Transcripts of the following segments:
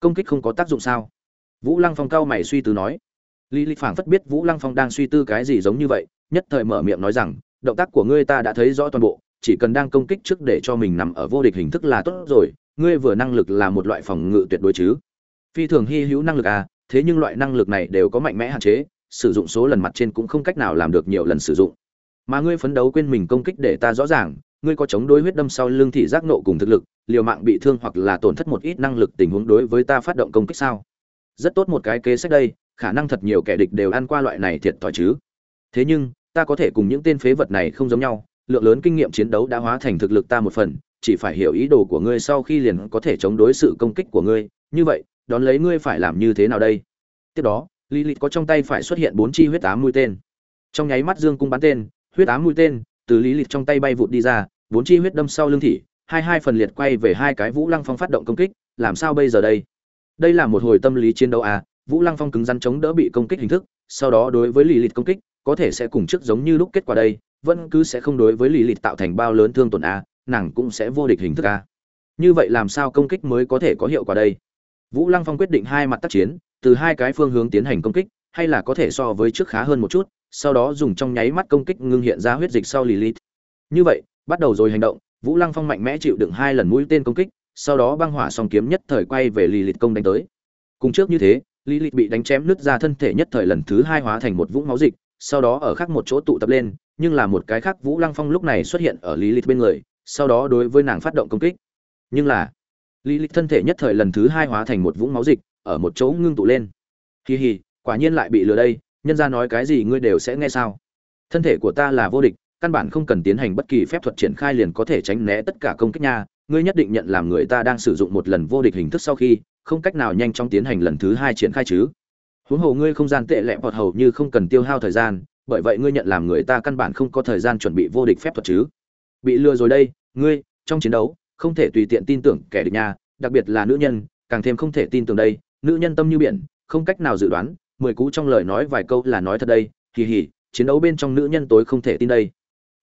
công kích không có tác dụng sao? Vũ lăng phong cao mày suy tư nói. Lý lịch phảng phất biết vũ lăng phong đang suy tư cái gì giống như vậy, nhất thời mở miệng nói rằng, động tác của ngươi ta đã thấy rõ toàn bộ, chỉ cần đang công kích trước để cho mình nằm ở vô địch hình thức là tốt rồi, ngươi vừa năng lực là một loại phòng ngự tuyệt đối chứ. Phi thường hy hữu năng lực à thế nhưng loại năng lực này đều có mạnh mẽ hạn chế, sử dụng số lần mặt trên cũng không cách nào làm được nhiều lần sử dụng. Mà ngươi phấn đấu quên mình công kích để ta rõ ràng ngươi có chống đối huyết đâm sau lưng thị giác nộ cùng thực lực, liều mạng bị thương hoặc là tổn thất một ít năng lực tình huống đối với ta phát động công kích sao? Rất tốt một cái kế sách đây, khả năng thật nhiều kẻ địch đều ăn qua loại này thiệt thòi chứ. Thế nhưng, ta có thể cùng những tên phế vật này không giống nhau, lượng lớn kinh nghiệm chiến đấu đã hóa thành thực lực ta một phần, chỉ phải hiểu ý đồ của ngươi sau khi liền có thể chống đối sự công kích của ngươi. Như vậy, đón lấy ngươi phải làm như thế nào đây? Tiếp đó lý có trong tay phải xuất hiện bốn chi huyết ám mũi tên. Trong nháy mắt dương cung bắn tên, huyết ám mũi tên từ lý lịch trong tay bay vụt đi ra bốn chi huyết đâm sau lưng thị hai hai phần liệt quay về hai cái vũ lăng phong phát động công kích, làm sao bây giờ đây? Đây là một hồi tâm lý chiến đấu à vũ lăng phong cứng rắn chống đỡ bị công kích hình thức, sau đó đối với lý lịt công kích, có thể sẽ cùng trước giống như lúc kết quả đây, vẫn cứ sẽ không đối với lý lịt tạo thành bao lớn thương tổn a nàng cũng sẽ vô địch hình thức a như vậy làm sao công kích mới có thể có hiệu quả đây? Vũ lăng phong quyết định hai mặt tác chiến, từ hai cái phương hướng tiến hành công kích hay là có thể so với trước khá hơn một chút, sau đó dùng trong nháy mắt công kích ngưng hiện ra huyết dịch sau lì như vậy, bắt đầu rồi hành động, vũ lăng phong mạnh mẽ chịu đựng hai lần mũi tên công kích, sau đó băng hỏa song kiếm nhất thời quay về lì công đánh tới. Cùng trước như thế lì bị đánh chém nứt ra thân thể nhất thời lần thứ hai hóa thành một vũng máu dịch, sau đó ở khác một chỗ tụ tập lên, nhưng là một cái khác vũ lăng phong lúc này xuất hiện ở Lilith bên người, sau đó đối với nàng phát động công kích. Nhưng là, Lilith thân thể nhất thời lần thứ hai hóa thành một vũng máu dịch, ở một chỗ ngưng tụ lên. Hì hì quả nhiên lại bị lừa đây, nhân ra nói cái gì ngươi đều sẽ nghe sao? Thân thể của ta là vô địch, căn bản không cần tiến hành bất kỳ phép thuật triển khai liền có thể tránh né tất cả công kích nha. Ngươi nhất định nhận làm người ta đang sử dụng một lần vô địch hình thức sau khi, không cách nào nhanh chóng tiến hành lần thứ hai triển khai chứ. Huống hồ ngươi không gian tệ lẹ hoặc hầu như không cần tiêu hao thời gian, bởi vậy ngươi nhận làm người ta căn bản không có thời gian chuẩn bị vô địch phép thuật chứ. Bị lừa rồi đây, ngươi, trong chiến đấu, không thể tùy tiện tin tưởng kẻ địch nha, đặc biệt là nữ nhân, càng thêm không thể tin tưởng đây, nữ nhân tâm như biển, không cách nào dự đoán mười cú trong lời nói vài câu là nói thật đây, kỳ hỉ, chiến đấu bên trong nữ nhân tối không thể tin đây.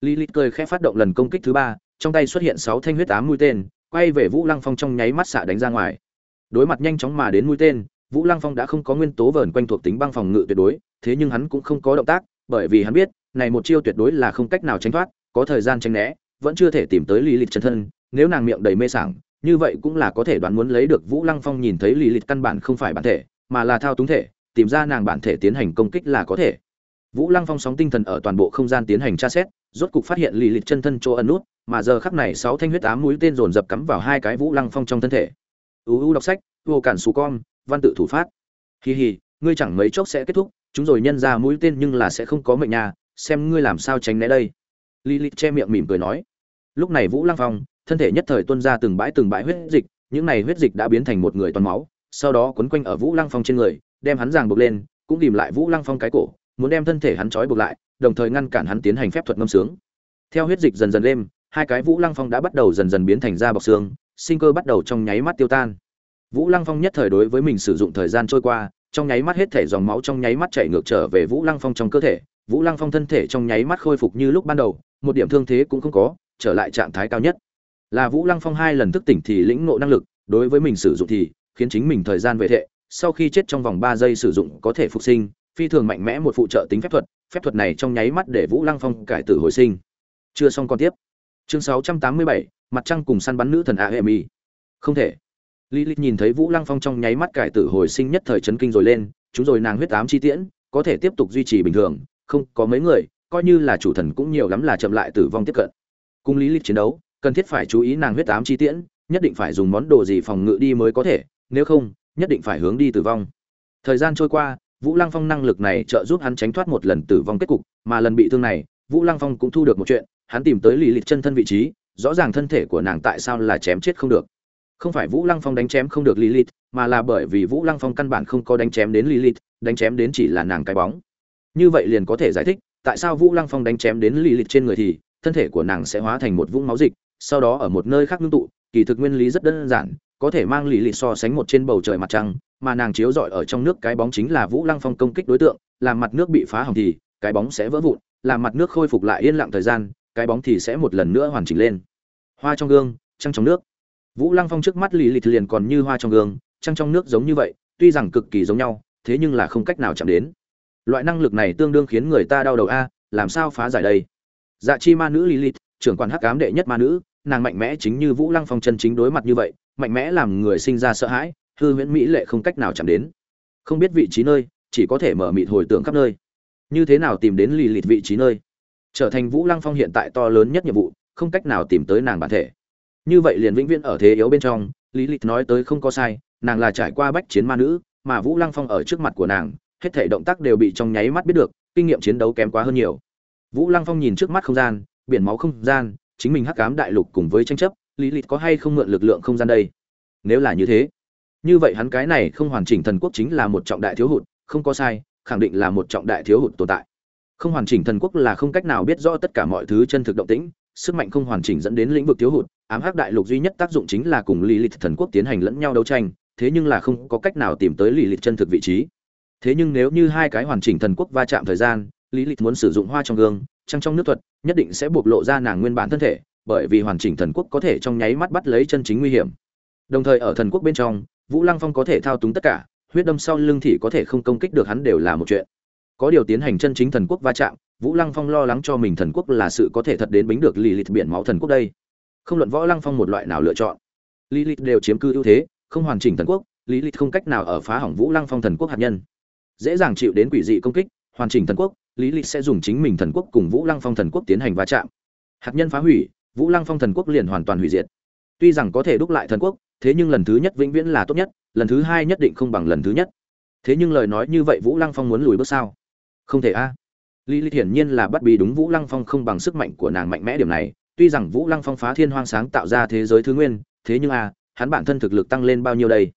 Lilith cười khẽ phát động lần công kích thứ ba, trong tay xuất hiện sáu thanh huyết ám mũi tên, quay về vũ lăng phong trong nháy mắt xạ đánh ra ngoài. Đối mặt nhanh chóng mà đến mũi tên, vũ lăng phong đã không có nguyên tố vờn quanh thuộc tính băng phòng ngự tuyệt đối, thế nhưng hắn cũng không có động tác, bởi vì hắn biết, này một chiêu tuyệt đối là không cách nào tránh thoát, có thời gian tránh né, vẫn chưa thể tìm tới lý lịch chân thân, nếu nàng miệng đầy mê sảng, như vậy cũng là có thể đoán muốn lấy được vũ lăng phong nhìn thấy lý lịch căn bản không phải bản thể, mà là thao túng thể tìm ra nàng bản thể tiến hành công kích là có thể. Vũ lăng phong sóng tinh thần ở toàn bộ không gian tiến hành tra xét, rốt cục phát hiện lì lịch chân thân chỗ ẩn nút, mà giờ khắc này sáu thanh huyết ám mũi tên dồn dập cắm vào hai cái vũ lăng phong trong thân thể. Uu đọc sách, vô cản xù con, văn tự thủ phát. Hì hì ngươi chẳng mấy chốc sẽ kết thúc, chúng rồi nhân ra mũi tên nhưng là sẽ không có mệnh nhà, xem ngươi làm sao tránh né đây. Lì Lilith che miệng mỉm cười nói. Lúc này vũ lăng phong, thân thể nhất thời tuôn ra từng bãi từng bãi huyết dịch, những này huyết dịch đã biến thành một người toàn máu, sau đó quấn quanh ở vũ lăng phong trên người đem hắn giằng buộc lên cũng tìm lại vũ lăng phong cái cổ muốn đem thân thể hắn trói buộc lại đồng thời ngăn cản hắn tiến hành phép thuật ngâm sướng. Theo huyết dịch dần dần lên, hai cái vũ lăng phong đã bắt đầu dần dần biến thành da bọc xương sinh cơ bắt đầu trong nháy mắt tiêu tan. Vũ lăng phong nhất thời đối với mình sử dụng thời gian trôi qua trong nháy mắt hết thể dòng máu trong nháy mắt chảy ngược trở về Vũ Lăng Phong trong cơ thể, Vũ Lăng Phong thân thể trong nháy mắt khôi phục như lúc ban đầu, một điểm thương thế cũng không có, trở lại trạng thái cao nhất. Là Vũ Lăng Phong hai lần thức tỉnh thì lĩnh ngộ năng lực, đối với mình sử dụng thì khiến chính mình thời gian về thể, sau khi chết trong vòng 3 giây sử dụng có thể phục sinh, phi thường mạnh mẽ một phụ trợ tính phép thuật, phép thuật này trong nháy mắt để Vũ Lăng Phong cải tử hồi sinh. Chưa xong con tiếp. Chương 687, mặt trăng cùng săn bắn nữ thần Aemi. Không thể. Lý Lịch nhìn thấy Vũ Lăng Phong trong nháy mắt cải tử hồi sinh nhất thời chấn kinh rồi lên, chúng rồi nàng huyết ám chi tiễn, có thể tiếp tục duy trì bình thường, không, có mấy người, coi như là chủ thần cũng nhiều lắm là chậm lại tử vong tiếp cận. Cùng Lý Lịch chiến đấu, cần thiết phải chú ý nàng huyết ám chi tiễn, nhất định phải dùng món đồ gì phòng ngự đi mới có thể, nếu không, nhất định phải hướng đi tử vong. Thời gian trôi qua, Vũ Lăng Phong năng lực này trợ giúp hắn tránh thoát một lần tử vong kết cục, mà lần bị thương này, Vũ Lăng Phong cũng thu được một chuyện, hắn tìm tới Lý Lịch chân thân vị trí, rõ ràng thân thể của nàng tại sao là chém chết không được không phải vũ lăng phong đánh chém không được lilith mà là bởi vì vũ lăng phong căn bản không có đánh chém đến lilith đánh chém đến chỉ là nàng cái bóng như vậy liền có thể giải thích tại sao vũ lăng phong đánh chém đến lilith trên người thì thân thể của nàng sẽ hóa thành một vũng máu dịch sau đó ở một nơi khác ngưng tụ kỳ thực nguyên lý rất đơn giản có thể mang lì lì so sánh một trên bầu trời mặt trăng mà nàng chiếu rọi ở trong nước cái bóng chính là vũ lăng phong công kích đối tượng làm mặt nước bị phá hỏng thì cái bóng sẽ vỡ vụn làm mặt nước khôi phục lại yên lặng thời gian cái bóng thì sẽ một lần nữa hoàn chỉnh lên. Hoa trong gương trăng trong nước. Vũ Lăng Phong trước mắt lì lì liền còn như hoa trong gương, trăng trong nước giống như vậy tuy rằng cực kỳ giống nhau thế nhưng là không cách nào chạm đến. Loại năng lực này tương đương khiến người ta đau đầu a làm sao phá giải đây? Dạ chi ma nữ lilith trưởng quản hắc ám đệ nhất ma nữ nàng mạnh mẽ chính như vũ lăng phong chân chính đối mặt như vậy mạnh mẽ làm người sinh ra sợ hãi, hư huyễn mỹ lệ không cách nào chạm đến. Không biết vị trí nơi, chỉ có thể mở mịt hồi tưởng khắp nơi. Như thế nào tìm đến lì lịt vị trí nơi? Trở thành vũ lăng phong hiện tại to lớn nhất nhiệm vụ, không cách nào tìm tới nàng bản thể. Như vậy liền vĩnh viễn ở thế yếu bên trong lý lịch nói tới không có sai, nàng là trải qua bách chiến ma nữ, mà vũ lăng phong ở trước mặt của nàng, hết thể động tác đều bị trong nháy mắt biết được, kinh nghiệm chiến đấu kém quá hơn nhiều. Vũ lăng phong nhìn trước mắt không gian, biển máu không gian, chính mình hắc cám đại lục cùng với tranh chấp lý lịch có hay không mượn lực lượng không gian đây? Nếu là như thế, như vậy hắn cái này không hoàn chỉnh thần quốc chính là một trọng đại thiếu hụt, không có sai, khẳng định là một trọng đại thiếu hụt tồn tại. Không hoàn chỉnh thần quốc là không cách nào biết rõ tất cả mọi thứ chân thực động tĩnh, sức mạnh không hoàn chỉnh dẫn đến lĩnh vực thiếu hụt, ám hắc đại lục duy nhất tác dụng chính là cùng lý lịch thần quốc tiến hành lẫn nhau đấu tranh, thế nhưng là không có cách nào tìm tới lý lịch chân thực vị trí. Thế nhưng nếu như hai cái hoàn chỉnh thần quốc va chạm thời gian, lý lịch muốn sử dụng hoa trong gương, trăng trong nước thuật, nhất định sẽ bộc lộ ra nàng nguyên bản thân thể bởi vì hoàn chỉnh thần quốc có thể trong nháy mắt bắt lấy chân chính nguy hiểm. Đồng thời ở thần quốc bên trong, vũ lăng phong có thể thao túng tất cả, huyết đâm sau lưng thì có thể không công kích được hắn đều là một chuyện. Có điều tiến hành chân chính thần quốc va chạm, vũ lăng phong lo lắng cho mình thần quốc là sự có thể thật đến bính được lì lịt biển máu thần quốc đây. Không luận võ lăng phong một loại nào lựa chọn lý lịch đều chiếm cư ưu thế, không hoàn chỉnh thần quốc lý lịch không cách nào ở phá hỏng vũ lăng phong thần quốc hạt nhân. Dễ dàng chịu đến quỷ dị công kích, hoàn chỉnh thần quốc lý lịch sẽ dùng chính mình thần quốc cùng vũ lăng phong thần quốc tiến hành va chạm. Hạt nhân phá hủy vũ lăng phong thần quốc liền hoàn toàn hủy diệt. Tuy rằng có thể đúc lại thần quốc, thế nhưng lần thứ nhất vĩnh viễn là tốt nhất, lần thứ hai nhất định không bằng lần thứ nhất. Thế nhưng lời nói như vậy vũ lăng phong muốn lùi bước sao? Không thể a. Lý lịch hiển nhiên là bắt bì đúng vũ lăng phong không bằng sức mạnh của nàng mạnh mẽ điểm này. Tuy rằng vũ lăng phong phá thiên hoang sáng tạo ra thế giới thứ nguyên, thế nhưng a, hắn bản thân thực lực tăng lên bao nhiêu đây?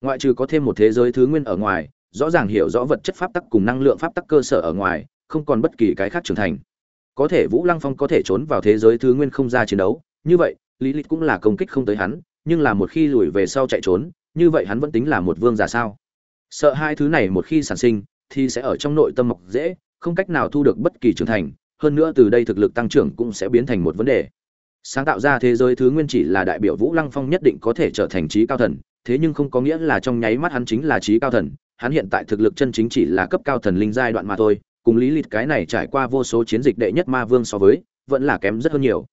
Ngoại trừ có thêm một thế giới thứ nguyên ở ngoài, rõ ràng hiểu rõ vật chất pháp tắc cùng năng lượng pháp tắc cơ sở ở ngoài, không còn bất kỳ cái khác trưởng thành có thể vũ lăng phong có thể trốn vào thế giới thứ nguyên không ra chiến đấu, như vậy, lý lịch cũng là công kích không tới hắn, nhưng là một khi lùi về sau chạy trốn, như vậy hắn vẫn tính là một vương giả sao? Sợ hai thứ này một khi sản sinh, thì sẽ ở trong nội tâm mọc dễ, không cách nào thu được bất kỳ trưởng thành, hơn nữa từ đây thực lực tăng trưởng cũng sẽ biến thành một vấn đề. Sáng tạo ra thế giới thứ nguyên chỉ là đại biểu vũ lăng phong nhất định có thể trở thành trí cao thần, thế nhưng không có nghĩa là trong nháy mắt hắn chính là trí cao thần, hắn hiện tại thực lực chân chính chỉ là cấp cao thần linh giai đoạn mà thôi cùng lý lịch cái này trải qua vô số chiến dịch đệ nhất ma vương so với, vẫn là kém rất hơn nhiều.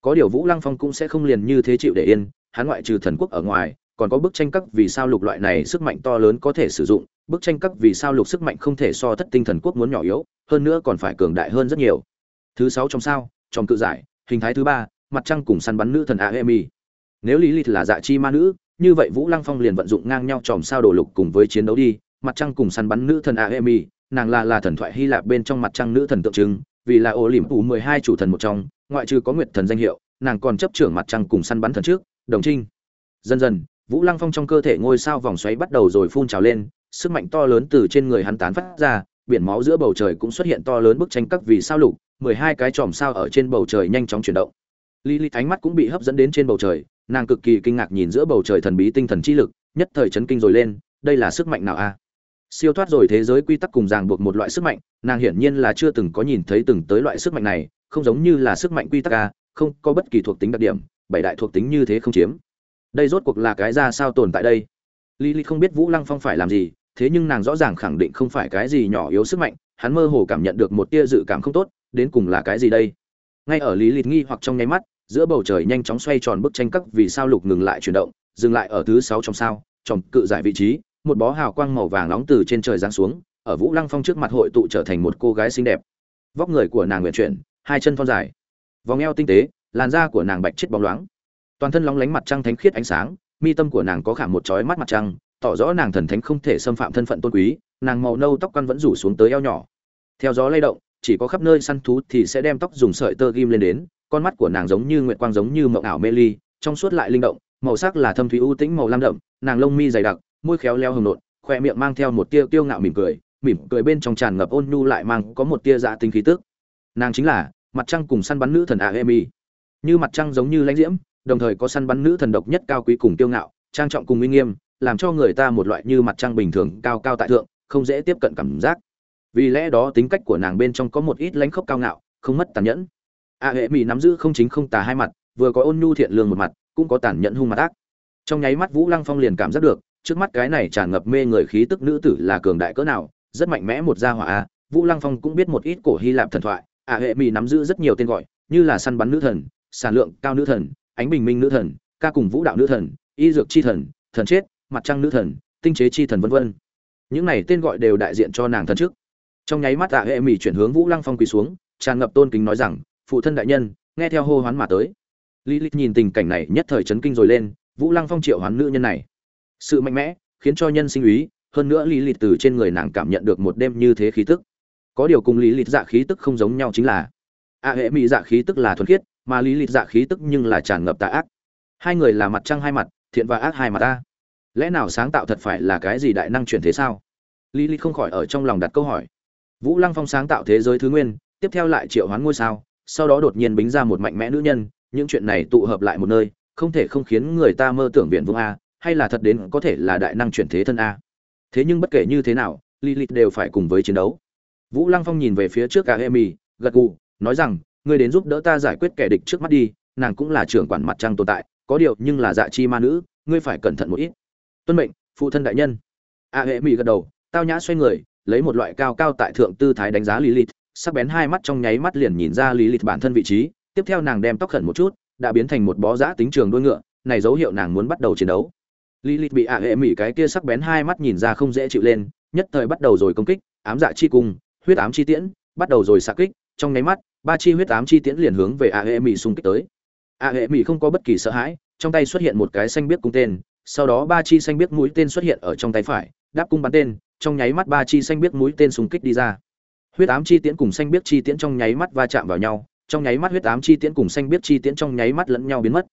Có điều vũ lăng phong cũng sẽ không liền như thế chịu để yên, hắn ngoại trừ thần quốc ở ngoài, còn có bức tranh các vì sao lục loại này sức mạnh to lớn có thể sử dụng, bức tranh các vì sao lục sức mạnh không thể so thất tinh thần quốc muốn nhỏ yếu, hơn nữa còn phải cường đại hơn rất nhiều. Thứ sáu trong sao, trong cự giải, hình thái thứ ba, mặt trăng cùng săn bắn nữ thần aemi nếu lý lịch là dạ chi ma nữ, như vậy vũ lăng phong liền vận dụng ngang nhau chòm sao đổ lục cùng với chiến đấu đi, mặt trăng cùng săn bắn nữ thần aemi nàng là là thần thoại hy lạp bên trong mặt trăng nữ thần tượng trưng, vì là ổ liềm phủ mười hai chủ thần một trong, ngoại trừ có nguyệt thần danh hiệu, nàng còn chấp trưởng mặt trăng cùng săn bắn thần trước, đồng trinh. Dần dần, vũ lăng phong trong cơ thể ngôi sao vòng xoáy bắt đầu rồi phun trào lên, sức mạnh to lớn từ trên người hắn tán phát ra, biển máu giữa bầu trời cũng xuất hiện to lớn bức tranh các vì sao lục, mười hai cái chòm sao ở trên bầu trời nhanh chóng chuyển động. Lý lý ánh mắt cũng bị hấp dẫn đến trên bầu trời, nàng cực kỳ kinh ngạc nhìn giữa bầu trời thần bí tinh thần chi lực, nhất thời chấn kinh rồi lên, đây là sức mạnh nào a? Siêu thoát rồi thế giới quy tắc cùng ràng buộc một loại sức mạnh, nàng hiển nhiên là chưa từng có nhìn thấy từng tới loại sức mạnh này, không giống như là sức mạnh quy tắc a, không có bất kỳ thuộc tính đặc điểm, bảy đại thuộc tính như thế không chiếm. Đây rốt cuộc là cái ra sao tồn tại đây? Lý lý không biết vũ lăng phong phải làm gì, thế nhưng nàng rõ ràng khẳng định không phải cái gì nhỏ yếu sức mạnh, hắn mơ hồ cảm nhận được một tia dự cảm không tốt, đến cùng là cái gì đây? Ngay ở lý lịch nghi hoặc trong nháy mắt, giữa bầu trời nhanh chóng xoay tròn bức tranh các vì sao lục ngừng lại chuyển động, dừng lại ở thứ sáu trong sao tròn cự giải vị trí một bó hào quang màu vàng nóng từ trên trời giáng xuống, ở vũ lăng phong trước mặt hội tụ trở thành một cô gái xinh đẹp. Vóc người của nàng nguyện chuyển, hai chân thon dài, vòng eo tinh tế, làn da của nàng bạch chết bóng loáng. Toàn thân lóng lánh mặt trăng thánh khiết ánh sáng, mi tâm của nàng có khả một chói mắt mặt trăng, tỏ rõ nàng thần thánh không thể xâm phạm thân phận tôn quý, nàng màu nâu tóc quăn vẫn rủ xuống tới eo nhỏ. Theo gió lay động, chỉ có khắp nơi săn thú thì sẽ đem tóc dùng sợi tơ ghim lên đến, con mắt của nàng giống như nguyệt quang giống như mộng ảo mê ly, trong suốt lại linh động, màu sắc là thâm thúy ưu tĩnh màu lam đậm, nàng lông mi dày đặc môi khéo leo hồng nộn khoe miệng mang theo một tia tiêu ngạo mỉm cười mỉm cười bên trong tràn ngập ôn nhu lại mang có một tia dạ tinh khí tức. Nàng chính là mặt trăng cùng săn bắn nữ thần aemi như mặt trăng giống như lãnh diễm, đồng thời có săn bắn nữ thần độc nhất cao quý cùng tiêu ngạo, trang trọng cùng uy nghiêm, làm cho người ta một loại như mặt trăng bình thường cao cao tại thượng, không dễ tiếp cận cảm giác. Vì lẽ đó tính cách của nàng bên trong có một ít lãnh khốc cao ngạo, không mất tàn nhẫn. A hệ mỹ nắm giữ không chính không tà hai mặt, vừa có ôn nhu thiện lương một mặt, cũng có tàn nhẫn hung mặt ác. Trong nháy mắt vũ lăng phong liền cảm giác được trước mắt cái này tràn ngập mê người khí tức nữ tử là cường đại cỡ nào rất mạnh mẽ một gia hỏa a. Vũ lăng phong cũng biết một ít cổ hy lạp thần thoại ạ hệ mỹ nắm giữ rất nhiều tên gọi như là săn bắn nữ thần sản lượng cao nữ thần ánh bình minh nữ thần ca cùng vũ đạo nữ thần y dược chi thần thần chết mặt trăng nữ thần tinh chế chi thần vân vân. Những này tên gọi đều đại diện cho nàng thần trước. Trong nháy mắt ạ hệ mỹ chuyển hướng vũ lăng phong quỳ xuống tràn ngập tôn kính nói rằng phụ thân đại nhân nghe theo hô hoán mà tới. Lilith nhìn tình cảnh này nhất thời chấn kinh rồi lên, Vũ Lăng Phong triệu hoán nữ nhân này. Sự mạnh mẽ, khiến cho nhân sinh úy, hơn nữa lý lịch từ trên người nàng cảm nhận được một đêm như thế khí tức. Có điều cùng Lilith dạ khí tức không giống nhau chính là, A hệ mỹ dạ khí tức là thuần khiết, mà lý lịch dạ khí tức nhưng là tràn ngập tà ác. Hai người là mặt trăng hai mặt, thiện và ác hai mặt ta. Lẽ nào sáng tạo thật phải là cái gì đại năng chuyển thế sao? lý lịch không khỏi ở trong lòng đặt câu hỏi. Vũ Lăng Phong sáng tạo thế giới thứ nguyên, tiếp theo lại triệu hoán ngôi sao, sau đó đột nhiên bính ra một mạnh mẽ nữ nhân, những chuyện này tụ hợp lại một nơi không thể không khiến người ta mơ tưởng viện vương a hay là thật đến có thể là đại năng chuyển thế thân a? Thế nhưng bất kể như thế nào, lilith đều phải cùng với chiến đấu. Vũ lăng phong nhìn về phía trước cả emi gật gù, nói rằng, ngươi đến giúp đỡ ta giải quyết kẻ địch trước mắt đi, nàng cũng là trưởng quản mặt trăng tồn tại, có điều nhưng là dạ chi ma nữ, ngươi phải cẩn thận một ít. Tuân mệnh, phụ thân đại nhân. A hệ mỹ gật đầu, tao nhã xoay người, lấy một loại cao cao tại thượng tư thái đánh giá lilith, sắc bén hai mắt trong nháy mắt liền nhìn ra lilith bản thân vị trí, tiếp theo nàng đem tóc khẩn một chút, đã biến thành một bó giã tính trường đuôi ngựa, này dấu hiệu nàng muốn bắt đầu chiến đấu. Lilith bị ạ hệ mỹ cái kia sắc bén hai mắt nhìn ra không dễ chịu lên, nhất thời bắt đầu rồi công kích, ám dạ chi cung, huyết ám chi tiễn, bắt đầu rồi xạ kích, trong nháy mắt, ba chi huyết ám chi tiễn liền hướng về ạ hệ mỹ xung kích tới. ạ hệ mỹ không có bất kỳ sợ hãi, trong tay xuất hiện một cái xanh biết cung tên, sau đó ba chi xanh biết mũi tên xuất hiện ở trong tay phải, đáp cung bắn tên, trong nháy mắt ba chi xanh biết mũi tên xung kích đi ra. Huyết ám chi tiễn cùng xanh biết chi tiễn trong nháy mắt va chạm vào nhau, trong nháy mắt huyết ám chi tiễn cùng xanh biết chi tiễn trong nháy mắt lẫn nhau biến mất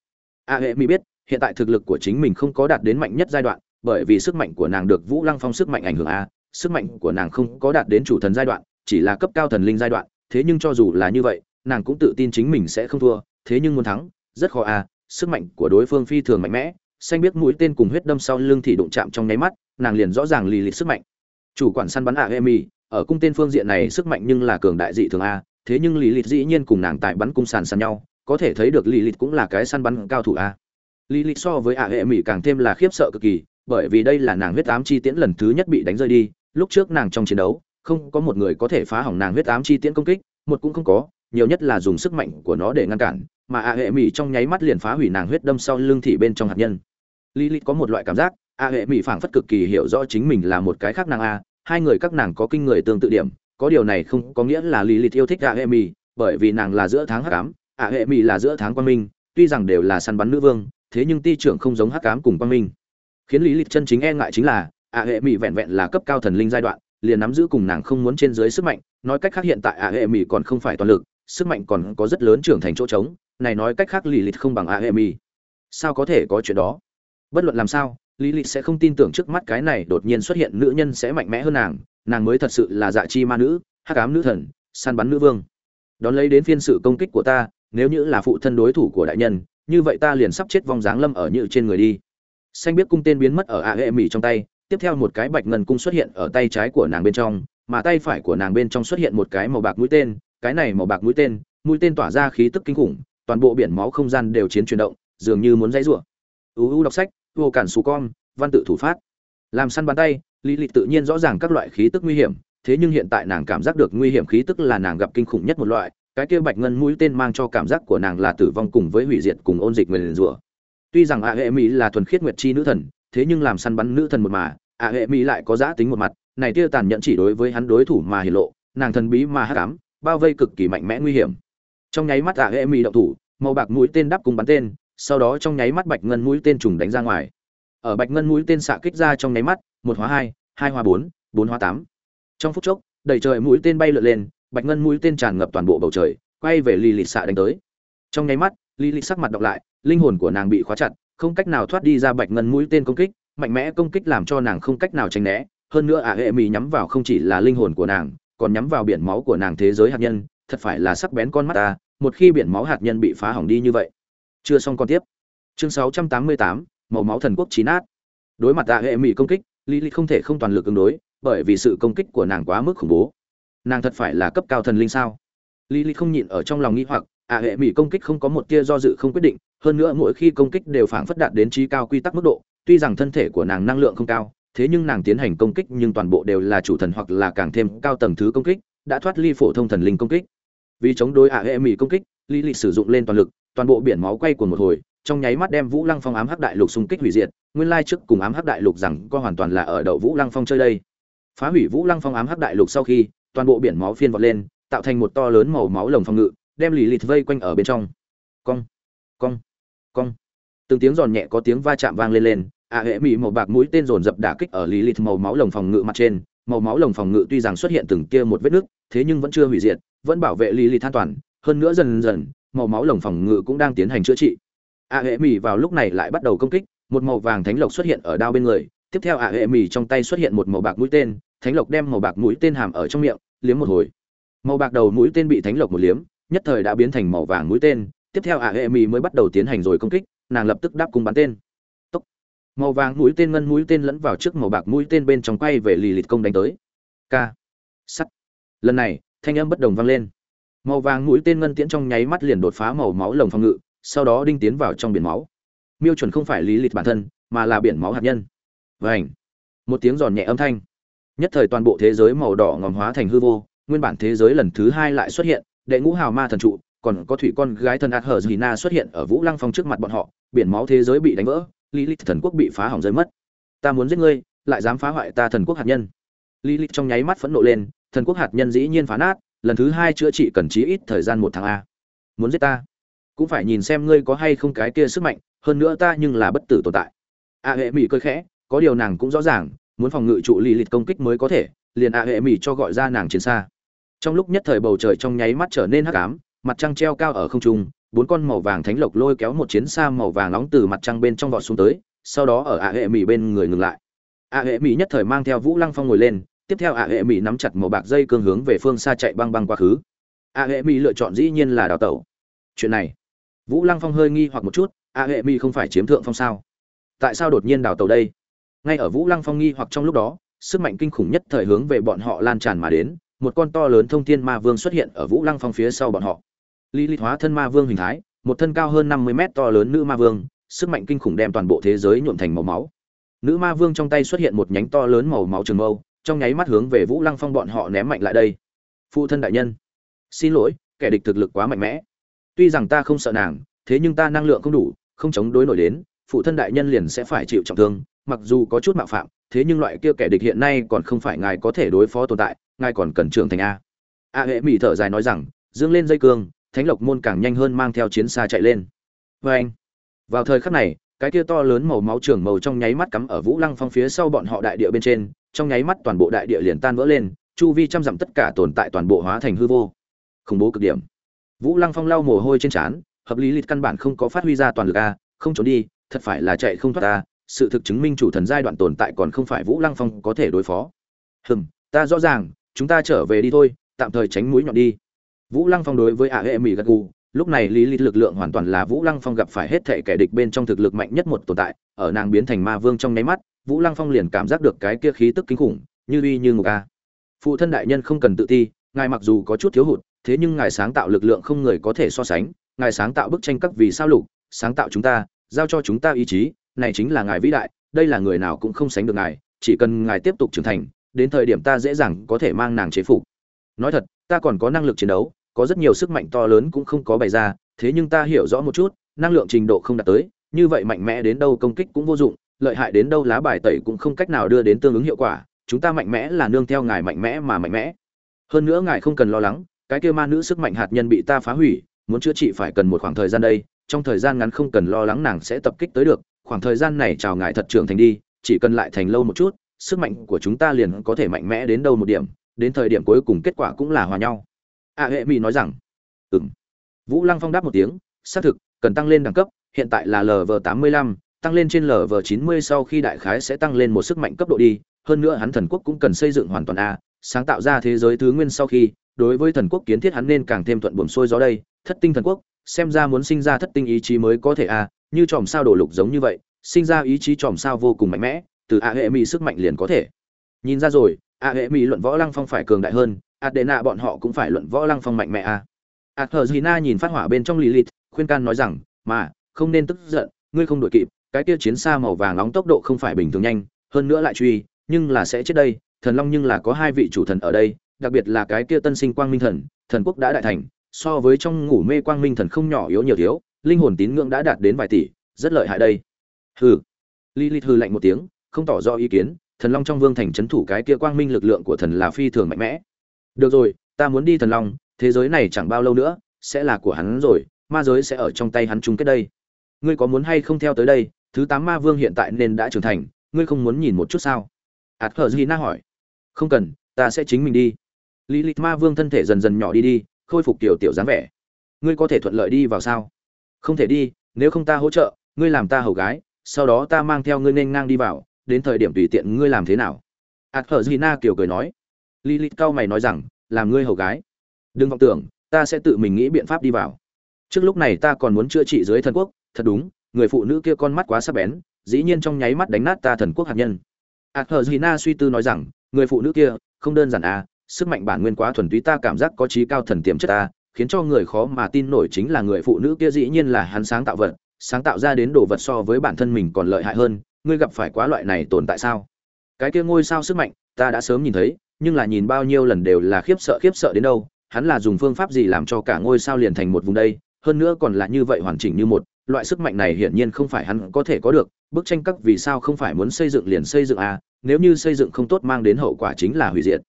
a hệ mỹ biết hiện tại thực lực của chính mình không có đạt đến mạnh nhất giai đoạn, bởi vì sức mạnh của nàng được vũ lăng phong sức mạnh ảnh hưởng a, sức mạnh của nàng không có đạt đến chủ thần giai đoạn, chỉ là cấp cao thần linh giai đoạn, thế nhưng cho dù là như vậy, nàng cũng tự tin chính mình sẽ không thua, thế nhưng muốn thắng, rất khó a, sức mạnh của đối phương phi thường mạnh mẽ, xanh biết mũi tên cùng huyết đâm sau lưng thì đụng chạm trong nháy mắt, nàng liền rõ ràng lì lịt sức mạnh. Chủ quản săn bắn a ở cung tên phương diện này sức mạnh nhưng là cường đại dị thường a, thế nhưng lì lịt dĩ nhiên cùng nàng tại bắn cung sàn sàn nhau, có thể thấy được lì lịt cũng là cái săn bắn cao thủ a lý lịch so với A hệ mỹ càng thêm là khiếp sợ cực kỳ bởi vì đây là nàng huyết ám chi tiễn lần thứ nhất bị đánh rơi đi lúc trước nàng trong chiến đấu không có một người có thể phá hỏng nàng huyết ám chi tiễn công kích một cũng không có nhiều nhất là dùng sức mạnh của nó để ngăn cản mà A hệ mỹ trong nháy mắt liền phá hủy nàng huyết đâm sau lưng thị bên trong hạt nhân. Lý lịch có một loại cảm giác A hệ mỹ phảng phất cực kỳ hiểu rõ chính mình là một cái khác nàng a hai người các nàng có kinh người tương tự điểm có điều này không có nghĩa là lý lịch yêu thích A hệ Mị, bởi vì nàng là giữa tháng hắc ám A hệ Mị là giữa tháng quang minh tuy rằng đều là săn bắn nữ vương thế nhưng ti trưởng không giống hắc ám cùng quang minh. Khiến lý lịch chân chính e ngại chính là ạ hệ mỹ vẹn vẹn là cấp cao thần linh giai đoạn, liền nắm giữ cùng nàng không muốn trên dưới sức mạnh, nói cách khác hiện tại ạ hệ mì còn không phải toàn lực, sức mạnh còn có rất lớn trưởng thành chỗ trống, này nói cách khác Lilith không bằng ạ hệ mì sao có thể có chuyện đó? Bất luận làm sao, lý lịch sẽ không tin tưởng trước mắt cái này đột nhiên xuất hiện nữ nhân sẽ mạnh mẽ hơn nàng nàng mới thật sự là dạ chi ma nữ, hắc ám nữ thần, săn bắn nữ vương. Đón lấy đến phiên sự công kích của ta, nếu như là phụ thân đối thủ của đại nhân như vậy ta liền sắp chết vong dáng lâm ở như trên người đi. Xanh biết cung tên biến mất ở ạ hệ mỹ trong tay, tiếp theo một cái bạch ngân cung xuất hiện ở tay trái của nàng bên trong, mà tay phải của nàng bên trong xuất hiện một cái màu bạc mũi tên, cái này màu bạc mũi tên mũi tên tỏa ra khí tức kinh khủng, toàn bộ biển máu không gian đều chiến chuyển động, dường như muốn dãy rủa. Uu đọc sách, vô cản xù con, văn tự thủ phát. Làm săn bắn tay, lý lịch tự nhiên rõ ràng các loại khí tức nguy hiểm, thế nhưng hiện tại nàng cảm giác được nguy hiểm khí tức là nàng gặp kinh khủng nhất một loại cái kia bạch ngân mũi tên mang cho cảm giác của nàng là tử vong cùng với hủy diệt cùng ôn dịch người liền rủa. Tuy rằng a hệ mỹ là thuần khiết nguyệt chi nữ thần, thế nhưng làm săn bắn nữ thần một mà, a hệ mỹ lại có giá tính một mặt, này tia tàn nhẫn chỉ đối với hắn đối thủ mà hiển lộ, nàng thần bí mà hắc ám, bao vây cực kỳ mạnh mẽ nguy hiểm. Trong nháy mắt a hệ mỹ động thủ, màu bạc mũi tên đắp cùng bắn tên, sau đó trong nháy mắt bạch ngân mũi tên trùng đánh ra ngoài. Ở bạch ngân mũi tên xạ kích ra trong nháy mắt, một hóa hai hai hóa bốn bốn hóa tám. Trong phút chốc, đầy trời mũi tên bay lượn lên bạch ngân mũi tên tràn ngập toàn bộ bầu trời quay về lì lì xạ đánh tới. Trong nháy mắt lì lì sắc mặt đọc lại linh hồn của nàng bị khóa chặt không cách nào thoát đi ra bạch ngân mũi tên công kích mạnh mẽ công kích làm cho nàng không cách nào tránh né. Hơn nữa ả hệ mì nhắm vào không chỉ là linh hồn của nàng còn nhắm vào biển máu của nàng thế giới hạt nhân thật phải là sắc bén con mắt ta một khi biển máu hạt nhân bị phá hỏng đi như vậy. Chưa xong con tiếp. Chương 688, màu máu thần quốc chín át đối mặt ả hệ mì công kích lý lý không thể không toàn lực ứng đối bởi vì sự công kích của nàng quá mức khủng bố nàng thật phải là cấp cao thần linh sao? Lý lý không nhịn ở trong lòng nghĩ hoặc ả hệ mỹ công kích không có một tia do dự không quyết định, hơn nữa mỗi khi công kích đều phảng phất đạt đến trí cao quy tắc mức độ, tuy rằng thân thể của nàng năng lượng không cao, thế nhưng nàng tiến hành công kích nhưng toàn bộ đều là chủ thần hoặc là càng thêm cao tầng thứ công kích, đã thoát ly phổ thông thần linh công kích. Vì chống đối ạ hệ mỹ công kích, lý lịch sử dụng lên toàn lực, toàn bộ biển máu quay của một hồi, trong nháy mắt đem vũ lăng phong ám hắc đại lục xung kích hủy diệt, nguyên lai trước cùng ám hắc đại lục rằng có hoàn toàn là ở đậu vũ lăng phong chơi đây. Phá hủy vũ lăng phong ám hắc đại lục sau khi toàn bộ biển máu phiên vọt lên, tạo thành một to lớn màu máu lồng phòng ngự, đem lì lịt vây quanh ở bên trong. Cong cong cong. Từng tiếng giòn nhẹ có tiếng va chạm vang lên lên, ạ hệ mỹ màu bạc mũi tên dồn dập đả kích ở lì lịt màu máu lồng phòng ngự mặt trên. Màu máu lồng phòng ngự tuy rằng xuất hiện từng kia một vết nứt, thế nhưng vẫn chưa hủy diệt, vẫn bảo vệ lì lịt an toàn. Hơn nữa dần dần, màu máu lồng phòng ngự cũng đang tiến hành chữa trị. Ạ hệ mỹ vào lúc này lại bắt đầu công kích, một màu vàng thánh lộc xuất hiện ở đao bên người. Tiếp theo ạ hệ mỹ trong tay xuất hiện một màu bạc mũi tên thánh lộc đem màu bạc mũi tên hàm ở trong miệng, liếm một hồi. Màu bạc đầu mũi tên bị thánh lộc một liếm, nhất thời đã biến thành màu vàng mũi tên. Tiếp theo ả hệ mỹ mới bắt đầu tiến hành rồi công kích, nàng lập tức đáp cung bắn tên. Tốc. màu vàng mũi tên ngân mũi tên lẫn vào trước màu bạc mũi tên bên trong quay về lì lịt công đánh tới. K. Sắt. Lần này, thanh âm bất đồng vang lên. Màu vàng mũi tên ngân tiễn trong nháy mắt liền đột phá màu máu lồng phòng ngự, sau đó đinh tiến vào trong biển máu. Miêu chuẩn không phải lý lịch bản thân, mà là biển máu hạt nhân. Vảnh một tiếng giòn nhẹ âm thanh nhất thời toàn bộ thế giới màu đỏ ngòm hóa thành hư vô, nguyên bản thế giới lần thứ hai lại xuất hiện, đệ ngũ hào ma thần trụ, còn có thủy con gái thần ạt hở na xuất hiện ở vũ lăng phong trước mặt bọn họ, biển máu thế giới bị đánh vỡ lý lịch thần quốc bị phá hỏng rơi mất. Ta muốn giết ngươi, lại dám phá hoại ta thần quốc hạt nhân. Lý lịch trong nháy mắt phẫn nộ lên, thần quốc hạt nhân dĩ nhiên phá nát, lần thứ hai chữa trị cần chí ít thời gian một tháng a. Muốn giết ta? Cũng phải nhìn xem ngươi có hay không cái kia sức mạnh, hơn nữa ta nhưng là bất tử tồn tại. A hệ mỹ cơ khẽ, có điều nàng cũng rõ ràng muốn phòng ngự trụ lì lịt công kích mới có thể, liền a hệ mỹ cho gọi ra nàng chiến xa. Trong lúc nhất thời bầu trời trong nháy mắt trở nên hắc ám, mặt trăng treo cao ở không trung, bốn con màu vàng thánh lộc lôi kéo một chiến xa màu vàng nóng từ mặt trăng bên trong vọt xuống tới, sau đó ở a hệ mỹ bên người ngừng lại. a hệ mỹ nhất thời mang theo vũ lăng phong ngồi lên, tiếp theo a hệ mỹ nắm chặt màu bạc dây cương hướng về phương xa chạy băng băng quá khứ. a hệ mỹ lựa chọn dĩ nhiên là đào tẩu. Chuyện này, vũ lăng phong hơi nghi hoặc một chút a hệ mỹ không phải chiếm thượng phong sao? Tại sao đột nhiên đào tẩu đây? Ngay ở vũ lăng phong nghi hoặc trong lúc đó, sức mạnh kinh khủng nhất thời hướng về bọn họ lan tràn mà đến, một con to lớn thông thiên ma vương xuất hiện ở vũ lăng phong phía sau bọn họ. Lý lịch hóa thân ma vương hình thái, một thân cao hơn năm mươi mét to lớn nữ ma vương, sức mạnh kinh khủng đem toàn bộ thế giới nhuộm thành màu máu. Nữ ma vương trong tay xuất hiện một nhánh to lớn màu máu trường mâu, trong nháy mắt hướng về vũ lăng phong bọn họ ném mạnh lại đây. Phụ thân đại nhân, xin lỗi, kẻ địch thực lực quá mạnh mẽ. Tuy rằng ta không sợ nàng, thế nhưng ta năng lượng không đủ, không chống đối nổi đến, phụ thân đại nhân liền sẽ phải chịu trọng thương mặc dù có chút mạo phạm, thế nhưng loại kia kẻ địch hiện nay còn không phải ngài có thể đối phó tồn tại, ngài còn cần trưởng thành a. A hệ mỹ thở dài nói rằng, dương lên dây cương, thánh lộc môn càng nhanh hơn mang theo chiến xa chạy lên. Vê anh, vào thời khắc này, cái kia to lớn màu máu trưởng màu trong nháy mắt cắm ở vũ lăng phong phía sau bọn họ đại địa bên trên, trong nháy mắt toàn bộ đại địa liền tan vỡ lên, chu vi trăm dặm tất cả tồn tại toàn bộ hóa thành hư vô. Khủng bố cực điểm. Vũ lăng phong lau mồ hôi trên trán, hợp lý lịch căn bản không có phát huy ra toàn lực a, không trốn đi, thật phải là chạy không thoát ta sự thực chứng minh chủ thần giai đoạn tồn tại còn không phải vũ lăng phong có thể đối phó. Hừm, ta rõ ràng, chúng ta trở về đi thôi, tạm thời tránh mũi nhọn đi. Vũ lăng phong đối với ả hệ mỹ gật gù, lúc này lý lịch lực lượng hoàn toàn là vũ lăng phong gặp phải hết thảy kẻ địch bên trong thực lực mạnh nhất một tồn tại, ở nàng biến thành ma vương trong nháy mắt, vũ lăng phong liền cảm giác được cái kia khí tức kinh khủng, như uy như ngục a. Phụ thân đại nhân không cần tự ti, ngài mặc dù có chút thiếu hụt, thế nhưng ngài sáng tạo lực lượng không người có thể so sánh, ngài sáng tạo bức tranh các vì sao lục, sáng tạo chúng ta, giao cho chúng ta ý chí này chính là ngài vĩ đại, đây là người nào cũng không sánh được ngài, chỉ cần ngài tiếp tục trưởng thành, đến thời điểm ta dễ dàng có thể mang nàng chế phục. Nói thật, ta còn có năng lực chiến đấu, có rất nhiều sức mạnh to lớn cũng không có bày ra, thế nhưng ta hiểu rõ một chút, năng lượng trình độ không đạt tới, như vậy mạnh mẽ đến đâu công kích cũng vô dụng, lợi hại đến đâu lá bài tẩy cũng không cách nào đưa đến tương ứng hiệu quả, chúng ta mạnh mẽ là nương theo ngài mạnh mẽ mà mạnh mẽ. Hơn nữa ngài không cần lo lắng, cái kia ma nữ sức mạnh hạt nhân bị ta phá hủy, muốn chữa trị phải cần một khoảng thời gian đây, trong thời gian ngắn không cần lo lắng nàng sẽ tập kích tới được khoảng thời gian này chào ngài thật trưởng thành đi, chỉ cần lại thành lâu một chút, sức mạnh của chúng ta liền có thể mạnh mẽ đến đâu một điểm, đến thời điểm cuối cùng kết quả cũng là hòa nhau. A hệ mỹ nói rằng. Ừ m vũ lăng phong đáp một tiếng, xác thực, cần tăng lên đẳng cấp, hiện tại là lv tám mươi lăm, tăng lên trên lv chín mươi sau khi đại khái sẽ tăng lên một sức mạnh cấp độ đi, hơn nữa hắn thần quốc cũng cần xây dựng hoàn toàn a, sáng tạo ra thế giới thứ nguyên sau khi, đối với thần quốc kiến thiết hắn nên càng thêm thuận buồm xuôi gió đây, thất tinh thần quốc, xem ra muốn sinh ra thất tinh ý chí mới có thể a như chòm sao đổ lục giống như vậy, sinh ra ý chí chòm sao vô cùng mạnh mẽ, từ a hệ mỹ sức mạnh liền có thể. Nhìn ra rồi, a hệ mỹ luận võ lăng phong phải cường đại hơn, Adena bọn họ cũng phải luận võ lăng phong mạnh mẽ à. a a thờ gina nhìn phát hỏa bên trong lilith, khuyên can nói rằng, mà, không nên tức giận, ngươi không đội kịp, cái kia chiến xa màu vàng nóng tốc độ không phải bình thường nhanh, hơn nữa lại truy, nhưng là sẽ chết đây, thần long nhưng là có hai vị chủ thần ở đây, đặc biệt là cái kia tân sinh quang minh thần thần quốc đã đại thành, so với trong ngủ mê quang minh thần không nhỏ yếu nhiều thiếu linh hồn tín ngưỡng đã đạt đến vài tỷ, rất lợi hại đây. Hừ. Li li hừ lạnh một tiếng, không tỏ rõ ý kiến, thần long trong vương thành Trấn thủ cái kia quang minh lực lượng của thần là phi thường mạnh mẽ. Được rồi, ta muốn đi thần long, thế giới này chẳng bao lâu nữa, sẽ là của hắn rồi, ma giới sẽ ở trong tay hắn chung kết đây. Ngươi có muốn hay không theo tới đây, thứ tám ma vương hiện tại nên đã trưởng thành, ngươi không muốn nhìn một chút sao? Ạt khờ gì na hỏi. Không cần, ta sẽ chính mình đi. Lý lịch ma vương thân thể dần dần nhỏ đi đi, khôi phục tiểu tiểu dáng vẻ. Ngươi có thể thuận lợi đi vào sao? Không thể đi, nếu không ta hỗ trợ, ngươi làm ta hầu gái, sau đó ta mang theo ngươi nên ngang đi vào, đến thời điểm tùy tiện ngươi làm thế nào? Ạt thở gina kiểu cười nói. Lý lịch cao mày nói rằng, làm ngươi hầu gái. Đừng vọng tưởng, ta sẽ tự mình nghĩ biện pháp đi vào. Trước lúc này ta còn muốn chữa trị dưới thần quốc, thật đúng, người phụ nữ kia con mắt quá sắc bén, dĩ nhiên trong nháy mắt đánh nát ta thần quốc hạt nhân. Ạt thở gina suy tư nói rằng, người phụ nữ kia, không đơn giản à sức mạnh bản nguyên quá thuần túy ta cảm giác có trí cao thần tiềm chất ta khiến cho người khó mà tin nổi chính là người phụ nữ kia dĩ nhiên là hắn sáng tạo vật, sáng tạo ra đến đồ vật so với bản thân mình còn lợi hại hơn, ngươi gặp phải quá loại này tồn tại sao? Cái kia ngôi sao sức mạnh, ta đã sớm nhìn thấy, nhưng là nhìn bao nhiêu lần đều là khiếp sợ khiếp sợ đến đâu, hắn là dùng phương pháp gì làm cho cả ngôi sao liền thành một vùng đây? Hơn nữa còn là như vậy hoàn chỉnh như một, loại sức mạnh này hiển nhiên không phải hắn có thể có được, bức tranh các vì sao không phải muốn xây dựng liền xây dựng à nếu như xây dựng không tốt mang đến hậu quả chính là hủy diệt.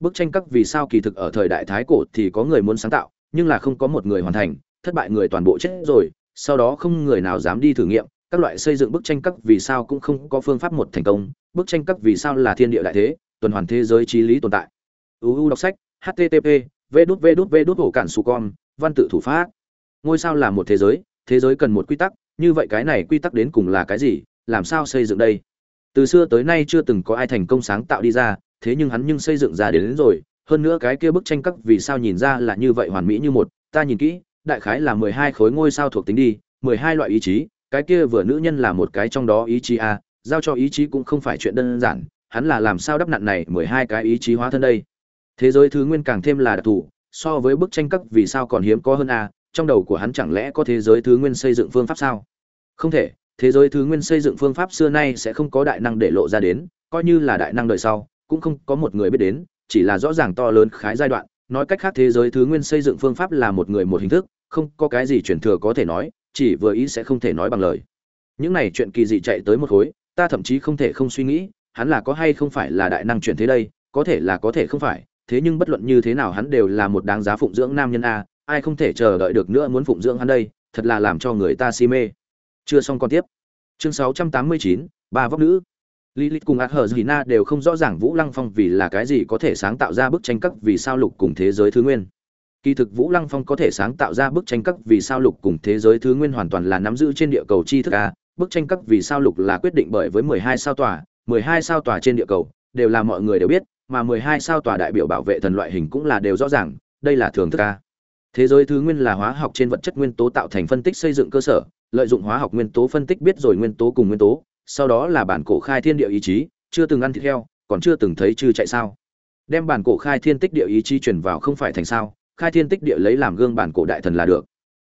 Bức tranh các vì sao kỳ thực ở thời đại thái cổ thì có người muốn sáng tạo nhưng là không có một người hoàn thành thất bại người toàn bộ chết rồi sau đó không người nào dám đi thử nghiệm các loại xây dựng bức tranh các vì sao cũng không có phương pháp một thành công bức tranh các vì sao là thiên địa đại thế tuần hoàn thế giới trí lý tồn tại. Uu đọc sách http v đút cản con văn tự thủ pháp. Ngôi sao là một thế giới thế giới cần một quy tắc như vậy cái này quy tắc đến cùng là cái gì làm sao xây dựng đây? Từ xưa tới nay chưa từng có ai thành công sáng tạo đi ra thế nhưng hắn nhưng xây dựng ra đến, đến rồi hơn nữa cái kia bức tranh cắt vì sao nhìn ra là như vậy hoàn mỹ như một, ta nhìn kỹ, đại khái là mười hai khối ngôi sao thuộc tính đi, mười hai loại ý chí, cái kia vừa nữ nhân là một cái trong đó ý chí a, giao cho ý chí cũng không phải chuyện đơn giản, hắn là làm sao đắp nặn này mười hai cái ý chí hóa thân đây. Thế giới thứ nguyên càng thêm là đặc thù, so với bức tranh cắt vì sao còn hiếm có hơn a, trong đầu của hắn chẳng lẽ có thế giới thứ nguyên xây dựng phương pháp sao? Không thể, thế giới thứ nguyên xây dựng phương pháp xưa nay sẽ không có đại năng để lộ ra đến, coi như là đại năng đời sau, cũng không có một người biết đến chỉ là rõ ràng to lớn khái giai đoạn nói cách khác thế giới thứ nguyên xây dựng phương pháp là một người một hình thức không có cái gì truyền thừa có thể nói chỉ vừa ý sẽ không thể nói bằng lời. Những này chuyện kỳ dị chạy tới một khối ta thậm chí không thể không suy nghĩ hắn là có hay không phải là đại năng chuyển thế đây có thể là có thể không phải thế nhưng bất luận như thế nào hắn đều là một đáng giá phụng dưỡng nam nhân a ai không thể chờ đợi được nữa muốn phụng dưỡng hắn đây thật là làm cho người ta si mê. Chưa xong còn tiếp. Chương 689, ba vóc nữ. Lilith cùng Át Hở đều không rõ ràng Vũ Lăng Phong vì là cái gì có thể sáng tạo ra bức tranh các vì sao lục cùng thế giới thứ nguyên. Kỳ thực Vũ Lăng Phong có thể sáng tạo ra bức tranh các vì sao lục cùng thế giới thứ nguyên hoàn toàn là nắm giữ trên địa cầu chi thức a, bức tranh các vì sao lục là quyết định bởi với 12 sao tòa, 12 sao tòa trên địa cầu đều là mọi người đều biết, mà 12 sao tòa đại biểu bảo vệ thần loại hình cũng là đều rõ ràng, đây là thường thức a. Thế giới thứ nguyên là hóa học trên vật chất nguyên tố tạo thành phân tích xây dựng cơ sở, lợi dụng hóa học nguyên tố phân tích biết rồi nguyên tố cùng nguyên tố, sau đó là bản cổ khai thiên địa ý chí, chưa từng ăn thịt heo, còn chưa từng thấy chư chạy sao? Đem bản cổ khai thiên tích địa ý chí truyền vào không phải thành sao? Khai thiên tích địa lấy làm gương bản cổ đại thần là được.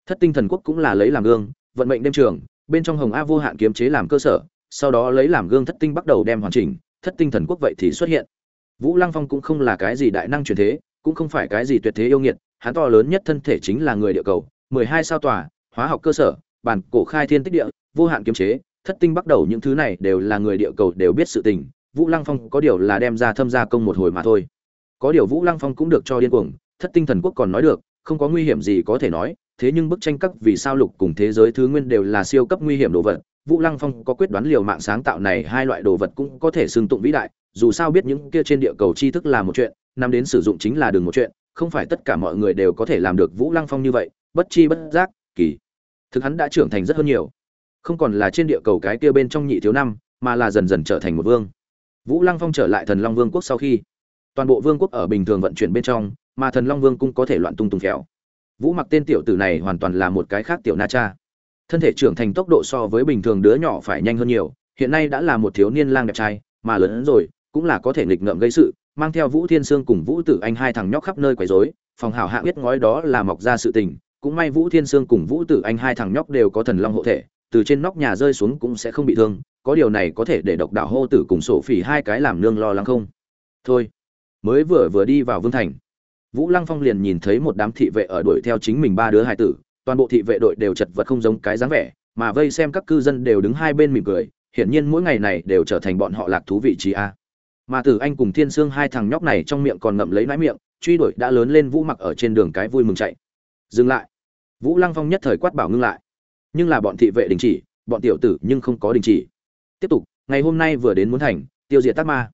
Thất tinh thần quốc cũng là lấy làm gương, vận mệnh đêm trường, bên trong hồng a vô hạn kiếm chế làm cơ sở, sau đó lấy làm gương thất tinh bắt đầu đem hoàn chỉnh, thất tinh thần quốc vậy thì xuất hiện. Vũ Lăng Phong cũng không là cái gì đại năng truyền thế, cũng không phải cái gì tuyệt thế yêu nghiệt, hắn to lớn nhất thân thể chính là người địa cầu, 12 sao tòa, hóa học cơ sở, bản cổ khai thiên tích địa, vô hạn kiếm chế, thất tinh bắt đầu những thứ này đều là người địa cầu đều biết sự tình, vũ lăng phong có điều là đem ra thâm gia công một hồi mà thôi. Có điều vũ lăng phong cũng được cho điên cuồng, thất tinh thần quốc còn nói được, không có nguy hiểm gì có thể nói, thế nhưng bức tranh các vì sao lục cùng thế giới thứ nguyên đều là siêu cấp nguy hiểm đồ vật, vũ lăng phong có quyết đoán liều mạng sáng tạo này hai loại đồ vật cũng có thể xưng tụng vĩ đại, dù sao biết những kia trên địa cầu tri thức là một chuyện nằm đến sử dụng chính là đường một chuyện, không phải tất cả mọi người đều có thể làm được vũ lăng phong như vậy, bất chi bất giác, kỳ. Thực hắn đã trưởng thành rất hơn nhiều không còn là trên địa cầu cái kia bên trong nhị thiếu năm, mà là dần dần trở thành một vương. Vũ lăng phong trở lại thần long vương quốc sau khi, toàn bộ vương quốc ở bình thường vận chuyển bên trong, mà thần long vương cũng có thể loạn tung tung khéo vũ mặc tên tiểu tử này hoàn toàn là một cái khác tiểu na cha. Thân thể trưởng thành tốc độ so với bình thường đứa nhỏ phải nhanh hơn nhiều, hiện nay đã là một thiếu niên lang đẹp trai, mà lớn hơn rồi, cũng là có thể nghịch ngợm gây sự, mang theo vũ thiên sương cùng vũ tử anh hai thằng nhóc khắp nơi quấy rối, phòng hảo hạ biết ngói đó là mọc ra sự tình, cũng may vũ thiên sương cùng vũ tử anh hai thằng nhóc đều có thần long hộ thể từ trên nóc nhà rơi xuống cũng sẽ không bị thương, có điều này có thể để độc đạo hô tử cùng sổ phỉ hai cái làm nương lo lắng không? Thôi, mới vừa vừa đi vào vương thành, vũ lăng phong liền nhìn thấy một đám thị vệ ở đuổi theo chính mình ba đứa hải tử, toàn bộ thị vệ đội đều chật vật không giống cái dáng vẻ, mà vây xem các cư dân đều đứng hai bên mỉm cười, hiển nhiên mỗi ngày này đều trở thành bọn họ lạc thú vị trí a. Mà tử anh cùng thiên sương hai thằng nhóc này trong miệng còn ngậm lấy nãi miệng, truy đuổi đã lớn lên vũ mặc ở trên đường cái vui mừng chạy. Dừng lại. Vũ lăng phong nhất thời quát bảo ngưng lại nhưng là bọn thị vệ đình chỉ, bọn tiểu tử nhưng không có đình chỉ. Tiếp tục, ngày hôm nay vừa đến muốn thành, tiêu diệt tác ma.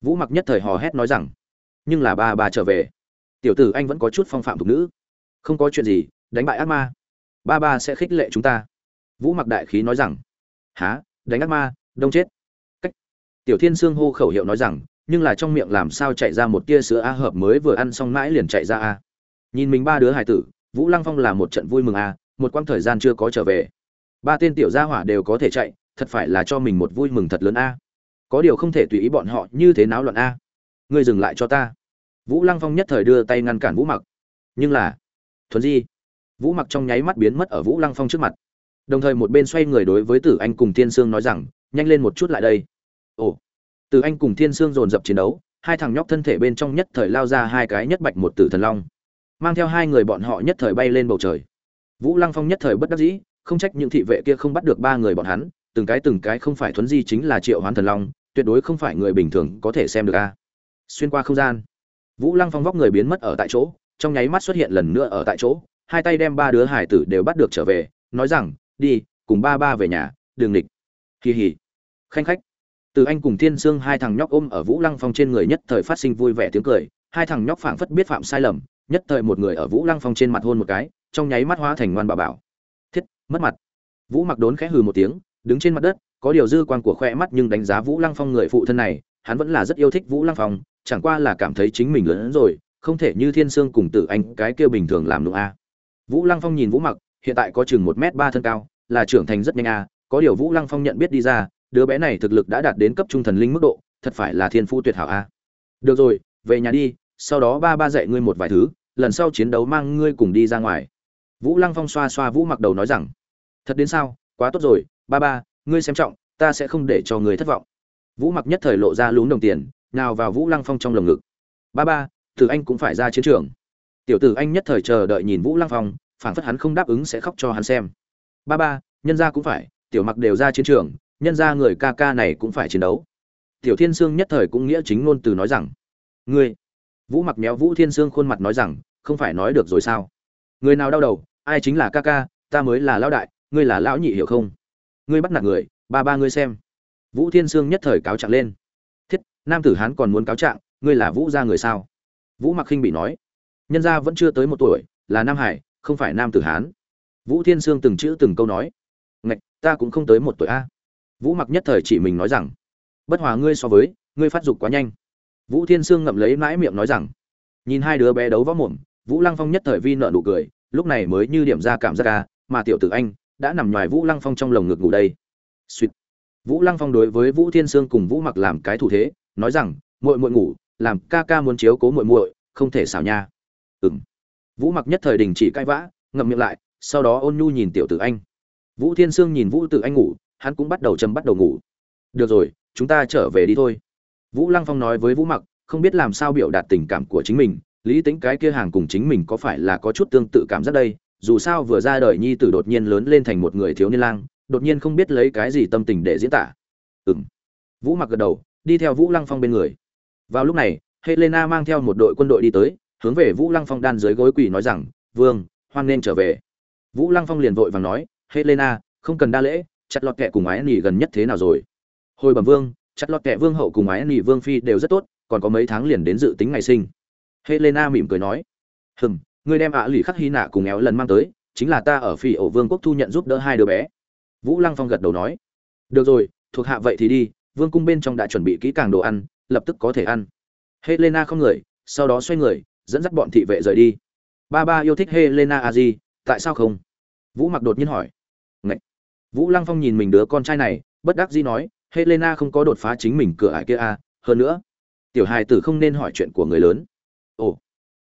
Vũ mặc nhất thời hò hét nói rằng, nhưng là ba bà trở về. Tiểu tử anh vẫn có chút phong phạm thục nữ. Không có chuyện gì, đánh bại ác ma. Ba ba sẽ khích lệ chúng ta. Vũ mặc đại khí nói rằng há đánh ác ma? Đông chết. Cách. Tiểu thiên sương hô khẩu hiệu nói rằng, nhưng là trong miệng làm sao chạy ra một tia sữa a hợp mới vừa ăn xong mãi liền chạy ra a. Nhìn mình ba đứa hải tử, vũ lăng phong là một trận vui mừng a một quãng thời gian chưa có trở về. Ba tên tiểu gia hỏa đều có thể chạy, thật phải là cho mình một vui mừng thật lớn a. Có điều không thể tùy ý bọn họ như thế náo loạn a. Ngươi dừng lại cho ta. Vũ lăng phong nhất thời đưa tay ngăn cản vũ mặc. Nhưng là thuần di, vũ mặc trong nháy mắt biến mất ở vũ lăng phong trước mặt. Đồng thời một bên xoay người đối với tử anh cùng thiên sương nói rằng, nhanh lên một chút lại đây. Ồ. Tử anh cùng thiên sương dồn dập chiến đấu, hai thằng nhóc thân thể bên trong nhất thời lao ra hai cái nhất bạch một tử thần long, mang theo hai người bọn họ nhất thời bay lên bầu trời vũ lăng phong nhất thời bất đắc dĩ, không trách những thị vệ kia không bắt được ba người bọn hắn, từng cái từng cái không phải thuấn di chính là triệu hoán thần long, tuyệt đối không phải người bình thường có thể xem được a. Xuyên qua không gian, vũ lăng phong vóc người biến mất ở tại chỗ, trong nháy mắt xuất hiện lần nữa ở tại chỗ, hai tay đem ba đứa hải tử đều bắt được trở về, nói rằng, đi, cùng ba ba về nhà đường địch kỳ hỉ. Khanh khách. Từ anh cùng thiên sương hai thằng nhóc ôm ở vũ lăng phong trên người nhất thời phát sinh vui vẻ tiếng cười, hai thằng nhóc phảng phất biết phạm sai lầm, nhất thời một người ở vũ lăng phong trên mặt hôn một cái trong nháy mắt hóa thành ngoan bà bảo. Thiết, mất mặt. Vũ mặc đốn khẽ hừ một tiếng, đứng trên mặt đất, có điều dư quan của khoe mắt nhưng đánh giá vũ lăng phong người phụ thân này, hắn vẫn là rất yêu thích vũ lăng phong, chẳng qua là cảm thấy chính mình lớn hơn rồi, không thể như thiên sương cùng tử anh, cái kia bình thường làm đúng a. Vũ lăng phong nhìn vũ mặc, hiện tại có chừng một m ba thân cao, là trưởng thành rất nhanh a, có điều vũ lăng phong nhận biết đi ra, đứa bé này thực lực đã đạt đến cấp trung thần linh mức độ, thật phải là thiên phu tuyệt hảo a. Được rồi, về nhà đi, sau đó ba ba dạy ngươi một vài thứ, lần sau chiến đấu mang ngươi cùng đi ra ngoài vũ lăng phong xoa xoa vũ mặc đầu nói rằng, thật đến sao? Quá tốt rồi, ba ba, ngươi xem trọng, ta sẽ không để cho người thất vọng. Vũ mặc nhất thời lộ ra lún đồng tiền, nào vào vũ lăng phong trong lồng ngực. Ba ba, tử anh cũng phải ra chiến trường. Tiểu tử anh nhất thời chờ đợi nhìn vũ lăng phong, phảng phất hắn không đáp ứng sẽ khóc cho hắn xem. Ba ba, nhân gia cũng phải, tiểu mặc đều ra chiến trường, nhân gia người ca ca này cũng phải chiến đấu. Tiểu thiên sương nhất thời cũng nghĩa chính ngôn từ nói rằng, ngươi? Vũ mặc méo vũ thiên sương khuôn mặt nói rằng, không phải nói được rồi sao? Người nào đau đầu, ai chính là ca ca, ta mới là lão đại, ngươi là lão nhị hiểu không? Ngươi bắt nạt người, ba ba ngươi xem. Vũ thiên sương nhất thời cáo trạng lên. Thiết, nam tử hán còn muốn cáo trạng, ngươi là vũ gia người sao? Vũ mặc khinh bị nói. Nhân gia vẫn chưa tới một tuổi, là nam hải, không phải nam tử hán. Vũ thiên sương từng chữ từng câu nói. Ngạch, ta cũng không tới một tuổi a. Vũ mặc nhất thời chỉ mình nói rằng, bất hòa ngươi so với, ngươi phát dục quá nhanh. Vũ thiên sương ngậm lấy mãi miệng nói rằng, nhìn hai đứa bé đấu võ mồm vũ lăng phong nhất thời vi nợ nụ cười lúc này mới như điểm ra cảm giác ra, mà tiểu tử anh đã nằm ngoài vũ lăng phong trong lồng ngực ngủ đây. Xuyệt. vũ lăng phong đối với vũ thiên sương cùng vũ mặc làm cái thủ thế nói rằng muội muội ngủ làm ca ca muốn chiếu cố muội muội không thể xảo nha. Ừm. Vũ mặc nhất thời đình chỉ cãi vã ngậm miệng lại sau đó ôn nhu nhìn tiểu tử anh. Vũ thiên sương nhìn vũ tử anh ngủ hắn cũng bắt đầu chầm bắt đầu ngủ. Được rồi chúng ta trở về đi thôi. Vũ lăng phong nói với vũ mặc không biết làm sao biểu đạt tình cảm của chính mình lý tính cái kia hàng cùng chính mình có phải là có chút tương tự cảm giác đây? Dù sao vừa ra đời nhi tử đột nhiên lớn lên thành một người thiếu niên lang, đột nhiên không biết lấy cái gì tâm tình để diễn tả. Ừng vũ mặc gật đầu, đi theo vũ lăng phong bên người. Vào lúc này, helena mang theo một đội quân đội đi tới, hướng về vũ lăng phong đan dưới gối quỳ nói rằng, vương, hoan nên trở về. Vũ lăng phong liền vội vàng nói, helena, không cần đa lễ, chặt lọt kẹ cùng ái nỉ gần nhất thế nào rồi? Hồi bẩm vương, chặt lọt kẹ vương hậu cùng ái nỉ vương phi đều rất tốt, còn có mấy tháng liền đến dự tính ngày sinh helena mỉm cười nói. Hừm ngươi đem ạ à lì khắc hy nạ cùng éo lần mang tới chính là ta ở phi ổ vương quốc thu nhận giúp đỡ hai đứa bé. Vũ lăng phong gật đầu nói. Được rồi thuộc hạ vậy thì đi vương cung bên trong đã chuẩn bị kỹ càng đồ ăn lập tức có thể ăn. Helena không người sau đó xoay người dẫn dắt bọn thị vệ rời đi. Ba ba yêu thích helena a di tại sao không? Vũ mặc đột nhiên hỏi. Ngậy! vũ lăng phong nhìn mình đứa con trai này bất đắc dĩ nói helena không có đột phá chính mình cửa ải kia a à, hơn nữa tiểu hài tử không nên hỏi chuyện của người lớn ồ.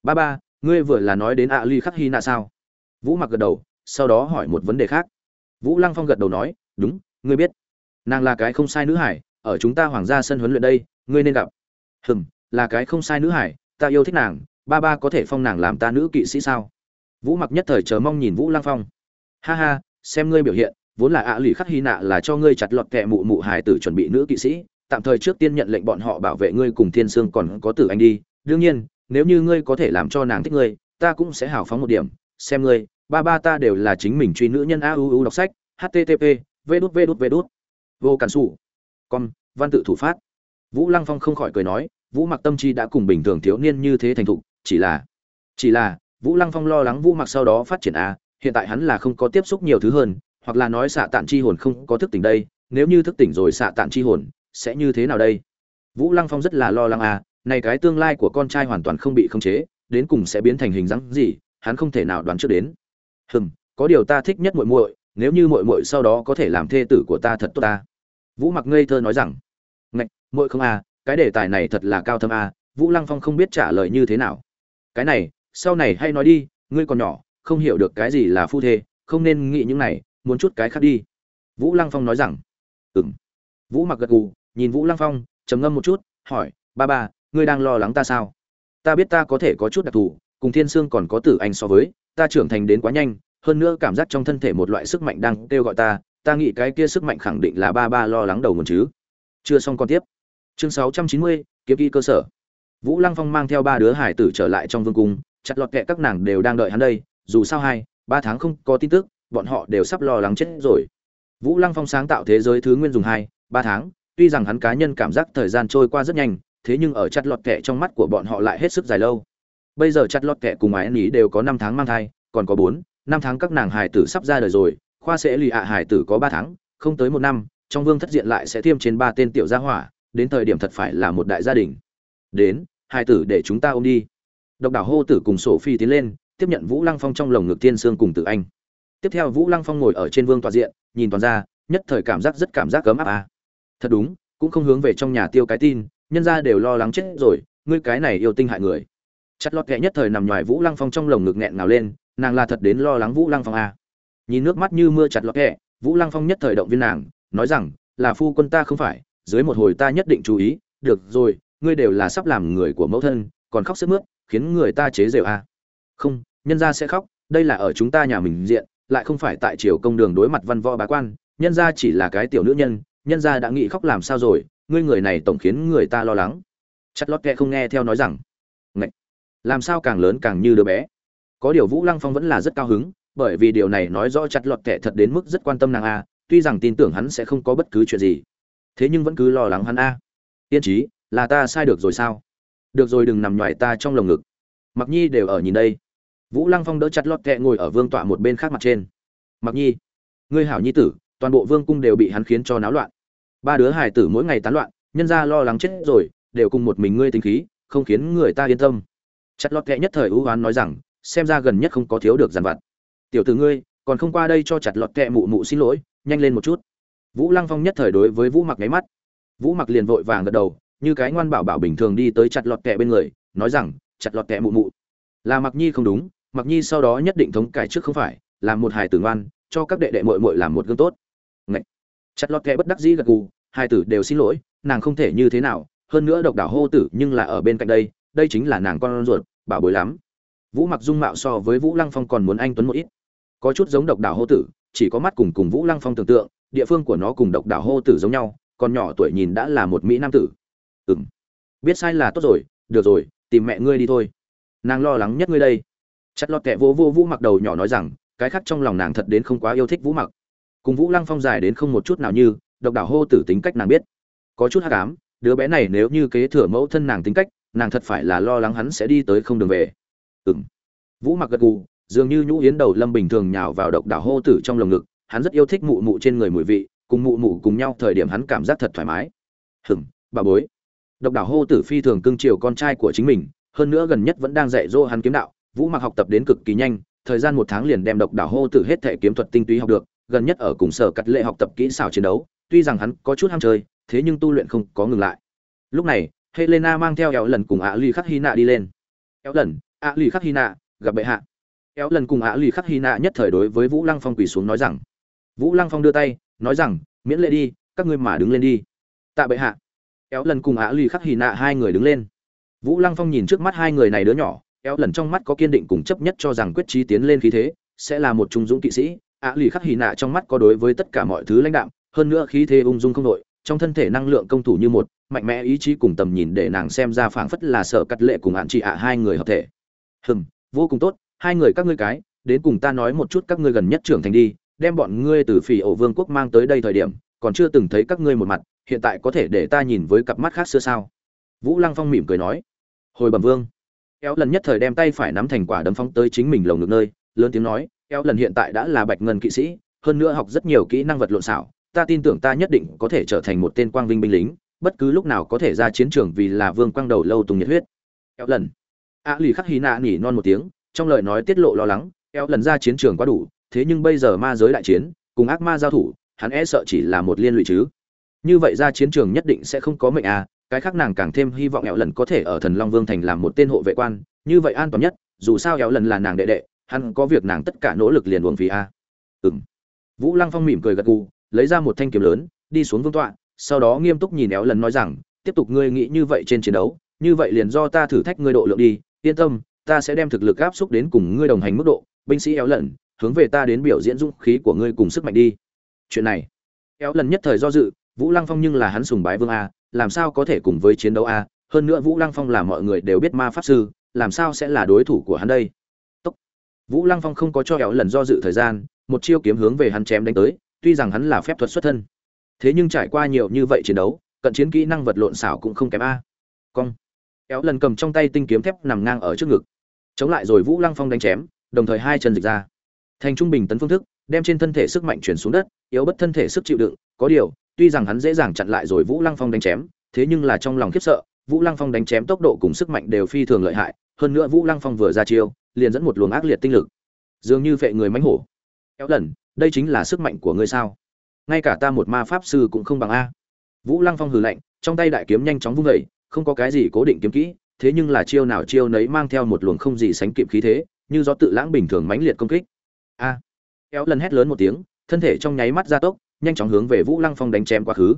Ba ba, ngươi vừa là nói đến ạ ly khắc hy nạ sao? Vũ mặc gật đầu, sau đó hỏi một vấn đề khác. Vũ lăng phong gật đầu nói, đúng, ngươi biết. Nàng là cái không sai nữ hải, ở chúng ta hoàng gia sân huấn luyện đây, ngươi nên gặp. Hừm, là cái không sai nữ hải, ta yêu thích nàng, ba ba có thể phong nàng làm ta nữ kỵ sĩ sao? Vũ mặc nhất thời chờ mong nhìn vũ lăng phong. Ha ha, xem ngươi biểu hiện, vốn là ạ à lì khắc hy nạ là cho ngươi chặt lọt kẹ mụ mụ hải tử chuẩn bị nữ kỵ sĩ, tạm thời trước tiên nhận lệnh bọn họ bảo vệ ngươi cùng thiên sương còn có tử anh đi. Đương nhiên nếu như ngươi có thể làm cho nàng thích ngươi, ta cũng sẽ hào phóng một điểm. Xem ngươi, ba ba ta đều là chính mình truy nữ nhân a u u đọc sách http v đút v đút v đút. Vô cản sủ. Con, văn tự thủ phát. Vũ lăng phong không khỏi cười nói, vũ mặc tâm chi đã cùng bình thường thiếu niên như thế thành thục, chỉ là chỉ là, vũ lăng phong lo lắng vũ mặc sau đó phát triển a, hiện tại hắn là không có tiếp xúc nhiều thứ hơn, hoặc là nói xạ tạn chi hồn không có thức tỉnh đây, nếu như thức tỉnh rồi xạ tạn chi hồn, sẽ như thế nào đây? Vũ lăng phong rất là lo lắng à này cái tương lai của con trai hoàn toàn không bị khống chế, đến cùng sẽ biến thành hình dáng gì, hắn không thể nào đoán trước đến. Hừm, có điều ta thích nhất muội muội, nếu như muội muội sau đó có thể làm thê tử của ta thật tốt ta. Vũ mặc ngây thơ nói rằng, ngạch, muội không à cái đề tài này thật là cao thâm à vũ lăng phong không biết trả lời như thế nào. Cái này, sau này hay nói đi, ngươi còn nhỏ, không hiểu được cái gì là phu thê, không nên nghĩ những này, muốn chút cái khác đi. Vũ lăng phong nói rằng, ừm. vũ mặc gật gù, nhìn vũ lăng phong, trầm ngâm một chút, hỏi, ba ba ngươi đang lo lắng ta sao? Ta biết ta có thể có chút đặc thù, cùng thiên sương còn có tử anh so với, ta trưởng thành đến quá nhanh, hơn nữa cảm giác trong thân thể một loại sức mạnh đang kêu gọi ta ta nghĩ cái kia sức mạnh khẳng định là ba ba lo lắng đầu nguồn chứ. Chưa xong còn tiếp. Chương sáu trăm chín mươi, kiếm kỹ cơ sở. Vũ lăng phong mang theo ba đứa hải tử trở lại trong vương cung, chặt lọt kệ các nàng đều đang đợi hắn đây, dù sao hai, ba tháng không có tin tức, bọn họ đều sắp lo lắng chết rồi. Vũ lăng phong sáng tạo thế giới thứ nguyên dùng hai, ba tháng, tuy rằng hắn cá nhân cảm giác thời gian trôi qua rất nhanh thế nhưng ở chặt lọt kệ trong mắt của bọn họ lại hết sức dài lâu. Bây giờ chặt lọt kệ cùng ái ý đều có năm tháng mang thai, còn có bốn, năm tháng các nàng hài tử sắp ra đời rồi, khoa sẽ lì ạ hài tử có ba tháng, không tới một năm, trong vương thất diện lại sẽ thêm trên ba tên tiểu gia hỏa, đến thời điểm thật phải là một đại gia đình. Đến, hài tử để chúng ta ôm đi. Độc đảo hô tử cùng sổ phi tiến lên, tiếp nhận vũ lăng phong trong lồng ngực tiên sương cùng tử anh. Tiếp theo vũ lăng phong ngồi ở trên vương toàn diện, nhìn toàn ra, nhất thời cảm giác rất cảm giác cấm áp à. thật đúng, cũng không hướng về trong nhà tiêu cái tin nhân ra đều lo lắng chết rồi, ngươi cái này yêu tinh hại người chặt lọt kệ nhất thời nằm ngoài vũ lăng phong trong lồng ngực nghẹn ngào lên, nàng là thật đến lo lắng vũ lăng phong à. nhìn nước mắt như mưa chặt lọt kệ vũ lăng phong nhất thời động viên nàng, nói rằng, là phu quân ta không phải, dưới một hồi ta nhất định chú ý, được rồi, ngươi đều là sắp làm người của mẫu thân, còn khóc sức mướt, khiến người ta chế rều à. không, nhân ra sẽ khóc, đây là ở chúng ta nhà mình diện, lại không phải tại triều công đường đối mặt văn võ bá quan, nhân ra chỉ là cái tiểu nữ nhân nhân ra đã nghĩ khóc làm sao rồi ngươi người này tổng khiến người ta lo lắng. Chặt lót kệ không nghe theo nói rằng Ngậy! làm sao càng lớn càng như đứa bé? Có điều vũ lăng phong vẫn là rất cao hứng, bởi vì điều này nói rõ chặt lọt kệ thật đến mức rất quan tâm nàng a, tuy rằng tin tưởng hắn sẽ không có bất cứ chuyện gì. Thế nhưng vẫn cứ lo lắng hắn a. Tiên trí là ta sai được rồi sao? Được rồi đừng nằm nhoài ta trong lồng ngực. Mặc nhi đều ở nhìn đây. Vũ lăng phong đỡ chặt lọt kệ ngồi ở vương tọa một bên khác mặt trên. Mặc nhi, ngươi hảo nhi tử, toàn bộ vương cung đều bị hắn khiến cho náo loạn ba đứa hài tử mỗi ngày tán loạn, nhân ra lo lắng chết rồi, đều cùng một mình ngươi tính khí, không khiến người ta yên tâm. Chặt lọt kệ nhất thời ưu oán nói rằng, xem ra gần nhất không có thiếu được dàn vặt. Tiểu tử ngươi, còn không qua đây cho chặt lọt kệ mụ mụ xin lỗi, nhanh lên một chút. Vũ lăng phong nhất thời đối với vũ mặc nháy mắt. Vũ mặc liền vội vàng gật đầu, như cái ngoan bảo bảo bình thường đi tới chặt lọt kệ bên người, nói rằng, chặt lọt kệ mụ mụ. Là mặc nhi không đúng, mặc nhi sau đó nhất định thống cải trước không phải làm một hài tử ngoan, cho các đệ đệ muội muội làm một gương tốt chặt lọt kệ bất đắc dĩ gật gù hai tử đều xin lỗi nàng không thể như thế nào hơn nữa độc đảo hô tử nhưng là ở bên cạnh đây đây chính là nàng con ruột bảo bối lắm. Vũ mặc dung mạo so với vũ lăng phong còn muốn anh tuấn một ít. Có chút giống độc đảo hô tử chỉ có mắt cùng cùng vũ lăng phong tưởng tượng địa phương của nó cùng độc đảo hô tử giống nhau còn nhỏ tuổi nhìn đã là một mỹ nam tử. Ừm, biết sai là tốt rồi được rồi tìm mẹ ngươi đi thôi. Nàng lo lắng nhất ngươi đây. Chặt lọt kẹ vô vô vũ mặc đầu nhỏ nói rằng cái khác trong lòng nàng thật đến không quá yêu thích vũ mặc cùng vũ lăng phong dài đến không một chút nào như, độc đảo hô tử tính cách nàng biết. Có chút hắc ám, đứa bé này nếu như kế thừa mẫu thân nàng tính cách, nàng thật phải là lo lắng hắn sẽ đi tới không đường về. Ừng vũ mặc gật gù, dường như nhũ yến đầu lâm bình thường nhào vào độc đảo hô tử trong lồng ngực, hắn rất yêu thích mụ mụ trên người mùi vị, cùng mụ mụ cùng nhau thời điểm hắn cảm giác thật thoải mái. Hừng bà bối. Độc đảo hô tử phi thường cưng chiều con trai của chính mình, hơn nữa gần nhất vẫn đang dạy dỗ hắn kiếm đạo, vũ mặc học tập đến cực kỳ nhanh, thời gian một tháng liền đem độc đảo hô tử hết thể kiếm thuật tinh túy học được gần nhất ở cùng sở cắt lệ học tập kỹ xảo chiến đấu, tuy rằng hắn có chút ham chơi, thế nhưng tu luyện không có ngừng lại. Lúc này, helena mang theo éo lần cùng ạ ly khắc hy nạ đi lên. Éo lần ạ ly khắc hy nạ, gặp bệ hạ. Éo lần cùng ạ ly khắc hy nạ nhất thời đối với vũ lăng phong quỳ xuống nói rằng, vũ lăng phong đưa tay, nói rằng, miễn lệ đi, các ngươi mà đứng lên đi. Tạ bệ hạ. Éo lần cùng ạ lì khắc hy nạ hai người đứng lên. Vũ lăng phong nhìn trước mắt hai người này đứa nhỏ éo lần trong mắt có kiên định cùng chấp nhất cho rằng quyết trí tiến lên khí thế, sẽ là một trung dũng kỵ sĩ ạ lì khắc hì nạ trong mắt có đối với tất cả mọi thứ lãnh đạm, hơn nữa khí thế ung dung không đội, trong thân thể năng lượng công thủ như một, mạnh mẽ ý chí cùng tầm nhìn để nàng xem ra phảng phất là sợ cắt lệ cùng hạn chị ạ hai người hợp thể. Hừm, vô cùng tốt, hai người các ngươi cái, đến cùng ta nói một chút các ngươi gần nhất trưởng thành đi, đem bọn ngươi từ phỉ ổ vương quốc mang tới đây thời điểm, còn chưa từng thấy các ngươi một mặt, hiện tại có thể để ta nhìn với cặp mắt khác xưa sao? Vũ lăng phong mỉm cười nói. Hồi bẩm vương. Kéo lần nhất thời đem tay phải nắm thành quả đấm phóng tới chính mình lồng ngực nơi, lớn tiếng nói Eo lần hiện tại đã là bạch ngân kỵ sĩ, hơn nữa học rất nhiều kỹ năng vật lộn xảo ta tin tưởng ta nhất định có thể trở thành một tên quang vinh binh lính, bất cứ lúc nào có thể ra chiến trường vì là vương quang đầu lâu tùng nhiệt huyết. Eo lần. A lì khắc hy nạ nỉ non một tiếng, trong lời nói tiết lộ lo lắng Eo lần ra chiến trường quá đủ, thế nhưng bây giờ ma giới đại chiến, cùng ác ma giao thủ, hắn e sợ chỉ là một liên lụy chứ. Như vậy ra chiến trường nhất định sẽ không có mệnh à cái khác nàng càng thêm hy vọng Eo lần có thể ở thần long vương thành làm một tên hộ vệ quan, như vậy an toàn nhất, dù sao Eo lần là nàng đệ đệ hắn có việc nàng tất cả nỗ lực liền uống vì a. Ừ m vũ lăng phong mỉm cười gật gù, lấy ra một thanh kiếm lớn, đi xuống vương tọa, sau đó nghiêm túc nhìn éo lần nói rằng, tiếp tục ngươi nghĩ như vậy trên chiến đấu, như vậy liền do ta thử thách ngươi độ lượng đi, yên tâm, ta sẽ đem thực lực áp xúc đến cùng ngươi đồng hành mức độ, binh sĩ éo lần, hướng về ta đến biểu diễn dũng khí của ngươi cùng sức mạnh đi. Chuyện này, éo lần nhất thời do dự, vũ lăng phong nhưng là hắn sùng bái vương a, làm sao có thể cùng với chiến đấu a? Hơn nữa vũ lăng phong là mọi người đều biết ma pháp sư, làm sao sẽ là đối thủ của hắn đây? Vũ lăng phong không có cho éo lần do dự thời gian, một chiêu kiếm hướng về hắn chém đánh tới, tuy rằng hắn là phép thuật xuất thân. Thế nhưng trải qua nhiều như vậy chiến đấu, cận chiến kỹ năng vật lộn xảo cũng không kém a. Cong. Éo lần cầm trong tay tinh kiếm thép nằm ngang ở trước ngực. Chống lại rồi vũ lăng phong đánh chém, đồng thời hai chân dịch ra. Thành trung bình tấn phương thức, đem trên thân thể sức mạnh chuyển xuống đất, yếu bất thân thể sức chịu đựng, có điều, tuy rằng hắn dễ dàng chặn lại rồi vũ lăng phong đánh chém, thế nhưng là trong lòng khiếp sợ, vũ lăng phong đánh chém tốc độ cùng sức mạnh đều phi thường lợi hại, hơn nữa vũ lăng phong vừa ra chiêu liền dẫn một luồng ác liệt tinh lực. Dường như vệ người mánh hổ. Kéo lần, đây chính là sức mạnh của ngươi sao? Ngay cả ta một ma pháp sư cũng không bằng a. Vũ lăng phong hừ lạnh, trong tay đại kiếm nhanh chóng vung vẩy không có cái gì cố định kiếm kỹ, thế nhưng là chiêu nào chiêu nấy mang theo một luồng không gì sánh kịp khí thế, như gió tự lãng bình thường mãnh liệt công kích. A. Kéo lần hét lớn một tiếng, thân thể trong nháy mắt gia tốc, nhanh chóng hướng về vũ lăng phong đánh chém quá khứ.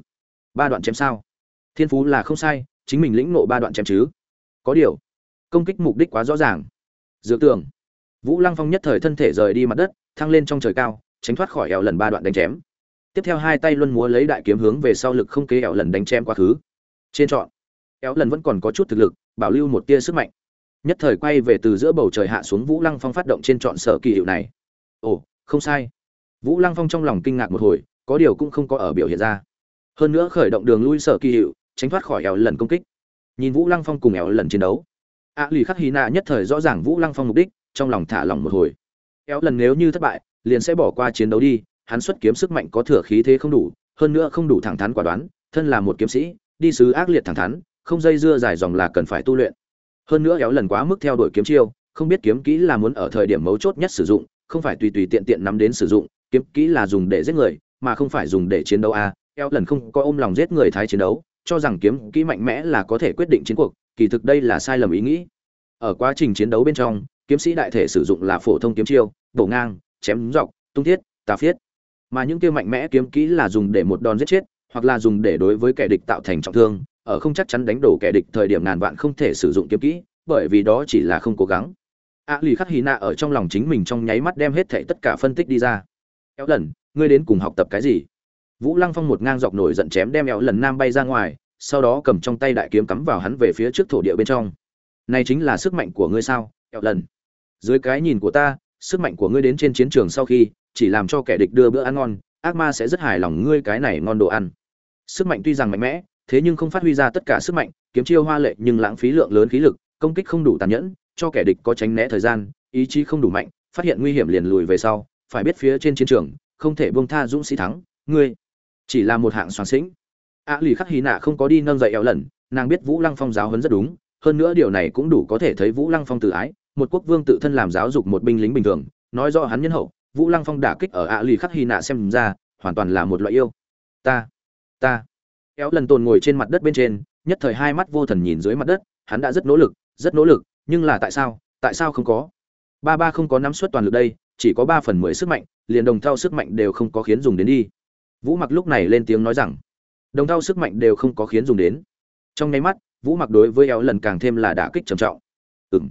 Ba đoạn chém sao? Thiên phú là không sai, chính mình lĩnh nộ ba đoạn chém chứ. Có điều, công kích mục đích quá rõ ràng dược tường. Vũ lăng phong nhất thời thân thể rời đi mặt đất, thăng lên trong trời cao, tránh thoát khỏi ẻo lần ba đoạn đánh chém. Tiếp theo hai tay luân múa lấy đại kiếm hướng về sau lực không kế ẻo lần đánh chém quá khứ. Trên trọn éo lần vẫn còn có chút thực lực, bảo lưu một tia sức mạnh. Nhất thời quay về từ giữa bầu trời hạ xuống vũ lăng phong phát động trên trọn sở kỳ hiệu này. Ồ, không sai. Vũ lăng phong trong lòng kinh ngạc một hồi, có điều cũng không có ở biểu hiện ra. Hơn nữa khởi động đường lui sở kỳ hiệu, tránh thoát khỏi ẻo lần công kích. Nhìn vũ lăng phong cùng ẻo lần chiến đấu a lì khắc hy nạ nhất thời rõ ràng vũ lăng phong mục đích, trong lòng thả lỏng một hồi Éo lần nếu như thất bại, liền sẽ bỏ qua chiến đấu đi, hắn xuất kiếm sức mạnh có thừa khí thế không đủ, hơn nữa không đủ thẳng thắn quả đoán, thân là một kiếm sĩ, đi sứ ác liệt thẳng thắn, không dây dưa dài dòng là cần phải tu luyện hơn nữa éo lần quá mức theo đuổi kiếm chiêu, không biết kiếm kỹ là muốn ở thời điểm mấu chốt nhất sử dụng, không phải tùy tùy tiện tiện nắm đến sử dụng, kiếm kỹ là dùng để giết người, mà không phải dùng để chiến đấu a à. éo lần không có ôm lòng giết người thái chiến đấu, cho rằng kiếm kỹ mạnh mẽ là có thể quyết định chiến cuộc kỳ thực đây là sai lầm ý nghĩ. Ở quá trình chiến đấu bên trong, kiếm sĩ đại thể sử dụng là phổ thông kiếm chiêu, bổ ngang, chém dọc, tung thiết, tà phiết. Mà những kia mạnh mẽ kiếm kỹ là dùng để một đòn giết chết, hoặc là dùng để đối với kẻ địch tạo thành trọng thương, ở không chắc chắn đánh đổ kẻ địch thời điểm ngàn vạn không thể sử dụng kiếm kỹ, bởi vì đó chỉ là không cố gắng. A lì khắc hy nạ ở trong lòng chính mình trong nháy mắt đem hết thảy tất cả phân tích đi ra. Éo lần ngươi đến cùng học tập cái gì? Vũ lăng phong một ngang dọc nổi giận chém đem éo lần nam bay ra ngoài sau đó cầm trong tay đại kiếm cắm vào hắn về phía trước thổ địa bên trong. Này chính là sức mạnh của ngươi sao éo lần? Dưới cái nhìn của ta, sức mạnh của ngươi đến trên chiến trường sau khi, chỉ làm cho kẻ địch đưa bữa ăn ngon, ác ma sẽ rất hài lòng ngươi cái này ngon đồ ăn. Sức mạnh tuy rằng mạnh mẽ, thế nhưng không phát huy ra tất cả sức mạnh, kiếm chiêu hoa lệ nhưng lãng phí lượng lớn khí lực, công kích không đủ tàn nhẫn, cho kẻ địch có tránh né thời gian, ý chí không đủ mạnh, phát hiện nguy hiểm liền lùi về sau, phải biết phía trên chiến trường, không thể buông tha dũng sĩ thắng, ngươi chỉ là một hạng soàn sĩnh a lì khắc hí nạ không có đi nâng dậy eo lần, nàng biết vũ lăng phong giáo huấn rất đúng, hơn nữa điều này cũng đủ có thể thấy vũ lăng phong tự ái, một quốc vương tự thân làm giáo dục một binh lính bình thường, nói rõ hắn nhân hậu, vũ lăng phong đả kích ở ạ lì khắc hy nạ xem ra, hoàn toàn là một loại yêu. Ta ta. Éo lần tồn ngồi trên mặt đất bên trên, nhất thời hai mắt vô thần nhìn dưới mặt đất, hắn đã rất nỗ lực, rất nỗ lực, nhưng là tại sao tại sao không có? Ba ba không có nắm suất toàn lực đây, chỉ có ba phần mười sức mạnh, liền đồng thao sức mạnh đều không có khiến dùng đến đi. Vũ mặc lúc này lên tiếng nói rằng đồng thau sức mạnh đều không có khiến dùng đến. Trong nháy mắt, vũ mặc đối với éo lần càng thêm là đả kích trầm trọng. Ừng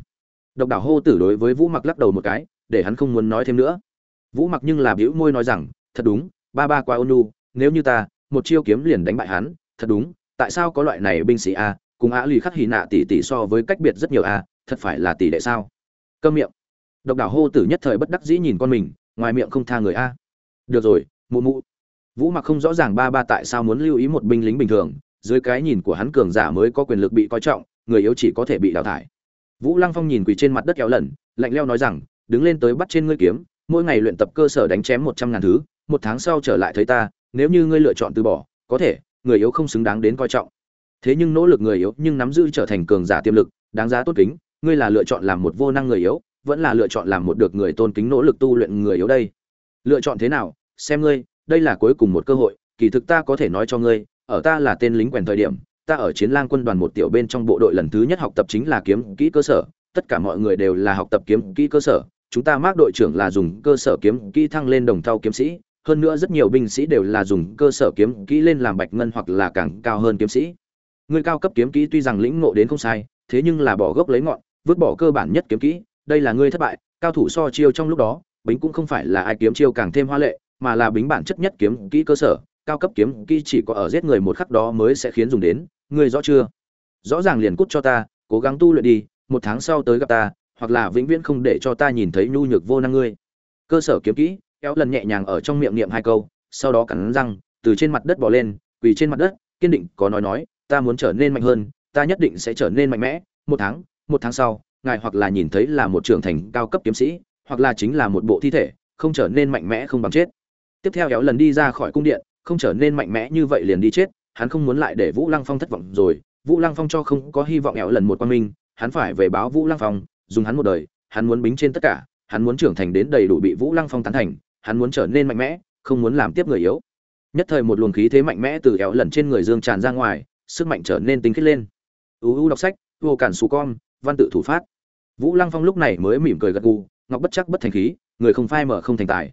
độc đảo hô tử đối với vũ mặc lắc đầu một cái, để hắn không muốn nói thêm nữa. Vũ mặc nhưng là bĩu môi nói rằng, thật đúng, ba ba qua ônu nếu như ta, một chiêu kiếm liền đánh bại hắn, thật đúng, tại sao có loại này binh sĩ a, cùng á lì khắc hì nạ tỷ tỷ so với cách biệt rất nhiều a, thật phải là tỷ đệ sao? Câm miệng. Độc đảo hô tử nhất thời bất đắc dĩ nhìn con mình, ngoài miệng không tha người a. Được rồi, mụ mụ vũ mặc không rõ ràng ba ba tại sao muốn lưu ý một binh lính bình thường, dưới cái nhìn của hắn cường giả mới có quyền lực bị coi trọng, người yếu chỉ có thể bị đào thải. Vũ lăng phong nhìn quỳ trên mặt đất kéo lần, lạnh leo nói rằng, đứng lên tới bắt trên ngươi kiếm, mỗi ngày luyện tập cơ sở đánh chém một trăm ngàn thứ, một tháng sau trở lại thấy ta, nếu như ngươi lựa chọn từ bỏ, có thể, người yếu không xứng đáng đến coi trọng. Thế nhưng nỗ lực người yếu nhưng nắm giữ trở thành cường giả tiềm lực, đáng giá tốt kính, ngươi là lựa chọn làm một vô năng người yếu, vẫn là lựa chọn làm một được người tôn kính nỗ lực tu luyện người yếu đây. Lựa chọn thế nào, xem ngươi đây là cuối cùng một cơ hội, kỳ thực ta có thể nói cho ngươi, ở ta là tên lính quèn thời điểm, ta ở chiến lang quân đoàn một tiểu bên trong bộ đội lần thứ nhất học tập chính là kiếm kỹ cơ sở, tất cả mọi người đều là học tập kiếm kỹ cơ sở, chúng ta mác đội trưởng là dùng cơ sở kiếm kỹ thăng lên đồng thau kiếm sĩ, hơn nữa rất nhiều binh sĩ đều là dùng cơ sở kiếm kỹ lên làm bạch ngân hoặc là càng cao hơn kiếm sĩ. Người cao cấp kiếm kỹ tuy rằng lĩnh ngộ đến không sai, thế nhưng là bỏ gốc lấy ngọn, vứt bỏ cơ bản nhất kiếm kỹ, đây là ngươi thất bại, cao thủ so chiêu trong lúc đó, bính cũng không phải là ai kiếm chiêu càng thêm hoa lệ mà là bính bản chất nhất kiếm kỹ cơ sở, cao cấp kiếm kỹ chỉ có ở giết người một khắc đó mới sẽ khiến dùng đến. Ngươi rõ chưa? Rõ ràng liền cút cho ta, cố gắng tu luyện đi, một tháng sau tới gặp ta, hoặc là vĩnh viễn không để cho ta nhìn thấy nhu nhược vô năng ngươi. Cơ sở kiếm kỹ, kéo lần nhẹ nhàng ở trong miệng niệm hai câu, sau đó cắn răng, từ trên mặt đất bỏ lên, quỳ trên mặt đất, kiên định, có nói nói, ta muốn trở nên mạnh hơn, ta nhất định sẽ trở nên mạnh mẽ, một tháng một tháng sau, ngài hoặc là nhìn thấy là một trưởng thành cao cấp kiếm sĩ, hoặc là chính là một bộ thi thể, không trở nên mạnh mẽ không bằng chết tiếp theo kéo lần đi ra khỏi cung điện, không trở nên mạnh mẽ như vậy liền đi chết, hắn không muốn lại để vũ lăng phong thất vọng rồi. Vũ lăng phong cho không có hy vọng éo lần một quan minh, hắn phải về báo vũ lăng phong, dùng hắn một đời, hắn muốn bính trên tất cả, hắn muốn trưởng thành đến đầy đủ bị vũ lăng phong tán thành, hắn muốn trở nên mạnh mẽ, không muốn làm tiếp người yếu. Nhất thời một luồng khí thế mạnh mẽ từ éo lần trên người dương tràn ra ngoài, sức mạnh trở nên tính khiết lên. Uu đọc sách, vô cản xù con, văn tự thủ phát. Vũ lăng phong lúc này mới mỉm cười gật gù, ngọc bất chắc bất thành khí, người không phai mở không thành tài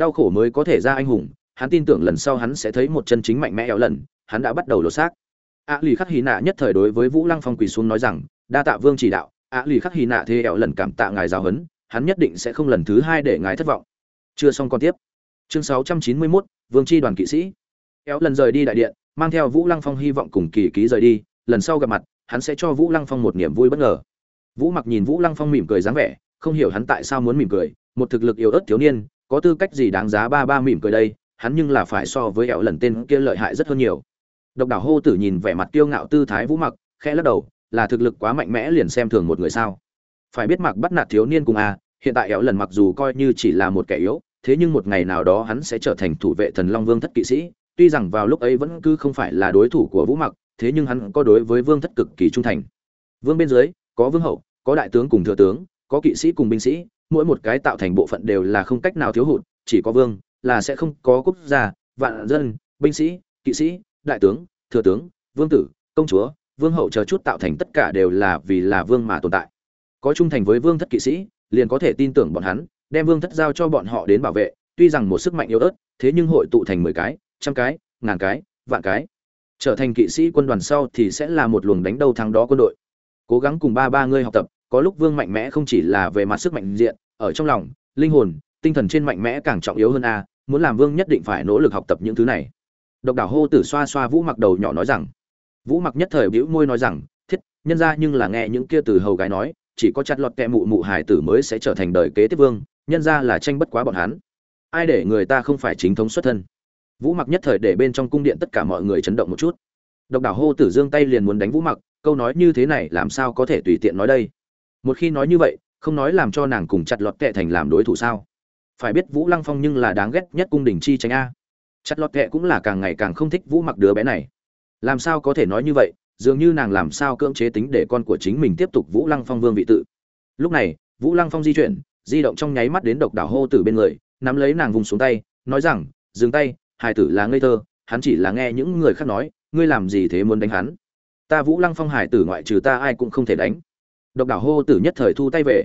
đau khổ mới có thể ra anh hùng hắn tin tưởng lần sau hắn sẽ thấy một chân chính mạnh mẽ éo lần hắn đã bắt đầu lột xác. A lì khắc hy nạ nhất thời đối với vũ lăng phong quỳ xuống nói rằng đa tạ vương chỉ đạo a lì khắc hy nạ thế éo lần cảm tạ ngài giáo huấn hắn nhất định sẽ không lần thứ hai để ngài thất vọng. Chưa xong còn tiếp. Chương 691, vương chi đoàn kỵ sĩ. Éo lần rời đi đại điện mang theo vũ lăng phong hy vọng cùng kỳ ký rời đi lần sau gặp mặt hắn sẽ cho vũ lăng phong một niềm vui bất ngờ. Vũ mặc nhìn vũ lăng phong mỉm cười dáng vẻ không hiểu hắn tại sao muốn mỉm cười một thực lực yếu ớt thiếu niên có tư cách gì đáng giá ba ba mỉm cười đây, hắn nhưng là phải so với ẻo lần tên kia lợi hại rất hơn nhiều. Độc đảo hô tử nhìn vẻ mặt kiêu ngạo tư thái vũ mặc, khẽ lắc đầu, là thực lực quá mạnh mẽ liền xem thường một người sao. Phải biết mặc bắt nạt thiếu niên cùng a hiện tại ẻo lần mặc dù coi như chỉ là một kẻ yếu, thế nhưng một ngày nào đó hắn sẽ trở thành thủ vệ thần long vương thất kỵ sĩ, tuy rằng vào lúc ấy vẫn cứ không phải là đối thủ của vũ mặc, thế nhưng hắn có đối với vương thất cực kỳ trung thành. Vương bên dưới, có vương hậu, có đại tướng cùng thừa tướng, có kỵ sĩ cùng binh sĩ mỗi một cái tạo thành bộ phận đều là không cách nào thiếu hụt, chỉ có vương, là sẽ không có quốc gia, vạn dân, binh sĩ, kỵ sĩ, đại tướng, thừa tướng, vương tử, công chúa, vương hậu chờ chút tạo thành tất cả đều là vì là vương mà tồn tại. Có trung thành với vương thất kỵ sĩ, liền có thể tin tưởng bọn hắn, đem vương thất giao cho bọn họ đến bảo vệ, tuy rằng một sức mạnh yếu ớt, thế nhưng hội tụ thành mười cái, trăm cái, ngàn cái, vạn cái. Trở thành kỵ sĩ quân đoàn sau thì sẽ là một luồng đánh đầu thắng đó quân đội. Cố gắng cùng ba ba ngươi học tập có lúc vương mạnh mẽ không chỉ là về mặt sức mạnh diện, ở trong lòng, linh hồn, tinh thần trên mạnh mẽ càng trọng yếu hơn a, muốn làm vương nhất định phải nỗ lực học tập những thứ này. Độc đảo hô tử xoa xoa vũ mặc đầu nhỏ nói rằng, vũ mặc nhất thời bĩu môi nói rằng, thiết, nhân ra nhưng là nghe những kia từ hầu gái nói, chỉ có chặt lọt kẹ mụ mụ hải tử mới sẽ trở thành đời kế tiếp vương, nhân ra là tranh bất quá bọn hắn. Ai để người ta không phải chính thống xuất thân? Vũ mặc nhất thời để bên trong cung điện tất cả mọi người chấn động một chút. Độc đảo hô tử dương tay liền muốn đánh vũ mặc, câu nói như thế này làm sao có thể tùy tiện nói đây? Một khi nói như vậy, không nói làm cho nàng cùng chặt lọt kệ thành làm đối thủ sao? Phải biết vũ lăng phong nhưng là đáng ghét nhất cung đình chi tránh a. Chặt lọt kệ cũng là càng ngày càng không thích vũ mặc đứa bé này. Làm sao có thể nói như vậy, dường như nàng làm sao cưỡng chế tính để con của chính mình tiếp tục vũ lăng phong vương vị tự. Lúc này, vũ lăng phong di chuyển, di động trong nháy mắt đến độc đảo hô tử bên người, nắm lấy nàng vùng xuống tay, nói rằng, dừng tay hải tử là ngây thơ, hắn chỉ là nghe những người khác nói, ngươi làm gì thế muốn đánh hắn? Ta vũ lăng phong hải tử ngoại trừ ta ai cũng không thể đánh độc đảo hô tử nhất thời thu tay về.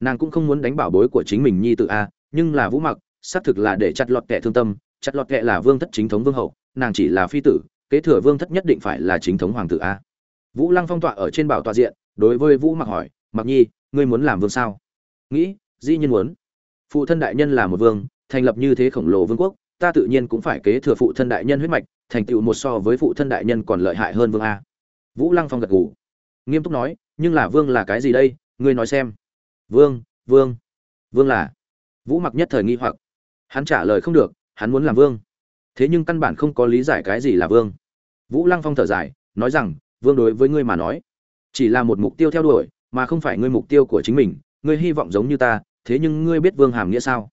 Nàng cũng không muốn đánh bảo bối của chính mình nhi tự a à, nhưng là vũ mặc, xác thực là để chặt lọt kẻ thương tâm, chặt lọt kẻ là vương thất chính thống vương hậu, nàng chỉ là phi tử, kế thừa vương thất nhất định phải là chính thống hoàng tử a. Vũ lăng phong tọa ở trên bảo tọa diện, đối với vũ mặc hỏi, mặc nhi, ngươi muốn làm vương sao? Nghĩ, dĩ nhiên muốn. Phụ thân đại nhân là một vương, thành lập như thế khổng lồ vương quốc, ta tự nhiên cũng phải kế thừa phụ thân đại nhân huyết mạch, thành tựu một so với phụ thân đại nhân còn lợi hại hơn vương a. Vũ lăng phong gật gù nghiêm túc nói, nhưng là vương là cái gì đây? Ngươi nói xem. Vương vương vương là? Vũ mặc nhất thời nghi hoặc. Hắn trả lời không được, hắn muốn làm vương. Thế nhưng căn bản không có lý giải cái gì là vương. Vũ lăng phong thở dài, nói rằng, vương đối với ngươi mà nói, chỉ là một mục tiêu theo đuổi, mà không phải ngươi mục tiêu của chính mình. Ngươi hy vọng giống như ta, thế nhưng ngươi biết vương hàm nghĩa sao?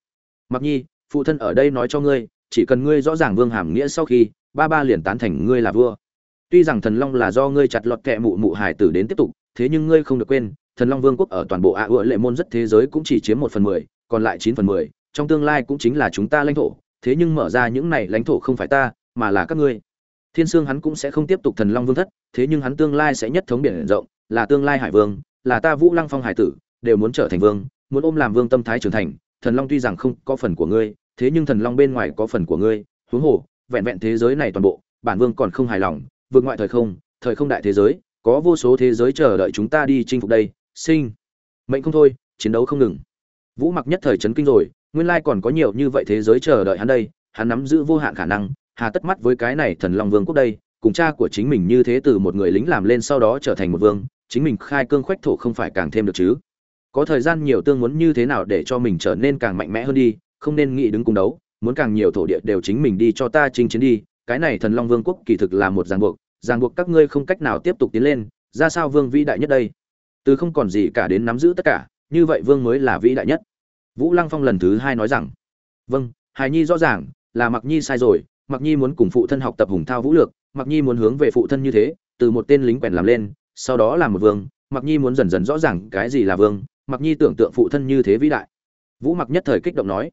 Mặc nhi, phụ thân ở đây nói cho ngươi, chỉ cần ngươi rõ ràng vương hàm nghĩa sau khi, ba ba liền tán thành ngươi là vua tuy rằng thần long là do ngươi chặt lọt kẹ mụ mụ hải tử đến tiếp tục, thế nhưng ngươi không được quên, thần long vương quốc ở toàn bộ ạ ựa lệ môn rất thế giới cũng chỉ chiếm một phần mười, còn lại chín phần mười, trong tương lai cũng chính là chúng ta lãnh thổ. Thế nhưng mở ra những này lãnh thổ không phải ta, mà là các ngươi. Thiên sương hắn cũng sẽ không tiếp tục thần long vương thất, thế nhưng hắn tương lai sẽ nhất thống biển rộng, là tương lai hải vương, là ta vũ lăng phong hải tử, đều muốn trở thành vương, muốn ôm làm vương tâm thái trưởng thành. Thần long tuy rằng không có phần của ngươi, thế nhưng thần long bên ngoài có phần của ngươi. Huống hồ, vẹn vẹn thế giới này toàn bộ, bản vương còn không hài lòng vượt ngoại thời không thời không đại thế giới, có vô số thế giới chờ đợi chúng ta đi chinh phục đây, sinh. Mệnh không thôi, chiến đấu không ngừng. Vũ mặc nhất thời chấn kinh rồi, nguyên lai còn có nhiều như vậy thế giới chờ đợi hắn đây, hắn nắm giữ vô hạn khả năng, hà tất mắt với cái này thần long vương quốc đây, cùng cha của chính mình như thế từ một người lính làm lên sau đó trở thành một vương, chính mình khai cương khoách thổ không phải càng thêm được chứ. Có thời gian nhiều tương muốn như thế nào để cho mình trở nên càng mạnh mẽ hơn đi, không nên nghĩ đứng cùng đấu, muốn càng nhiều thổ địa đều chính mình đi cho ta chinh chiến đi cái này thần long vương quốc kỳ thực là một ràng buộc ràng buộc các ngươi không cách nào tiếp tục tiến lên, ra sao vương vĩ đại nhất đây? Từ không còn gì cả đến nắm giữ tất cả, như vậy vương mới là vĩ đại nhất. Vũ lăng phong lần thứ hai nói rằng vâng hài nhi rõ ràng, là mặc nhi sai rồi mặc nhi muốn cùng phụ thân học tập hùng thao vũ lược mặc nhi muốn hướng về phụ thân như thế, từ một tên lính quèn làm lên, sau đó là một vương mặc nhi muốn dần dần rõ ràng cái gì là vương mặc nhi tưởng tượng phụ thân như thế vĩ đại. Vũ mặc nhất thời kích động nói.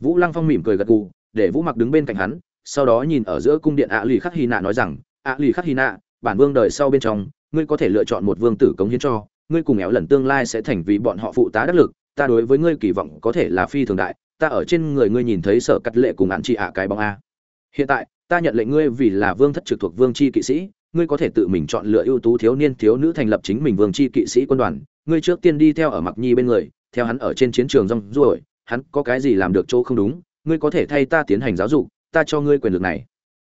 Vũ lăng phong mỉm cười gật gù, để vũ mặc đứng bên cạnh hắn sau đó nhìn ở giữa cung điện ạ lì khắc hy nạ nói rằng, ạ lì khắc hy nạ, bản vương đời sau bên trong, ngươi có thể lựa chọn một vương tử cống hiến cho, ngươi cùng éo lần tương lai sẽ thành vì bọn họ phụ tá đắc lực, ta đối với ngươi kỳ vọng có thể là phi thường đại, ta ở trên người ngươi nhìn thấy sở cắt lệ cùng ạn chị ạ cái bóng a. Hiện tại, ta nhận lệnh ngươi vì là vương thất trực thuộc vương tri kỵ sĩ, ngươi có thể tự mình chọn lựa ưu tú thiếu niên thiếu nữ thành lập chính mình vương tri kỵ sĩ quân đoàn, ngươi trước tiên đi theo ở mặc nhi bên người, theo hắn ở trên chiến trường rong ruổi, hắn có cái gì làm được chỗ không đúng, ngươi có thể thay ta tiến hành giáo dục ta cho ngươi quyền lực này.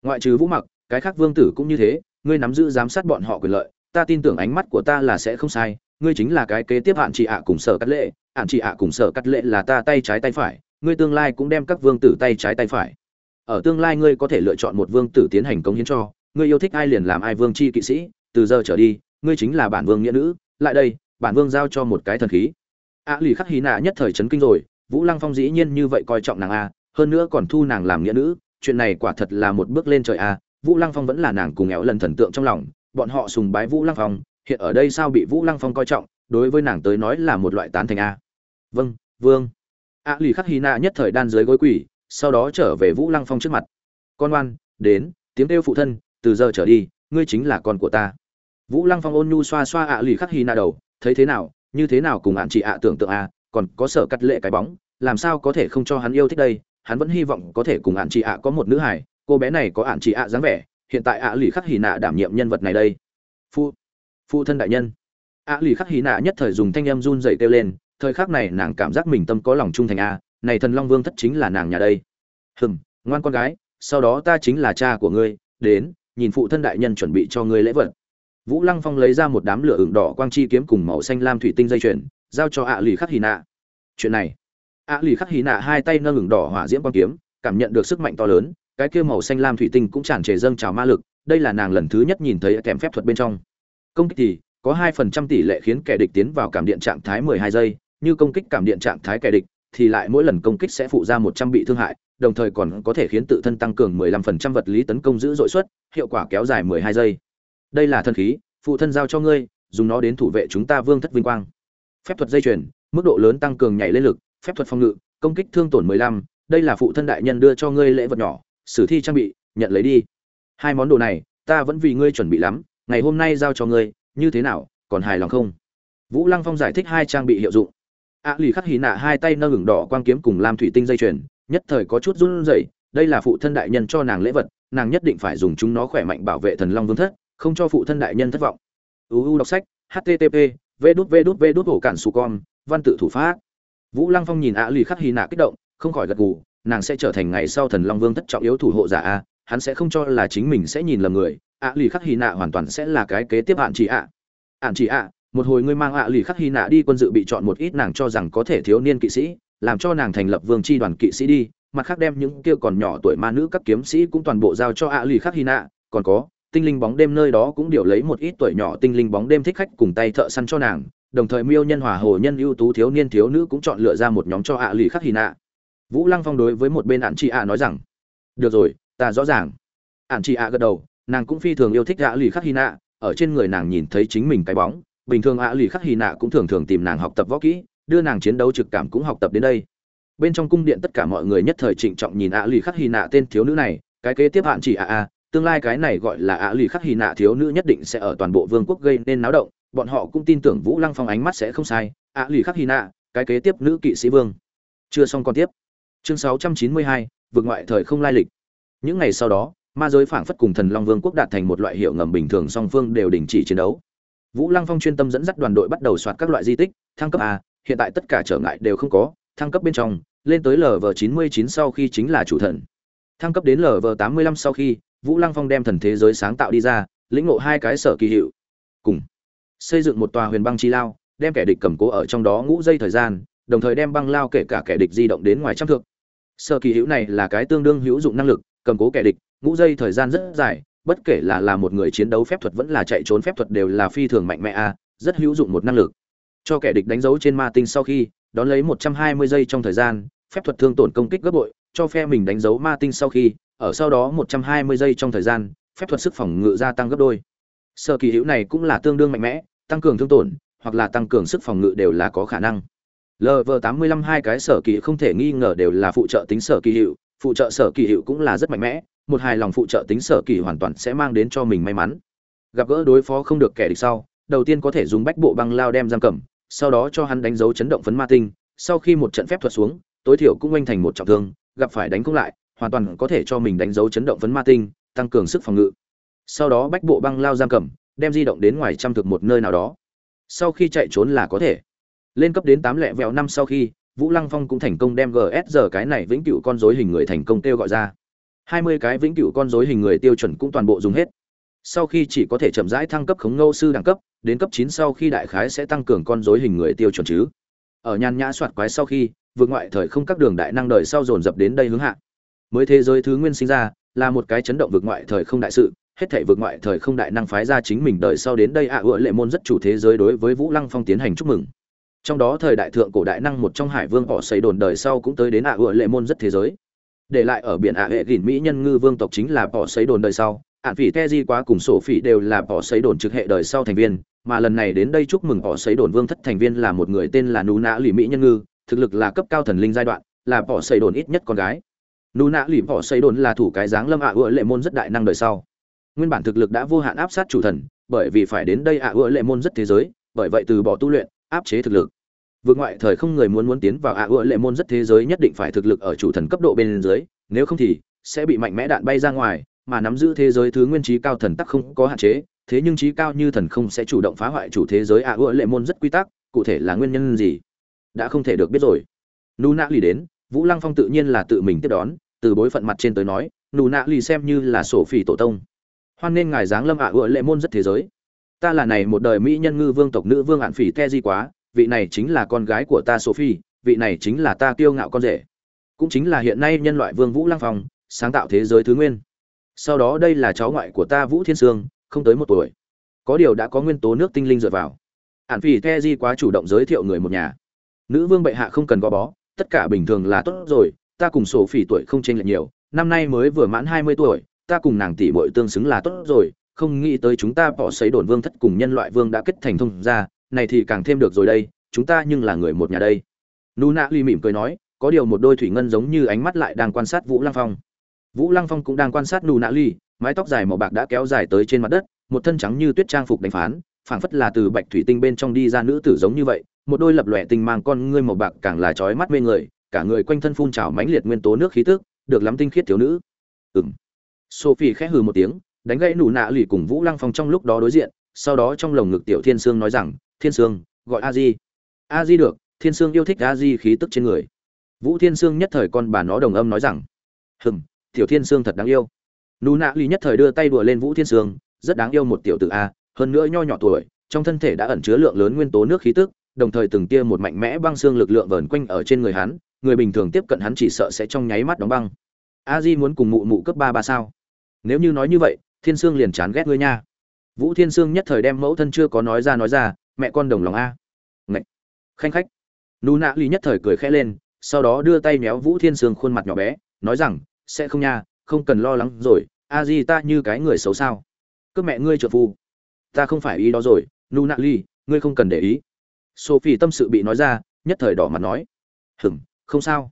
Ngoại trừ vũ mặc, cái khác vương tử cũng như thế, ngươi nắm giữ giám sát bọn họ quyền lợi, ta tin tưởng ánh mắt của ta là sẽ không sai, ngươi chính là cái kế tiếp hạn chị ạ cùng sở cắt lệ, hạn chị ạ cùng sở cắt lệ là ta tay trái tay phải, ngươi tương lai cũng đem các vương tử tay trái tay phải. Ở tương lai ngươi có thể lựa chọn một vương tử tiến hành công hiến cho, ngươi yêu thích ai liền làm ai vương chi kỵ sĩ, từ giờ trở đi, ngươi chính là bản vương nghĩa nữ, lại đây, bản vương giao cho một cái thần khí. A lì khắc hí nạ nhất thời chấn kinh rồi, vũ lăng phong dĩ nhiên như vậy coi trọng nàng a, hơn nữa còn thu nàng làm nghĩa nữ chuyện này quả thật là một bước lên trời a, vũ lăng phong vẫn là nàng cùng éo lần thần tượng trong lòng, bọn họ sùng bái vũ lăng phong, hiện ở đây sao bị vũ lăng phong coi trọng, đối với nàng tới nói là một loại tán thành a. Vâng vương. A lì khắc hy na nhất thời đan dưới gối quỷ sau đó trở về vũ lăng phong trước mặt. Con oan đến, tiếng kêu phụ thân, từ giờ trở đi, ngươi chính là con của ta. Vũ lăng phong ôn nhu xoa xoa ạ lì khắc hy na đầu, thấy thế nào, như thế nào cùng ạn chị ạ tưởng tượng a, còn có sở cắt lệ cái bóng, làm sao có thể không cho hắn yêu thích đây hắn vẫn hy vọng có thể cùng ạn chị ạ có một nữ hải cô bé này có ạn chị ạ dáng vẻ, hiện tại ạ lì khắc hì nạ đảm nhiệm nhân vật này đây. Phụ phụ thân đại nhân. Ạ lì khắc hì nạ nhất thời dùng thanh em run dậy kêu lên, thời khắc này nàng cảm giác mình tâm có lòng trung thành a, này thần long vương thất chính là nàng nhà đây. Hừm, ngoan con gái, sau đó ta chính là cha của ngươi, đến, nhìn phụ thân đại nhân chuẩn bị cho ngươi lễ vật. Vũ lăng phong lấy ra một đám lửa ửng đỏ quang chi kiếm cùng màu xanh lam thủy tinh dây chuyền, giao cho ạ lì khắc hì nạ. Chuyện này ạ lì khắc hí nạ hai tay nâng ngừng đỏ hỏa diễm quang kiếm, cảm nhận được sức mạnh to lớn, cái kia màu xanh lam thủy tinh cũng tràn trề dâng trào ma lực, đây là nàng lần thứ nhất nhìn thấy kèm phép thuật bên trong. Công kích thì, có hai phần trăm tỷ lệ khiến kẻ địch tiến vào cảm điện trạng thái mười hai giây, như công kích cảm điện trạng thái kẻ địch, thì lại mỗi lần công kích sẽ phụ ra một trăm bị thương hại, đồng thời còn có thể khiến tự thân tăng cường mười lăm phần trăm vật lý tấn công giữ dội suất, hiệu quả kéo dài mười hai giây. Đây là thân khí, phụ thân giao cho ngươi, dùng nó đến thủ vệ chúng ta vương thất vinh quang. Phép thuật dây chuyền, mức độ lớn tăng cường nhảy lên lực phép thuật phòng ngự, công kích thương tổn mười lăm, đây là phụ thân đại nhân đưa cho ngươi lễ vật nhỏ, sử thi trang bị, nhận lấy đi. Hai món đồ này, ta vẫn vì ngươi chuẩn bị lắm, ngày hôm nay giao cho ngươi, như thế nào, còn hài lòng không? Vũ lăng phong giải thích hai trang bị hiệu dụng. Ạ lì khắc hì nạ hai tay nâng ngừng đỏ quang kiếm cùng lam thủy tinh dây chuyền, nhất thời có chút run rẩy, đây là phụ thân đại nhân cho nàng lễ vật, nàng nhất định phải dùng chúng nó khỏe mạnh bảo vệ thần long vương thất, không cho phụ thân đại nhân thất vọng. Uu đọc sách http v đút v đút v đút hổ cản su con, văn tự thủ pháp vũ lăng phong nhìn ạ lì khắc hy nạ kích động, không khỏi gật gù, nàng sẽ trở thành ngày sau thần long vương thất trọng yếu thủ hộ giả a, hắn sẽ không cho là chính mình sẽ nhìn lầm người ạ lì khắc hy nạ hoàn toàn sẽ là cái kế tiếp hạn chị ạ ạn chị ạ một hồi ngươi mang ạ lì khắc hy nạ đi quân dự bị chọn một ít nàng cho rằng có thể thiếu niên kỵ sĩ, làm cho nàng thành lập vương tri đoàn kỵ sĩ đi, mặt khác đem những kia còn nhỏ tuổi ma nữ các kiếm sĩ cũng toàn bộ giao cho ạ lì khắc hy nạ, còn có, tinh linh bóng đêm nơi đó cũng điều lấy một ít tuổi nhỏ tinh linh bóng đêm thích khách cùng tay thợ săn cho nàng đồng thời miêu nhân hòa hồ nhân ưu tú thiếu niên thiếu nữ cũng chọn lựa ra một nhóm cho ạ lì khắc hy nạ. Vũ lăng phong đối với một bên ạn chị ạ nói rằng, được rồi, ta rõ ràng. Ạn chị ạ gật đầu, nàng cũng phi thường yêu thích ạ lì khắc hy nạ, ở trên người nàng nhìn thấy chính mình cái bóng. Bình thường ạ lì khắc hy nạ cũng thường thường tìm nàng học tập võ kỹ, đưa nàng chiến đấu trực cảm cũng học tập đến đây. Bên trong cung điện tất cả mọi người nhất thời trịnh trọng nhìn ạ lì khắc hy nạ tên thiếu nữ này, cái kế tiếp hạn chỉ ạ a tương lai cái này gọi là ạ lì khắc hy nạ thiếu nữ nhất định sẽ ở toàn bộ vương quốc gây nên náo động bọn họ cũng tin tưởng vũ lăng phong ánh mắt sẽ không sai. Ạ lì khắc hy nạ cái kế tiếp nữ kỵ sĩ vương. Chưa xong còn tiếp. Chương 692, vượt ngoại thời không lai lịch. Những ngày sau đó ma giới phảng phất cùng thần long vương quốc đạt thành một loại hiệu ngầm bình thường song phương đều đình chỉ chiến đấu. Vũ lăng phong chuyên tâm dẫn dắt đoàn đội bắt đầu soạt các loại di tích thăng cấp a hiện tại tất cả trở ngại đều không có thăng cấp bên trong lên tới lv chín mươi chín sau khi chính là chủ thần. Thăng cấp đến lv tám mươi lăm sau khi vũ lăng phong đem thần thế giới sáng tạo đi ra lĩnh ngộ hai cái sở kỳ hiệu. Cùng xây dựng một tòa huyền băng chi lao, đem kẻ địch cầm cố ở trong đó ngũ dây thời gian, đồng thời đem băng lao kể cả kẻ địch di động đến ngoài trăm thước. Sơ kỳ hữu này là cái tương đương hữu dụng năng lực, cầm cố kẻ địch, ngũ dây thời gian rất dài, bất kể là là một người chiến đấu phép thuật vẫn là chạy trốn phép thuật đều là phi thường mạnh mẽ a, rất hữu dụng một năng lực. Cho kẻ địch đánh dấu trên ma tinh sau khi, đón lấy một trăm hai mươi giây trong thời gian, phép thuật thương tổn công kích gấp bội, cho phe mình đánh dấu ma tinh sau khi, ở sau đó một trăm hai mươi giây trong thời gian, phép thuật sức phòng ngự gia tăng gấp đôi sở kỳ hữu này cũng là tương đương mạnh mẽ, tăng cường thương tổn, hoặc là tăng cường sức phòng ngự đều là có khả năng. Lv tám mươi lăm hai cái sở kỳ không thể nghi ngờ đều là phụ trợ tính sở kỳ hiệu phụ trợ sở kỳ hiệu cũng là rất mạnh mẽ, một hài lòng phụ trợ tính sở kỳ hoàn toàn sẽ mang đến cho mình may mắn. Gặp gỡ đối phó không được kẻ địch sau, đầu tiên có thể dùng bách bộ băng lao đem giam cầm, sau đó cho hắn đánh dấu chấn động phấn ma tinh, sau khi một trận phép thuật xuống, tối thiểu cũng oanh thành một trọng thương, gặp phải đánh không lại, hoàn toàn có thể cho mình đánh dấu chấn động phấn ma tinh, tăng cường sức phòng ngự sau đó bách bộ băng lao giam cầm, đem di động đến ngoài trăm thực một nơi nào đó. Sau khi chạy trốn là có thể. Lên cấp đến tám lẹ vẹo năm sau khi, vũ lăng phong cũng thành công đem gsr cái này vĩnh cửu con dối hình người thành công kêu gọi ra. Hai mươi cái vĩnh cửu con rối hình người tiêu chuẩn cũng toàn bộ dùng hết. Sau khi chỉ có thể chậm rãi thăng cấp khống ngâu sư đẳng cấp, đến cấp chín sau khi đại khái sẽ tăng cường con rối hình người tiêu chuẩn chứ. Ở nhàn nhã soạt quái sau khi, vượt ngoại thời không các đường đại năng đời sau dồn dập đến đây hướng hạ. Mới thế giới thứ nguyên sinh ra, là một cái chấn động vượt ngoại thời không đại sự hết thảy vượt ngoại thời không đại năng phái ra chính mình đời sau đến đây ạ à lệ môn rất chủ thế giới đối với vũ lăng phong tiến hành chúc mừng. Trong đó thời đại thượng cổ đại năng một trong hải vương họ xây đồn đời sau cũng tới đến ạ à lệ môn rất thế giới. Để lại ở biển ạ hệ gìn mỹ nhân ngư vương tộc chính là họ xây đồn đời sau ạn phỉ te di quá cùng sổ phỉ đều là họ xây đồn trực hệ đời sau thành viên, mà lần này đến đây chúc mừng họ xây đồn vương thất thành viên là một người tên là nú nã lì mỹ nhân ngư, thực lực là cấp cao thần linh giai đoạn, là họ xây đồn ít nhất con gái. Nú nã lì họ xây đồn là thủ cái dáng lâm ạ ựa lệ môn rất đại năng đời sau nguyên bản thực lực đã vô hạn áp sát chủ thần, bởi vì phải đến đây ạ Ưa lệ môn rất thế giới, bởi vậy từ bỏ tu luyện, áp chế thực lực. Vượt ngoại thời không người muốn muốn tiến vào ạ Ưa lệ môn rất thế giới nhất định phải thực lực ở chủ thần cấp độ bên dưới, nếu không thì sẽ bị mạnh mẽ đạn bay ra ngoài, mà nắm giữ thế giới thứ nguyên trí cao thần tắc không có hạn chế, thế nhưng trí cao như thần không sẽ chủ động phá hoại chủ thế giới ạ Ưa lệ môn rất quy tắc, cụ thể là nguyên nhân gì, đã không thể được biết rồi. Nu nạ lì đến, vũ lăng phong tự nhiên là tự mình tiếp đón, từ bối phận mặt trên tới nói, nụ nạ lì xem như là sổ phỉ tổ tông hoan nên ngài giáng lâm ạ ựa lệ môn rất thế giới ta là này một đời mỹ nhân ngư vương tộc nữ vương ạn phỉ te di quá vị này chính là con gái của ta Sophie, vị này chính là ta kiêu ngạo con rể. Cũng chính là hiện nay nhân loại Vương Vũ Lăng Phong, sáng tạo thế giới thứ nguyên. Sau đó đây là cháu ngoại của ta Vũ Thiên Sương, không tới một tuổi. Có điều đã có nguyên tố nước tinh linh dựa vào. Hàn Phỉ Di quá chủ động giới thiệu người một nhà. Nữ vương bệ hạ không cần gò bó, tất cả bình thường là tốt rồi, ta cùng Sophie tuổi không chênh lệch nhiều, năm nay mới vừa mãn 20 tuổi, ta cùng nàng tỷ muội tương xứng là tốt rồi, không nghĩ tới chúng ta bỏ sấy đồn vương thất cùng nhân loại vương đã kết thành thông ra, này thì càng thêm được rồi đây chúng ta nhưng là người một nhà đây. Nuna nạ ly mỉm cười nói có điều một đôi thủy ngân giống như ánh mắt lại đang quan sát vũ lăng phong. Vũ lăng phong cũng đang quan sát Nuna nạ ly mái tóc dài màu bạc đã kéo dài tới trên mặt đất một thân trắng như tuyết trang phục đánh phán phảng phất là từ bạch thủy tinh bên trong đi ra nữ tử giống như vậy một đôi lập lòe tinh mang con ngươi màu bạc càng là chói mắt mê người cả người quanh thân phun trào mãnh liệt nguyên tố nước khí tức được lắm tinh khiết thiếu nữ. Ừm sophie khẽ hừ một tiếng, đánh gãy nụ nạ lì cùng vũ lăng phong trong lúc đó đối diện, sau đó trong lồng ngực tiểu thiên sương nói rằng, thiên sương, gọi a di. A di được, thiên sương yêu thích a di khí tức trên người. Vũ thiên sương nhất thời con bà nó đồng âm nói rằng, hừm, tiểu thiên sương thật đáng yêu. Nụ nạ lì nhất thời đưa tay đùa lên vũ thiên sương, rất đáng yêu một tiểu tử a, hơn nữa nho nhỏ tuổi, trong thân thể đã ẩn chứa lượng lớn nguyên tố nước khí tức, đồng thời từng tia một mạnh mẽ băng xương lực lượng vờn quanh ở trên người hắn, người bình thường tiếp cận hắn chỉ sợ sẽ trong nháy mắt đóng băng. A di muốn cùng mụ mụ cấp ba ba sao? Nếu như nói như vậy, thiên sương liền chán ghét ngươi nha. Vũ thiên sương nhất thời đem mẫu thân chưa có nói ra nói ra, mẹ con đồng lòng a. Ngậy. khanh khách. Nụ nạ ly nhất thời cười khẽ lên, sau đó đưa tay méo vũ thiên sương khuôn mặt nhỏ bé, nói rằng, sẽ không nha, không cần lo lắng rồi, a di ta như cái người xấu sao? Cướp mẹ ngươi trợ phu. Ta không phải ý đó rồi, nụ nạ ly ngươi không cần để ý. Sophie tâm sự bị nói ra, nhất thời đỏ mặt nói, hừm, không sao.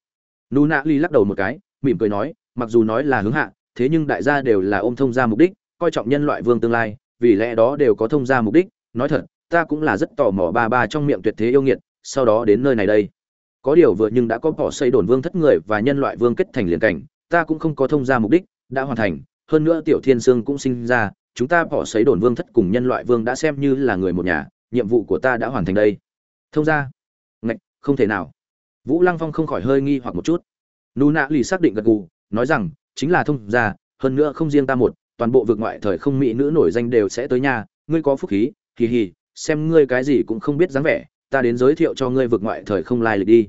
Nụ nạ ly lắc đầu một cái, mỉm cười nói, mặc dù nói là hướng hạ thế nhưng đại gia đều là ôm thông gia mục đích, coi trọng nhân loại vương tương lai, vì lẽ đó đều có thông gia mục đích. Nói thật, ta cũng là rất tò mò ba ba trong miệng tuyệt thế yêu nghiệt, sau đó đến nơi này đây. Có điều vừa nhưng đã có bỏ xây đồn vương thất người và nhân loại vương kết thành liền cảnh, ta cũng không có thông gia mục đích, đã hoàn thành. Hơn nữa tiểu thiên sương cũng sinh ra, chúng ta bỏ xây đồn vương thất cùng nhân loại vương đã xem như là người một nhà, nhiệm vụ của ta đã hoàn thành đây. Thông gia? Ngạch, không thể nào. Vũ lăng phong không khỏi hơi nghi hoặc một chút. Nụ nạ lì xác định gật gù, nói rằng chính là thông gia, hơn nữa không riêng ta một, toàn bộ vực ngoại thời không mỹ nữ nổi danh đều sẽ tới nhà, ngươi có phúc khí kỳ hì, xem ngươi cái gì cũng không biết dáng vẻ, ta đến giới thiệu cho ngươi vực ngoại thời không lai lịch đi.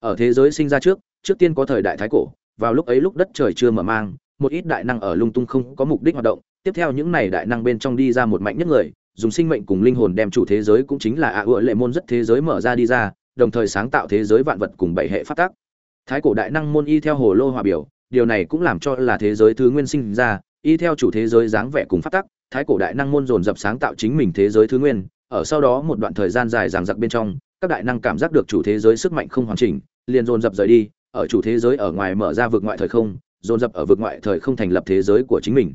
Ở thế giới sinh ra trước trước tiên có thời đại thái cổ, vào lúc ấy lúc đất trời chưa mở mang, một ít đại năng ở lung tung không có mục đích hoạt động, tiếp theo những này đại năng bên trong đi ra một mạnh nhất người, dùng sinh mệnh cùng linh hồn đem chủ thế giới cũng chính là ạ à lệ môn rất thế giới mở ra đi ra, đồng thời sáng tạo thế giới vạn vật cùng bảy hệ phát tác thái cổ đại năng môn y theo hồ lô hòa biểu điều này cũng làm cho là thế giới thứ nguyên sinh ra, y theo chủ thế giới dáng vẻ cùng phát tắc, thái cổ đại năng môn dồn dập sáng tạo chính mình thế giới thứ nguyên, ở sau đó một đoạn thời gian dài ràng giặc bên trong, các đại năng cảm giác được chủ thế giới sức mạnh không hoàn chỉnh, liền dồn dập rời đi, ở chủ thế giới ở ngoài mở ra vực ngoại thời không, dồn dập ở vực ngoại thời không thành lập thế giới của chính mình.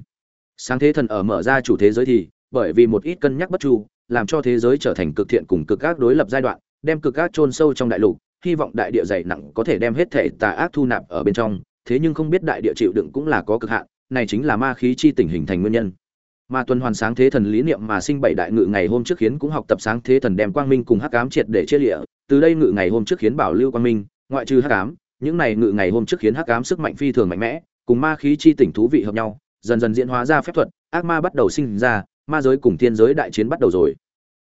Sáng thế thần ở mở ra chủ thế giới thì, bởi vì một ít cân nhắc bất chu, làm cho thế giới trở thành cực thiện cùng cực ác đối lập giai đoạn, đem cực ác chôn sâu trong đại lục, hy vọng đại địa dày nặng có thể đem hết thể tà ác thu nạp ở bên trong thế nhưng không biết đại địa chịu đựng cũng là có cực hạn, này chính là ma khí chi tình hình thành nguyên nhân. Mà tuần hoàn sáng thế thần lý niệm mà sinh bảy đại ngự ngày hôm trước khiến cũng học tập sáng thế thần đem quang minh cùng hắc ám triệt để chia lịa, từ đây ngự ngày hôm trước khiến bảo lưu quang minh, ngoại trừ hắc ám, những này ngự ngày hôm trước khiến hắc ám sức mạnh phi thường mạnh mẽ, cùng ma khí chi tình thú vị hợp nhau, dần dần diễn hóa ra phép thuật, ác ma bắt đầu sinh ra, ma giới cùng thiên giới đại chiến bắt đầu rồi.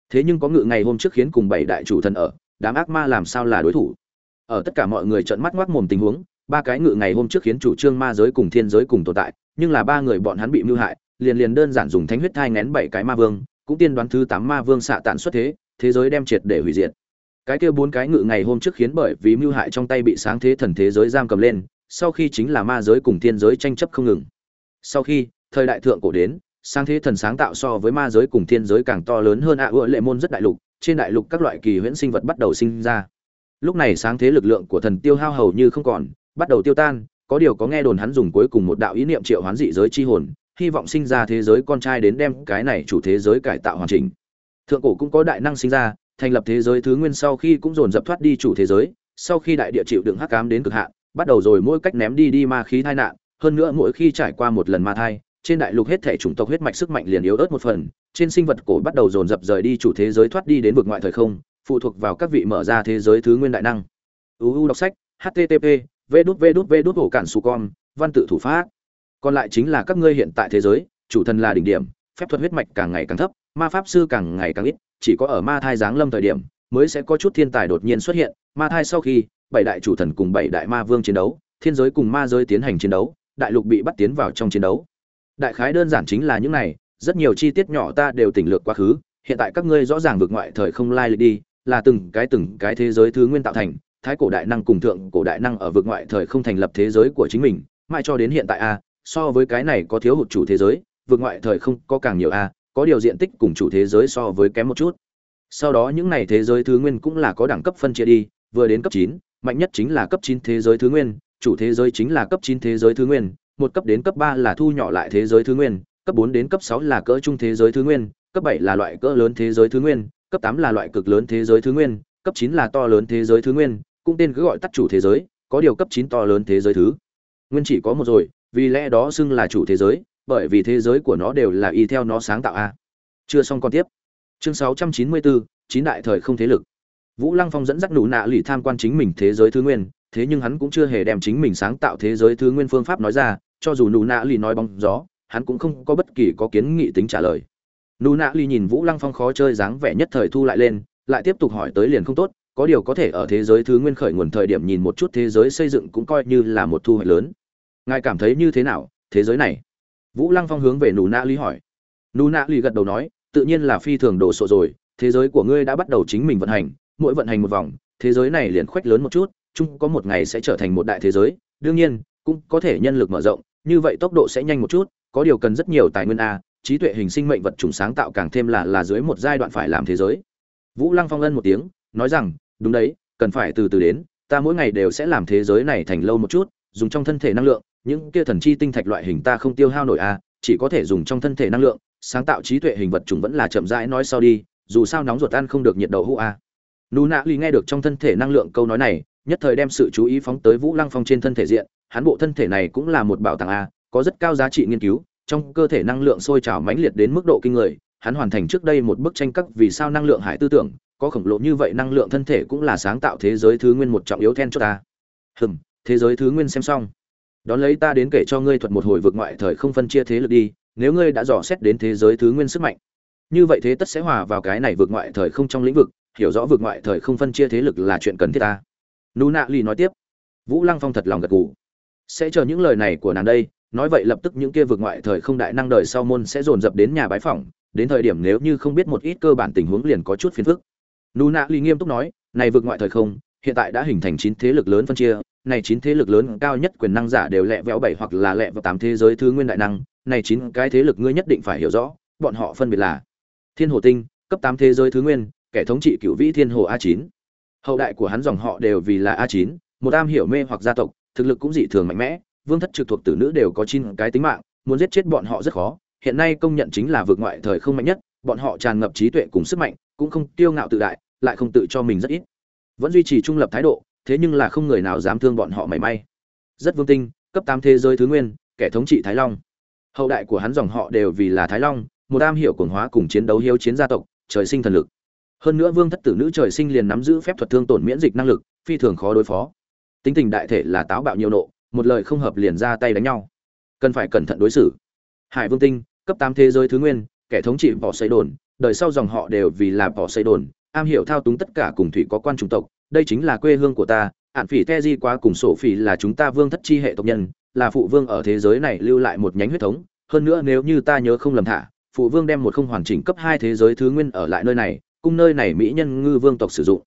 Thế nhưng có ngự ngày hôm trước khiến cùng bảy đại chủ thần ở, đám ác ma làm sao là đối thủ? Ở tất cả mọi người trợn mắt ngoác mồm tình huống ba cái ngự ngày hôm trước khiến chủ trương ma giới cùng thiên giới cùng tồn tại, nhưng là ba người bọn hắn bị mưu hại, liền liền đơn giản dùng thánh huyết thai ngén bảy cái ma vương, cũng tiên đoán thứ tám ma vương xạ tạn xuất thế thế giới đem triệt để hủy diệt. Cái kia bốn cái ngự ngày hôm trước khiến bởi vì mưu hại trong tay bị sáng thế thần thế giới giam cầm lên, sau khi chính là ma giới cùng thiên giới tranh chấp không ngừng. Sau khi, thời đại thượng cổ đến, sáng thế thần sáng tạo so với ma giới cùng thiên giới càng to lớn hơn ạ à ựa lệ môn rất đại lục, trên đại lục các loại kỳ huyễn sinh vật bắt đầu sinh ra. Lúc này sáng thế lực lượng của thần tiêu hao hầu như không còn bắt đầu tiêu tan, có điều có nghe đồn hắn dùng cuối cùng một đạo ý niệm triệu hoán dị giới chi hồn, hy vọng sinh ra thế giới con trai đến đem cái này chủ thế giới cải tạo hoàn chỉnh. Thượng cổ cũng có đại năng sinh ra, thành lập thế giới thứ nguyên sau khi cũng dồn dập thoát đi chủ thế giới, sau khi đại địa chịu đựng hắc cám đến cực hạn, bắt đầu rồi mỗi cách ném đi đi ma khí tai nạn, hơn nữa mỗi khi trải qua một lần ma thai, trên đại lục hết thể chủng tộc huyết mạch sức mạnh liền yếu ớt một phần, trên sinh vật cổ bắt đầu dồn dập rời đi chủ thế giới thoát đi đến vực ngoại thời không, phụ thuộc vào các vị mở ra thế giới thứ nguyên đại năng. Uu đọc sách http vê đút vê đút vê đút hổ cản su con, văn tự thủ pháp. Còn lại chính là các ngươi hiện tại thế giới, chủ thần là đỉnh điểm, phép thuật huyết mạch càng ngày càng thấp, ma pháp sư càng ngày càng ít, chỉ có ở ma thai giáng lâm thời điểm mới sẽ có chút thiên tài đột nhiên xuất hiện. Ma thai sau khi, bảy đại chủ thần cùng bảy đại ma vương chiến đấu, thiên giới cùng ma giới tiến hành chiến đấu, đại lục bị bắt tiến vào trong chiến đấu. Đại khái đơn giản chính là những này, rất nhiều chi tiết nhỏ ta đều tỉnh lược quá khứ, hiện tại các ngươi rõ ràng vượt ngoại thời không lai lịch đi, là từng cái từng cái thế giới thứ nguyên tạo thành thái cổ đại năng cùng thượng cổ đại năng ở vực ngoại thời không thành lập thế giới của chính mình mãi cho đến hiện tại a so với cái này có thiếu hụt chủ thế giới vực ngoại thời không có càng nhiều a có điều diện tích cùng chủ thế giới so với kém một chút sau đó những này thế giới thứ nguyên cũng là có đẳng cấp phân chia đi vừa đến cấp chín mạnh nhất chính là cấp chín thế giới thứ nguyên chủ thế giới chính là cấp chín thế giới thứ nguyên một cấp đến cấp ba là thu nhỏ lại thế giới thứ nguyên cấp bốn đến cấp sáu là cỡ trung thế giới thứ nguyên cấp bảy là loại cỡ lớn thế giới thứ nguyên cấp tám là loại cực lớn thế giới thứ nguyên cấp chín là to lớn thế giới thứ nguyên cũng tên cứ gọi tắt chủ thế giới có điều cấp chín to lớn thế giới thứ. Nguyên chỉ có một rồi vì lẽ đó xưng là chủ thế giới bởi vì thế giới của nó đều là y theo nó sáng tạo a. Chưa xong còn tiếp. Chương 694, chín đại thời không thế lực. Vũ lăng phong dẫn dắt nụ nạ lì tham quan chính mình thế giới thứ nguyên thế nhưng hắn cũng chưa hề đem chính mình sáng tạo thế giới thứ nguyên phương pháp nói ra cho dù nụ nạ lì nói bóng gió hắn cũng không có bất kỳ có kiến nghị tính trả lời. Nụ nạ lì nhìn vũ lăng phong khó chơi dáng vẻ nhất thời thu lại lên lại tiếp tục hỏi tới liền không tốt có điều có thể ở thế giới thứ nguyên khởi nguồn thời điểm nhìn một chút thế giới xây dựng cũng coi như là một thu hoạch lớn. Ngài cảm thấy như thế nào, thế giới này? Vũ lăng phong hướng về nù nạ lý hỏi. Nù nạ lý gật đầu nói, tự nhiên là phi thường đồ sộ rồi, thế giới của ngươi đã bắt đầu chính mình vận hành, mỗi vận hành một vòng, thế giới này liền khoách lớn một chút, chung có một ngày sẽ trở thành một đại thế giới, đương nhiên, cũng có thể nhân lực mở rộng, như vậy tốc độ sẽ nhanh một chút, có điều cần rất nhiều tài nguyên a, trí tuệ hình sinh mệnh vật chủng sáng tạo càng thêm là là dưới một giai đoạn phải làm thế giới. Vũ lăng phong ân một tiếng, nói rằng đúng đấy, cần phải từ từ đến, ta mỗi ngày đều sẽ làm thế giới này thành lâu một chút, dùng trong thân thể năng lượng, những kia thần chi tinh thạch loại hình ta không tiêu hao nổi a chỉ có thể dùng trong thân thể năng lượng, sáng tạo trí tuệ hình vật chúng vẫn là chậm rãi nói sau đi, dù sao nóng ruột ăn không được nhiệt độ hũ à. a Nú nạ ly nghe được trong thân thể năng lượng câu nói này, nhất thời đem sự chú ý phóng tới vũ lăng phong trên thân thể diện, hắn bộ thân thể này cũng là một bảo tàng a có rất cao giá trị nghiên cứu, trong cơ thể năng lượng sôi trào mãnh liệt đến mức độ kinh người, hắn hoàn thành trước đây một bức tranh các vì sao năng lượng hải tư tưởng có khổng lồ như vậy năng lượng thân thể cũng là sáng tạo thế giới thứ nguyên một trọng yếu then cho ta. Hừm, thế giới thứ nguyên xem xong. Đón lấy ta đến kể cho ngươi thuật một hồi vượt ngoại thời không phân chia thế lực đi, nếu ngươi đã dò xét đến thế giới thứ nguyên sức mạnh. Như vậy thế tất sẽ hòa vào cái này vượt ngoại thời không trong lĩnh vực, hiểu rõ vượt ngoại thời không phân chia thế lực là chuyện cần thiết ta. Nụ nạ lì nói tiếp. Vũ lăng phong thật lòng gật gù. Sẽ chờ những lời này của nàng đây, nói vậy lập tức những kia vượt ngoại thời không đại năng đời sau môn sẽ dồn dập đến nhà bái phỏng, đến thời điểm nếu như không biết một ít cơ bản tình huống liền có chút phiền phức nụ nạ lì nghiêm túc nói, này vượt ngoại thời không, hiện tại đã hình thành chín thế lực lớn phân chia, này chín thế lực lớn cao nhất quyền năng giả đều lẹ véo bảy hoặc là lẹ vào tám thế giới thứ nguyên đại năng, này chín cái thế lực ngươi nhất định phải hiểu rõ, bọn họ phân biệt là thiên hồ tinh, cấp tám thế giới thứ nguyên, kẻ thống trị cựu vĩ thiên hồ a chín. Hậu đại của hắn dòng họ đều vì là a chín, một am hiểu mê hoặc gia tộc, thực lực cũng dị thường mạnh mẽ, vương thất trực thuộc tử nữ đều có chín cái tính mạng, muốn giết chết bọn họ rất khó, hiện nay công nhận chính là vượt ngoại thời không mạnh nhất, bọn họ tràn ngập trí tuệ cùng sức mạnh cũng không tiêu ngạo tự đại, lại không tự cho mình rất ít. Vẫn duy trì trung lập thái độ, thế nhưng là không người nào dám thương bọn họ mảy may. Rất vương tinh, cấp tám thế giới thứ nguyên, kẻ thống trị thái long. Hậu đại của hắn dòng họ đều vì là thái long, một am hiểu cuồng hóa cùng chiến đấu hiếu chiến gia tộc, trời sinh thần lực. Hơn nữa vương thất tử nữ trời sinh liền nắm giữ phép thuật thương tổn miễn dịch năng lực, phi thường khó đối phó. Tính tình đại thể là táo bạo nhiều nộ, một lời không hợp liền ra tay đánh nhau. Cần phải cẩn thận đối xử. Hải vương tinh, cấp tám thế giới thứ nguyên, kẻ thống trị bỏ xây đồn đời sau dòng họ đều vì là bỏ xây đồn, am hiểu thao túng tất cả cùng thủy có quan chủng tộc, đây chính là quê hương của ta, ạn phỉ te di quá cùng sổ phỉ là chúng ta vương thất chi hệ tộc nhân, là phụ vương ở thế giới này lưu lại một nhánh huyết thống, hơn nữa nếu như ta nhớ không lầm thả, phụ vương đem một không hoàn chỉnh cấp hai thế giới thứ nguyên ở lại nơi này cung nơi này mỹ nhân ngư vương tộc sử dụng.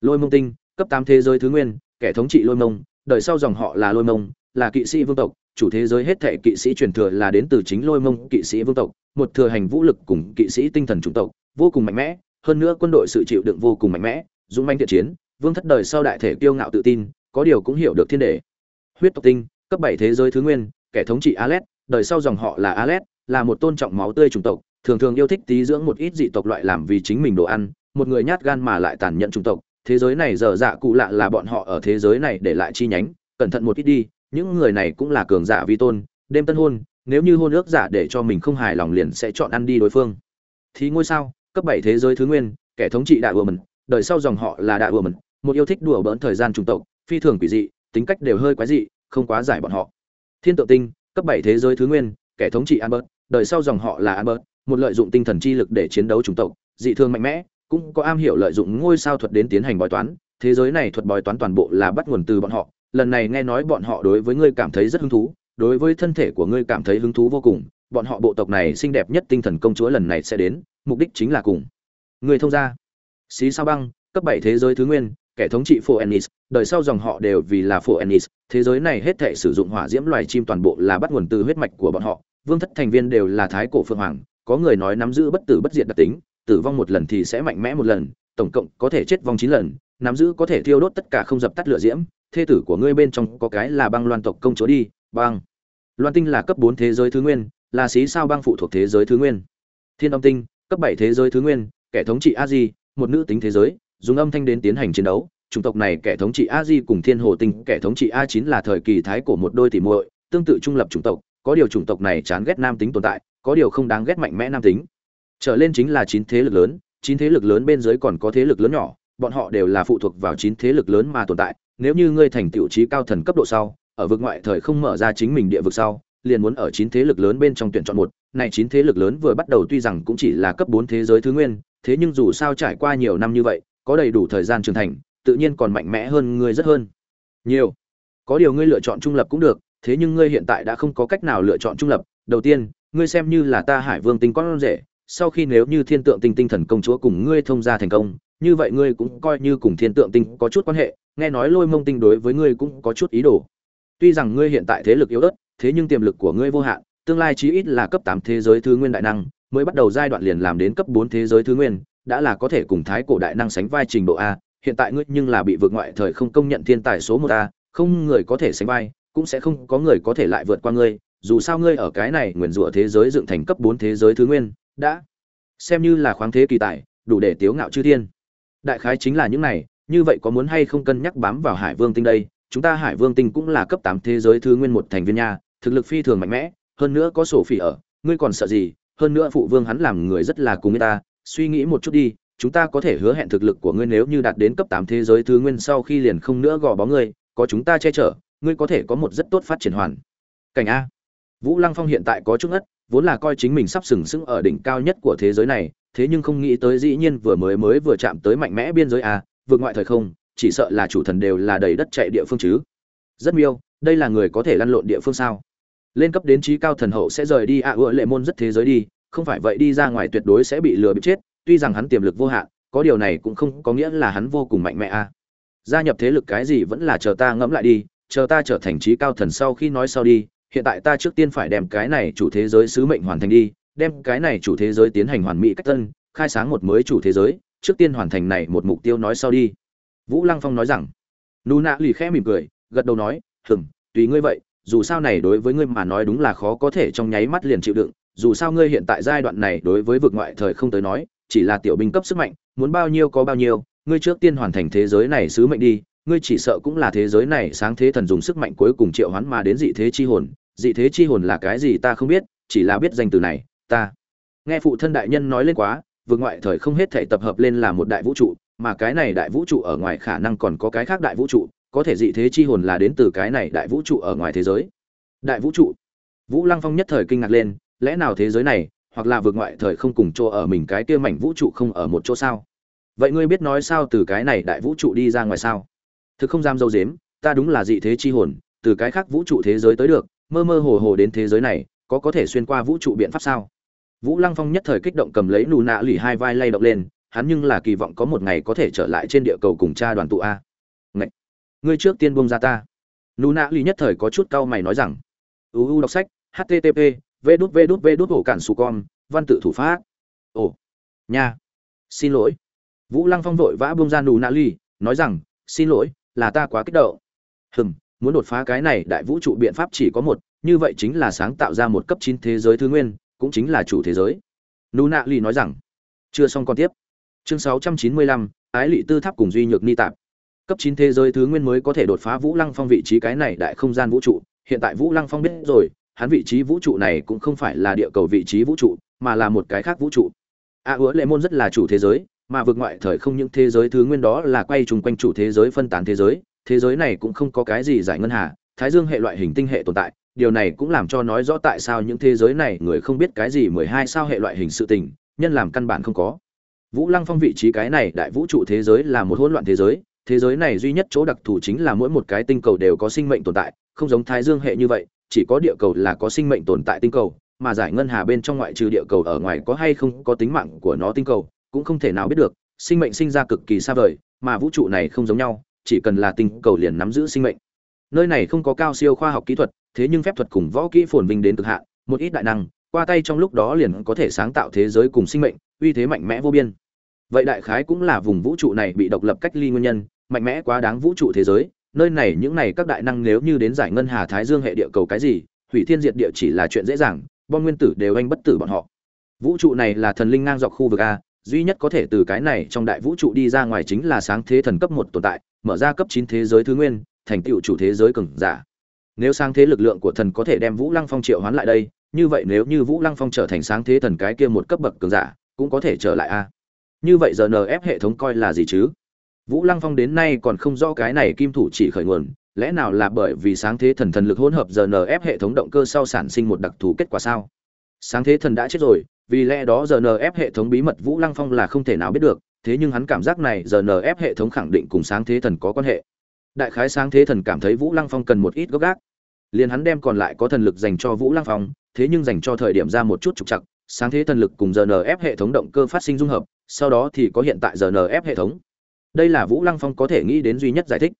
Lôi mông tinh, cấp tám thế giới thứ nguyên, kẻ thống trị lôi mông, đời sau dòng họ là lôi mông, là kỵ sĩ vương tộc chủ thế giới hết thệ kỵ sĩ truyền thừa là đến từ chính lôi mông kỵ sĩ vương tộc, một thừa hành vũ lực cùng kỵ sĩ tinh thần chủng tộc, vô cùng mạnh mẽ, hơn nữa quân đội sự chịu đựng vô cùng mạnh mẽ, dũng manh thiện chiến, vương thất đời sau đại thể kiêu ngạo tự tin, có điều cũng hiểu được thiên đề. Huyết tộc tinh, cấp bảy thế giới thứ nguyên, kẻ thống trị alet, đời sau dòng họ là alet, là một tôn trọng máu tươi chủng tộc, thường thường yêu thích tí dưỡng một ít dị tộc loại làm vì chính mình đồ ăn, một người nhát gan mà lại tàn nhẫn chủng tộc. Thế giới này dở dạ cụ lạ là bọn họ ở thế giới này để lại chi nhánh, cẩn thận một ít đi những người này cũng là cường giả vi tôn, đêm tân hôn, nếu như hôn ước giả để cho mình không hài lòng liền sẽ chọn ăn đi đối phương. Thì ngôi sao, cấp bảy thế giới thứ nguyên, kẻ thống trị đại ùa đời sau dòng họ là đại ùa một yêu thích đùa bỡn thời gian trùng tộc, phi thường quỷ dị, tính cách đều hơi quái dị, không quá giải bọn họ. Thiên tượng tinh, cấp bảy thế giới thứ nguyên, kẻ thống trị albert, đời sau dòng họ là albert, một lợi dụng tinh thần chi lực để chiến đấu chủng tộc, dị thường mạnh mẽ, cũng có am hiểu lợi dụng ngôi sao thuật đến tiến hành bói toán. Thế giới này thuật bói toán toàn bộ là bắt nguồn từ bọn họ lần này nghe nói bọn họ đối với ngươi cảm thấy rất hứng thú, đối với thân thể của ngươi cảm thấy hứng thú vô cùng, bọn họ bộ tộc này xinh đẹp nhất tinh thần công chúa lần này sẽ đến, mục đích chính là cùng. Người thông gia. Xí sao băng, cấp bảy thế giới thứ nguyên, kẻ thống trị phổ ennis, đời sau dòng họ đều vì là phổ ennis, thế giới này hết thảy sử dụng hỏa diễm loài chim toàn bộ là bắt nguồn từ huyết mạch của bọn họ, vương thất thành viên đều là thái cổ phượng hoàng, có người nói nắm giữ bất tử bất diệt đặc tính, tử vong một lần thì sẽ mạnh mẽ một lần, tổng cộng có thể chết vong chín lần, nắm giữ có thể thiêu đốt tất cả không dập tắt lửa diễm thê tử của ngươi bên trong có cái là băng loan tộc công chúa đi, băng. Loan tinh là cấp bốn thế giới thứ nguyên, là xí sao băng phụ thuộc thế giới thứ nguyên. Thiên âm tinh, cấp bảy thế giới thứ nguyên, kẻ thống trị a di, một nữ tính thế giới, dùng âm thanh đến tiến hành chiến đấu. Chủng tộc này kẻ thống trị a di cùng thiên hồ tinh, kẻ thống trị a chín là thời kỳ thái của một đôi tỉ muội, tương tự trung lập chủng tộc. Có điều chủng tộc này chán ghét nam tính tồn tại, có điều không đáng ghét mạnh mẽ nam tính. Trở lên chính là chín thế lực lớn, chín thế lực lớn bên dưới còn có thế lực lớn nhỏ bọn họ đều là phụ thuộc vào chín thế lực lớn mà tồn tại, nếu như ngươi thành tiểu trí cao thần cấp độ sau, ở vực ngoại thời không mở ra chính mình địa vực sau, liền muốn ở chín thế lực lớn bên trong tuyển chọn một. Này chín thế lực lớn vừa bắt đầu tuy rằng cũng chỉ là cấp bốn thế giới thứ nguyên, thế nhưng dù sao trải qua nhiều năm như vậy, có đầy đủ thời gian trưởng thành, tự nhiên còn mạnh mẽ hơn ngươi rất hơn. Nhiều. Có điều ngươi lựa chọn trung lập cũng được, thế nhưng ngươi hiện tại đã không có cách nào lựa chọn trung lập. Đầu tiên, ngươi xem như là ta hải vương tinh con rể, sau khi nếu như thiên tượng tinh tinh thần công chúa cùng ngươi thông gia thành công như vậy ngươi cũng coi như cùng thiên tượng tinh có chút quan hệ, nghe nói lôi mông tinh đối với ngươi cũng có chút ý đồ. Tuy rằng ngươi hiện tại thế lực yếu ớt, thế nhưng tiềm lực của ngươi vô hạn, tương lai chí ít là cấp tám thế giới thứ nguyên đại năng, mới bắt đầu giai đoạn liền làm đến cấp bốn thế giới thứ nguyên, đã là có thể cùng thái cổ đại năng sánh vai trình độ a, hiện tại ngươi nhưng là bị vượt ngoại thời không công nhận thiên tài số một a, không người có thể sánh vai, cũng sẽ không có người có thể lại vượt qua ngươi, dù sao ngươi ở cái này nguyền rủa thế giới dựng thành cấp bốn thế giới thứ nguyên, đã xem như là khoáng thế kỳ tài, đủ để tiếu ngạo chư thiên đại khái chính là những này, như vậy có muốn hay không cân nhắc bám vào hải vương tinh đây? Chúng ta hải vương tinh cũng là cấp tám thế giới thứ nguyên một thành viên nha, thực lực phi thường mạnh mẽ, hơn nữa có sổ phỉ ở, ngươi còn sợ gì? Hơn nữa phụ vương hắn làm người rất là cùng người ta, suy nghĩ một chút đi, chúng ta có thể hứa hẹn thực lực của ngươi nếu như đạt đến cấp tám thế giới thứ nguyên sau khi liền không nữa gò bó ngươi, có chúng ta che chở, ngươi có thể có một rất tốt phát triển hoàn. Cảnh a. Vũ lăng phong hiện tại có chút ngất, vốn là coi chính mình sắp sừng sững ở đỉnh cao nhất của thế giới này thế nhưng không nghĩ tới dĩ nhiên vừa mới mới vừa chạm tới mạnh mẽ biên giới a, vượt ngoại thời không, chỉ sợ là chủ thần đều là đầy đất chạy địa phương chứ. Rất miêu, đây là người có thể lăn lộn địa phương sao? Lên cấp đến trí cao thần hậu sẽ rời đi ạ à ựa lệ môn rất thế giới đi, không phải vậy đi ra ngoài tuyệt đối sẽ bị lừa bị chết, tuy rằng hắn tiềm lực vô hạn, có điều này cũng không có nghĩa là hắn vô cùng mạnh mẽ a. Gia nhập thế lực cái gì vẫn là chờ ta ngẫm lại đi, chờ ta trở thành trí cao thần sau khi nói sau đi, hiện tại ta trước tiên phải đem cái này chủ thế giới sứ mệnh hoàn thành đi đem cái này chủ thế giới tiến hành hoàn mỹ cách tân, khai sáng một mới chủ thế giới, trước tiên hoàn thành này một mục tiêu nói sau đi. Vũ lăng phong nói rằng. Nù nạ lì khẽ mỉm cười, gật đầu nói, hừm, tùy ngươi vậy, dù sao này đối với ngươi mà nói đúng là khó có thể trong nháy mắt liền chịu đựng, dù sao ngươi hiện tại giai đoạn này đối với vực ngoại thời không tới nói, chỉ là tiểu binh cấp sức mạnh, muốn bao nhiêu có bao nhiêu, ngươi trước tiên hoàn thành thế giới này sứ mệnh đi, ngươi chỉ sợ cũng là thế giới này sáng thế thần dùng sức mạnh cuối cùng triệu hoán mà đến dị thế chi hồn, dị thế chi hồn là cái gì ta không biết, chỉ là biết danh từ này ta. Nghe phụ thân đại nhân nói lên quá, vượt ngoại thời không hết thể tập hợp lên là một đại vũ trụ, mà cái này đại vũ trụ ở ngoài khả năng còn có cái khác đại vũ trụ, có thể dị thế chi hồn là đến từ cái này đại vũ trụ ở ngoài thế giới. Đại vũ trụ. Vũ lăng phong nhất thời kinh ngạc lên, lẽ nào thế giới này, hoặc là vượt ngoại thời không cùng chỗ ở mình cái kia mảnh vũ trụ không ở một chỗ sao? Vậy ngươi biết nói sao từ cái này đại vũ trụ đi ra ngoài sao? Thực không dám dâu dếm, ta đúng là dị thế chi hồn, từ cái khác vũ trụ thế giới tới được, mơ mơ hồ hồ đến thế giới này, có có thể xuyên qua vũ trụ biện pháp sao? Vũ lăng phong nhất thời kích động cầm lấy nụ nạ lì hai vai lay động lên, hắn nhưng là kỳ vọng có một ngày có thể trở lại trên địa cầu cùng cha đoàn tụ a. Ngậy! ngươi trước tiên buông ra ta. Nụ nạ lì nhất thời có chút cau mày nói rằng uu đọc sách http v đút v đút v đút, ổ cản su con văn tự thủ pháp. Ồ! Nha! Xin lỗi. Vũ lăng phong vội vã buông ra nụ nạ lì, nói rằng, xin lỗi, là ta quá kích động. Hừm, muốn đột phá cái này đại vũ trụ biện pháp chỉ có một, như vậy chính là sáng tạo ra một cấp chín thế giới thứ nguyên cũng chính là chủ thế giới. Nù nạ lì nói rằng chưa xong còn tiếp. Chương sáu trăm chín mươi lăm ái lị tư tháp cùng duy nhược ni tạp. Cấp chín thế giới thứ nguyên mới có thể đột phá vũ lăng phong vị trí cái này đại không gian vũ trụ. Hiện tại vũ lăng phong biết rồi hắn vị trí vũ trụ này cũng không phải là địa cầu vị trí vũ trụ mà là một cái khác vũ trụ. A à, hứa lệ môn rất là chủ thế giới mà vượt ngoại thời không những thế giới thứ nguyên đó là quay chung quanh chủ thế giới phân tán thế giới. Thế giới này cũng không có cái gì giải ngân hà thái dương hệ loại hình tinh hệ tồn tại điều này cũng làm cho nói rõ tại sao những thế giới này người không biết cái gì mười hai sao hệ loại hình sự tình, nhân làm căn bản không có. Vũ lăng phong vị trí cái này đại vũ trụ thế giới là một hỗn loạn thế giới thế giới này duy nhất chỗ đặc thù chính là mỗi một cái tinh cầu đều có sinh mệnh tồn tại, không giống thái dương hệ như vậy, chỉ có địa cầu là có sinh mệnh tồn tại tinh cầu, mà giải ngân hà bên trong ngoại trừ địa cầu ở ngoài có hay không có tính mạng của nó tinh cầu, cũng không thể nào biết được, sinh mệnh sinh ra cực kỳ xa vời, mà vũ trụ này không giống nhau, chỉ cần là tinh cầu liền nắm giữ sinh mệnh. Nơi này không có cao siêu khoa học kỹ thuật thế nhưng phép thuật cùng võ kỹ phồn vinh đến cực hạn, một ít đại năng, qua tay trong lúc đó liền có thể sáng tạo thế giới cùng sinh mệnh, uy thế mạnh mẽ vô biên. Vậy đại khái cũng là vùng vũ trụ này bị độc lập cách ly nguyên nhân, mạnh mẽ quá đáng vũ trụ thế giới, nơi này những này các đại năng nếu như đến giải ngân hà thái dương hệ địa cầu cái gì, hủy thiên diệt địa chỉ là chuyện dễ dàng, bom nguyên tử đều anh bất tử bọn họ. Vũ trụ này là thần linh ngang dọc khu vực a, duy nhất có thể từ cái này trong đại vũ trụ đi ra ngoài chính là sáng thế thần cấp một tồn tại, mở ra cấp chín thế giới thứ nguyên, thành tựu chủ thế giới cường giả nếu sáng thế lực lượng của thần có thể đem vũ lăng phong triệu hoán lại đây, như vậy nếu như vũ lăng phong trở thành sáng thế thần cái kia một cấp bậc cường giả, cũng có thể trở lại a. Như vậy giờ nf hệ thống coi là gì chứ? Vũ lăng phong đến nay còn không rõ cái này kim thủ chỉ khởi nguồn, lẽ nào là bởi vì sáng thế thần thần lực hỗn hợp giờ nf hệ thống động cơ sau sản sinh một đặc thù kết quả sao? Sáng thế thần đã chết rồi, vì lẽ đó giờ nf hệ thống bí mật vũ lăng phong là không thể nào biết được, thế nhưng hắn cảm giác này giờ nf hệ thống khẳng định cùng sáng thế thần có quan hệ đại khái sáng thế thần cảm thấy vũ lăng phong cần một ít gốc gác. Liền hắn đem còn lại có thần lực dành cho vũ lăng phong, thế nhưng dành cho thời điểm ra một chút trục chặt sáng thế thần lực cùng giờ hệ thống động cơ phát sinh dung hợp, sau đó thì có hiện tại giờ hệ thống. Đây là vũ lăng phong có thể nghĩ đến duy nhất giải thích.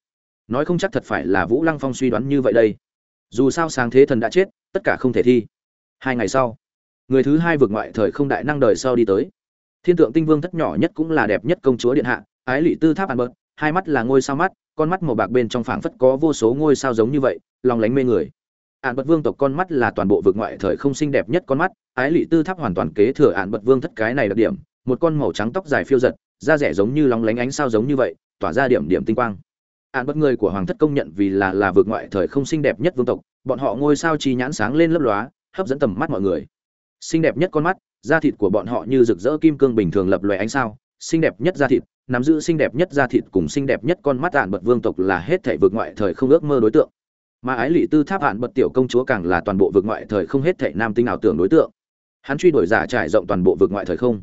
Nói không chắc thật phải là vũ lăng phong suy đoán như vậy đây. Dù sao sáng thế thần đã chết, tất cả không thể thi. Hai ngày sau, người thứ hai vượt ngoại thời không đại năng đời sau đi tới. Thiên tượng tinh vương thất nhỏ nhất cũng là đẹp nhất công chúa điện hạ, ái lị tư tháp ăn bớt, hai mắt là ngôi sao mắt con mắt màu bạc bên trong phảng phất có vô số ngôi sao giống như vậy, lòng lánh mê người. Ạn bật vương tộc con mắt là toàn bộ vực ngoại thời không xinh đẹp nhất con mắt, ái lị tư tháp hoàn toàn kế thừa ạn bật vương thất cái này đặc điểm, một con màu trắng tóc dài phiêu giật, da rẻ giống như lóng lánh ánh sao giống như vậy, tỏa ra điểm điểm tinh quang. Ạn bật người của hoàng thất công nhận vì là là vực ngoại thời không xinh đẹp nhất vương tộc, bọn họ ngôi sao chi nhãn sáng lên lấp lóa, hấp dẫn tầm mắt mọi người. Xinh đẹp nhất con mắt, da thịt của bọn họ như rực rỡ kim cương bình thường lập loè ánh sao xinh đẹp nhất da thịt, nắm giữ xinh đẹp nhất da thịt cùng xinh đẹp nhất con mắt ạn bật vương tộc là hết thể vượt ngoại thời không ước mơ đối tượng. Mà ái lị tư tháp ạn bật tiểu công chúa càng là toàn bộ vượt ngoại thời không hết thể nam tinh ảo tưởng đối tượng. Hắn truy đuổi giả trải rộng toàn bộ vượt ngoại thời không.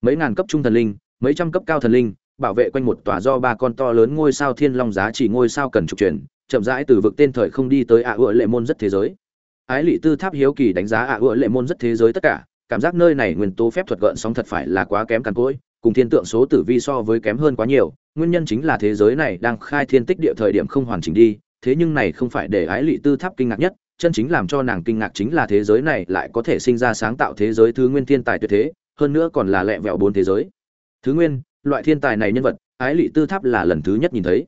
Mấy ngàn cấp trung thần linh, mấy trăm cấp cao thần linh, bảo vệ quanh một tòa do ba con to lớn ngôi sao thiên long giá chỉ ngôi sao cần trục truyền, chậm rãi từ vực tên thời không đi tới ạ à lệ môn rất thế giới. Ái lị tư tháp hiếu kỳ đánh giá ạ à lệ môn rất thế giới tất cả, cảm giác nơi này nguyên tố phép thuật gợn sóng thật phải là quá kém càn cỗi cùng thiên tượng số tử vi so với kém hơn quá nhiều, nguyên nhân chính là thế giới này đang khai thiên tích địa thời điểm không hoàn chỉnh đi, thế nhưng này không phải để ái lị tư tháp kinh ngạc nhất, chân chính làm cho nàng kinh ngạc chính là thế giới này lại có thể sinh ra sáng tạo thế giới thứ nguyên thiên tài tuyệt thế, hơn nữa còn là lẹ vẹo bốn thế giới. Thứ nguyên, loại thiên tài này nhân vật, ái lị tư tháp là lần thứ nhất nhìn thấy.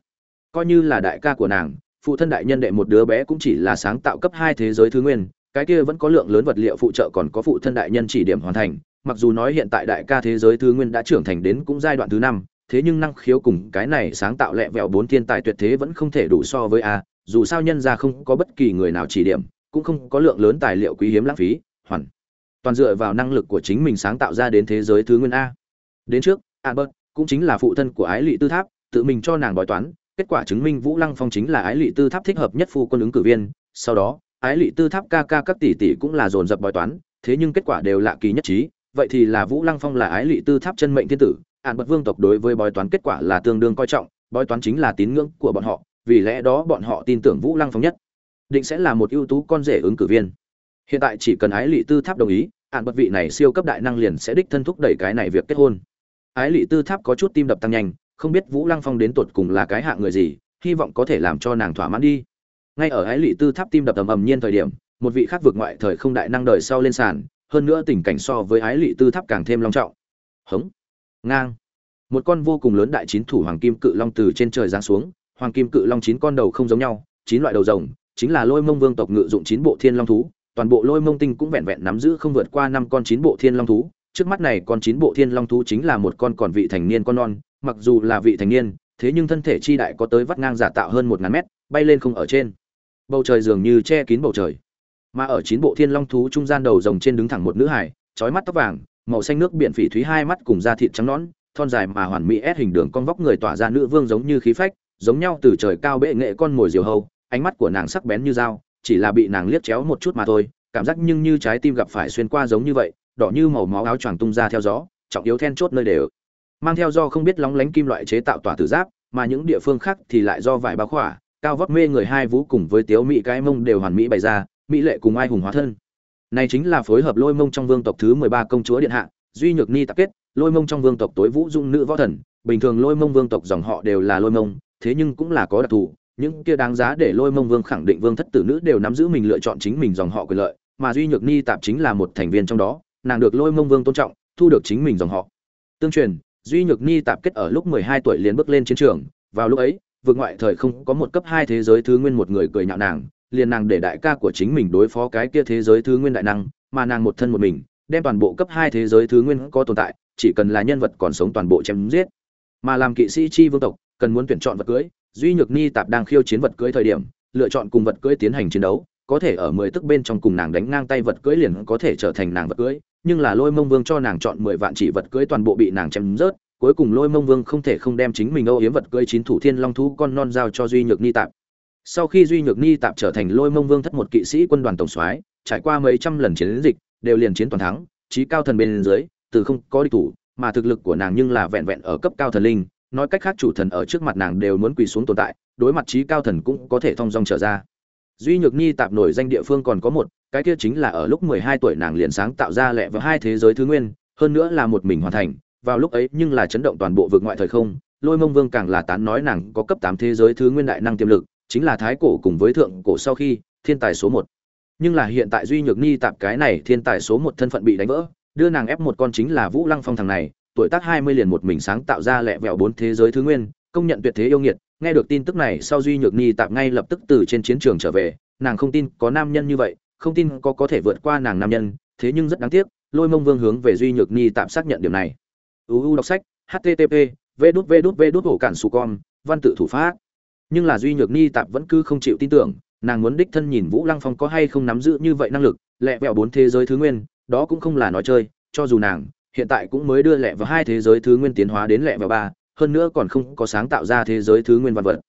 Coi như là đại ca của nàng, phụ thân đại nhân đệ một đứa bé cũng chỉ là sáng tạo cấp hai thế giới thứ nguyên, cái kia vẫn có lượng lớn vật liệu phụ trợ còn có phụ thân đại nhân chỉ điểm hoàn thành mặc dù nói hiện tại đại ca thế giới thứ nguyên đã trưởng thành đến cũng giai đoạn thứ năm, thế nhưng năng khiếu cùng cái này sáng tạo lẹ vẹo bốn thiên tài tuyệt thế vẫn không thể đủ so với a, dù sao nhân ra không có bất kỳ người nào chỉ điểm, cũng không có lượng lớn tài liệu quý hiếm lãng phí, hoàn toàn dựa vào năng lực của chính mình sáng tạo ra đến thế giới thứ nguyên a. Đến trước, albert cũng chính là phụ thân của ái lị tư tháp, tự mình cho nàng bói toán, kết quả chứng minh vũ lăng phong chính là ái lị tư tháp thích hợp nhất phu quân ứng cử viên, sau đó, ái lị tư tháp ca ca các tỷ tỷ cũng là dồn dập bói toán, thế nhưng kết quả đều lạ kỳ nhất trí vậy thì là vũ lăng phong là ái lị tư tháp chân mệnh thiên tử ạn bật vương tộc đối với bói toán kết quả là tương đương coi trọng, bói toán chính là tín ngưỡng của bọn họ, vì lẽ đó bọn họ tin tưởng vũ lăng phong nhất. Định sẽ là một ưu tú con rể ứng cử viên. Hiện tại chỉ cần ái lị tư tháp đồng ý ạn bật vị này siêu cấp đại năng liền sẽ đích thân thúc đẩy cái này việc kết hôn. Ái lị tư tháp có chút tim đập tăng nhanh, không biết vũ lăng phong đến tột cùng là cái hạng người gì, hy vọng có thể làm cho nàng thỏa mãn đi. Ngay ở ái lị tư tháp tim đập ầm ầm nhiên thời điểm, một vị khác vượt ngoại thời không đại năng đời sau lên sàn hơn nữa tình cảnh so với ái lị tư tháp càng thêm long trọng. Hống. Ngang. Một con vô cùng lớn đại chín thủ hoàng kim cự long từ trên trời giáng xuống, hoàng kim cự long chín con đầu không giống nhau, chín loại đầu rồng, chính là lôi mông vương tộc ngự dụng chín bộ thiên long thú, toàn bộ lôi mông tinh cũng vẹn vẹn nắm giữ không vượt qua năm con chín bộ thiên long thú. Trước mắt này con chín bộ thiên long thú chính là một con còn vị thành niên con non, mặc dù là vị thành niên, thế nhưng thân thể chi đại có tới vắt ngang giả tạo hơn một ngàn mét, bay lên không ở trên. Bầu trời dường như che kín bầu trời mà ở chín bộ thiên long thú trung gian đầu rồng trên đứng thẳng một nữ hải trói mắt tóc vàng, màu xanh nước biển phỉ thúy hai mắt cùng da thịt trắng nõn, thon dài mà hoàn mỹ ép hình đường con vóc người tỏa ra nữ vương giống như khí phách, giống nhau từ trời cao bệ nghệ con mồi diều hâu, ánh mắt của nàng sắc bén như dao, chỉ là bị nàng liếc chéo một chút mà thôi, cảm giác nhưng như trái tim gặp phải xuyên qua giống như vậy, đỏ như màu máu áo choàng tung ra theo gió, trọng yếu then chốt nơi đều. Mang theo do không biết lóng lánh kim loại chế tạo tỏa tử giáp, mà những địa phương khác thì lại do vải bao khỏa, cao vóc mê người hai vũ cùng với tiếu mỹ cái mông đều hoàn mỹ bày ra mỹ lệ cùng ai hùng hóa thân. Này chính là phối hợp lôi mông trong vương tộc thứ mười ba công chúa điện hạ, duy nhược ni tập kết, lôi mông trong vương tộc tối vũ dung nữ võ thần, bình thường lôi mông vương tộc dòng họ đều là lôi mông, thế nhưng cũng là có đặc thù, những kia đáng giá để lôi mông vương khẳng định vương thất tử nữ đều nắm giữ mình lựa chọn chính mình dòng họ quyền lợi, mà duy nhược ni tạp chính là một thành viên trong đó, nàng được lôi mông vương tôn trọng, thu được chính mình dòng họ. Tương truyền, duy nhược ni tạp kết ở lúc mười hai tuổi liền bước lên chiến trường, vào lúc ấy, vượt ngoại thời không có một cấp hai thế giới thứ nguyên một người cười nhạo nàng liền nàng để đại ca của chính mình đối phó cái kia thế giới thứ nguyên đại năng, mà nàng một thân một mình, đem toàn bộ cấp hai thế giới thứ nguyên có tồn tại, chỉ cần là nhân vật còn sống toàn bộ chém giết. Mà làm kỵ sĩ chi vương tộc, cần muốn tuyển chọn vật cưới, duy nhược ni tạp đang khiêu chiến vật cưới thời điểm, lựa chọn cùng vật cưới tiến hành chiến đấu, có thể ở mười tức bên trong cùng nàng đánh ngang tay vật cưới liền có thể trở thành nàng vật cưới, nhưng là lôi mông vương cho nàng chọn mười vạn chỉ vật cưới toàn bộ bị nàng chém rớt cuối cùng lôi mông vương không thể không đem chính mình âu yếm vật cưới chín thủ thiên long thú con non giao cho duy nhược ni tạp sau khi duy nhược ni tạm trở thành lôi mông vương thất một kỵ sĩ quân đoàn tổng soái, trải qua mấy trăm lần chiến dịch, đều liền chiến toàn thắng trí cao thần bên dưới, từ không có địch thủ, mà thực lực của nàng nhưng là vẹn vẹn ở cấp cao thần linh, nói cách khác chủ thần ở trước mặt nàng đều muốn quỳ xuống tồn tại, đối mặt trí cao thần cũng có thể thong dong trở ra. Duy nhược ni tạp nổi danh địa phương còn có một, cái kia chính là ở lúc mười hai tuổi nàng liền sáng tạo ra lẹ vào hai thế giới thứ nguyên, hơn nữa là một mình hoàn thành, vào lúc ấy nhưng là chấn động toàn bộ vực ngoại thời không, lôi mông vương càng là tán nói nàng có cấp tám thế giới thứ nguyên đại năng tiềm lực chính là thái cổ cùng với thượng cổ sau khi, thiên tài số một. Nhưng là hiện tại duy nhược ni tạp cái này thiên tài số một thân phận bị đánh vỡ, đưa nàng ép một con chính là vũ lăng phong thằng này, tuổi tác hai mươi liền một mình sáng tạo ra lẹ vẹo bốn thế giới thứ nguyên, công nhận tuyệt thế yêu nghiệt. Nghe được tin tức này, sau duy nhược ni tạp ngay lập tức từ trên chiến trường trở về, nàng không tin có nam nhân như vậy, không tin có có thể vượt qua nàng nam nhân, thế nhưng rất đáng tiếc, lôi mông vương hướng về duy nhược ni tạm xác nhận điểm này. Uu đọc sách http v đút v đút v đút ổ cản su con văn tự thủ pháp nhưng là duy nhược ni tạp vẫn cứ không chịu tin tưởng, nàng muốn đích thân nhìn vũ lăng phong có hay không nắm giữ như vậy năng lực, lẹ vẹo bốn thế giới thứ nguyên, đó cũng không là nói chơi, cho dù nàng, hiện tại cũng mới đưa lẹ vào hai thế giới thứ nguyên tiến hóa đến lẹ vào ba, hơn nữa còn không có sáng tạo ra thế giới thứ nguyên văn vật.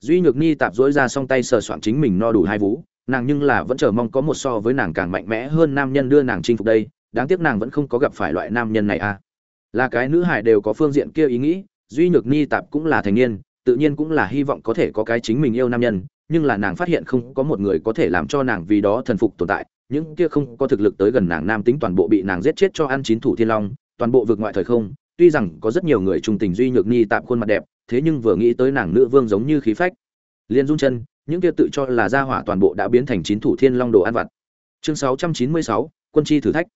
Duy nhược ni tạp dỗi ra song tay sờ soạn chính mình no đủ hai vú nàng nhưng là vẫn chờ mong có một so với nàng càng mạnh mẽ hơn nam nhân đưa nàng chinh phục đây, đáng tiếc nàng vẫn không có gặp phải loại nam nhân này à. Là cái nữ hải đều có phương diện kia ý nghĩ, duy nhược ni tạp cũng là thành niên tự nhiên cũng là hy vọng có thể có cái chính mình yêu nam nhân nhưng là nàng phát hiện không có một người có thể làm cho nàng vì đó thần phục tồn tại những kia không có thực lực tới gần nàng nam tính toàn bộ bị nàng giết chết cho ăn chín thủ thiên long toàn bộ vượt ngoại thời không tuy rằng có rất nhiều người trung tình duy nhược ni tạm khuôn mặt đẹp thế nhưng vừa nghĩ tới nàng nữ vương giống như khí phách. Liền run chân những kia tự cho là gia hỏa toàn bộ đã biến thành chín thủ thiên long đồ ăn vặt. Chương 696, quân chi thử thách.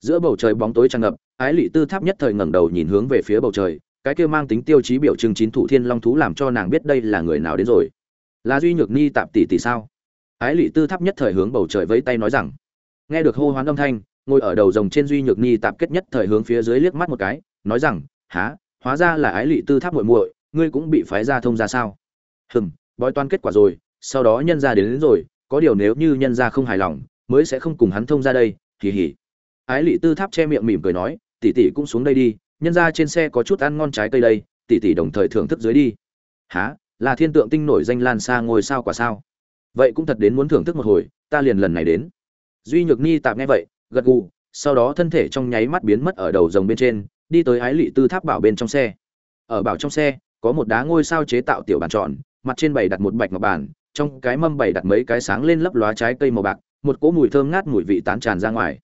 Giữa bầu trời bóng tối tràn ngập ái lị tư tháp nhất thời ngẩng đầu nhìn hướng về phía bầu trời cái kia mang tính tiêu chí biểu trưng chín thủ thiên long thú làm cho nàng biết đây là người nào đến rồi. Là duy nhược ni tạm tỷ tỷ sao? Ái lị tư tháp nhất thời hướng bầu trời vẫy tay nói rằng. Nghe được hô hoán âm thanh ngồi ở đầu rồng trên duy nhược ni tạm kết nhất thời hướng phía dưới liếc mắt một cái nói rằng há hóa ra là ái lị tư tháp muội muội ngươi cũng bị phái ra thông ra sao? Hừm bói toan kết quả rồi sau đó nhân ra đến, đến rồi có điều nếu như nhân ra không hài lòng mới sẽ không cùng hắn thông ra đây thì hỉ ái lị tư tháp che miệng mỉm cười nói tỷ tỷ cũng xuống đây đi nhân ra trên xe có chút ăn ngon trái cây đây, tỷ tỷ đồng thời thưởng thức dưới đi. Há là thiên tượng tinh nổi danh lan xa ngôi sao quả sao? Vậy cũng thật đến muốn thưởng thức một hồi, ta liền lần này đến. Duy nhược ni tạm nghe vậy, gật gù, sau đó thân thể trong nháy mắt biến mất ở đầu rồng bên trên, đi tới ái lị tư tháp bảo bên trong xe. Ở bảo trong xe, có một đá ngôi sao chế tạo tiểu bàn tròn, mặt trên bày đặt một bạch ngọc bàn, trong cái mâm bày đặt mấy cái sáng lên lấp lóa trái cây màu bạc, một cỗ mùi thơm ngát mùi vị tán tràn ra ngoài.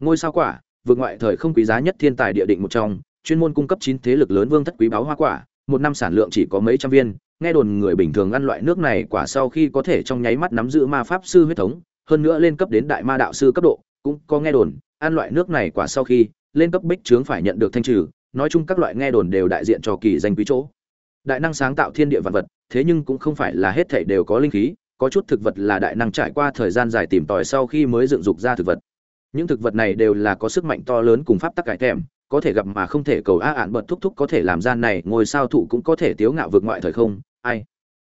Ngôi sao quả, vượt ngoại thời không quý giá nhất thiên tài địa định một trong chuyên môn cung cấp chín thế lực lớn vương thất quý báo hoa quả, một năm sản lượng chỉ có mấy trăm viên, nghe đồn người bình thường ăn loại nước này quả sau khi có thể trong nháy mắt nắm giữ ma pháp sư huyết thống, hơn nữa lên cấp đến đại ma đạo sư cấp độ, cũng có nghe đồn, ăn loại nước này quả sau khi, lên cấp bích trướng phải nhận được thanh trừ, nói chung các loại nghe đồn đều đại diện cho kỳ danh quý chỗ. Đại năng sáng tạo thiên địa vật vật, thế nhưng cũng không phải là hết thảy đều có linh khí, có chút thực vật là đại năng trải qua thời gian dài tìm tòi sau khi mới dựng dục ra thực vật. Những thực vật này đều là có sức mạnh to lớn cùng pháp tắc cải thèm có thể gặp mà không thể cầu a ạn bật thúc thúc có thể làm gian này, ngôi sao thụ cũng có thể tiếu ngạo vượt ngoại thời không, ai?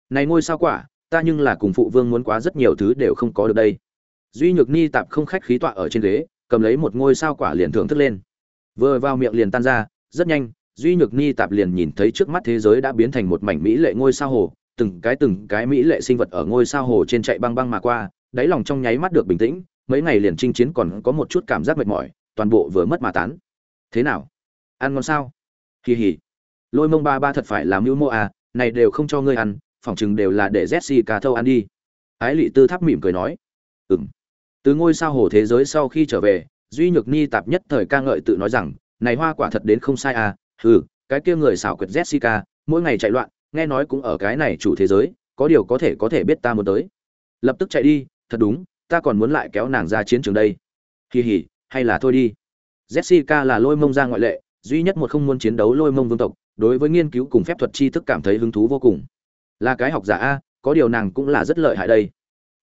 Này ngôi sao quả, ta nhưng là cùng phụ vương muốn quá rất nhiều thứ đều không có được đây. Duy nhược ni tạp không khách khí tọa ở trên ghế, cầm lấy một ngôi sao quả liền thưởng thức lên. Vừa vào miệng liền tan ra, rất nhanh, duy nhược ni tạp liền nhìn thấy trước mắt thế giới đã biến thành một mảnh mỹ lệ ngôi sao hồ, từng cái từng cái mỹ lệ sinh vật ở ngôi sao hồ trên chạy băng băng mà qua, đáy lòng trong nháy mắt được bình tĩnh, mấy ngày liền chinh chiến còn có một chút cảm giác mệt mỏi, toàn bộ vừa mất mà tán thế nào? Ăn ngon sao? Kỳ hỉ lôi mông ba ba thật phải làm mưu mô à này đều không cho ngươi ăn phỏng chừng đều là để jessica thâu ăn đi. Ái lị tư tháp mỉm cười nói. Ừm. Từ ngôi sao hồ thế giới sau khi trở về, duy nhược ni tạp nhất thời ca ngợi tự nói rằng, này hoa quả thật đến không sai à ừ cái kia người xảo quyệt jessica mỗi ngày chạy loạn, nghe nói cũng ở cái này chủ thế giới, có điều có thể có thể biết ta muốn tới. Lập tức chạy đi, thật đúng, ta còn muốn lại kéo nàng ra chiến trường đây. Kỳ hỉ hay là thôi đi jessica là lôi mông ra ngoại lệ, duy nhất một không muốn chiến đấu lôi mông vương tộc, đối với nghiên cứu cùng phép thuật tri thức cảm thấy hứng thú vô cùng. Là cái học giả a, có điều nàng cũng là rất lợi hại đây.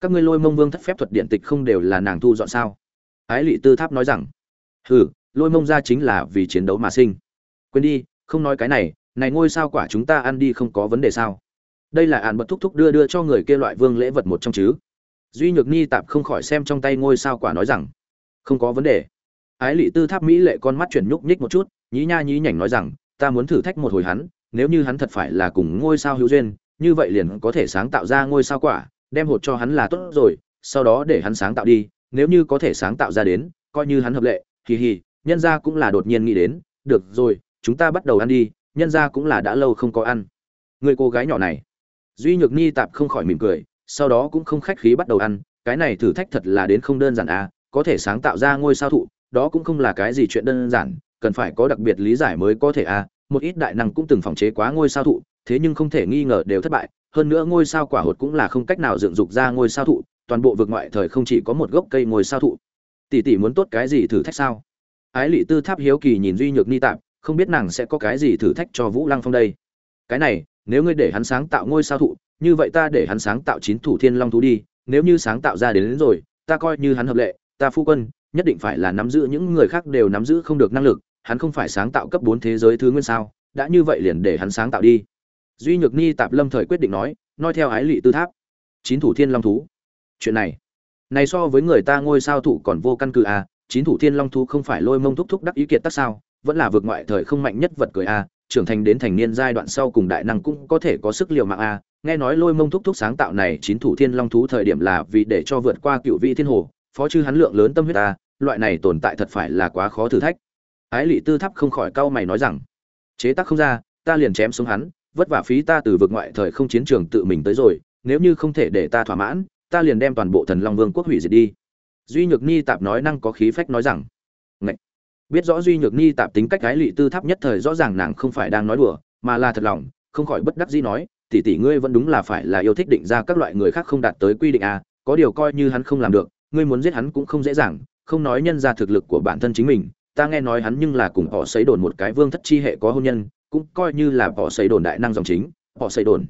Các ngươi lôi mông vương thất phép thuật điện tịch không đều là nàng thu dọn sao? Ái Lệ tư tháp nói rằng, hừ, lôi mông ra chính là vì chiến đấu mà sinh. Quên đi, không nói cái này này ngôi sao quả chúng ta ăn đi không có vấn đề sao? Đây là án bật thúc thúc đưa đưa cho người kia loại vương lễ vật một trong chứ. Duy nhược ni tạm không khỏi xem trong tay ngôi sao quả nói rằng, không có vấn đề ái lị tư tháp mỹ lệ con mắt chuyển nhúc nhích một chút, nhí nha nhí nhảnh nói rằng, ta muốn thử thách một hồi hắn, nếu như hắn thật phải là cùng ngôi sao hữu duyên, như vậy liền có thể sáng tạo ra ngôi sao quả, đem hột cho hắn là tốt rồi, sau đó để hắn sáng tạo đi, nếu như có thể sáng tạo ra đến, coi như hắn hợp lệ, hì hì, nhân ra cũng là đột nhiên nghĩ đến, được rồi, chúng ta bắt đầu ăn đi, nhân ra cũng là đã lâu không có ăn. Người cô gái nhỏ này, duy nhược ni tạp không khỏi mỉm cười, sau đó cũng không khách khí bắt đầu ăn, cái này thử thách thật là đến không đơn giản à có thể sáng tạo ra ngôi sao thụ đó cũng không là cái gì chuyện đơn giản cần phải có đặc biệt lý giải mới có thể à một ít đại năng cũng từng phòng chế quá ngôi sao thụ thế nhưng không thể nghi ngờ đều thất bại hơn nữa ngôi sao quả hột cũng là không cách nào dựng dục ra ngôi sao thụ toàn bộ vực ngoại thời không chỉ có một gốc cây ngôi sao thụ. Tỷ tỷ muốn tốt cái gì thử thách sao? Ái lị tư tháp hiếu kỳ nhìn duy nhược ni tạp không biết nàng sẽ có cái gì thử thách cho vũ lăng phong đây. Cái này nếu ngươi để hắn sáng tạo ngôi sao thụ như vậy ta để hắn sáng tạo chín thủ thiên long thú đi nếu như sáng tạo ra đến, đến rồi ta coi như hắn hợp lệ ta phu quân nhất định phải là nắm giữ những người khác đều nắm giữ không được năng lực, hắn không phải sáng tạo cấp bốn thế giới thứ nguyên sao? Đã như vậy liền để hắn sáng tạo đi. Duy nhược ni tạp lâm thời quyết định nói nói theo ái lị tư tháp. Chín thủ thiên long thú. Chuyện này này so với người ta ngôi sao thủ còn vô căn cứ à? Chín thủ thiên long thú không phải lôi mông thúc thúc đắc ý kiệt tác sao? Vẫn là vượt ngoại thời không mạnh nhất vật cười a trưởng thành đến thành niên giai đoạn sau cùng đại năng cũng có thể có sức liều mạng a nghe nói lôi mông thúc thúc sáng tạo này, chín thủ thiên long thú thời điểm là vì để cho vượt qua cựu vị thiên hồ. Phó chư hắn lượng lớn tâm huyết ta loại này tồn tại thật phải là quá khó thử thách ái lị tư tháp không khỏi cau mày nói rằng, chế tác không ra, ta liền chém xuống hắn, vất vả phí ta từ vượt ngoại thời không chiến trường tự mình tới rồi, nếu như không thể để ta thỏa mãn, ta liền đem toàn bộ thần long vương quốc hủy diệt đi duy nhược ni tạp nói năng có khí phách nói rằng, Ngậy! biết rõ duy nhược ni tạp tính cách Ái lị tư tháp nhất thời rõ ràng nàng không phải đang nói đùa, mà là thật lòng, không khỏi bất đắc dĩ nói, tỷ tỷ ngươi vẫn đúng là phải là yêu thích định ra các loại người khác không đạt tới quy định à có điều coi như hắn không làm được, ngươi muốn giết hắn cũng không dễ dàng không nói nhân ra thực lực của bản thân chính mình, ta nghe nói hắn nhưng là cùng họ xấy đồn một cái vương thất chi hệ có hôn nhân, cũng coi như là họ xấy đồn đại năng dòng chính, họ xấy đồn.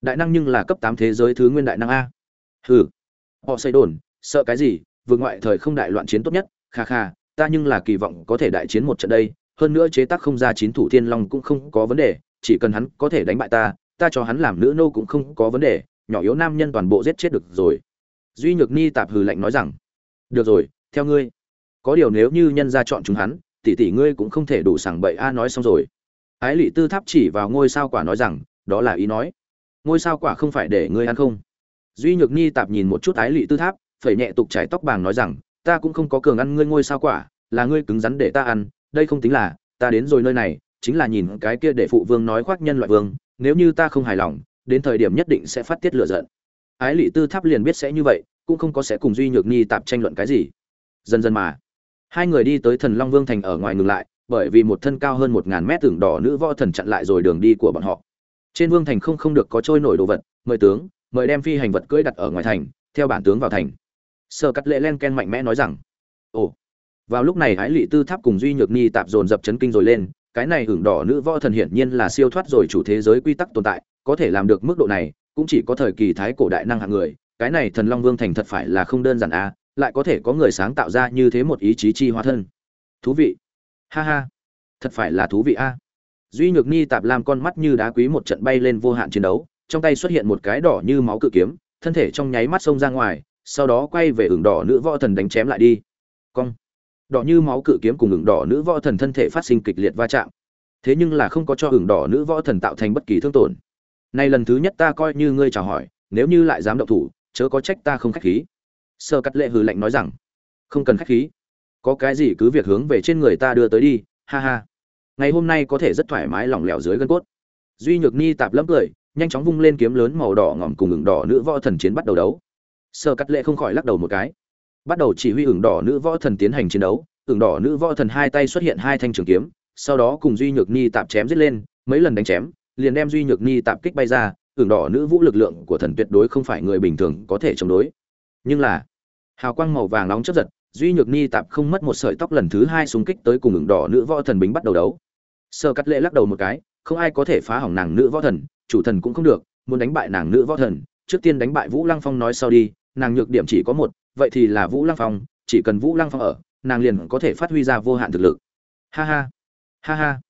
Đại năng nhưng là cấp tám thế giới thứ nguyên đại năng a. Hừ. Họ xấy đồn, sợ cái gì, vượt ngoại thời không đại loạn chiến tốt nhất, kha kha, ta nhưng là kỳ vọng có thể đại chiến một trận đây, hơn nữa chế tác không ra chín thủ thiên long cũng không có vấn đề, chỉ cần hắn có thể đánh bại ta ta cho hắn làm nữ nô cũng không có vấn đề, nhỏ yếu nam nhân toàn bộ giết chết được rồi. Duy nhược ni tạp hừ lạnh nói rằng, được rồi theo ngươi. Có điều nếu như nhân ra chọn chúng hắn, tỷ tỷ ngươi cũng không thể đủ sảng bậy. A nói xong rồi. Ái lị tư tháp chỉ vào ngôi sao quả nói rằng, đó là ý nói. Ngôi sao quả không phải để ngươi ăn không. Duy nhược Nhi tạp nhìn một chút ái lị tư tháp, phẩy nhẹ tục trải tóc bàng nói rằng, ta cũng không có cường ăn ngươi ngôi sao quả, là ngươi cứng rắn để ta ăn. Đây không tính là, ta đến rồi nơi này, chính là nhìn cái kia để phụ vương nói khoác nhân loại vương. Nếu như ta không hài lòng, đến thời điểm nhất định sẽ phát tiết lửa giận. Ái lị tư tháp liền biết sẽ như vậy, cũng không có sẽ cùng duy nhược Nhi tạp tranh luận cái gì dần dần mà. Hai người đi tới thần long vương thành ở ngoài ngừng lại, bởi vì một thân cao hơn một ngàn mét tưởng đỏ nữ võ thần chặn lại rồi đường đi của bọn họ. Trên vương thành không không được có trôi nổi đồ vật, mời tướng, mời đem phi hành vật cưỡi đặt ở ngoài thành, theo bản tướng vào thành. Sơ cắt lệ len ken mạnh mẽ nói rằng, ồ. Vào lúc này hái lị tư tháp cùng duy nhược ni tạp dồn dập chấn kinh rồi lên, cái này hưởng đỏ nữ võ thần hiển nhiên là siêu thoát rồi chủ thế giới quy tắc tồn tại, có thể làm được mức độ này, cũng chỉ có thời kỳ thái cổ đại năng hạng người, cái này thần long vương thành thật phải là không đơn giản à lại có thể có người sáng tạo ra như thế một ý chí chi hóa thân. Thú vị. Ha ha. Thật phải là thú vị a. Duy nhược ni tạp làm con mắt như đá quý một trận bay lên vô hạn chiến đấu, trong tay xuất hiện một cái đỏ như máu cự kiếm, thân thể trong nháy mắt xông ra ngoài, sau đó quay về ửng đỏ nữ võ thần đánh chém lại đi. Cong. Đỏ như máu cự kiếm cùng ửng đỏ nữ võ thần thân thể phát sinh kịch liệt va chạm. Thế nhưng là không có cho ửng đỏ nữ võ thần tạo thành bất kỳ thương tổn. Nay lần thứ nhất ta coi như ngươi chào hỏi, nếu như lại dám động thủ, chớ có trách ta không khách khí sơ cắt lệ hừ lạnh nói rằng, không cần khách khí, có cái gì cứ việc hướng về trên người ta đưa tới đi, ha ha. Ngày hôm nay có thể rất thoải mái lỏng lẻo dưới gân cốt. Duy nhược ni tạp lẫm cười nhanh chóng vung lên kiếm lớn màu đỏ ngỏm cùng ửng đỏ nữ võ thần chiến bắt đầu đấu. Sơ cắt lệ không khỏi lắc đầu một cái. Bắt đầu chỉ huy ửng đỏ nữ võ thần tiến hành chiến đấu, ửng đỏ nữ võ thần hai tay xuất hiện hai thanh trường kiếm, sau đó cùng duy nhược ni tạp chém giết lên, mấy lần đánh chém, liền đem duy nhược ni tạp kích bay ra, ửng đỏ nữ vũ lực lượng của thần tuyệt đối không phải người bình thường có thể chống đối. Nhưng là hào quang màu vàng nóng chớp giật, duy nhược ni tạp không mất một sợi tóc lần thứ hai xung kích tới cùng ngừng đỏ nữ võ thần bính bắt đầu đấu. Sơ cắt lệ lắc đầu một cái, không ai có thể phá hỏng nàng nữ võ thần, chủ thần cũng không được, muốn đánh bại nàng nữ võ thần, trước tiên đánh bại vũ lăng phong nói sau đi, nàng nhược điểm chỉ có một, vậy thì là vũ lăng phong, chỉ cần vũ lăng phong ở, nàng liền có thể phát huy ra vô hạn thực lực. Ha ha ha ha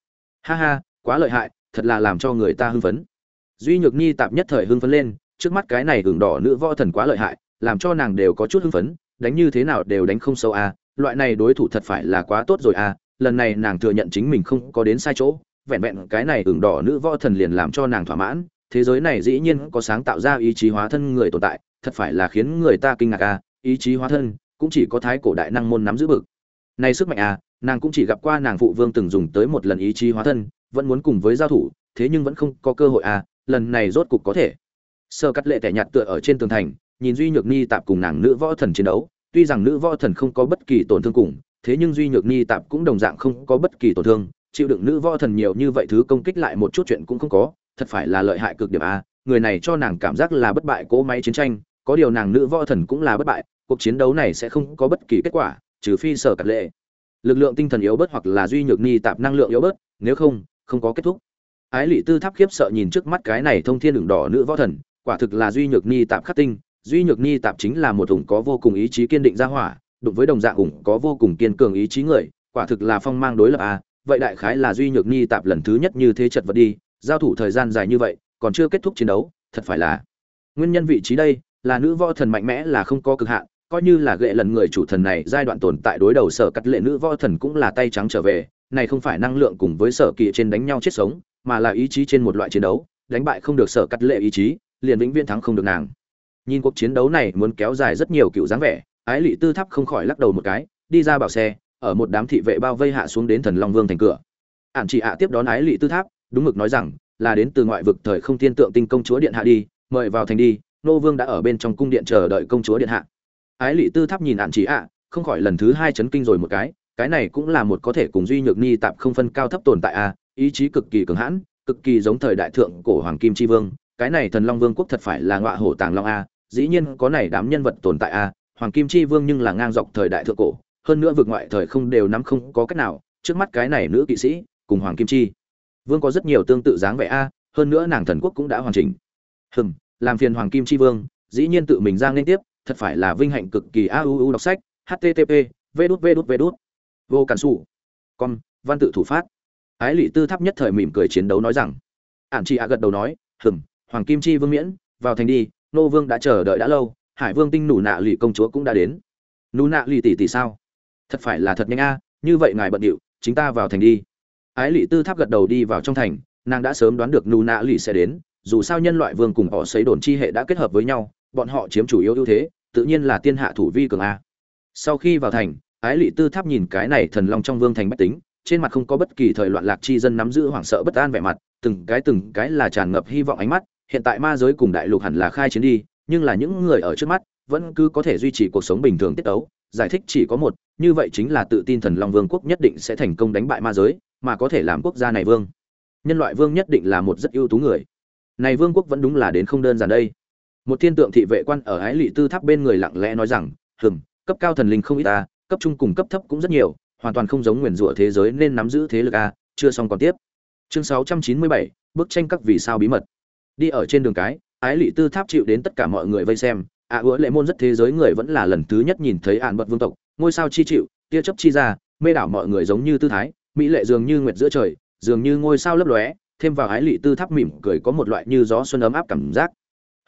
ha ha, quá lợi hại, thật là làm cho người ta hưng phấn. Duy nhược nhi tạm nhất thời hưng phấn lên, trước mắt cái này hưởng đỏ nữ võ thần quá lợi hại làm cho nàng đều có chút hưng phấn, đánh như thế nào đều đánh không sâu a loại này đối thủ thật phải là quá tốt rồi a lần này nàng thừa nhận chính mình không có đến sai chỗ, vẹn vẹn cái này ửng đỏ nữ võ thần liền làm cho nàng thỏa mãn, thế giới này dĩ nhiên có sáng tạo ra ý chí hóa thân người tồn tại, thật phải là khiến người ta kinh ngạc a ý chí hóa thân cũng chỉ có thái cổ đại năng môn nắm giữ bực. Này sức mạnh a nàng cũng chỉ gặp qua nàng phụ vương từng dùng tới một lần ý chí hóa thân, vẫn muốn cùng với giao thủ, thế nhưng vẫn không có cơ hội a lần này rốt cục có thể. Sơ cắt lệ tẻ nhạt tựa ở trên tường thành nhìn duy nhược ni tạp cùng nàng nữ võ thần chiến đấu, tuy rằng nữ võ thần không có bất kỳ tổn thương cùng, thế nhưng duy nhược ni tạp cũng đồng dạng không có bất kỳ tổn thương, chịu đựng nữ võ thần nhiều như vậy thứ công kích lại một chút chuyện cũng không có, thật phải là lợi hại cực điểm a, người này cho nàng cảm giác là bất bại cỗ máy chiến tranh, có điều nàng nữ võ thần cũng là bất bại, cuộc chiến đấu này sẽ không có bất kỳ kết quả, trừ phi sở cắt lệ. Lực lượng tinh thần yếu bớt hoặc là duy nhược ni tạp năng lượng yếu bớt, nếu không không có kết thúc. Ái lị tư tháp khiếp sợ nhìn trước mắt cái này thông thiên đường đỏ nữ võ thần, quả thực là duy nhược ni tạp khắc tinh duy nhược ni tạp chính là một ủng có vô cùng ý chí kiên định ra hỏa, đụng với đồng dạng ủng có vô cùng kiên cường ý chí người, quả thực là phong mang đối lập a. Vậy đại khái là duy nhược ni tạp lần thứ nhất như thế chật vật đi, giao thủ thời gian dài như vậy, còn chưa kết thúc chiến đấu, thật phải là. Nguyên nhân vị trí đây, là nữ võ thần mạnh mẽ là không có cực hạn, coi như là gệ lần người chủ thần này, giai đoạn tồn tại đối đầu sở cắt lệ nữ võ thần cũng là tay trắng trở về, này không phải năng lượng cùng với sở kỳ trên đánh nhau chết sống, mà là ý chí trên một loại chiến đấu, đánh bại không được sở cắt lệ ý chí, liền vĩnh viễn thắng không được nàng nhìn cuộc chiến đấu này muốn kéo dài rất nhiều cựu dáng vẻ, ái lị tư tháp không khỏi lắc đầu một cái, đi ra bảo xe, ở một đám thị vệ bao vây hạ xuống đến thần long vương thành cửa. Ạn chị ạ tiếp đón ái lị tư tháp, đúng mực nói rằng, là đến từ ngoại vực thời không thiên tượng tinh công chúa điện hạ đi, mời vào thành đi, nô vương đã ở bên trong cung điện chờ đợi công chúa điện hạ. Ái lị tư tháp nhìn ạn chị ạ, không khỏi lần thứ hai chấn kinh rồi một cái cái này cũng là một có thể cùng duy nhược ni tạp không phân cao thấp tồn tại a ý chí cực kỳ cường hãn, cực kỳ giống thời đại thượng cổ hoàng kim chi vương cái này thần long vương quốc thật phải là ngọa hổ tàng long a, dĩ nhiên có này đám nhân vật tồn tại a, hoàng kim chi vương nhưng là ngang dọc thời đại thượng cổ, hơn nữa vượt ngoại thời không đều nắm không có cách nào, trước mắt cái này nữ kỵ sĩ cùng hoàng kim chi vương có rất nhiều tương tự dáng vẻ a, hơn nữa nàng thần quốc cũng đã hoàn chỉnh. Hừm, làm phiền hoàng kim chi vương, dĩ nhiên tự mình ra liên tiếp, thật phải là vinh hạnh cực kỳ a u u đọc sách http v đút v đút v đút. Vô cản sủ. Con văn tự thủ phát. Ái lị tư tháp nhất thời mỉm cười chiến đấu nói rằng. Ản chị a gật đầu nói, hừm hoàng kim chi vương miễn, vào thành đi, nô vương đã chờ đợi đã lâu, hải vương tinh nủ nạ lì công chúa cũng đã đến. Nú nạ lì tỷ tỷ sao? Thật phải là thật nhanh a, như vậy ngài bận điệu, chính ta vào thành đi. Ái lị tư tháp gật đầu đi vào trong thành, nàng đã sớm đoán được Nú nạ lì sẽ đến, dù sao nhân loại vương cùng họ xấy đồn chi hệ đã kết hợp với nhau, bọn họ chiếm chủ yếu ưu thế, tự nhiên là tiên hạ thủ vi cường a. Sau khi vào thành, ái lị tư tháp nhìn cái này thần long trong vương thành bách tính, trên mặt không có bất kỳ thời loạn lạc chi dân nắm giữ hoảng sợ bất an vẻ mặt, từng cái từng cái là tràn ngập hy vọng ánh mắt hiện tại ma giới cùng đại lục hẳn là khai chiến đi nhưng là những người ở trước mắt vẫn cứ có thể duy trì cuộc sống bình thường tiết tấu. Giải thích chỉ có một như vậy chính là tự tin thần long vương quốc nhất định sẽ thành công đánh bại ma giới mà có thể làm quốc gia này vương. Nhân loại vương nhất định là một rất ưu tú người. Này vương quốc vẫn đúng là đến không đơn giản đây. Một thiên tượng thị vệ quan ở ái lỵ tư tháp bên người lặng lẽ nói rằng hừm cấp cao thần linh không ít ta cấp trung cùng cấp thấp cũng rất nhiều hoàn toàn không giống nguyền rủa thế giới nên nắm giữ thế lực a. Chưa xong còn tiếp. Chương 697, bức tranh các vì sao bí mật đi ở trên đường cái ái lỵ tư tháp chịu đến tất cả mọi người vây xem. Ạ à, ứa lệ môn rất thế giới người vẫn là lần thứ nhất nhìn thấy ạn bật vương tộc ngôi sao chi chịu tia chấp chi ra mê đảo mọi người giống như tư thái mỹ lệ dường như nguyệt giữa trời dường như ngôi sao lấp lóe thêm vào ái lỵ tư tháp mỉm cười có một loại như gió xuân ấm áp cảm giác.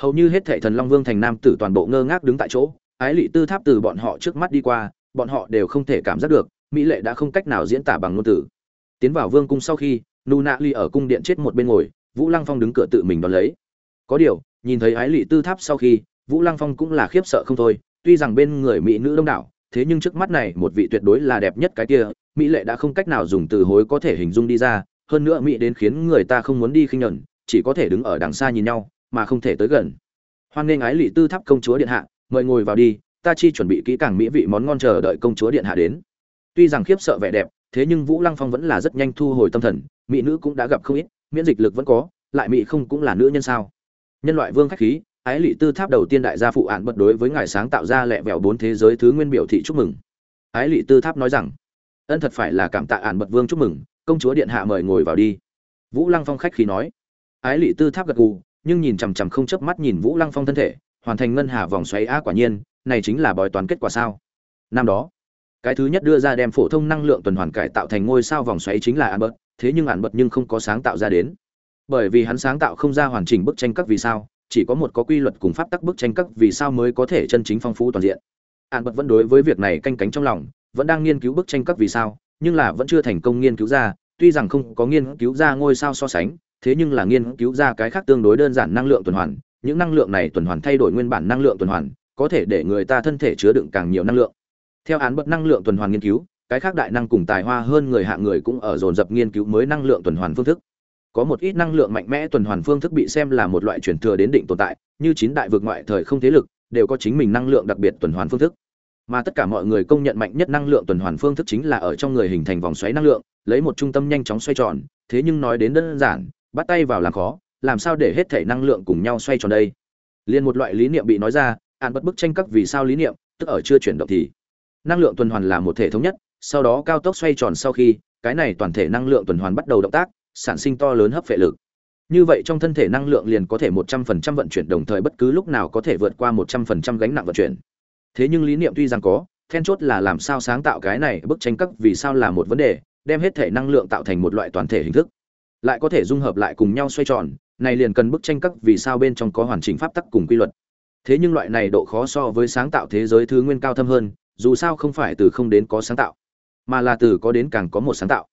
Hầu như hết thệ thần long vương thành nam tử toàn bộ ngơ ngác đứng tại chỗ ái lỵ tư tháp từ bọn họ trước mắt đi qua bọn họ đều không thể cảm giác được mỹ lệ đã không cách nào diễn tả bằng ngôn từ. Tiến vào vương cung sau khi nu nạ ly ở cung điện chết một bên ngồi vũ lăng phong đứng cửa tự mình đón lấy. Có điều, nhìn thấy ái lỵ tư tháp sau khi, vũ lăng phong cũng là khiếp sợ không thôi, tuy rằng bên người mỹ nữ đông đảo, thế nhưng trước mắt này một vị tuyệt đối là đẹp nhất cái kia, mỹ lệ đã không cách nào dùng từ hối có thể hình dung đi ra, hơn nữa mỹ đến khiến người ta không muốn đi khinh nhẫn, chỉ có thể đứng ở đằng xa nhìn nhau, mà không thể tới gần. Hoan nghênh ái lỵ tư tháp công chúa điện hạ, mời ngồi vào đi, ta chi chuẩn bị kỹ càng mỹ vị món ngon chờ đợi công chúa điện hạ đến. Tuy rằng khiếp sợ vẻ đẹp, thế nhưng vũ lăng phong vẫn là rất nhanh thu hồi tâm thần, mỹ nữ cũng đã gặp không ít miễn dịch lực vẫn có, lại mỹ không cũng là nữ nhân sao? Nhân loại vương khách khí, ái lỵ tư tháp đầu tiên đại gia phụ ạn bật đối với ngài sáng tạo ra lẹ vẹo bốn thế giới thứ nguyên biểu thị chúc mừng. Ái lỵ tư tháp nói rằng, ân thật phải là cảm tạ ạn bật vương chúc mừng, công chúa điện hạ mời ngồi vào đi. Vũ lăng phong khách khí nói. Ái lỵ tư tháp gật gù, nhưng nhìn chằm chằm không chớp mắt nhìn vũ lăng phong thân thể, hoàn thành ngân hà vòng xoáy a quả nhiên, này chính là bói toán kết quả sao? Năm đó, cái thứ nhất đưa ra đem phổ thông năng lượng tuần hoàn cải tạo thành ngôi sao vòng xoáy chính là albert thế nhưng ạn bật nhưng không có sáng tạo ra đến. Bởi vì hắn sáng tạo không ra hoàn chỉnh bức tranh các vì sao, chỉ có một có quy luật cùng pháp tắc bức tranh các vì sao mới có thể chân chính phong phú toàn diện. Ạn bật vẫn đối với việc này canh cánh trong lòng, vẫn đang nghiên cứu bức tranh các vì sao, nhưng là vẫn chưa thành công nghiên cứu ra, tuy rằng không có nghiên cứu ra ngôi sao so sánh, thế nhưng là nghiên cứu ra cái khác tương đối đơn giản năng lượng tuần hoàn, những năng lượng này tuần hoàn thay đổi nguyên bản năng lượng tuần hoàn, có thể để người ta thân thể chứa đựng càng nhiều năng lượng. Theo án bật năng lượng tuần hoàn nghiên cứu cái khác đại năng cùng tài hoa hơn người hạ người cũng ở dồn dập nghiên cứu mới năng lượng tuần hoàn phương thức. Có một ít năng lượng mạnh mẽ tuần hoàn phương thức bị xem là một loại truyền thừa đến định tồn tại, như chín đại vực ngoại thời không thế lực, đều có chính mình năng lượng đặc biệt tuần hoàn phương thức. Mà tất cả mọi người công nhận mạnh nhất năng lượng tuần hoàn phương thức chính là ở trong người hình thành vòng xoáy năng lượng, lấy một trung tâm nhanh chóng xoay tròn, thế nhưng nói đến đơn giản, bắt tay vào làm khó, làm sao để hết thể năng lượng cùng nhau xoay tròn đây? Liền một loại lý niệm bị nói ra án bất bức tranh các vì sao lý niệm, tức ở chưa chuyển động thì. Năng lượng tuần hoàn là một thể thống nhất sau đó cao tốc xoay tròn sau khi, cái này toàn thể năng lượng tuần hoàn bắt đầu động tác, sản sinh to lớn hấp phệ lực. Như vậy trong thân thể năng lượng liền có thể một trăm phần trăm vận chuyển, đồng thời bất cứ lúc nào có thể vượt qua một trăm phần trăm gánh nặng vận chuyển. Thế nhưng lý niệm tuy rằng có, then chốt là làm sao sáng tạo cái này bức tranh cấp vì sao là một vấn đề, đem hết thể năng lượng tạo thành một loại toàn thể hình thức. Lại có thể dung hợp lại cùng nhau xoay tròn, này liền cần bức tranh cấp vì sao bên trong có hoàn chỉnh pháp tắc cùng quy luật. Thế nhưng loại này độ khó so với sáng tạo thế giới thứ nguyên cao thâm hơn, dù sao không phải từ không đến có sáng tạo mà là từ có đến càng có một sáng tạo.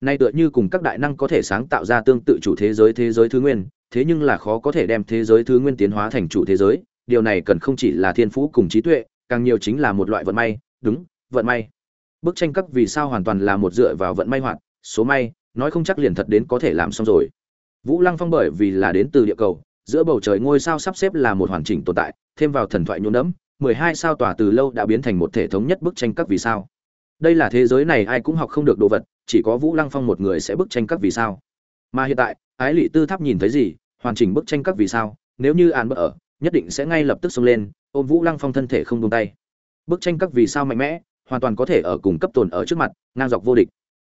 Nay tựa như cùng các đại năng có thể sáng tạo ra tương tự chủ thế giới thế giới thứ nguyên, thế nhưng là khó có thể đem thế giới thứ nguyên tiến hóa thành chủ thế giới. Điều này cần không chỉ là thiên phú cùng trí tuệ, càng nhiều chính là một loại vận may. Đúng, vận may. Bức tranh cấp vì sao hoàn toàn là một dựa vào vận may hoạt, số may, nói không chắc liền thật đến có thể làm xong rồi. Vũ lăng phong bởi vì là đến từ địa cầu, giữa bầu trời ngôi sao sắp xếp là một hoàn chỉnh tồn tại, thêm vào thần thoại nhún đẫm, mười hai sao tỏa từ lâu đã biến thành một thể thống nhất bức tranh các vì sao đây là thế giới này ai cũng học không được đồ vật, chỉ có vũ lăng phong một người sẽ bức tranh các vì sao. Mà hiện tại, ái lị tư tháp nhìn thấy gì, hoàn chỉnh bức tranh các vì sao, nếu như an bất ở, nhất định sẽ ngay lập tức xông lên, ôm vũ lăng phong thân thể không tung tay. Bức tranh các vì sao mạnh mẽ, hoàn toàn có thể ở cùng cấp tồn ở trước mặt, ngang dọc vô địch.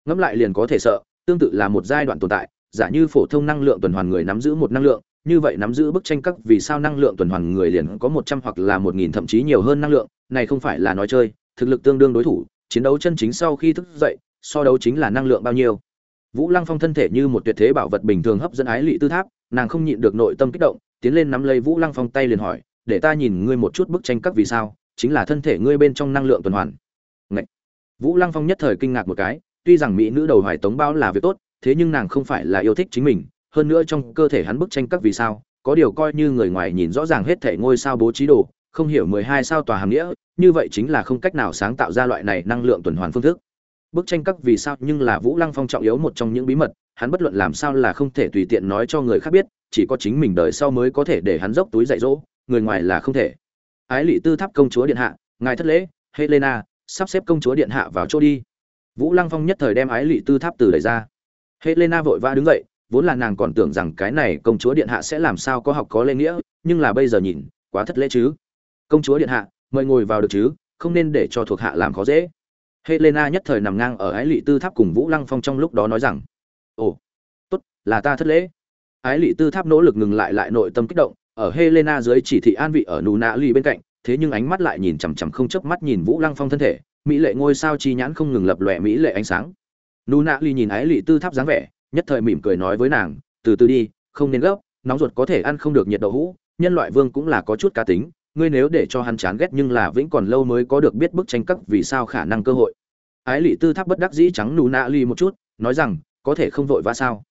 Ngẫm lại liền có thể sợ, tương tự là một giai đoạn tồn tại, giả như phổ thông năng lượng tuần hoàn người nắm giữ một năng lượng, như vậy nắm giữ bức tranh các vì sao năng lượng tuần hoàn người liền có một trăm hoặc là một nghìn thậm chí nhiều hơn năng lượng, này không phải là nói chơi, thực lực tương đương đối thủ chiến đấu chân chính sau khi thức dậy, so đấu chính là năng lượng bao nhiêu vũ lăng phong thân thể như một tuyệt thế bảo vật bình thường hấp dẫn ái lị tư tháp, nàng không nhịn được nội tâm kích động, tiến lên nắm lấy vũ lăng phong tay liền hỏi, để ta nhìn ngươi một chút bức tranh các vì sao, chính là thân thể ngươi bên trong năng lượng tuần hoàn Ngậy! vũ lăng phong nhất thời kinh ngạc một cái, tuy rằng mỹ nữ đầu hoài tống bao là việc tốt, thế nhưng nàng không phải là yêu thích chính mình, hơn nữa trong cơ thể hắn bức tranh các vì sao, có điều coi như người ngoài nhìn rõ ràng hết thể ngôi sao bố trí đồ không hiểu mười hai sao tòa hàm nghĩa, như vậy chính là không cách nào sáng tạo ra loại này năng lượng tuần hoàn phương thức. Bức tranh các vì sao nhưng là vũ lăng phong trọng yếu một trong những bí mật, hắn bất luận làm sao là không thể tùy tiện nói cho người khác biết, chỉ có chính mình đời sau mới có thể để hắn dốc túi dạy dỗ, người ngoài là không thể. Ái lị tư tháp công chúa điện hạ, ngài thất lễ, helena, sắp xếp công chúa điện hạ vào chỗ đi. Vũ lăng phong nhất thời đem ái lị tư tháp từ đẩy ra. Helena vội vã đứng dậy, vốn là nàng còn tưởng rằng cái này công chúa điện hạ sẽ làm sao có học có lễ nghĩa, nhưng là bây giờ nhìn, quá thất lễ chứ công chúa điện hạ, mời ngồi vào được chứ, không nên để cho thuộc hạ làm khó dễ. Helena nhất thời nằm ngang ở ái lỵ tư tháp cùng vũ lăng phong trong lúc đó nói rằng, ồ, tốt, là ta thất lễ. Ái lỵ tư tháp nỗ lực ngừng lại lại nội tâm kích động, ở helena dưới chỉ thị an vị ở nù nạ lì bên cạnh, thế nhưng ánh mắt lại nhìn chằm chằm không chớp mắt nhìn vũ lăng phong thân thể, mỹ lệ ngôi sao chi nhãn không ngừng lập lòe mỹ lệ ánh sáng. Nù nạ lì nhìn ái lỵ tư tháp dáng vẻ, nhất thời mỉm cười nói với nàng, từ từ đi, không nên gấp, nóng ruột có thể ăn không được nhiệt độ hũ, nhân loại vương cũng là có chút cá tính ngươi nếu để cho hắn chán ghét nhưng là vĩnh còn lâu mới có được biết bức tranh cấp vì sao khả năng cơ hội. Ái lỵ tư tháp bất đắc dĩ trắng nù nạ ly một chút, nói rằng, có thể không vội vã sao?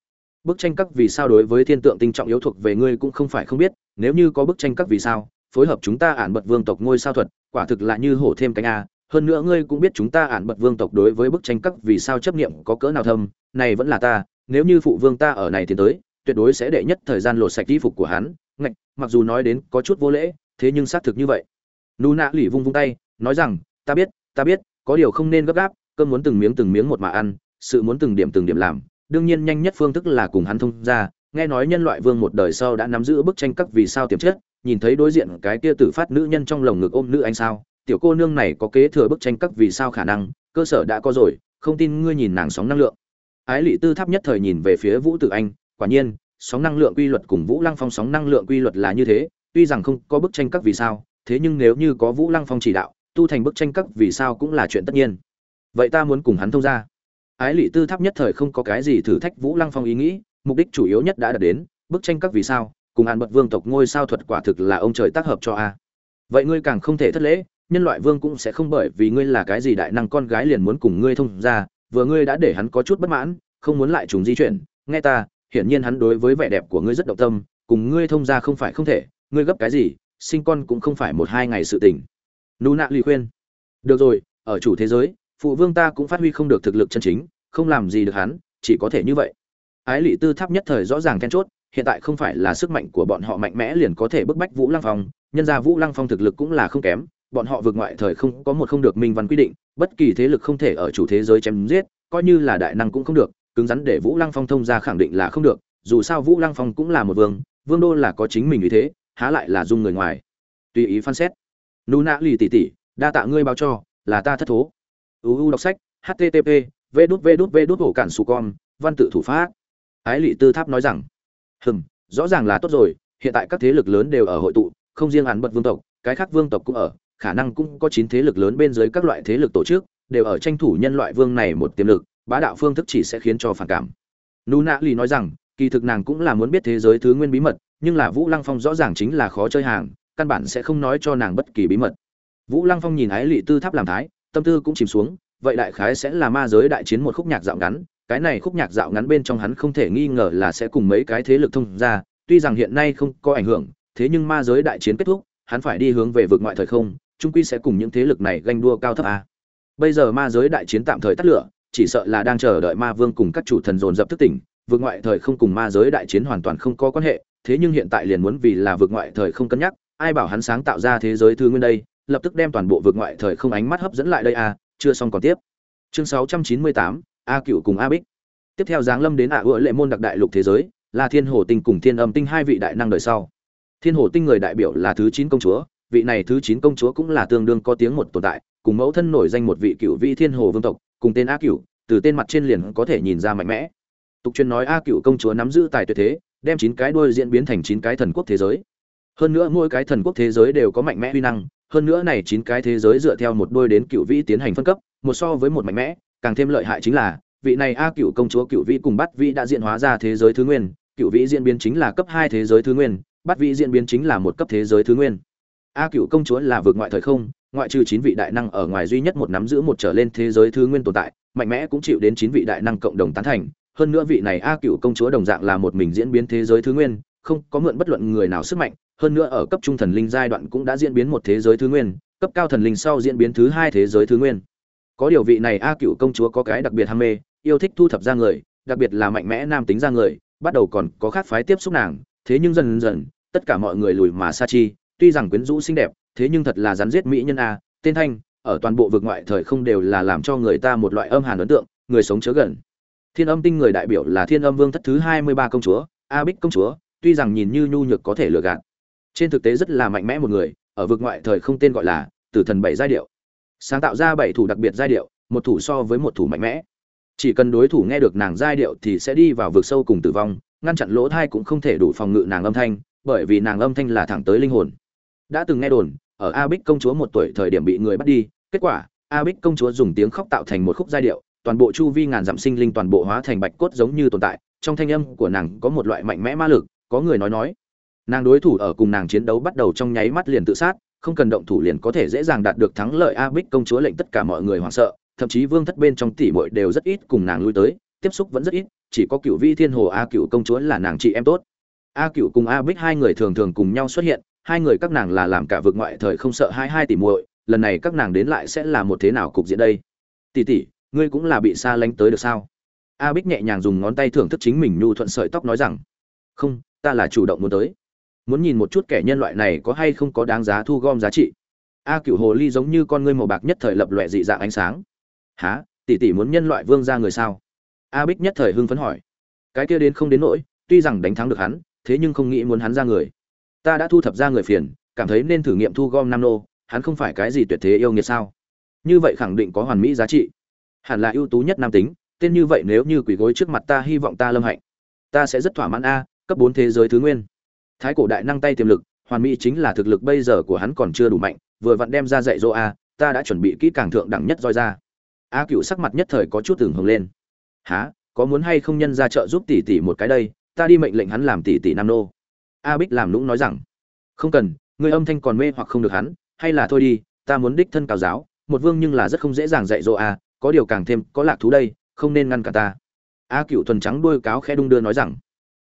Bức tranh cấp vì sao đối với thiên tượng tinh trọng yếu thuộc về ngươi cũng không phải không biết, nếu như có bức tranh cấp vì sao, phối hợp chúng ta ản bật vương tộc ngôi sao thuật, quả thực là như hổ thêm cánh a. Hơn nữa ngươi cũng biết chúng ta ản bật vương tộc đối với bức tranh cấp vì sao chấp niệm có cỡ nào thâm, này vẫn là ta, nếu như phụ vương ta ở này thì tới, tuyệt đối sẽ đệ nhất thời gian lột sạch y phục của hắn. Ngạch, mặc dù nói đến có chút vô lễ thế nhưng xác thực như vậy. Nụ nạ lì vung vung tay, nói rằng, ta biết ta biết, có điều không nên gấp gáp, cơm muốn từng miếng từng miếng một mà ăn, sự muốn từng điểm từng điểm làm, đương nhiên nhanh nhất phương thức là cùng hắn thông ra. Nghe nói nhân loại vương một đời sau đã nắm giữ bức tranh các vì sao tiềm chất, nhìn thấy đối diện cái kia tử phát nữ nhân trong lồng ngực ôm nữ anh sao, tiểu cô nương này có kế thừa bức tranh các vì sao khả năng, cơ sở đã có rồi, không tin ngươi nhìn nàng sóng năng lượng. Ái lị tư tháp nhất thời nhìn về phía vũ tử anh, quả nhiên, sóng năng lượng quy luật cùng vũ lăng phong sóng năng lượng quy luật là như thế tuy rằng không có bức tranh các vì sao, thế nhưng nếu như có vũ lăng phong chỉ đạo, tu thành bức tranh các vì sao cũng là chuyện tất nhiên. Vậy ta muốn cùng hắn thông ra ái lị tư tháp nhất thời không có cái gì thử thách vũ lăng phong ý nghĩ, mục đích chủ yếu nhất đã đạt đến, bức tranh các vì sao, cùng hàn bật vương tộc ngôi sao thuật quả thực là ông trời tác hợp cho a. Vậy ngươi càng không thể thất lễ, nhân loại vương cũng sẽ không bởi vì ngươi là cái gì đại năng con gái liền muốn cùng ngươi thông ra vừa ngươi đã để hắn có chút bất mãn, không muốn lại trùng di chuyển, nghe ta, hiển nhiên hắn đối với vẻ đẹp của ngươi rất động tâm, cùng ngươi thông ra không phải không thể ngươi gấp cái gì, sinh con cũng không phải một hai ngày sự tình. Nụ nạ lì khuyên. Được rồi, ở chủ thế giới, phụ vương ta cũng phát huy không được thực lực chân chính, không làm gì được hắn, chỉ có thể như vậy. Ái lị tư tháp nhất thời rõ ràng then chốt, hiện tại không phải là sức mạnh của bọn họ mạnh mẽ liền có thể bức bách vũ lăng phong, nhân ra vũ lăng phong thực lực cũng là không kém, bọn họ vượt ngoại thời không có một không được minh văn quy định, bất kỳ thế lực không thể ở chủ thế giới chém giết, coi như là đại năng cũng không được, cứng rắn để vũ lăng phong thông ra khẳng định là không được, dù sao vũ lăng phong cũng là một vương vương đô là có chính mình như thế há lại là dung người ngoài. Tùy ý phán xét. Nụ nạ lì tỉ tỉ, đa tạ ngươi báo cho, là ta thất thố. Uu đọc sách http v đút v đút v đút hổ cản su con, văn tự thủ pháp. Ái lị tư tháp nói rằng, hừm, rõ ràng là tốt rồi, hiện tại các thế lực lớn đều ở hội tụ, không riêng hắn bật vương tộc, cái khác vương tộc cũng ở, khả năng cũng có chín thế lực lớn bên dưới các loại thế lực tổ chức, đều ở tranh thủ nhân loại vương này một tiềm lực, bá đạo phương thức chỉ sẽ khiến cho phản cảm. Nụ nạ lì nói rằng, kỳ thực nàng cũng là muốn biết thế giới thứ nguyên bí mật nhưng là vũ lăng phong rõ ràng chính là khó chơi hàng, căn bản sẽ không nói cho nàng bất kỳ bí mật. Vũ lăng phong nhìn ái lị tư tháp làm thái, tâm tư cũng chìm xuống, vậy đại khái sẽ là ma giới đại chiến một khúc nhạc dạo ngắn, cái này khúc nhạc dạo ngắn bên trong hắn không thể nghi ngờ là sẽ cùng mấy cái thế lực thông ra, tuy rằng hiện nay không có ảnh hưởng, thế nhưng ma giới đại chiến kết thúc, hắn phải đi hướng về vực ngoại thời không trung quy sẽ cùng những thế lực này ganh đua cao thấp a. Bây giờ ma giới đại chiến tạm thời tắt lửa, chỉ sợ là đang chờ đợi ma vương cùng các chủ thần dồn dập thức tỉnh vực ngoại thời không cùng ma giới đại chiến hoàn toàn không có quan hệ thế nhưng hiện tại liền muốn vì là vực ngoại thời không cân nhắc ai bảo hắn sáng tạo ra thế giới thứ nguyên đây lập tức đem toàn bộ vực ngoại thời không ánh mắt hấp dẫn lại đây a chưa xong còn tiếp. Chương 698, a cửu cùng a bích. Tiếp theo giáng lâm đến ạ à lệ môn đặc đại lục thế giới là thiên hồ tinh cùng thiên âm tinh hai vị đại năng đời sau. Thiên hồ tinh người đại biểu là thứ chín công chúa vị này thứ chín công chúa cũng là tương đương có tiếng một tồn tại cùng mẫu thân nổi danh một vị cựu vị thiên hồ vương tộc cùng tên a cửu, từ tên mặt trên liền có thể nhìn ra mạnh mẽ. Tục truyền nói a cửu công chúa nắm giữ tài tuyệt thế đem chín cái đuôi diễn biến thành chín cái thần quốc thế giới. Hơn nữa mỗi cái thần quốc thế giới đều có mạnh mẽ uy năng, hơn nữa này chín cái thế giới dựa theo một đôi đến cựu vĩ tiến hành phân cấp, một so với một mạnh mẽ, càng thêm lợi hại chính là, vị này a cựu công chúa cựu vĩ cùng bắt vĩ đã diễn hóa ra thế giới thứ nguyên, cựu vĩ diễn biến chính là cấp hai thế giới thứ nguyên bắt vĩ diễn biến chính là một cấp thế giới thứ nguyên. A cựu công chúa là vượt ngoại thời không, ngoại trừ chín vị đại năng ở ngoài duy nhất một nắm giữ một trở lên thế giới thứ nguyên tồn tại, mạnh mẽ cũng chịu đến chín vị đại năng cộng đồng tán thành hơn nữa vị này a cựu công chúa đồng dạng là một mình diễn biến thế giới thứ nguyên, không có mượn bất luận người nào sức mạnh. Hơn nữa ở cấp trung thần linh giai đoạn cũng đã diễn biến một thế giới thứ nguyên, cấp cao thần linh sau diễn biến thứ hai thế giới thứ nguyên. Có điều vị này a cựu công chúa có cái đặc biệt ham mê, yêu thích thu thập ra người, đặc biệt là mạnh mẽ nam tính ra người, bắt đầu còn có khác phái tiếp xúc nàng, thế nhưng dần dần, tất cả mọi người lùi mà sa chi, tuy rằng quyến rũ xinh đẹp, thế nhưng thật là rắn giết mỹ nhân a, tên thanh, ở toàn bộ vực ngoại thời không đều là làm cho người ta một loại âm hàn ấn tượng, người sống chớ gần thiên âm tinh người đại biểu là thiên âm vương thất thứ hai mươi ba công chúa, a bích công chúa, tuy rằng nhìn như nhu nhược có thể lừa gạt. Trên thực tế rất là mạnh mẽ một người, ở vực ngoại thời không tên gọi là tử thần bảy giai điệu. Sáng tạo ra bảy thủ đặc biệt giai điệu, một thủ so với một thủ mạnh mẽ. Chỉ cần đối thủ nghe được nàng giai điệu thì sẽ đi vào vực sâu cùng tử vong, ngăn chặn lỗ thai cũng không thể đủ phòng ngự nàng âm thanh, bởi vì nàng âm thanh là thẳng tới linh hồn. Đã từng nghe đồn, ở a bích công chúa một tuổi thời điểm bị người bắt đi, kết quả a bích công chúa dùng tiếng khóc tạo thành một khúc giai điệu toàn bộ chu vi ngàn dặm sinh linh toàn bộ hóa thành bạch cốt giống như tồn tại, trong thanh âm của nàng có một loại mạnh mẽ ma lực, có người nói nói. Nàng đối thủ ở cùng nàng chiến đấu bắt đầu trong nháy mắt liền tự sát, không cần động thủ liền có thể dễ dàng đạt được thắng lợi a bích công chúa lệnh tất cả mọi người hoảng sợ, thậm chí vương thất bên trong tỷ muội đều rất ít cùng nàng lui tới, tiếp xúc vẫn rất ít, chỉ có cựu vi thiên hồ a cựu công chúa là nàng chị em tốt. A cựu cùng a bích hai người thường thường cùng nhau xuất hiện, hai người các nàng là làm cả vực ngoại thời không sợ hai hai tỷ muội, lần này các nàng đến lại sẽ là một thế nào cục diện đây? Tỷ tỷ ngươi cũng là bị xa lánh tới được sao? A bích nhẹ nhàng dùng ngón tay thưởng thức chính mình nhu thuận sợi tóc nói rằng, không, ta là chủ động muốn tới. Muốn nhìn một chút kẻ nhân loại này có hay không có đáng giá thu gom giá trị. A cựu hồ ly giống như con ngươi màu bạc nhất thời lập lòe dị dạng ánh sáng. Há tỷ tỷ muốn nhân loại vương ra người sao? A bích nhất thời hưng phấn hỏi. Cái kia đến không đến nỗi, tuy rằng đánh thắng được hắn, thế nhưng không nghĩ muốn hắn ra người. Ta đã thu thập ra người phiền, cảm thấy nên thử nghiệm thu gom nam nô, hắn không phải cái gì tuyệt thế yêu nghiệt sao? Như vậy khẳng định có hoàn mỹ giá trị hẳn là ưu tú nhất nam tính, tên như vậy nếu như quỷ gối trước mặt ta, hy vọng ta lâm hạnh. Ta sẽ rất thỏa mãn a, cấp bốn thế giới thứ nguyên. Thái cổ đại năng tay tiềm lực, hoàn mỹ chính là thực lực bây giờ của hắn còn chưa đủ mạnh, vừa vặn đem ra dạy dỗ a, ta đã chuẩn bị kỹ càng thượng đẳng nhất roi ra. A cựu sắc mặt nhất thời có chút tưởng hưởng lên. Há có muốn hay không nhân ra trợ giúp tỷ tỷ một cái đây? Ta đi mệnh lệnh hắn làm tỷ tỷ nam nô. A bích làm lũng nói rằng, không cần, người âm thanh còn mê hoặc không được hắn, hay là thôi đi, ta muốn đích thân cao giáo, một vương nhưng là rất không dễ dàng dạy dỗ a có điều càng thêm có lạc thú đây, không nên ngăn cả ta. A cựu thuần trắng đuôi cáo khẽ đung đưa nói rằng,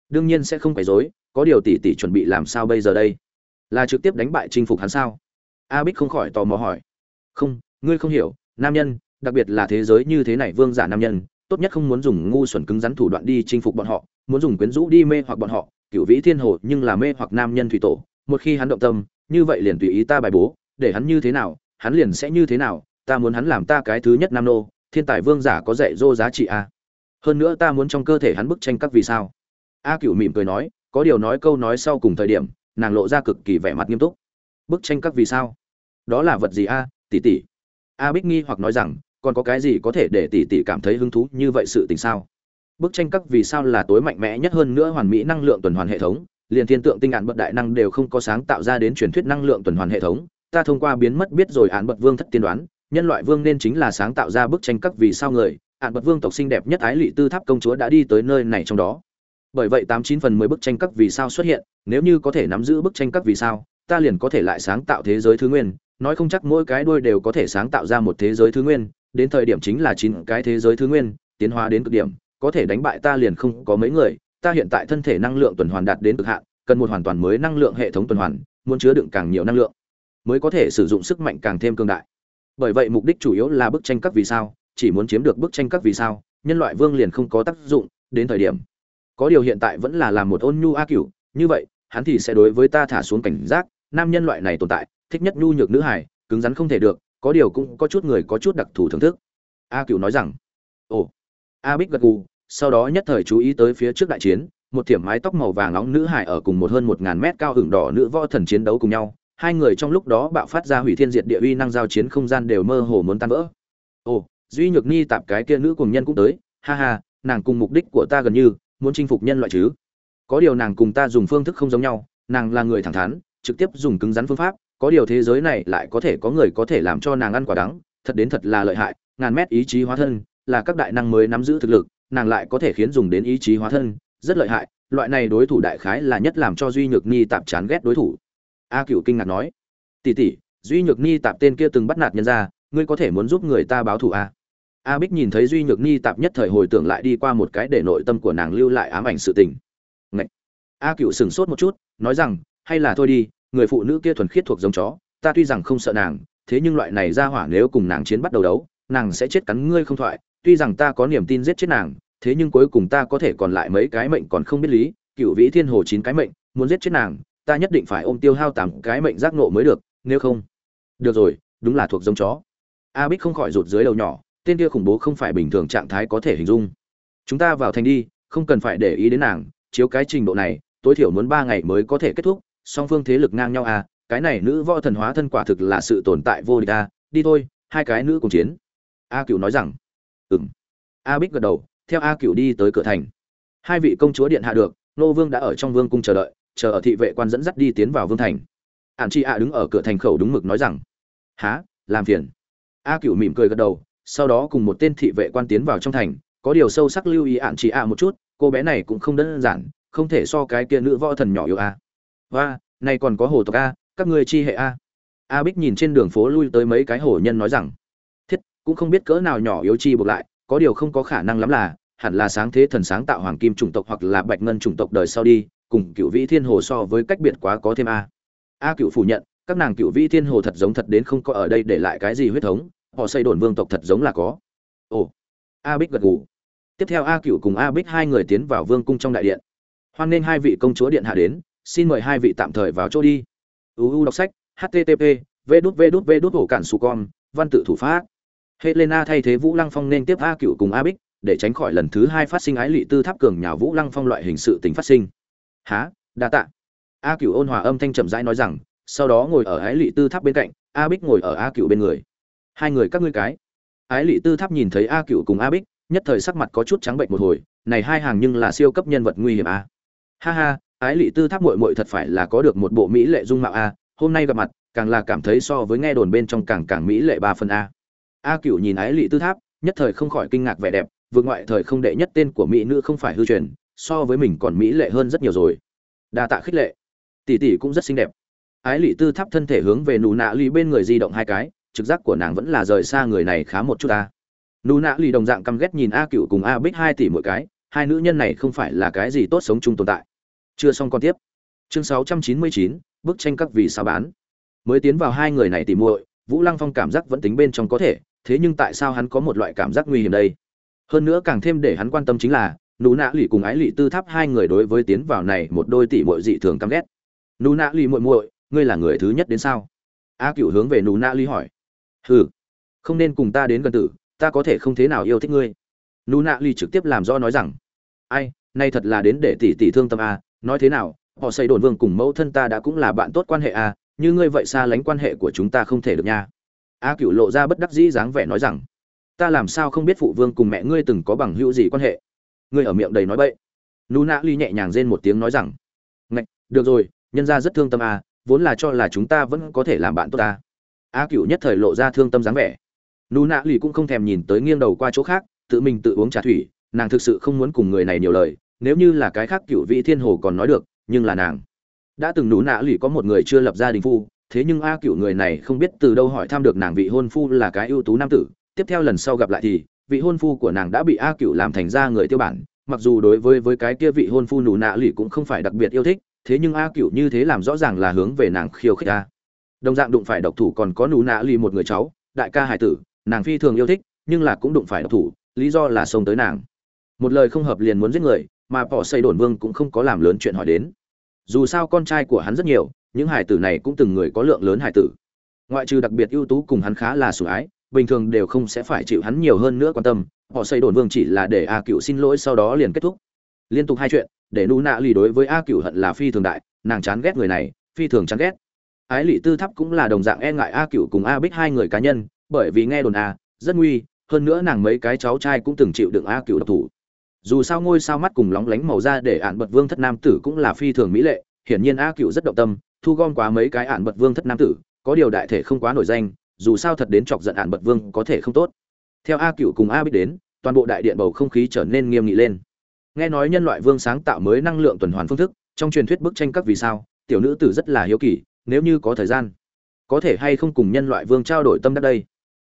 đương nhiên sẽ không phải dối có điều tỷ tỷ chuẩn bị làm sao bây giờ đây? Là trực tiếp đánh bại chinh phục hắn sao? A bích không khỏi tò mò hỏi. Không, ngươi không hiểu, nam nhân, đặc biệt là thế giới như thế này vương giả nam nhân, tốt nhất không muốn dùng ngu xuẩn cứng rắn thủ đoạn đi chinh phục bọn họ, muốn dùng quyến rũ đi mê hoặc bọn họ cựu vĩ thiên hồ nhưng là mê hoặc nam nhân thủy tổ, một khi hắn động tâm, như vậy liền tùy ý ta bài bố, để hắn như thế nào, hắn liền sẽ như thế nào ta muốn hắn làm ta cái thứ nhất nam nô, thiên tài vương giả có dạy dô giá trị à? hơn nữa ta muốn trong cơ thể hắn bức tranh các vì sao? A cựu mỉm cười nói, có điều nói câu nói sau cùng thời điểm, nàng lộ ra cực kỳ vẻ mặt nghiêm túc. Bức tranh các vì sao? Đó là vật gì a? Tỷ tỷ. A bích nghi hoặc nói rằng, còn có cái gì có thể để tỷ tỷ cảm thấy hứng thú như vậy sự tình sao? Bức tranh các vì sao là tối mạnh mẽ nhất hơn nữa hoàn mỹ năng lượng tuần hoàn hệ thống, liền thiên tượng tinh ạn bậc đại năng đều không có sáng tạo ra đến truyền thuyết năng lượng tuần hoàn hệ thống. Ta thông qua biến mất biết rồi án bậc vương thất tiên đoán nhân loại vương nên chính là sáng tạo ra bức tranh các vì sao người, ạn bật vương tộc xinh đẹp nhất ái lị tư tháp công chúa đã đi tới nơi này trong đó. Bởi vậy tám chín phần mười bức tranh các vì sao xuất hiện, nếu như có thể nắm giữ bức tranh các vì sao, ta liền có thể lại sáng tạo thế giới thứ nguyên. Nói không chắc mỗi cái đuôi đều có thể sáng tạo ra một thế giới thứ nguyên, đến thời điểm chính là chín cái thế giới thứ nguyên, tiến hóa đến cực điểm, có thể đánh bại ta liền không có mấy người. Ta hiện tại thân thể năng lượng tuần hoàn đạt đến cực hạn, cần một hoàn toàn mới năng lượng hệ thống tuần hoàn, muốn chứa đựng càng nhiều năng lượng, mới có thể sử dụng sức mạnh càng thêm cương đại bởi vậy mục đích chủ yếu là bức tranh các vì sao, chỉ muốn chiếm được bức tranh các vì sao, nhân loại vương liền không có tác dụng, đến thời điểm. Có điều hiện tại vẫn là làm một ôn nhu a cửu, như vậy, hắn thì sẽ đối với ta thả xuống cảnh giác, nam nhân loại này tồn tại, thích nhất nhu nhược nữ hải cứng rắn không thể được, có điều cũng có chút người có chút đặc thù thưởng thức. A cửu nói rằng, ồ. A bích gật gù, sau đó nhất thời chú ý tới phía trước đại chiến, một thiểm mái tóc màu vàng nóng nữ hải ở cùng một hơn một ngàn mét cao hưởng đỏ nữ võ thần chiến đấu cùng nhau hai người trong lúc đó bạo phát ra hủy thiên diệt địa uy năng giao chiến không gian đều mơ hồ muốn tan vỡ. Ồ, duy nhược ni tạp cái kia nữ cùng nhân cũng tới, ha ha, nàng cùng mục đích của ta gần như, muốn chinh phục nhân loại chứ. Có điều nàng cùng ta dùng phương thức không giống nhau, nàng là người thẳng thắn, trực tiếp dùng cứng rắn phương pháp, có điều thế giới này lại có thể có người có thể làm cho nàng ăn quả đắng, thật đến thật là lợi hại, ngàn mét ý chí hóa thân, là các đại năng mới nắm giữ thực lực, nàng lại có thể khiến dùng đến ý chí hóa thân, rất lợi hại, loại này đối thủ đại khái là nhất làm cho duy nhược ni tạp chán ghét đối thủ a cựu kinh ngạc nói tỷ tỷ, duy nhược ni tạp tên kia từng bắt nạt nhân ra ngươi có thể muốn giúp người ta báo thù a à? a bích nhìn thấy duy nhược ni tạp nhất thời hồi tưởng lại đi qua một cái để nội tâm của nàng lưu lại ám ảnh sự tình Ngậy! a cựu sửng sốt một chút, nói rằng, hay là thôi đi, người phụ nữ kia thuần khiết thuộc giống chó, ta tuy rằng không sợ nàng, thế nhưng loại này ra hỏa nếu cùng nàng chiến bắt đầu đấu, nàng sẽ chết cắn ngươi không thoại, tuy rằng ta có niềm tin giết chết nàng, thế nhưng cuối cùng ta có thể còn lại mấy cái mệnh còn không biết lý cựu vĩ thiên hồ chín cái mệnh, muốn giết chết nàng ta nhất định phải ôm tiêu hao tám cái mệnh giác nộ mới được, nếu không. Được rồi, đúng là thuộc giống chó. A bích không khỏi rụt dưới đầu nhỏ, tên kia khủng bố không phải bình thường trạng thái có thể hình dung. Chúng ta vào thành đi, không cần phải để ý đến nàng, chiếu cái trình độ này, tối thiểu muốn ba ngày mới có thể kết thúc, song phương thế lực ngang nhau à cái này nữ võ thần hóa thân quả thực là sự tồn tại vô địch à đi thôi, hai cái nữ cùng chiến. A cựu nói rằng ừng a bích gật đầu, theo a cựu đi tới cửa thành. Hai vị công chúa điện hạ được, nô vương đã ở trong vương cung chờ đợi chờ ở thị vệ quan dẫn dắt đi tiến vào vương thành. Ạn chị a đứng ở cửa thành khẩu đúng mực nói rằng há làm phiền. A cựu mỉm cười gật đầu, sau đó cùng một tên thị vệ quan tiến vào trong thành. Có điều sâu sắc lưu ý ạn chị a một chút, cô bé này cũng không đơn giản, không thể so cái kia nữ võ thần nhỏ yêu a. Và này còn có hồ tộc a, các ngươi chi hệ a. A bích nhìn trên đường phố lui tới mấy cái hổ nhân nói rằng, thiết, cũng không biết cỡ nào nhỏ yếu chi buộc lại, có điều không có khả năng lắm là, hẳn là sáng thế thần sáng tạo hoàng kim chủng tộc hoặc là bạch ngân chủng tộc đời sau đi cùng cựu vĩ thiên hồ so với cách biệt quá có thêm a. A cựu phủ nhận, các nàng cựu vĩ thiên hồ thật giống thật đến không có ở đây để lại cái gì huyết thống, họ xây đồn vương tộc thật giống là có. Ồ, a bích gật gù. Tiếp theo a cựu cùng a bích hai người tiến vào vương cung trong đại điện. Hoan nghênh hai vị công chúa điện hạ đến, xin mời hai vị tạm thời vào chỗ đi. Uu đọc sách http v đút v đút v đút hổ cản su con, văn tự thủ pháp. Helena thay thế vũ lăng phong nên tiếp a cựu cùng a bích, để tránh khỏi lần thứ hai phát sinh ái lị tư tháp cường nhào vũ lăng phong loại hình sự tình phát sinh há đa tạ. A cựu ôn hòa âm thanh chậm rãi nói rằng, sau đó ngồi ở ái lị tư tháp bên cạnh, a bích ngồi ở a cựu bên người. Hai người các ngươi cái. Ái lị tư tháp nhìn thấy a cựu cùng a bích, nhất thời sắc mặt có chút trắng bệnh một hồi, này hai hàng nhưng là siêu cấp nhân vật nguy hiểm a ha ha, ái lị tư tháp muội muội thật phải là có được một bộ mỹ lệ dung mạo a hôm nay gặp mặt, càng là cảm thấy so với nghe đồn bên trong càng càng mỹ lệ ba phần à? a a cựu nhìn ái lị tư tháp, nhất thời không khỏi kinh ngạc vẻ đẹp, vượt ngoại thời không đệ nhất tên của mỹ nữ không phải hư truyền so với mình còn mỹ lệ hơn rất nhiều rồi. Đa tạ khích lệ. Tỷ tỷ cũng rất xinh đẹp. Ái lị tư thắp thân thể hướng về nụ nạ ly bên người di động hai cái, trực giác của nàng vẫn là rời xa người này khá một chút ta. Nụ nạ ly đồng dạng căm ghét nhìn a cựu cùng a bích hai tỷ mỗi cái, hai nữ nhân này không phải là cái gì tốt sống chung tồn tại. Chưa xong con tiếp. Chương sáu trăm chín mươi chín, bức tranh các vì sao bán. Mới tiến vào hai người này tỉ muội, vũ lăng phong cảm giác vẫn tính bên trong có thể, thế nhưng tại sao hắn có một loại cảm giác nguy hiểm đây? Hơn nữa càng thêm để hắn quan tâm chính là nụ nạ lì cùng ái lì tư tháp hai người đối với tiến vào này một đôi tỷ muội dị thường căm ghét. Nụ nạ lì muội muội, ngươi là người thứ nhất đến sao? A cựu hướng về nụ nạ lì hỏi. Hừ, không nên cùng ta đến gần tử, ta có thể không thế nào yêu thích ngươi. Nụ nạ lì trực tiếp làm rõ nói rằng. Ai, nay thật là đến để tỷ tỷ thương tâm a, nói thế nào, họ xây đồn vương cùng mẫu thân ta đã cũng là bạn tốt quan hệ a, như ngươi vậy xa lánh quan hệ của chúng ta không thể được nha. A cựu lộ ra bất đắc dĩ dáng vẻ nói rằng. Ta làm sao không biết phụ vương cùng mẹ ngươi từng có bằng hữu gì quan hệ? Ngươi ở miệng đầy nói bậy. Luna nạ ly nhẹ nhàng rên một tiếng nói rằng, ngạch, được rồi, nhân ra rất thương tâm a vốn là cho là chúng ta vẫn có thể làm bạn tốt ta. A cựu nhất thời lộ ra thương tâm dáng vẻ. Luna nạ ly cũng không thèm nhìn tới nghiêng đầu qua chỗ khác, tự mình tự uống trà thủy, nàng thực sự không muốn cùng người này nhiều lời, nếu như là cái khác cựu vị thiên hồ còn nói được, nhưng là nàng đã từng nụ nạ lì có một người chưa lập gia đình phu, thế nhưng a cựu người này không biết từ đâu hỏi thăm được nàng vị hôn phu là cái ưu tú nam tử, tiếp theo lần sau gặp lại thì vị hôn phu của nàng đã bị a cựu làm thành ra người tiêu bản, mặc dù đối với với cái kia vị hôn phu nụ nạ lì cũng không phải đặc biệt yêu thích, thế nhưng a cựu như thế làm rõ ràng là hướng về nàng khiêu khích a. Đồng dạng đụng phải độc thủ còn có nụ nạ lì một người cháu, đại ca hải tử, nàng phi thường yêu thích, nhưng là cũng đụng phải độc thủ, lý do là xông tới nàng. Một lời không hợp liền muốn giết người, mà bỏ xây đồn vương cũng không có làm lớn chuyện hỏi đến. Dù sao con trai của hắn rất nhiều, những hải tử này cũng từng người có lượng lớn hải tử. Ngoại trừ đặc biệt ưu tú cùng hắn khá là sủng ái bình thường đều không sẽ phải chịu hắn nhiều hơn nữa quan tâm, họ xây đồn vương chỉ là để a cựu xin lỗi sau đó liền kết thúc. Liên tục hai chuyện, để nụ nạ lì đối với a cựu hận là phi thường đại, nàng chán ghét người này, phi thường chán ghét. Ái lị tư thắp cũng là đồng dạng e ngại a cựu cùng a bích hai người cá nhân, bởi vì nghe đồn a, rất nguy, hơn nữa nàng mấy cái cháu trai cũng từng chịu đựng a cựu độc thủ. Dù sao ngôi sao mắt cùng lóng lánh màu da để ạn bật vương thất nam tử cũng là phi thường mỹ lệ, hiển nhiên a cựu rất động tâm, thu gom quá mấy cái ạn bật vương thất nam tử, có điều đại thể không quá nổi danh dù sao thật đến chọc giận ạn bật vương có thể không tốt. Theo a cựu cùng a biết đến, toàn bộ đại điện bầu không khí trở nên nghiêm nghị lên. Nghe nói nhân loại vương sáng tạo mới năng lượng tuần hoàn phương thức, trong truyền thuyết bức tranh các vì sao, tiểu nữ tử rất là hiếu kỳ, nếu như có thời gian, có thể hay không cùng nhân loại vương trao đổi tâm đắc đây?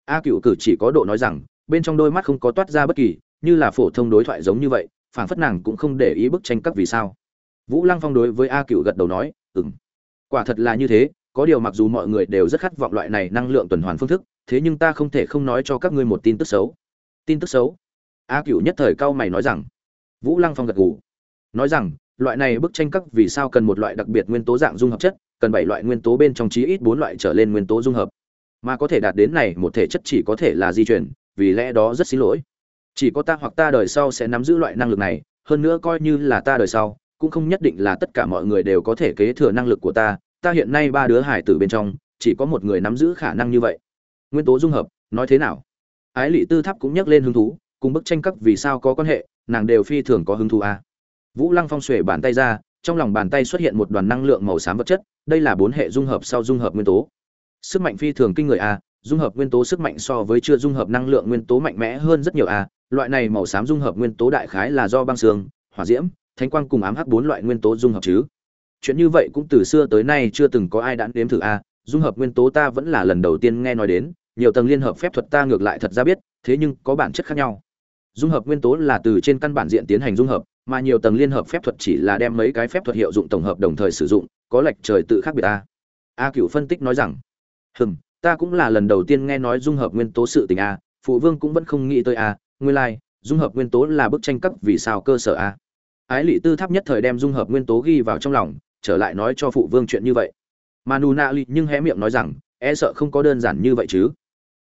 A cựu cử chỉ có độ nói rằng, bên trong đôi mắt không có toát ra bất kỳ, như là phổ thông đối thoại giống như vậy, phảng phất nàng cũng không để ý bức tranh các vì sao. Vũ lăng phong đối với a cựu gật đầu nói ừng quả thật là như thế có điều mặc dù mọi người đều rất khát vọng loại này năng lượng tuần hoàn phương thức, thế nhưng ta không thể không nói cho các ngươi một tin tức xấu. Tin tức xấu? A cựu nhất thời cao mày nói rằng. Vũ lăng phong gật gù. Nói rằng, loại này bức tranh các vì sao cần một loại đặc biệt nguyên tố dạng dung hợp chất, cần bảy loại nguyên tố bên trong chí ít bốn loại trở lên nguyên tố dung hợp. Mà có thể đạt đến này, một thể chất chỉ có thể là di chuyển, vì lẽ đó rất xin lỗi. Chỉ có ta hoặc ta đời sau sẽ nắm giữ loại năng lực này, hơn nữa coi như là ta đời sau, cũng không nhất định là tất cả mọi người đều có thể kế thừa năng lực của ta ta hiện nay ba đứa hải tử bên trong, chỉ có một người nắm giữ khả năng như vậy. Nguyên tố dung hợp, nói thế nào? Ái lị tư tháp cũng nhắc lên hứng thú, cùng bức tranh cấp vì sao có quan hệ, nàng đều phi thường có hứng thú à. vũ lăng phong xuể bàn tay ra, trong lòng bàn tay xuất hiện một đoàn năng lượng màu xám vật chất, đây là bốn hệ dung hợp sau dung hợp nguyên tố. Sức mạnh phi thường kinh người a, dung hợp nguyên tố sức mạnh so với chưa dung hợp năng lượng nguyên tố mạnh mẽ hơn rất nhiều a, loại này màu xám dung hợp nguyên tố đại khái là do băng xương, hỏa diễm, thánh quang cùng ám hắc bốn loại nguyên tố dung hợp chứ chuyện như vậy cũng từ xưa tới nay chưa từng có ai đã nếm thử a, dung hợp nguyên tố ta vẫn là lần đầu tiên nghe nói đến, nhiều tầng liên hợp phép thuật ta ngược lại thật ra biết, thế nhưng có bản chất khác nhau. Dung hợp nguyên tố là từ trên căn bản diện tiến hành dung hợp, mà nhiều tầng liên hợp phép thuật chỉ là đem mấy cái phép thuật hiệu dụng tổng hợp đồng thời sử dụng, có lệch trời tự khác biệt a. A cựu phân tích nói rằng, hừm, ta cũng là lần đầu tiên nghe nói dung hợp nguyên tố sự tình a, phụ vương cũng vẫn không nghĩ tới a, nguyên lai, dung hợp nguyên tố là bức tranh cấp vì sao cơ sở a. Ái lị tư tháp nhất thời đem dung hợp nguyên tố ghi vào trong lòng trở lại nói cho phụ vương chuyện như vậy. Mà nù nạ nhưng hé miệng nói rằng e sợ không có đơn giản như vậy chứ.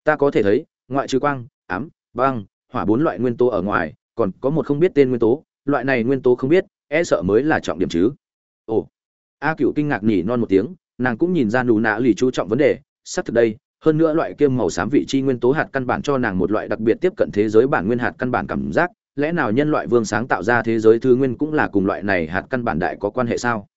Ta có thể thấy, ngoại trừ quang, ám, băng, hỏa bốn loại nguyên tố ở ngoài, còn có một không biết tên nguyên tố. Loại này nguyên tố không biết e sợ mới là trọng điểm chứ. Ồ. A cựu kinh ngạc nhỉ non một tiếng, nàng cũng nhìn ra nù nạ lì chú trọng vấn đề. Xác thực đây, hơn nữa loại kiêm màu xám vị chi nguyên tố hạt căn bản cho nàng một loại đặc biệt tiếp cận thế giới bản nguyên hạt căn bản cảm giác. Lẽ nào nhân loại vương sáng tạo ra thế giới thứ nguyên cũng là cùng loại này hạt căn bản đại có quan hệ sao?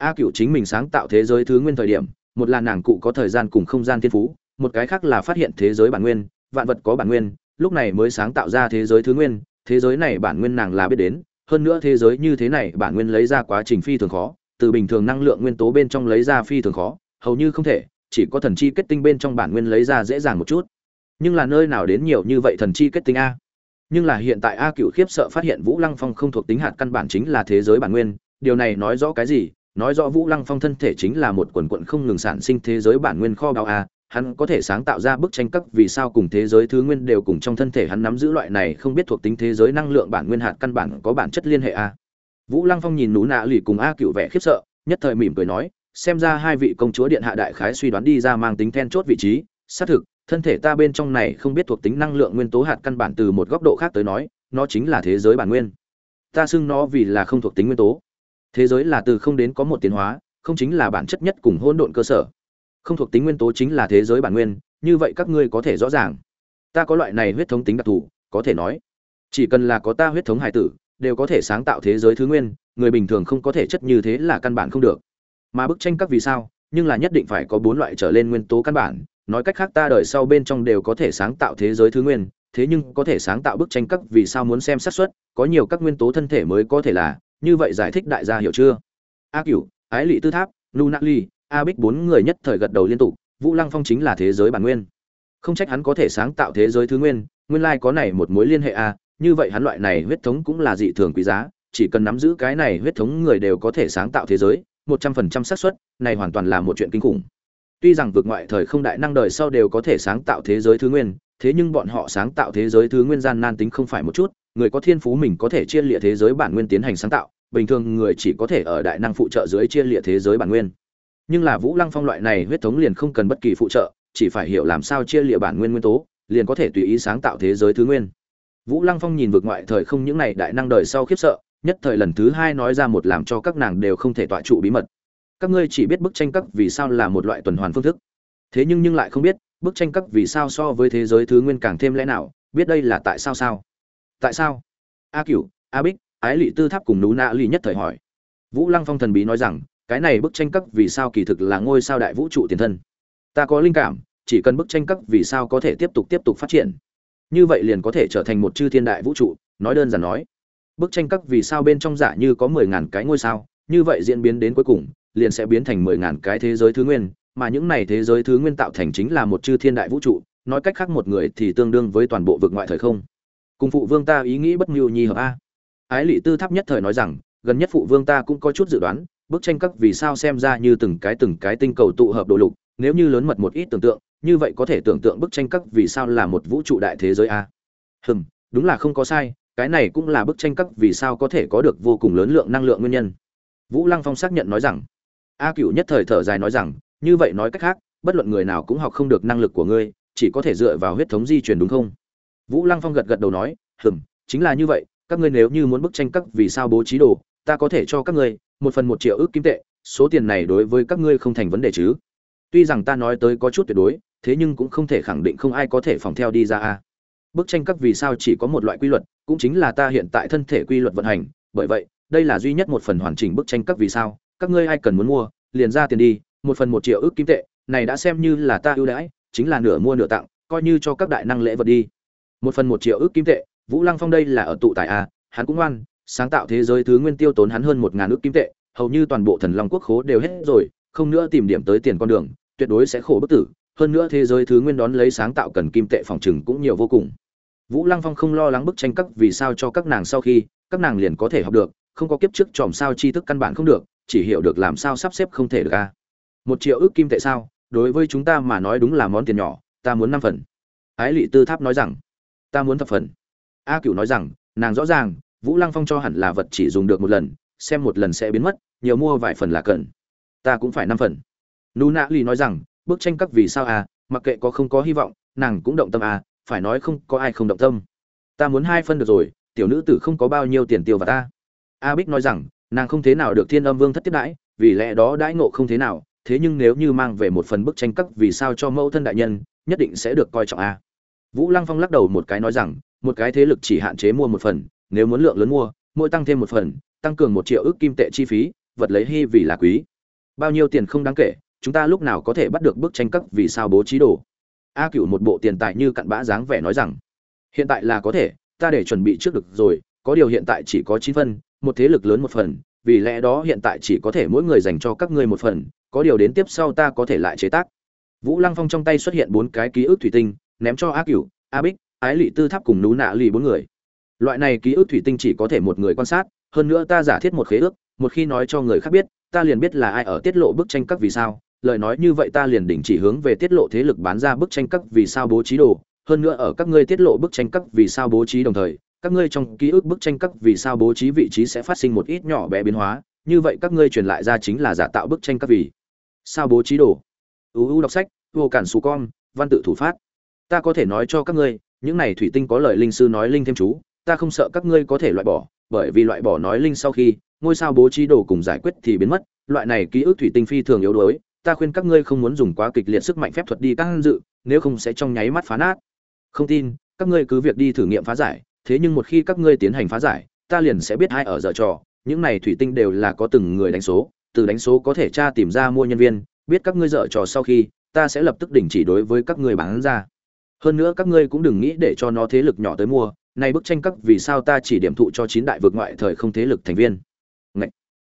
A cựu chính mình sáng tạo thế giới thứ nguyên thời điểm, một là nàng cụ có thời gian cùng không gian thiên phú, một cái khác là phát hiện thế giới bản nguyên, vạn vật có bản nguyên, lúc này mới sáng tạo ra thế giới thứ nguyên, thế giới này bản nguyên nàng là biết đến, hơn nữa thế giới như thế này bản nguyên lấy ra quá trình phi thường khó, từ bình thường năng lượng nguyên tố bên trong lấy ra phi thường khó, hầu như không thể, chỉ có thần chi kết tinh bên trong bản nguyên lấy ra dễ dàng một chút. Nhưng là nơi nào đến nhiều như vậy thần chi kết tinh a? Nhưng là hiện tại a cựu khiếp sợ phát hiện vũ lăng phong không thuộc tính hạt căn bản chính là thế giới bản nguyên, điều này nói rõ cái gì? Nói rõ vũ lăng phong thân thể chính là một quần quận không ngừng sản sinh thế giới bản nguyên kho báu a, hắn có thể sáng tạo ra bức tranh các vì sao cùng thế giới thứ nguyên đều cùng trong thân thể hắn nắm giữ loại này không biết thuộc tính thế giới năng lượng bản nguyên hạt căn bản có bản chất liên hệ a. Vũ lăng phong nhìn nú nạ lì cùng a cựu vẻ khiếp sợ, nhất thời mỉm cười nói, xem ra hai vị công chúa điện hạ đại khái suy đoán đi ra mang tính then chốt vị trí. Xác thực, thân thể ta bên trong này không biết thuộc tính năng lượng nguyên tố hạt căn bản từ một góc độ khác tới nói, nó chính là thế giới bản nguyên. Ta xưng nó vì là không thuộc tính nguyên tố thế giới là từ không đến có một tiến hóa, không chính là bản chất nhất cùng hỗn độn cơ sở. Không thuộc tính nguyên tố chính là thế giới bản nguyên, như vậy các ngươi có thể rõ ràng. Ta có loại này huyết thống tính đặc thù, có thể nói. Chỉ cần là có ta huyết thống hải tử, đều có thể sáng tạo thế giới thứ nguyên, người bình thường không có thể chất như thế là căn bản không được. Mà bức tranh các vì sao, nhưng là nhất định phải có bốn loại trở lên nguyên tố căn bản, nói cách khác ta đời sau bên trong đều có thể sáng tạo thế giới thứ nguyên, thế nhưng có thể sáng tạo bức tranh các vì sao muốn xem xác suất, có nhiều các nguyên tố thân thể mới có thể là như vậy giải thích đại gia hiểu chưa? A cửu, ái lị tư tháp nu nạ ly a bích bốn người nhất thời gật đầu liên tục, vũ lăng phong chính là thế giới bản nguyên. Không trách hắn có thể sáng tạo thế giới thứ nguyên nguyên lai có này một mối liên hệ a như vậy hắn loại này huyết thống cũng là dị thường quý giá, chỉ cần nắm giữ cái này huyết thống người đều có thể sáng tạo thế giới, một trăm phần trăm xác suất, này hoàn toàn là một chuyện kinh khủng. Tuy rằng vượt ngoại thời không đại năng đời sau đều có thể sáng tạo thế giới thứ nguyên thế nhưng bọn họ sáng tạo thế giới thứ nguyên gian nan tính không phải một chút, người có thiên phú mình có thể chia lịa thế giới bản nguyên tiến hành sáng tạo, bình thường người chỉ có thể ở đại năng phụ trợ dưới chia lịa thế giới bản nguyên. Nhưng là vũ lăng phong loại này huyết thống liền không cần bất kỳ phụ trợ, chỉ phải hiểu làm sao chia lịa bản nguyên nguyên tố, liền có thể tùy ý sáng tạo thế giới thứ nguyên. Vũ lăng phong nhìn vượt ngoại thời không những này đại năng đời sau khiếp sợ, nhất thời lần thứ hai nói ra một làm cho các nàng đều không thể tọa trụ bí mật. Các ngươi chỉ biết bức tranh các vì sao là một loại tuần hoàn phương thức. Thế nhưng nhưng lại không biết bức tranh cấp vì sao so với thế giới thứ nguyên càng thêm lẽ nào, biết đây là tại sao sao? Tại sao? A cửu, a bích, ái lị tư tháp cùng nú nạ lì nhất thời hỏi. Vũ lăng phong thần bí nói rằng, cái này bức tranh cấp vì sao kỳ thực là ngôi sao đại vũ trụ tiền thân. Ta có linh cảm, chỉ cần bức tranh cấp vì sao có thể tiếp tục tiếp tục phát triển. Như vậy liền có thể trở thành một chư thiên đại vũ trụ, nói đơn giản nói. Bức tranh cấp vì sao bên trong giả như có mười ngàn cái ngôi sao, như vậy diễn biến đến cuối cùng, liền sẽ biến thành mười ngàn cái thế giới thứ nguyên mà những này thế giới thứ nguyên tạo thành chính là một chư thiên đại vũ trụ, nói cách khác một người thì tương đương với toàn bộ vực ngoại thời không. Cùng phụ vương ta ý nghĩ bất mưu nhi hợp a. Ái lị tư tháp nhất thời nói rằng, gần nhất phụ vương ta cũng có chút dự đoán, bức tranh các vì sao xem ra như từng cái từng cái tinh cầu tụ hợp đồ lục, nếu như lớn mật một ít tưởng tượng, như vậy có thể tưởng tượng bức tranh các vì sao là một vũ trụ đại thế giới a. Hừm, đúng là không có sai, cái này cũng là bức tranh các vì sao có thể có được vô cùng lớn lượng năng lượng nguyên nhân. Vũ lăng phong xác nhận nói rằng, a cựu nhất thời thở dài nói rằng như vậy nói cách khác, bất luận người nào cũng học không được năng lực của ngươi, chỉ có thể dựa vào huyết thống di truyền đúng không? Vũ lăng phong gật gật đầu nói hừm chính là như vậy, các ngươi nếu như muốn bức tranh các vì sao bố trí đồ, ta có thể cho các ngươi một phần một triệu ước kim tệ, số tiền này đối với các ngươi không thành vấn đề chứ. Tuy rằng ta nói tới có chút tuyệt đối, thế nhưng cũng không thể khẳng định không ai có thể phòng theo đi ra a. Bức tranh các vì sao chỉ có một loại quy luật, cũng chính là ta hiện tại thân thể quy luật vận hành, bởi vậy, đây là duy nhất một phần hoàn chỉnh bức tranh các vì sao, các ngươi ai cần muốn mua, liền ra tiền đi một phần một triệu ước kim tệ, này đã xem như là ta ưu đãi, chính là nửa mua nửa tặng, coi như cho các đại năng lễ vật đi. Một phần một triệu ước kim tệ, vũ lăng phong đây là ở tụ tại a, hắn cũng ngoan, sáng tạo thế giới thứ nguyên tiêu tốn hắn hơn một ngàn ước kim tệ, hầu như toàn bộ thần long quốc khố đều hết rồi, không nữa tìm điểm tới tiền con đường, tuyệt đối sẽ khổ bức tử, hơn nữa thế giới thứ nguyên đón lấy sáng tạo cần kim tệ phòng trừng cũng nhiều vô cùng. Vũ lăng phong không lo lắng bức tranh các vì sao cho các nàng sau khi, các nàng liền có thể học được, không có kiếp trước chòm sao tri thức căn bản không được, chỉ hiểu được làm sao sắp xếp không thể được a một triệu ước kim tệ sao? Đối với chúng ta mà nói đúng là món tiền nhỏ, ta muốn năm phần. Ái lị tư tháp nói rằng, ta muốn thập phần. A cửu nói rằng, nàng rõ ràng, vũ lăng phong cho hẳn là vật chỉ dùng được một lần, xem một lần sẽ biến mất, nhiều mua vài phần là cần. Ta cũng phải năm phần. Nu nạ lì nói rằng, bức tranh các vì sao à mặc kệ có không có hy vọng, nàng cũng động tâm à phải nói không có ai không động tâm. Ta muốn hai phân được rồi, tiểu nữ tử không có bao nhiêu tiền tiêu vào ta. A bích nói rằng, nàng không thế nào được thiên âm vương thất tiếp đãi, vì lẽ đó đãi ngộ không thế nào thế nhưng nếu như mang về một phần bức tranh các vì sao cho mẫu thân đại nhân, nhất định sẽ được coi trọng a. Vũ lăng phong lắc đầu một cái nói rằng, một cái thế lực chỉ hạn chế mua một phần, nếu muốn lượng lớn mua, mỗi tăng thêm một phần, tăng cường một triệu ước kim tệ chi phí, vật lấy hy vì là quý. Bao nhiêu tiền không đáng kể, chúng ta lúc nào có thể bắt được bức tranh các vì sao bố trí đồ? A cựu một bộ tiền tài như cặn bã dáng vẻ nói rằng, hiện tại là có thể, ta để chuẩn bị trước được rồi, có điều hiện tại chỉ có chín phân một thế lực lớn một phần vì lẽ đó hiện tại chỉ có thể mỗi người dành cho các ngươi một phần, có điều đến tiếp sau ta có thể lại chế tác. Vũ lăng phong trong tay xuất hiện bốn cái ký ức thủy tinh, ném cho a cửu, a bích, ái Lệ tư tháp cùng nú nạ lì bốn người. Loại này ký ức thủy tinh chỉ có thể một người quan sát, hơn nữa ta giả thiết một khế ước, một khi nói cho người khác biết, ta liền biết là ai ở tiết lộ bức tranh các vì sao. Lời nói như vậy ta liền đình chỉ hướng về tiết lộ thế lực bán ra bức tranh các vì sao bố trí đồ, hơn nữa ở các ngươi tiết lộ bức tranh các vì sao bố trí đồng thời các ngươi trong ký ức bức tranh các vì sao bố trí vị trí sẽ phát sinh một ít nhỏ bé biến hóa, như vậy các ngươi truyền lại ra chính là giả tạo bức tranh các vì sao bố trí đồ. Uu đọc sách, vô cản xù con, văn tự thủ phát. Ta có thể nói cho các ngươi, những này thủy tinh có lời linh sư nói linh thêm chú, ta không sợ các ngươi có thể loại bỏ, bởi vì loại bỏ nói linh sau khi, ngôi sao bố trí đồ cùng giải quyết thì biến mất, loại này ký ức thủy tinh phi thường yếu đuối, ta khuyên các ngươi không muốn dùng quá kịch liệt sức mạnh phép thuật đi các dự, nếu không sẽ trong nháy mắt phá nát. Không tin, các ngươi cứ việc đi thử nghiệm phá giải thế nhưng một khi các ngươi tiến hành phá giải, ta liền sẽ biết ai ở dở trò. Những này thủy tinh đều là có từng người đánh số, từ đánh số có thể tra tìm ra mua nhân viên, biết các ngươi dở trò sau khi, ta sẽ lập tức đình chỉ đối với các ngươi bán ra. Hơn nữa các ngươi cũng đừng nghĩ để cho nó thế lực nhỏ tới mua nay bức tranh các vì sao ta chỉ điểm thụ cho chín đại vực ngoại thời không thế lực thành viên. Ngậy!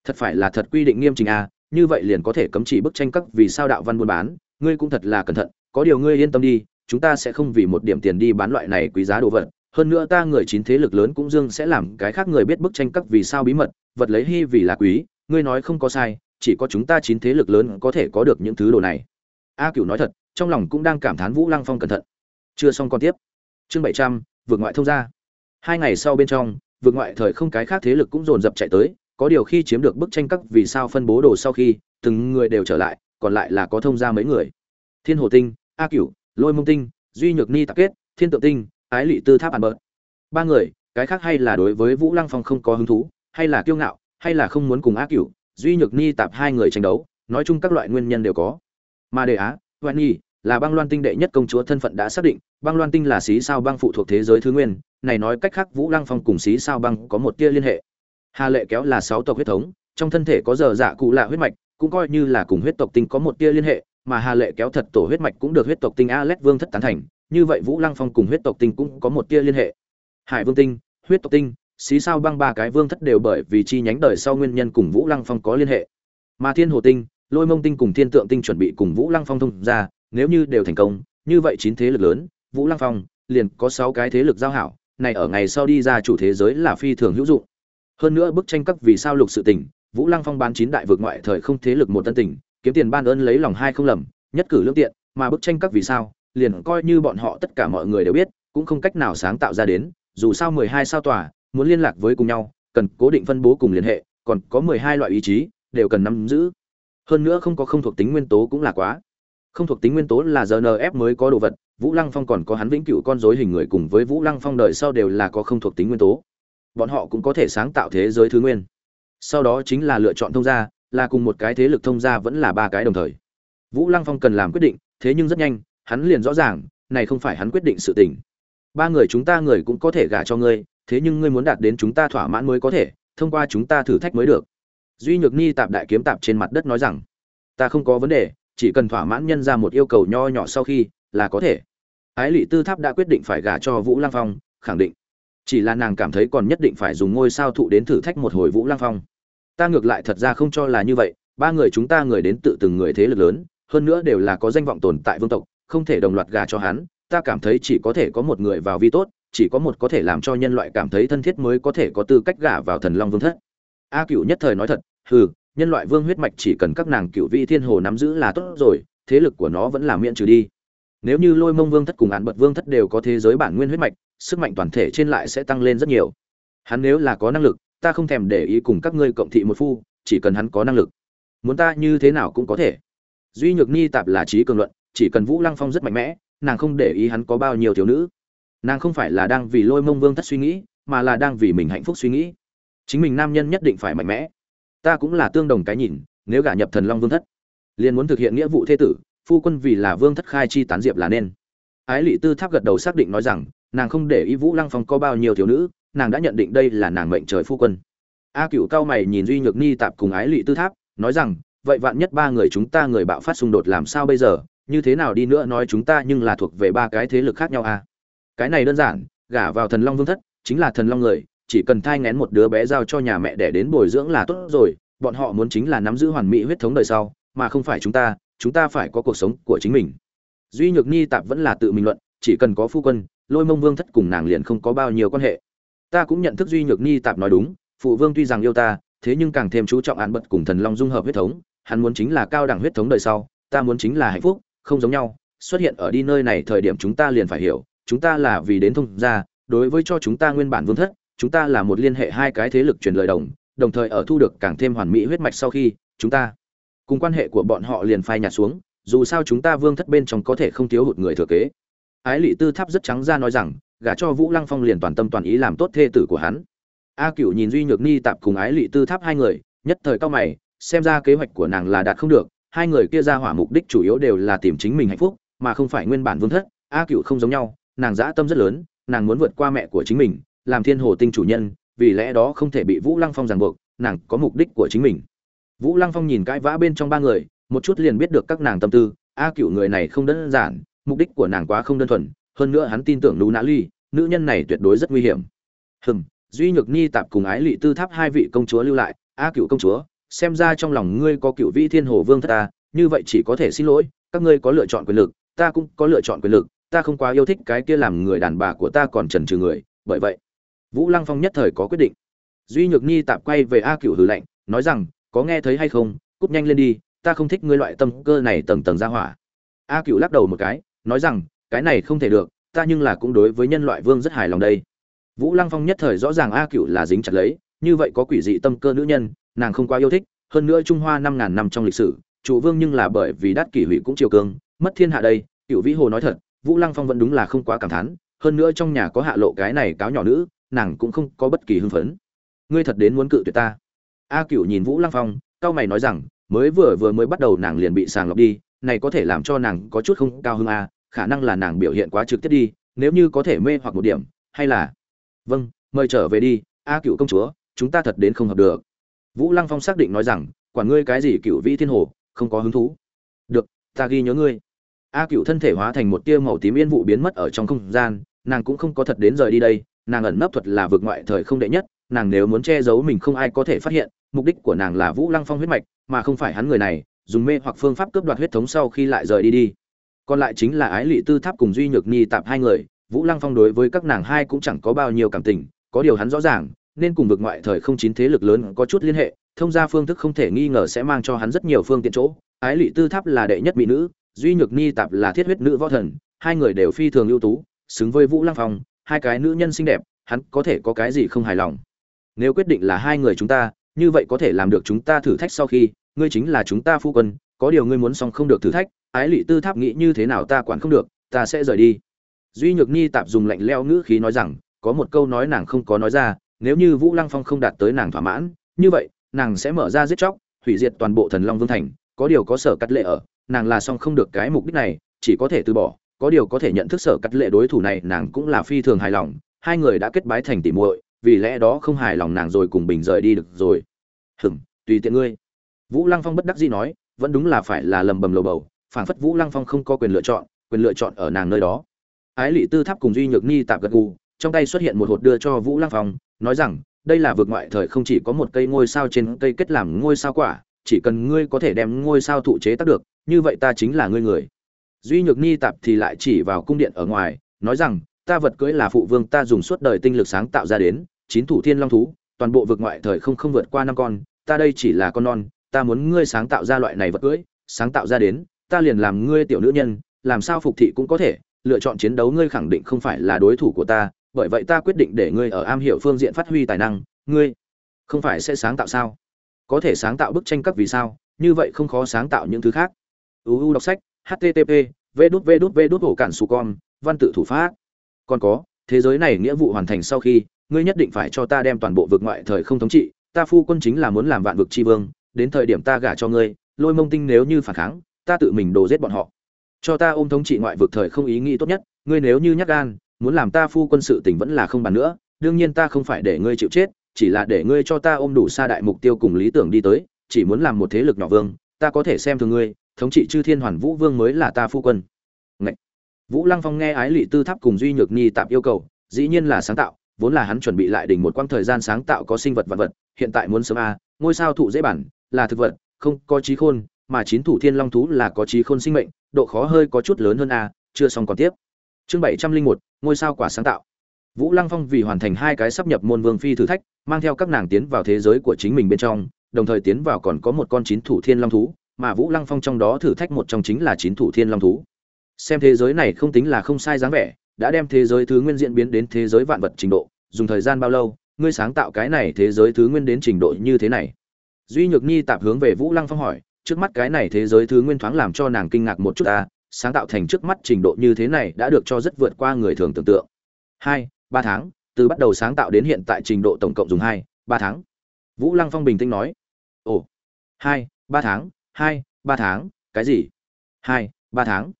thật phải là thật quy định nghiêm trình à như vậy liền có thể cấm chỉ bức tranh các vì sao đạo văn buôn bán, ngươi cũng thật là cẩn thận, có điều ngươi yên tâm đi, chúng ta sẽ không vì một điểm tiền đi bán loại này quý giá đồ vật hơn nữa ta người chín thế lực lớn cũng dương sẽ làm cái khác người biết bức tranh các vì sao bí mật, vật lấy hy vì là quý, ngươi nói không có sai, chỉ có chúng ta chín thế lực lớn có thể có được những thứ đồ này. A cửu nói thật, trong lòng cũng đang cảm thán vũ lăng phong cẩn thận. Chưa xong còn tiếp. Chương bảy trăm, vượt ngoại thông ra hai ngày sau bên trong, vượt ngoại thời không cái khác thế lực cũng dồn dập chạy tới, có điều khi chiếm được bức tranh các vì sao phân bố đồ sau khi, từng người đều trở lại, còn lại là có thông ra mấy người. Thiên hồ tinh, a cửu, lôi mông tinh, duy nhược ni tạc kết, thiên tượng tinh ái lị tư tháp ăn bợt ba người, cái khác hay là đối với vũ lăng phong không có hứng thú, hay là kiêu ngạo, hay là không muốn cùng Á cửu, duy nhược ni tạp hai người tranh đấu, nói chung các loại nguyên nhân đều có. Mà đề á, hoan nhi, là băng loan tinh đệ nhất công chúa thân phận đã xác định, băng loan tinh là xí sao băng phụ thuộc thế giới thứ nguyên, này nói cách khác vũ lăng phong cùng xí sao băng có một tia liên hệ. Hà lệ kéo là sáu tộc huyết thống, trong thân thể có giờ dạ cụ lạ huyết mạch, cũng coi như là cùng huyết tộc tinh có một tia liên hệ, mà hà lệ kéo thật tổ huyết mạch cũng được huyết tộc tinh a vương thất tán thành như vậy vũ lăng phong cùng huyết tộc tinh cũng có một tia liên hệ. Hải vương tinh, huyết tộc tinh, xí sao băng ba cái vương thất đều bởi vì chi nhánh đời sau nguyên nhân cùng vũ lăng phong có liên hệ. Mà thiên hồ tinh, lôi mông tinh cùng thiên tượng tinh chuẩn bị cùng vũ lăng phong thông ra, nếu như đều thành công, như vậy chín thế lực lớn, vũ lăng phong liền có sáu cái thế lực giao hảo, này ở ngày sau đi ra chủ thế giới là phi thường hữu dụng. Hơn nữa bức tranh cấp vì sao lục sự tình, vũ lăng phong bán chín đại vực ngoại thời không thế lực một tân tỉnh, kiếm tiền ban ơn lấy lòng hai không lầm, nhất cử lương tiện, mà bức tranh các vì sao liền coi như bọn họ tất cả mọi người đều biết, cũng không cách nào sáng tạo ra đến, dù sao mười hai sao tòa, muốn liên lạc với cùng nhau, cần cố định phân bố cùng liên hệ, còn có mười hai loại ý chí, đều cần nắm giữ. Hơn nữa không có không thuộc tính nguyên tố cũng là quá. Không thuộc tính nguyên tố là GNF mới có đồ vật, vũ lăng phong còn có hắn vĩnh cửu con rối hình người cùng với vũ lăng phong đời sau đều là có không thuộc tính nguyên tố. Bọn họ cũng có thể sáng tạo thế giới thứ nguyên. Sau đó chính là lựa chọn thông gia, là cùng một cái thế lực thông gia vẫn là ba cái đồng thời. Vũ lăng phong cần làm quyết định, thế nhưng rất nhanh hắn liền rõ ràng, này không phải hắn quyết định sự tình. Ba người chúng ta người cũng có thể gả cho ngươi, thế nhưng ngươi muốn đạt đến chúng ta thỏa mãn mới có thể, thông qua chúng ta thử thách mới được. Duy nhược ni tạp đại kiếm tạp trên mặt đất nói rằng, ta không có vấn đề, chỉ cần thỏa mãn nhân ra một yêu cầu nho nhỏ sau khi, là có thể. Ái Lệ tư tháp đã quyết định phải gả cho vũ lang phong, khẳng định. Chỉ là nàng cảm thấy còn nhất định phải dùng ngôi sao thụ đến thử thách một hồi vũ lang phong. Ta ngược lại thật ra không cho là như vậy, ba người chúng ta người đến tự từng người thế lực lớn, hơn nữa đều là có danh vọng tồn tại vương tộc không thể đồng loạt gả cho hắn, ta cảm thấy chỉ có thể có một người vào vi tốt, chỉ có một có thể làm cho nhân loại cảm thấy thân thiết mới có thể có tư cách gả vào thần long vương thất. A cựu nhất thời nói thật, hừ, nhân loại vương huyết mạch chỉ cần các nàng cựu vị thiên hồ nắm giữ là tốt rồi, thế lực của nó vẫn là miễn trừ đi. Nếu như lôi mông vương thất cùng án bật vương thất đều có thế giới bản nguyên huyết mạch, sức mạnh toàn thể trên lại sẽ tăng lên rất nhiều. Hắn nếu là có năng lực, ta không thèm để ý cùng các ngươi cộng thị một phu, chỉ cần hắn có năng lực. Muốn ta như thế nào cũng có thể. Duy nhược ni tạp là trí cường luận chỉ cần vũ lăng phong rất mạnh mẽ, nàng không để ý hắn có bao nhiêu thiếu nữ. Nàng không phải là đang vì lôi mông vương thất suy nghĩ, mà là đang vì mình hạnh phúc suy nghĩ. Chính mình nam nhân nhất định phải mạnh mẽ. Ta cũng là tương đồng cái nhìn, nếu gả nhập thần long vương thất, liền muốn thực hiện nghĩa vụ thế tử, phu quân vì là vương thất khai chi tán diệp là nên. Ái lị tư tháp gật đầu xác định nói rằng, nàng không để ý vũ lăng phong có bao nhiêu thiếu nữ, nàng đã nhận định đây là nàng mệnh trời phu quân. A cựu cao mày nhìn duy nhược ni tạp cùng ái lị tư tháp, nói rằng, vậy vạn nhất ba người chúng ta người bạo phát xung đột làm sao bây giờ? Như thế nào đi nữa nói chúng ta nhưng là thuộc về ba cái thế lực khác nhau à? Cái này đơn giản, gả vào thần long vương thất, chính là thần long người, chỉ cần thai ngén một đứa bé giao cho nhà mẹ để đến bồi dưỡng là tốt rồi, bọn họ muốn chính là nắm giữ hoàn mỹ huyết thống đời sau, mà không phải chúng ta chúng ta phải có cuộc sống của chính mình. Duy nhược nhi tạp vẫn là tự mình luận, chỉ cần có phu quân, lôi mông vương thất cùng nàng liền không có bao nhiêu quan hệ. Ta cũng nhận thức duy nhược nhi tạp nói đúng, phụ vương tuy rằng yêu ta, thế nhưng càng thêm chú trọng án bật cùng thần long dung hợp huyết thống, hắn muốn chính là cao đẳng huyết thống đời sau, ta muốn chính là hạnh phúc không giống nhau, xuất hiện ở đi nơi này thời điểm chúng ta liền phải hiểu, chúng ta là vì đến thông gia, đối với cho chúng ta nguyên bản vương thất, chúng ta là một liên hệ hai cái thế lực truyền lời đồng đồng thời ở thu được càng thêm hoàn mỹ huyết mạch sau khi, chúng ta cùng quan hệ của bọn họ liền phai nhạt xuống, dù sao chúng ta vương thất bên trong có thể không thiếu hụt người thừa kế. Ái lị tư tháp rất trắng ra nói rằng, gả cho vũ lăng phong liền toàn tâm toàn ý làm tốt thê tử của hắn. A cựu nhìn duy nhược ni tạp cùng ái lị tư tháp hai người, nhất thời cao mày, xem ra kế hoạch của nàng là đạt không được hai người kia ra hỏa mục đích chủ yếu đều là tìm chính mình hạnh phúc, mà không phải nguyên bản vương thất, a cựu không giống nhau, nàng dã tâm rất lớn, nàng muốn vượt qua mẹ của chính mình, làm thiên hồ tinh chủ nhân, vì lẽ đó không thể bị vũ lăng phong ràng buộc, nàng có mục đích của chính mình. Vũ lăng phong nhìn cãi vã bên trong ba người, một chút liền biết được các nàng tâm tư, a cựu người này không đơn giản, mục đích của nàng quá không đơn thuần, hơn nữa hắn tin tưởng lũ nã ly, nữ nhân này tuyệt đối rất nguy hiểm. Hừm, duy nhược ni tạp cùng ái lị tư tháp hai vị công chúa lưu lại, a cựu công chúa xem ra trong lòng ngươi có cựu vĩ thiên hồ vương thất ta, như vậy chỉ có thể xin lỗi, các ngươi có lựa chọn quyền lực, ta cũng có lựa chọn quyền lực, ta không quá yêu thích cái kia làm người đàn bà của ta còn trần trừ người, bởi vậy, vũ lăng phong nhất thời có quyết định. Duy nhược nhi tạp quay về a cựu hử lạnh, nói rằng, có nghe thấy hay không? Cúp nhanh lên đi, ta không thích ngươi loại tâm cơ này tầng tầng ra hỏa. A cựu lắc đầu một cái, nói rằng, cái này không thể được, ta nhưng là cũng đối với nhân loại vương rất hài lòng đây. Vũ lăng phong nhất thời rõ ràng a cựu là dính chặt lấy, như vậy có quỷ dị tâm cơ nữ nhân nàng không quá yêu thích, hơn nữa trung hoa năm ngàn năm trong lịch sử, chủ vương nhưng là bởi vì đắt kỷ hủy cũng triều cương, mất thiên hạ đây, cựu vĩ hồ nói thật, vũ lăng phong vẫn đúng là không quá cảm thán, hơn nữa trong nhà có hạ lộ cái này cáo nhỏ nữ, nàng cũng không có bất kỳ hưng phấn. Ngươi thật đến muốn cự tuyệt ta. A cựu nhìn vũ lăng phong cao mày nói rằng, mới vừa vừa mới bắt đầu nàng liền bị sàng lọc đi, này có thể làm cho nàng có chút không cao hơn a à, khả năng là nàng biểu hiện quá trực tiếp đi, nếu như có thể mê hoặc một điểm, hay là vâng mời trở về đi, a cựu công chúa, chúng ta thật đến không hợp được vũ lăng phong xác định nói rằng, quản ngươi cái gì cựu vĩ thiên hồ, không có hứng thú. Được, ta ghi nhớ ngươi. A cựu thân thể hóa thành một tia màu tím yên vụ biến mất ở trong không gian, nàng cũng không có thật đến rời đi đây, nàng ẩn nấp thuật là vượt ngoại thời không đệ nhất, nàng nếu muốn che giấu mình không ai có thể phát hiện, mục đích của nàng là vũ lăng phong huyết mạch, mà không phải hắn người này, dùng mê hoặc phương pháp cướp đoạt huyết thống sau khi lại rời đi đi. Còn lại chính là ái lị tư tháp cùng duy nhược nhi tạp hai người, vũ lăng phong đối với các nàng hai cũng chẳng có bao nhiêu cảm tình, có điều hắn rõ ràng nên cùng vực ngoại thời không chín thế lực lớn có chút liên hệ, thông gia phương thức không thể nghi ngờ sẽ mang cho hắn rất nhiều phương tiện chỗ. Ái lị tư tháp là đệ nhất mỹ nữ, duy nhược ni tạp là thiết huyết nữ võ thần, hai người đều phi thường ưu tú, xứng với vũ lăng phong, hai cái nữ nhân xinh đẹp, hắn có thể có cái gì không hài lòng? Nếu quyết định là hai người chúng ta, như vậy có thể làm được chúng ta thử thách sau khi, ngươi chính là chúng ta phu quân, có điều ngươi muốn xong không được thử thách, ái lị tư tháp nghĩ như thế nào ta quản không được, ta sẽ rời đi. Duy nhược ni tạp dùng lạnh leo ngữ khí nói rằng, có một câu nói nàng không có nói ra nếu như vũ lăng phong không đạt tới nàng thỏa mãn, như vậy, nàng sẽ mở ra giết chóc, hủy diệt toàn bộ thần long vương thành, có điều có sở cắt lệ ở, nàng là xong không được cái mục đích này, chỉ có thể từ bỏ, có điều có thể nhận thức sở cắt lệ đối thủ này, nàng cũng là phi thường hài lòng, hai người đã kết bái thành tỉ muội, vì lẽ đó không hài lòng nàng rồi cùng bình rời đi được rồi. Hừm tùy tiện ngươi. Vũ lăng phong bất đắc dĩ nói, vẫn đúng là phải là lầm bầm lầu bầu, phảng phất vũ lăng phong không có quyền lựa chọn, quyền lựa chọn ở nàng nơi đó. Ái lỵ tư tháp cùng duy nhược ni tạp gật gù trong tay xuất hiện một hột đưa cho vũ lăng phong, nói rằng, đây là vượt ngoại thời không chỉ có một cây ngôi sao trên cây kết làm ngôi sao quả, chỉ cần ngươi có thể đem ngôi sao thụ chế tác được, như vậy ta chính là ngươi người. Duy nhược ni tạp thì lại chỉ vào cung điện ở ngoài, nói rằng, ta vật cưỡi là phụ vương ta dùng suốt đời tinh lực sáng tạo ra đến, chín thủ thiên long thú, toàn bộ vực ngoại thời không không vượt qua năm con, ta đây chỉ là con non, ta muốn ngươi sáng tạo ra loại này vật cưỡi sáng tạo ra đến, ta liền làm ngươi tiểu nữ nhân, làm sao phục thị cũng có thể, lựa chọn chiến đấu ngươi khẳng định không phải là đối thủ của ta bởi vậy ta quyết định để ngươi ở am hiểu phương diện phát huy tài năng, ngươi không phải sẽ sáng tạo sao? Có thể sáng tạo bức tranh cấp vì sao, như vậy không khó sáng tạo những thứ khác. Uu đọc sách http v đút v đút v đút hổ cản su con, văn tự thủ pháp. Còn có, thế giới này nghĩa vụ hoàn thành sau khi, ngươi nhất định phải cho ta đem toàn bộ vực ngoại thời không thống trị, ta phu quân chính là muốn làm vạn vực tri vương, đến thời điểm ta gả cho ngươi, lôi mông tinh nếu như phản kháng, ta tự mình đồ giết bọn họ. Cho ta ôm thống trị ngoại vực thời không ý nghĩ tốt nhất, ngươi nếu như nhắc gan muốn làm ta phu quân sự tình vẫn là không bàn nữa, đương nhiên ta không phải để ngươi chịu chết, chỉ là để ngươi cho ta ôm đủ xa đại mục tiêu cùng lý tưởng đi tới, chỉ muốn làm một thế lực nhỏ vương, ta có thể xem thường ngươi, thống trị chư thiên hoàn vũ vương mới là ta phu quân Ngậy. vũ lăng phong nghe ái lị tư tháp cùng duy nhược nhi tạm yêu cầu, dĩ nhiên là sáng tạo, vốn là hắn chuẩn bị lại đỉnh một quãng thời gian sáng tạo có sinh vật vật vật, hiện tại muốn sớm a, ngôi sao thụ dễ bản, là thực vật, không có trí khôn, mà chín thủ thiên long thú là có trí khôn sinh mệnh, độ khó hơi có chút lớn hơn a, chưa xong còn tiếp chương bảy trăm linh một, ngôi sao quả sáng tạo. Vũ lăng phong vì hoàn thành hai cái sắp nhập môn vương phi thử thách, mang theo các nàng tiến vào thế giới của chính mình bên trong, đồng thời tiến vào còn có một con chín thủ thiên long thú, mà vũ lăng phong trong đó thử thách một trong chính là chín thủ thiên long thú. Xem thế giới này không tính là không sai dáng vẻ, đã đem thế giới thứ nguyên diễn biến đến thế giới vạn vật trình độ, dùng thời gian bao lâu, ngươi sáng tạo cái này thế giới thứ nguyên đến trình độ như thế này? Duy nhược nhi tạp hướng về vũ lăng phong hỏi, trước mắt cái này thế giới thứ nguyên thoáng làm cho nàng kinh ngạc một chút ta sáng tạo thành trước mắt trình độ như thế này đã được cho rất vượt qua người thường tưởng tượng. Hai, ba tháng, từ bắt đầu sáng tạo đến hiện tại trình độ tổng cộng dùng hai, ba tháng. Vũ lăng phong bình tĩnh nói. Ồ, hai, ba tháng, hai, ba tháng, cái gì? Hai, ba tháng.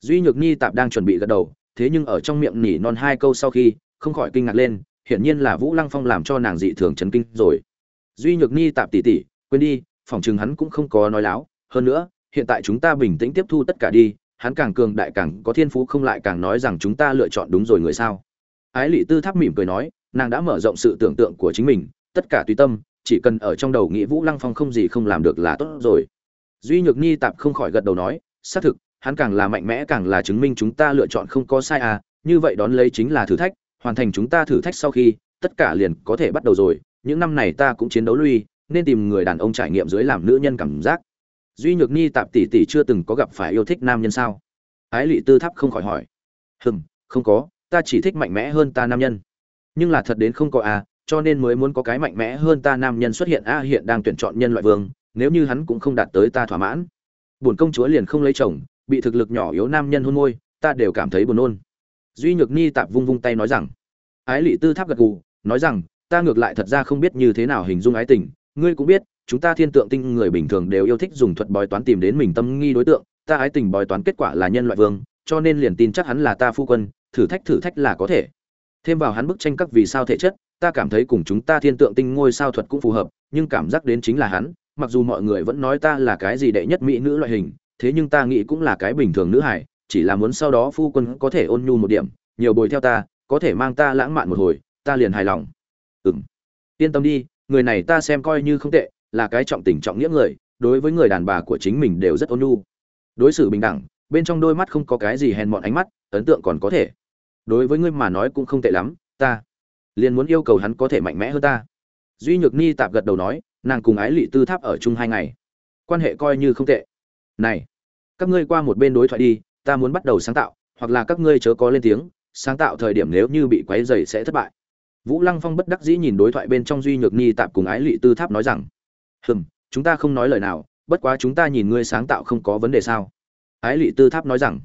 Duy nhược nhi tạm đang chuẩn bị gật đầu, thế nhưng ở trong miệng nỉ non hai câu sau khi, không khỏi kinh ngạc lên, hiển nhiên là vũ lăng phong làm cho nàng dị thường chấn kinh rồi. Duy nhược nhi tạm tỉ tỉ, quên đi phỏng chừng hắn cũng không có nói láo, hơn nữa, hiện tại chúng ta bình tĩnh tiếp thu tất cả đi hắn càng cường đại càng có thiên phú không lại càng nói rằng chúng ta lựa chọn đúng rồi người sao? Ái lị tư tháp mỉm cười nói, nàng đã mở rộng sự tưởng tượng của chính mình, tất cả tùy tâm, chỉ cần ở trong đầu nghĩ vũ lăng phong không gì không làm được là tốt rồi. Duy nhược nhi tạp không khỏi gật đầu nói, xác thực, hắn càng là mạnh mẽ càng là chứng minh chúng ta lựa chọn không có sai à như vậy đón lấy chính là thử thách, hoàn thành chúng ta thử thách sau khi, tất cả liền có thể bắt đầu rồi, những năm này ta cũng chiến đấu lui, nên tìm người đàn ông trải nghiệm dưới làm nữ nhân cảm giác duy nhược nhi tạp tỷ tỷ chưa từng có gặp phải yêu thích nam nhân sao? Ái lị tư tháp không khỏi hỏi. Hừm, không có, ta chỉ thích mạnh mẽ hơn ta nam nhân. Nhưng là thật đến không có à cho nên mới muốn có cái mạnh mẽ hơn ta nam nhân xuất hiện. A, hiện đang tuyển chọn nhân loại vương, nếu như hắn cũng không đạt tới ta thỏa mãn. Buồn công chúa liền không lấy chồng, bị thực lực nhỏ yếu nam nhân hôn môi, ta đều cảm thấy buồn nôn. Duy nhược ni tạp vung vung tay nói rằng. Ái lị tư tháp gật gù, nói rằng, ta ngược lại thật ra không biết như thế nào hình dung ái tình, ngươi cũng biết chúng ta thiên tượng tinh người bình thường đều yêu thích dùng thuật bói toán tìm đến mình tâm nghi đối tượng, ta ái tình bói toán kết quả là nhân loại vương, cho nên liền tin chắc hắn là ta phu quân, thử thách thử thách là có thể. Thêm vào hắn bức tranh các vì sao thể chất, ta cảm thấy cùng chúng ta thiên tượng tinh ngôi sao thuật cũng phù hợp, nhưng cảm giác đến chính là hắn, mặc dù mọi người vẫn nói ta là cái gì đệ nhất mỹ nữ loại hình, thế nhưng ta nghĩ cũng là cái bình thường nữ hải chỉ là muốn sau đó phu quân có thể ôn nhu một điểm, nhiều bồi theo ta, có thể mang ta lãng mạn một hồi, ta liền hài lòng. Ừm. Yên tâm đi, người này ta xem coi như không tệ là cái trọng tình trọng nghĩa người, đối với người đàn bà của chính mình đều rất ôn nhu. Đối xử bình đẳng, bên trong đôi mắt không có cái gì hèn mọn ánh mắt, ấn tượng còn có thể. Đối với ngươi mà nói cũng không tệ lắm, ta liền muốn yêu cầu hắn có thể mạnh mẽ hơn ta. Duy nhược ni tạp gật đầu nói, nàng cùng ái lị tư tháp ở chung hai ngày. Quan hệ coi như không tệ. Này, các ngươi qua một bên đối thoại đi, ta muốn bắt đầu sáng tạo, hoặc là các ngươi chớ có lên tiếng, sáng tạo thời điểm nếu như bị quấy dày sẽ thất bại. Vũ lăng phong bất đắc dĩ nhìn đối thoại bên trong duy nhược ni tạp cùng ái lị tư tháp nói rằng hừm, chúng ta không nói lời nào, bất quá chúng ta nhìn ngươi sáng tạo không có vấn đề sao? Ái lị tư tháp nói rằng,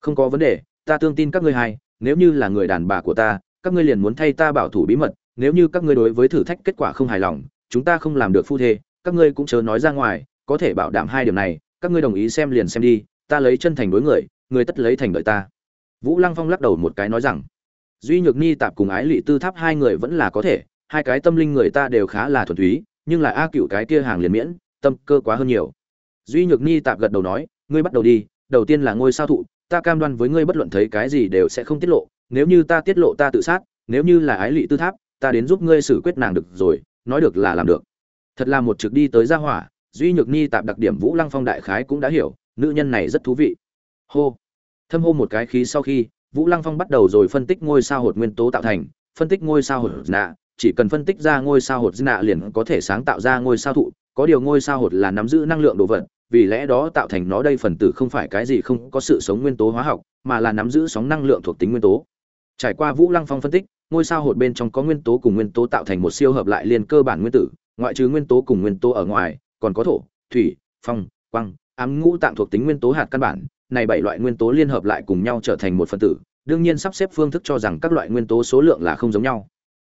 không có vấn đề, ta tương tin các ngươi hai, nếu như là người đàn bà của ta, các ngươi liền muốn thay ta bảo thủ bí mật, nếu như các ngươi đối với thử thách kết quả không hài lòng, chúng ta không làm được phu thê, các ngươi cũng chớ nói ra ngoài, có thể bảo đảm hai điểm này, các ngươi đồng ý xem liền xem đi, ta lấy chân thành đối người người tất lấy thành đợi ta. Vũ lăng phong lắc đầu một cái nói rằng, duy nhược ni tạp cùng ái lị tư tháp hai người vẫn là có thể, hai cái tâm linh người ta đều khá là thuần túy nhưng là a cựu cái kia hàng liền miễn, tâm cơ quá hơn nhiều. Duy nhược nhi tạp gật đầu nói, ngươi bắt đầu đi, đầu tiên là ngôi sao thụ, ta cam đoan với ngươi bất luận thấy cái gì đều sẽ không tiết lộ, nếu như ta tiết lộ ta tự sát, nếu như là ái lị tư tháp, ta đến giúp ngươi xử quyết nàng được rồi, nói được là làm được. Thật là một trực đi tới gia hỏa, duy nhược nhi tạp đặc điểm vũ lăng phong đại khái cũng đã hiểu, nữ nhân này rất thú vị. Hô. Thâm hô một cái khí sau khi, vũ lăng phong bắt đầu rồi phân tích ngôi sao hột nguyên tố tạo thành, phân tích ngôi sao hột nạ chỉ cần phân tích ra ngôi sao hột nạ liền có thể sáng tạo ra ngôi sao thụ, có điều ngôi sao hột là nắm giữ năng lượng đồ vật, vì lẽ đó tạo thành nó đây phần tử không phải cái gì không có sự sống nguyên tố hóa học, mà là nắm giữ sóng năng lượng thuộc tính nguyên tố. Trải qua vũ lăng phong phân tích, ngôi sao hột bên trong có nguyên tố cùng nguyên tố tạo thành một siêu hợp lại liên cơ bản nguyên tử, ngoại trừ nguyên tố cùng nguyên tố ở ngoài, còn có thổ, thủy, phong quăng ám ngũ tạng thuộc tính nguyên tố hạt căn bản. Này bảy loại nguyên tố liên hợp lại cùng nhau trở thành một phân tử. Đương nhiên sắp xếp phương thức cho rằng các loại nguyên tố số lượng là không giống nhau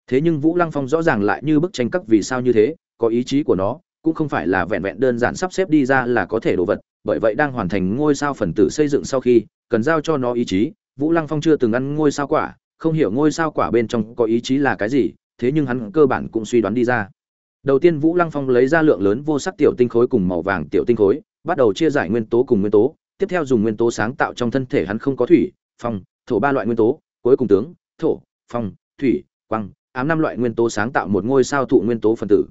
thế nhưng vũ lăng phong rõ ràng lại như bức tranh các vì sao như thế, có ý chí của nó, cũng không phải là vẹn vẹn đơn giản sắp xếp đi ra là có thể đồ vật, bởi vậy đang hoàn thành ngôi sao phần tử xây dựng sau khi, cần giao cho nó ý chí. Vũ lăng phong chưa từng ăn ngôi sao quả, không hiểu ngôi sao quả bên trong có ý chí là cái gì, thế nhưng hắn cơ bản cũng suy đoán đi ra. Đầu tiên vũ lăng phong lấy ra lượng lớn vô sắc tiểu tinh khối cùng màu vàng tiểu tinh khối, bắt đầu chia giải nguyên tố cùng nguyên tố, tiếp theo dùng nguyên tố sáng tạo trong thân thể hắn không có thủy, phong, thổ ba loại nguyên tố, cuối cùng tướng, thổ, phong, thủy quăng ám năm loại nguyên tố sáng tạo một ngôi sao thụ nguyên tố phần tử.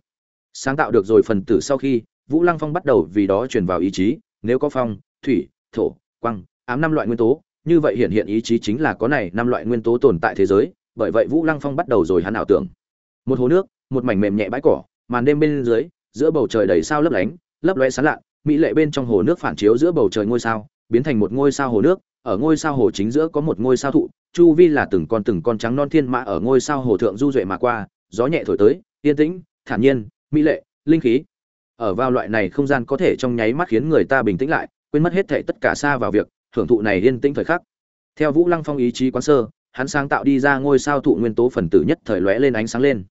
Sáng tạo được rồi phần tử sau khi, vũ lăng phong bắt đầu vì đó truyền vào ý chí, nếu có phong, thủy, thổ quăng ám năm loại nguyên tố, như vậy hiện hiện ý chí chính là có này năm loại nguyên tố tồn tại thế giới, bởi vậy vũ lăng phong bắt đầu rồi hắn ảo tưởng. Một hồ nước, một mảnh mềm nhẹ bãi cỏ, màn đêm bên dưới, giữa bầu trời đầy sao lấp lánh, lấp loe sáng lạ, mỹ lệ bên trong hồ nước phản chiếu giữa bầu trời ngôi sao, biến thành một ngôi sao hồ nước, ở ngôi sao hồ chính giữa có một ngôi sao thụ chu vi là từng con từng con trắng non thiên mã ở ngôi sao hồ thượng du duệ mà qua, gió nhẹ thổi tới, yên tĩnh, thản nhiên, mỹ lệ, linh khí. Ở vào loại này không gian có thể trong nháy mắt khiến người ta bình tĩnh lại, quên mất hết thảy tất cả xa vào việc hưởng thụ này yên tĩnh thời khắc. Theo vũ lăng phong ý chí quán sơ, hắn sáng tạo đi ra ngôi sao thụ nguyên tố phần tử nhất thời lóe lên ánh sáng lên.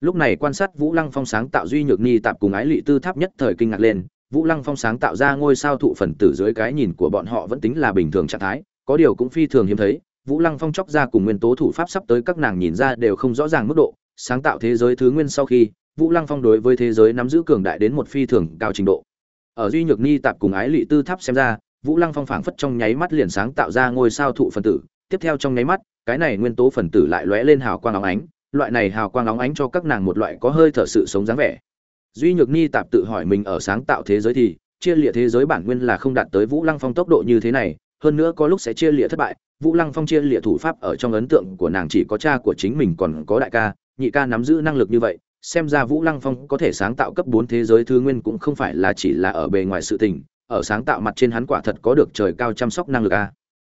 Lúc này quan sát vũ lăng phong sáng tạo duy nhược ni tạp cùng ái lị tư tháp nhất thời kinh ngạc lên, vũ lăng phong sáng tạo ra ngôi sao thụ phần tử dưới cái nhìn của bọn họ vẫn tính là bình thường trạng thái, có điều cũng phi thường hiếm thấy vũ lăng phong chóc ra cùng nguyên tố thủ pháp sắp tới các nàng nhìn ra đều không rõ ràng mức độ, sáng tạo thế giới thứ nguyên sau khi, vũ lăng phong đối với thế giới nắm giữ cường đại đến một phi thường cao trình độ. Ở duy nhược ni tạp cùng ái lị tư tháp xem ra, vũ lăng phong phảng phất trong nháy mắt liền sáng tạo ra ngôi sao thụ phần tử, tiếp theo trong nháy mắt, cái này nguyên tố phần tử lại lóe lên hào quang óng ánh, loại này hào quang óng ánh cho các nàng một loại có hơi thở sự sống dáng vẻ. Duy nhược ni tạp tự hỏi mình ở sáng tạo thế giới thì, chia lịa thế giới bản nguyên là không đạt tới vũ lăng phong tốc độ như thế này, hơn nữa có lúc sẽ chia lịa thất bại vũ lăng phong chia lịa thủ pháp ở trong ấn tượng của nàng chỉ có cha của chính mình còn có đại ca, nhị ca nắm giữ năng lực như vậy, xem ra vũ lăng phong có thể sáng tạo cấp bốn thế giới thứ nguyên cũng không phải là chỉ là ở bề ngoài sự tình, ở sáng tạo mặt trên hắn quả thật có được trời cao chăm sóc năng lực a.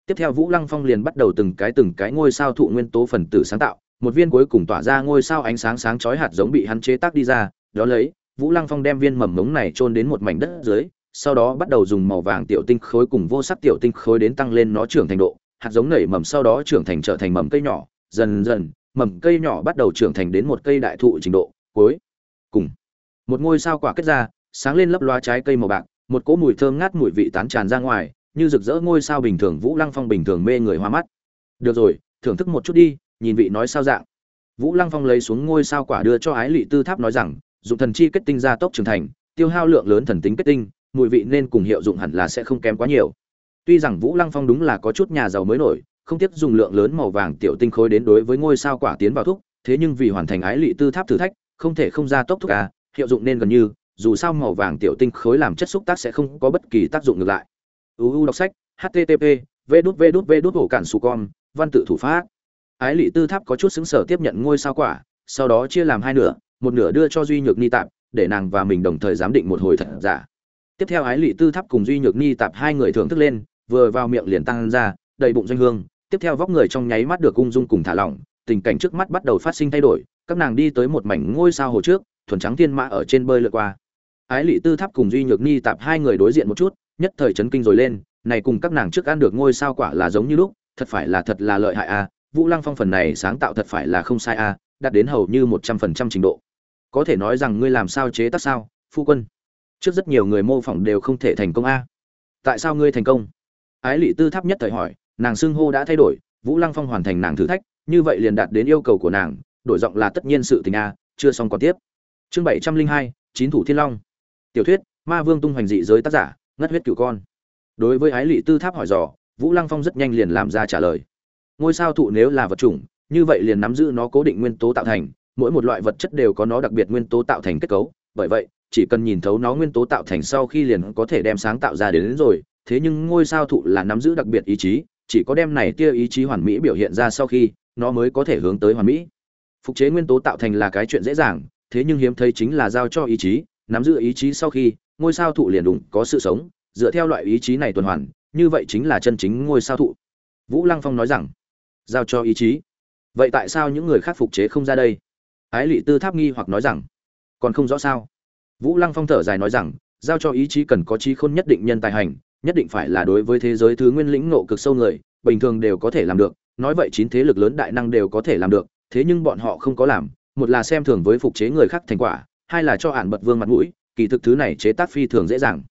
Tiếp theo vũ lăng phong liền bắt đầu từng cái từng cái ngôi sao thụ nguyên tố phần tử sáng tạo, một viên cuối cùng tỏa ra ngôi sao ánh sáng sáng chói hạt giống bị hắn chế tác đi ra, đó lấy, vũ lăng phong đem viên mầm mống này trôn đến một mảnh đất dưới, sau đó bắt đầu dùng màu vàng tiểu tinh khối cùng vô sắc tiểu tinh khối đến tăng lên nó trưởng thành độ hạt giống nảy mầm sau đó trưởng thành trở thành mầm cây nhỏ, dần dần, mầm cây nhỏ bắt đầu trưởng thành đến một cây đại thụ trình độ, cuối cùng. Một ngôi sao quả kết ra, sáng lên lấp loá trái cây màu bạc, một cỗ mùi thơm ngát mùi vị tán tràn ra ngoài, như rực rỡ ngôi sao bình thường vũ lăng phong bình thường mê người hoa mắt. Được rồi, thưởng thức một chút đi, nhìn vị nói sao dạng. Vũ lăng phong lấy xuống ngôi sao quả đưa cho ái Lệ tư tháp nói rằng, dụng thần chi kết tinh ra tốc trưởng thành, tiêu hao lượng lớn thần tính kết tinh, mùi vị nên cùng hiệu dụng hẳn là sẽ không kém quá nhiều tuy rằng vũ lăng phong đúng là có chút nhà giàu mới nổi, không tiếc dùng lượng lớn màu vàng tiểu tinh khối đến đối với ngôi sao quả tiến vào thuốc thế nhưng vì hoàn thành ái lị tư tháp thử thách, không thể không ra tốc thuốc à hiệu dụng nên gần như, dù sao màu vàng tiểu tinh khối làm chất xúc tác sẽ không có bất kỳ tác dụng ngược lại. Uu đọc sách http v đút v đút v đút hổ cản su con, văn tự thủ pháp. Ái lị tư tháp có chút xứng sở tiếp nhận ngôi sao quả, sau đó chia làm hai nửa, một nửa đưa cho duy nhược ni tạp, để nàng và mình đồng thời giám định một hồi thật giả. Tiếp theo ái lị tư tháp cùng duy nhược ni tạp hai người thưởng thức lên vừa vào miệng liền tăng ra, đầy bụng doanh hương. Tiếp theo vóc người trong nháy mắt được ung dung cùng thả lỏng, tình cảnh trước mắt bắt đầu phát sinh thay đổi. Các nàng đi tới một mảnh ngôi sao hồ trước, thuần trắng thiên mã ở trên bơi lượn qua. Ái Lệ tư tháp cùng duy nhược ni tạp hai người đối diện một chút, nhất thời chấn kinh rồi lên. Này cùng các nàng trước ăn được ngôi sao quả là giống như lúc, thật phải là thật là lợi hại a vũ lăng phong phần này sáng tạo thật phải là không sai a đạt đến hầu như một trăm phần trăm trình độ. Có thể nói rằng ngươi làm sao chế tác sao, phu quân? Trước rất nhiều người mô phỏng đều không thể thành công a tại sao ngươi thành công? Ái lị tư tháp nhất thời hỏi nàng xưng hô đã thay đổi vũ lăng phong hoàn thành nàng thử thách như vậy liền đạt đến yêu cầu của nàng đổi giọng là tất nhiên sự tình a chưa xong còn tiếp. Chương bảy trăm linh hai chín thủ thiên long. Tiểu thuyết ma vương tung hoành dị giới tác giả ngất huyết cửu con. Đối với ái lị tư tháp hỏi dò vũ lăng phong rất nhanh liền làm ra trả lời. Ngôi sao thụ nếu là vật chủng như vậy liền nắm giữ nó cố định nguyên tố tạo thành mỗi một loại vật chất đều có nó đặc biệt nguyên tố tạo thành kết cấu. Bởi vậy chỉ cần nhìn thấu nó nguyên tố tạo thành sau khi liền có thể đem sáng tạo ra đến, đến rồi thế nhưng ngôi sao thụ là nắm giữ đặc biệt ý chí, chỉ có đem này tia ý chí hoàn mỹ biểu hiện ra sau khi, nó mới có thể hướng tới hoàn mỹ. Phục chế nguyên tố tạo thành là cái chuyện dễ dàng, thế nhưng hiếm thấy chính là giao cho ý chí, nắm giữ ý chí sau khi, ngôi sao thụ liền đụng có sự sống, dựa theo loại ý chí này tuần hoàn, như vậy chính là chân chính ngôi sao thụ. Vũ lăng phong nói rằng, giao cho ý chí. Vậy tại sao những người khác phục chế không ra đây? Ái lị tư tháp nghi hoặc nói rằng, còn không rõ sao? Vũ lăng phong thở dài nói rằng, giao cho ý chí cần có trí khôn nhất định nhân tài hành nhất định phải là đối với thế giới thứ nguyên lĩnh ngộ cực sâu người bình thường đều có thể làm được nói vậy chín thế lực lớn đại năng đều có thể làm được thế nhưng bọn họ không có làm một là xem thường với phục chế người khác thành quả hai là cho án bật vương mặt mũi kỳ thực thứ này chế tác phi thường dễ dàng.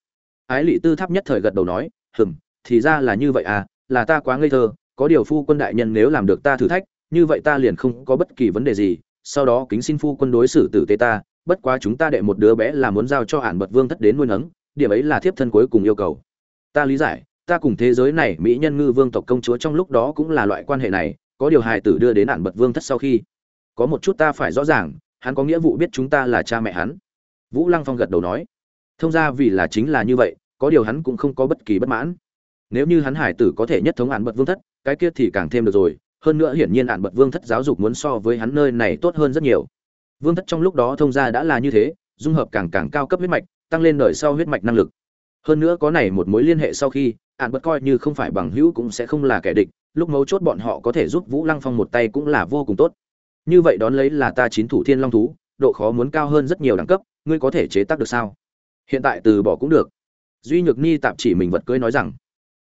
Ái Lệ tư tháp nhất thời gật đầu nói "Ừm, thì ra là như vậy à là ta quá ngây thơ có điều phu quân đại nhân nếu làm được ta thử thách như vậy ta liền không có bất kỳ vấn đề gì sau đó kính xin phu quân đối xử tử tế ta bất quá chúng ta đệ một đứa bé là muốn giao cho án bật vương thất đến nuôi nấng điểm ấy là thiếp thân cuối cùng yêu cầu ta lý giải, ta cùng thế giới này mỹ nhân ngư vương tộc công chúa trong lúc đó cũng là loại quan hệ này, có điều hài tử đưa đến ản bật vương thất sau khi. Có một chút ta phải rõ ràng, hắn có nghĩa vụ biết chúng ta là cha mẹ hắn. Vũ lăng phong gật đầu nói. Thông ra vì là chính là như vậy, có điều hắn cũng không có bất kỳ bất mãn. Nếu như hắn hải tử có thể nhất thống ạn bật vương thất, cái kia thì càng thêm được rồi, hơn nữa hiển nhiên ạn bật vương thất giáo dục muốn so với hắn nơi này tốt hơn rất nhiều. Vương thất trong lúc đó thông ra đã là như thế, dung hợp càng càng cao cấp huyết mạch, tăng lên đời sau huyết mạch năng lực hơn nữa có này một mối liên hệ sau khi ạn bất coi như không phải bằng hữu cũng sẽ không là kẻ địch, lúc mấu chốt bọn họ có thể giúp vũ lăng phong một tay cũng là vô cùng tốt. Như vậy đón lấy là ta chín thủ thiên long thú, độ khó muốn cao hơn rất nhiều đẳng cấp, ngươi có thể chế tác được sao? Hiện tại từ bỏ cũng được. Duy nhược ni tạp chỉ mình vật cưới nói rằng,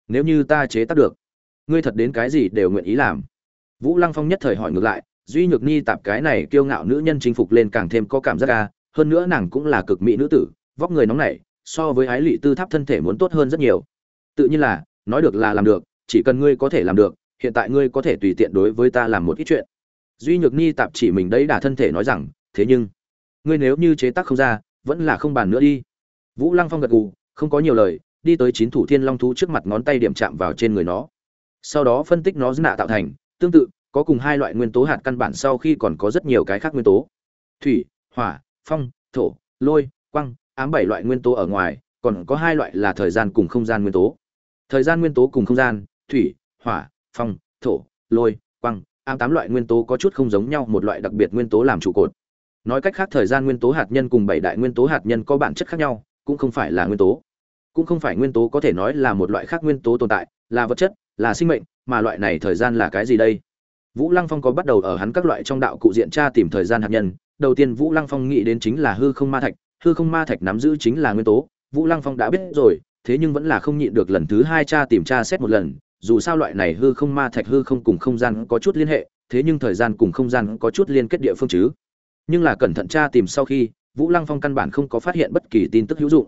nếu như ta chế tác được, ngươi thật đến cái gì đều nguyện ý làm. Vũ lăng phong nhất thời hỏi ngược lại, duy nhược ni tạp cái này kiêu ngạo nữ nhân chinh phục lên càng thêm có cảm giác ca hơn nữa nàng cũng là cực mỹ nữ tử, vóc người nóng nảy so với ái lị tư tháp thân thể muốn tốt hơn rất nhiều. Tự nhiên là, nói được là làm được, chỉ cần ngươi có thể làm được, hiện tại ngươi có thể tùy tiện đối với ta làm một ít chuyện. Duy nhược ni tạp chỉ mình đấy đả thân thể nói rằng, thế nhưng, ngươi nếu như chế tác không ra, vẫn là không bàn nữa đi. Vũ lăng phong gật gù, không có nhiều lời, đi tới chín thủ thiên long thú trước mặt ngón tay điểm chạm vào trên người nó. Sau đó phân tích nó nạ tạo thành, tương tự, có cùng hai loại nguyên tố hạt căn bản sau khi còn có rất nhiều cái khác nguyên tố. Thủy, hỏa, phong, thổ, lôi quăng ám bảy loại nguyên tố ở ngoài, còn có hai loại là thời gian cùng không gian nguyên tố. Thời gian nguyên tố cùng không gian, thủy, hỏa, phong, thổ, lôi quăng ám tám loại nguyên tố có chút không giống nhau, một loại đặc biệt nguyên tố làm trụ cột. Nói cách khác, thời gian nguyên tố hạt nhân cùng bảy đại nguyên tố hạt nhân có bản chất khác nhau, cũng không phải là nguyên tố. Cũng không phải nguyên tố có thể nói là một loại khác nguyên tố tồn tại, là vật chất, là sinh mệnh, mà loại này thời gian là cái gì đây? Vũ lăng phong có bắt đầu ở hắn các loại trong đạo cụ diện tra tìm thời gian hạt nhân. Đầu tiên vũ lăng phong nghĩ đến chính là hư không ma thạch hư không ma thạch nắm giữ chính là nguyên tố, vũ lăng phong đã biết rồi, thế nhưng vẫn là không nhịn được lần thứ hai cha tìm tra xét một lần, dù sao loại này hư không ma thạch hư không cùng không gian có chút liên hệ, thế nhưng thời gian cùng không gian có chút liên kết địa phương chứ. Nhưng là cẩn thận tra tìm sau khi, vũ lăng phong căn bản không có phát hiện bất kỳ tin tức hữu dụng.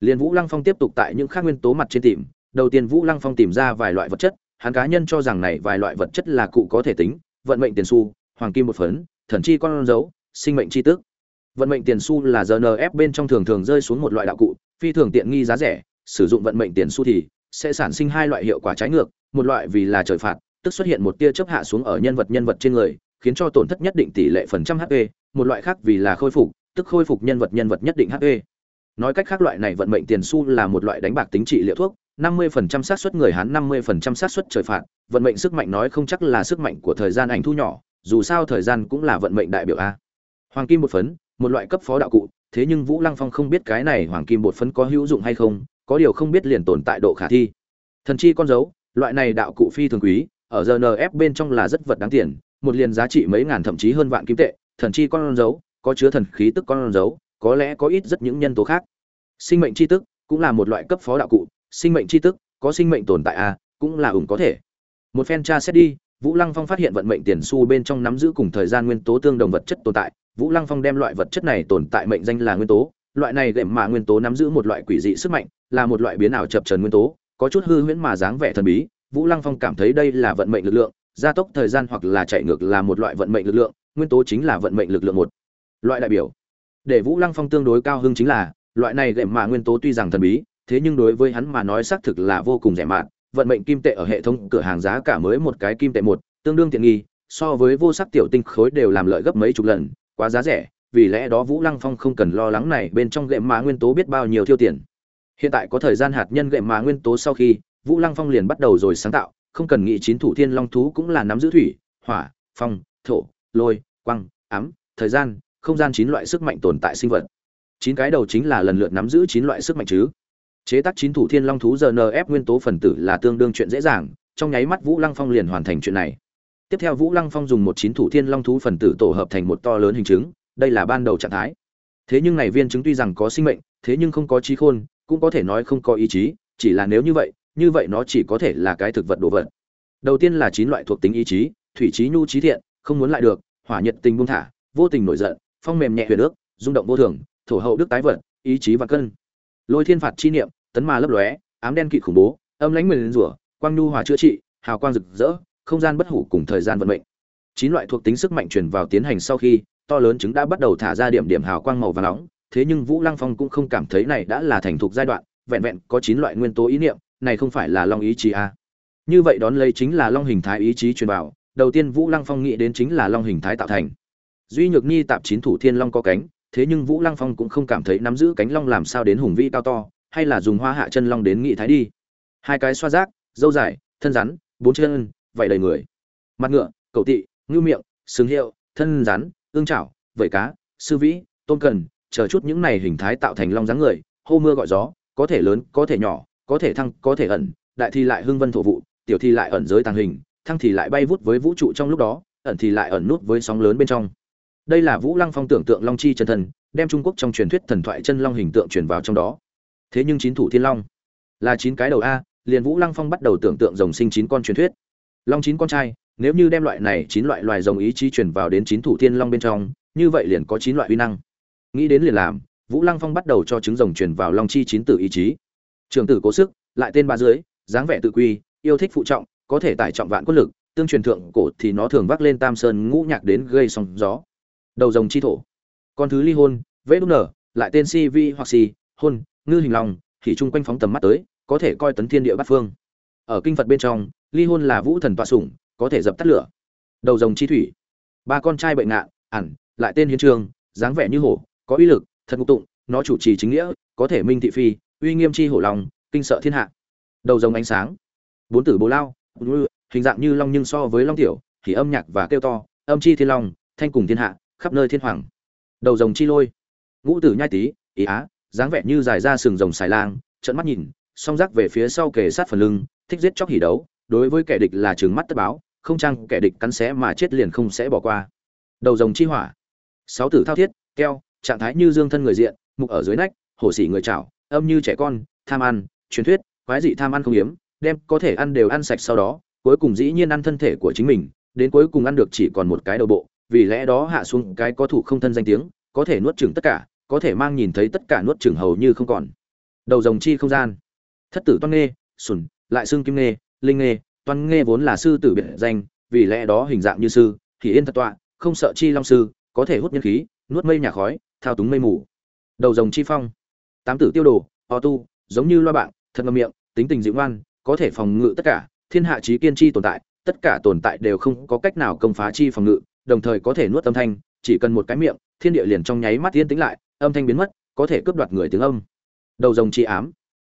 Liền vũ lăng phong tiếp tục tại những khác nguyên tố mặt trên tìm, đầu tiên vũ lăng phong tìm ra vài loại vật chất, hắn cá nhân cho rằng này vài loại vật chất là cụ có thể tính, vận mệnh tiền su hoàng kim một phấn, thần chi con dấu, sinh mệnh chi tức vận mệnh tiền su là rnf bên trong thường thường rơi xuống một loại đạo cụ, phi thường tiện nghi giá rẻ, sử dụng vận mệnh tiền su thì sẽ sản sinh hai loại hiệu quả trái ngược, một loại vì là trời phạt, tức xuất hiện một tia chớp hạ xuống ở nhân vật nhân vật trên người, khiến cho tổn thất nhất định tỷ lệ phần trăm hp một loại khác vì là khôi phục, tức khôi phục nhân vật nhân vật nhất định hp nói cách khác loại này vận mệnh tiền su là một loại đánh bạc tính trị liệu thuốc 50% xác suất người hắn 50% xác suất trời phạt, vận mệnh sức mạnh nói không chắc là sức mạnh của thời gian ảnh thu nhỏ, dù sao thời gian cũng là vận mệnh đại biểu a. Hoàng kim một phấn một loại cấp phó đạo cụ thế nhưng vũ lăng phong không biết cái này hoàng kim bột phấn có hữu dụng hay không có điều không biết liền tồn tại độ khả thi. Thần chi con dấu loại này đạo cụ phi thường quý ở rnf bên trong là rất vật đáng tiền một liền giá trị mấy ngàn thậm chí hơn vạn kim tệ thần chi con dấu có chứa thần khí tức con dấu có lẽ có ít rất những nhân tố khác. Sinh mệnh chi tức cũng là một loại cấp phó đạo cụ sinh mệnh chi tức có sinh mệnh tồn tại a à, cũng là ủng có thể. Một phen tra xét đi vũ lăng phong phát hiện vận mệnh tiền su bên trong nắm giữ cùng thời gian nguyên tố tương đồng vật chất tồn tại vũ lăng phong đem loại vật chất này tồn tại mệnh danh là nguyên tố, loại này gệm mà nguyên tố nắm giữ một loại quỷ dị sức mạnh, là một loại biến ảo chập trần nguyên tố, có chút hư huyễn mà dáng vẻ thần bí. Vũ lăng phong cảm thấy đây là vận mệnh lực lượng, gia tốc thời gian hoặc là chạy ngược là một loại vận mệnh lực lượng, nguyên tố chính là vận mệnh lực lượng một. Loại đại biểu để vũ lăng phong tương đối cao hưng chính là, loại này gệm mà nguyên tố tuy rằng thần bí, thế nhưng đối với hắn mà nói xác thực là vô cùng rẻ mạt. Vận mệnh kim tệ ở hệ thống cửa hàng giá cả mới một cái kim tệ một, tương đương tiện nghi, so với vô sắc tiểu tinh khối đều làm lợi gấp mấy chục lần quá giá rẻ, vì lẽ đó vũ lăng phong không cần lo lắng này bên trong gệm mã nguyên tố biết bao nhiêu tiêu tiền. Hiện tại có thời gian hạt nhân gệm mã nguyên tố sau khi, vũ lăng phong liền bắt đầu rồi sáng tạo, không cần nghĩ chín thủ thiên long thú cũng là nắm giữ thủy, hỏa, phong, thổ, lôi, quăng, ám, thời gian, không gian chín loại sức mạnh tồn tại sinh vật. Chín cái đầu chính là lần lượt nắm giữ chín loại sức mạnh chứ. Chế tác chín thủ thiên long thú rnf nguyên tố phần tử là tương đương chuyện dễ dàng, trong nháy mắt vũ lăng phong liền hoàn thành chuyện này tiếp theo vũ lăng phong dùng một chín thủ thiên long thú phần tử tổ hợp thành một to lớn hình chứng đây là ban đầu trạng thái. Thế nhưng này viên chứng tuy rằng có sinh mệnh, thế nhưng không có trí khôn, cũng có thể nói không có ý chí, chỉ là nếu như vậy như vậy nó chỉ có thể là cái thực vật đồ vật. Đầu tiên là chín loại thuộc tính ý chí, thủy trí nhu trí thiện, không muốn lại được, hỏa nhiệt tình buông thả, vô tình nổi giận, phong mềm nhẹ huyền ước, rung động vô thường, thổ hậu đức tái vật, ý chí và cân. Lôi thiên phạt chi niệm, tấn ma lấp lóe, ám đen kỵ khủng bố, âm lãnh mềm rủa, quang nhu hòa chữa trị, hào quang rực rỡ không gian bất hủ cùng thời gian vận mệnh. Chín loại thuộc tính sức mạnh truyền vào tiến hành sau khi, to lớn chứng đã bắt đầu thả ra điểm điểm hào quang màu vàng nóng, thế nhưng vũ lăng phong cũng không cảm thấy này đã là thành thục giai đoạn, vẹn vẹn có chín loại nguyên tố ý niệm, này không phải là long ý chí à. như vậy đón lấy chính là long hình thái ý chí truyền vào, đầu tiên vũ lăng phong nghĩ đến chính là long hình thái tạo thành. Duy nhược nhi tạp chín thủ thiên long có cánh, thế nhưng vũ lăng phong cũng không cảm thấy nắm giữ cánh long làm sao đến hùng vĩ cao to, hay là dùng hoa hạ chân long đến nghị thái đi. Hai cái xoa rác, dâu dài, thân rắn, bốn chân vậy đầy người. Mặt ngựa, cầu tị, ngưu miệng, sừng hiệu, thân rắn, ương chảo vẩy cá, sư vĩ tôn cần, chờ chút những này hình thái tạo thành long dáng người, hô mưa gọi gió, có thể lớn, có thể nhỏ, có thể thăng, có thể ẩn, đại thì lại hưng vân thổ vụ, tiểu thì lại ẩn giới tàng hình, thăng thì lại bay vút với vũ trụ trong lúc đó, ẩn thì lại ẩn nút với sóng lớn bên trong. Đây là vũ lăng phong tưởng tượng long chi chân thần, đem trung quốc trong truyền thuyết thần thoại chân long hình tượng truyền vào trong đó. Thế nhưng chín thủ thiên long là chín cái đầu a, liền vũ lăng phong bắt đầu tưởng tượng rồng sinh chín con truyền thuyết long chín con trai, nếu như đem loại này chín loại loài rồng ý chí truyền vào đến chín thủ thiên long bên trong, như vậy liền có chín loại uy năng. Nghĩ đến liền làm, vũ lăng phong bắt đầu cho trứng rồng truyền vào long chi chín tử ý chí. Trường tử cố sức, lại tên ba dưới, dáng vẻ tự quy, yêu thích phụ trọng, có thể tải trọng vạn quân lực, tương truyền thượng cổ thì nó thường vác lên tam sơn ngũ nhạc đến gây sóng gió. Đầu rồng chi thổ. Con thứ ly hôn vẽ đúc nở, lại tên si vi hoặc si, hôn, ngư hình lòng thì chung quanh phóng tầm mắt tới, có thể coi tấn thiên địa bát phương. Ở kinh phật bên trong ly hôn là vũ thần tọa sủng, có thể dập tắt lửa. Đầu rồng chi thủy. Ba con trai bệnh nạn ẩn lại tên hiến trường dáng vẻ như hổ, có uy lực, thật ngục tụng, nó chủ trì chính nghĩa, có thể minh thị phi, uy nghiêm chi hổ lòng, kinh sợ thiên hạ. Đầu rồng ánh sáng. Bốn tử bố lao hình dạng như long nhưng so với long tiểu, thì âm nhạc và kêu to, âm chi thiên long, thanh cùng thiên hạ, khắp nơi thiên hoàng. Đầu rồng chi lôi. Ngũ tử nhai tý ý á, dáng vẻ như dài ra sừng rồng xài lang trận mắt nhìn, song rác về phía sau kề sát phần lưng, thích giết chóc hỉ đấu đối với kẻ địch là trừng mắt tất báo, không chăng kẻ địch cắn xé mà chết liền không sẽ bỏ qua. Đầu rồng chi hỏa. Sáu tử thao thiết, keo, trạng thái như dương thân người diện, mục ở dưới nách, hổ xỉ người chảo, âm như trẻ con, tham ăn, truyền thuyết, quái dị tham ăn không hiếm, đem có thể ăn đều ăn sạch sau đó, cuối cùng dĩ nhiên ăn thân thể của chính mình, đến cuối cùng ăn được chỉ còn một cái đầu bộ, vì lẽ đó hạ xuống cái có thủ không thân danh tiếng, có thể nuốt chừng tất cả, có thể mang nhìn thấy tất cả nuốt chừng hầu như không còn. Đầu rồng chi không gian. Thất tử toan nghê, sùn, lại xương kim nghê linh nghê, toan nghê vốn là sư tử biệt danh, vì lẽ đó hình dạng như sư, thì yên thật tọa, không sợ chi long sư, có thể hút nhân khí, nuốt mây nhà khói, thao túng mây mù. Đầu rồng chi phong. Tám tử tiêu đồ, o tu, giống như loa bạn, thật ngâm miệng, tính tình dịu ngoan, có thể phòng ngự tất cả, thiên hạ trí kiên chi tồn tại, tất cả tồn tại đều không có cách nào công phá chi phòng ngự, đồng thời có thể nuốt âm thanh, chỉ cần một cái miệng, thiên địa liền trong nháy mắt yên tĩnh lại, âm thanh biến mất, có thể cướp đoạt người tiếng âm. Đầu rồng chi ám.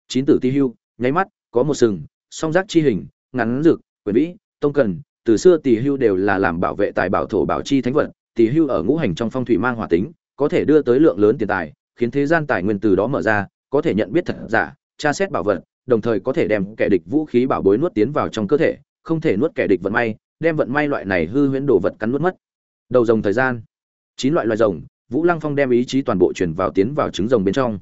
Chín tử ti hưu, nháy mắt, có một sừng song giác chi hình, ngắn dược quyền vĩ, tông cần, từ xưa tỷ hưu đều là làm bảo vệ tài bảo thổ bảo chi thánh vật tỷ hưu ở ngũ hành trong phong thủy mang hỏa tính, có thể đưa tới lượng lớn tiền tài, khiến thế gian tài nguyên từ đó mở ra, có thể nhận biết thật giả, tra xét bảo vật, đồng thời có thể đem kẻ địch vũ khí bảo bối nuốt tiến vào trong cơ thể, không thể nuốt kẻ địch vận may, đem vận may loại này hư huyễn đồ vật cắn nuốt mất. Đầu rồng thời gian. Chín loại loài rồng, vũ lăng phong đem ý chí toàn bộ chuyển vào tiến vào trứng rồng bên trong.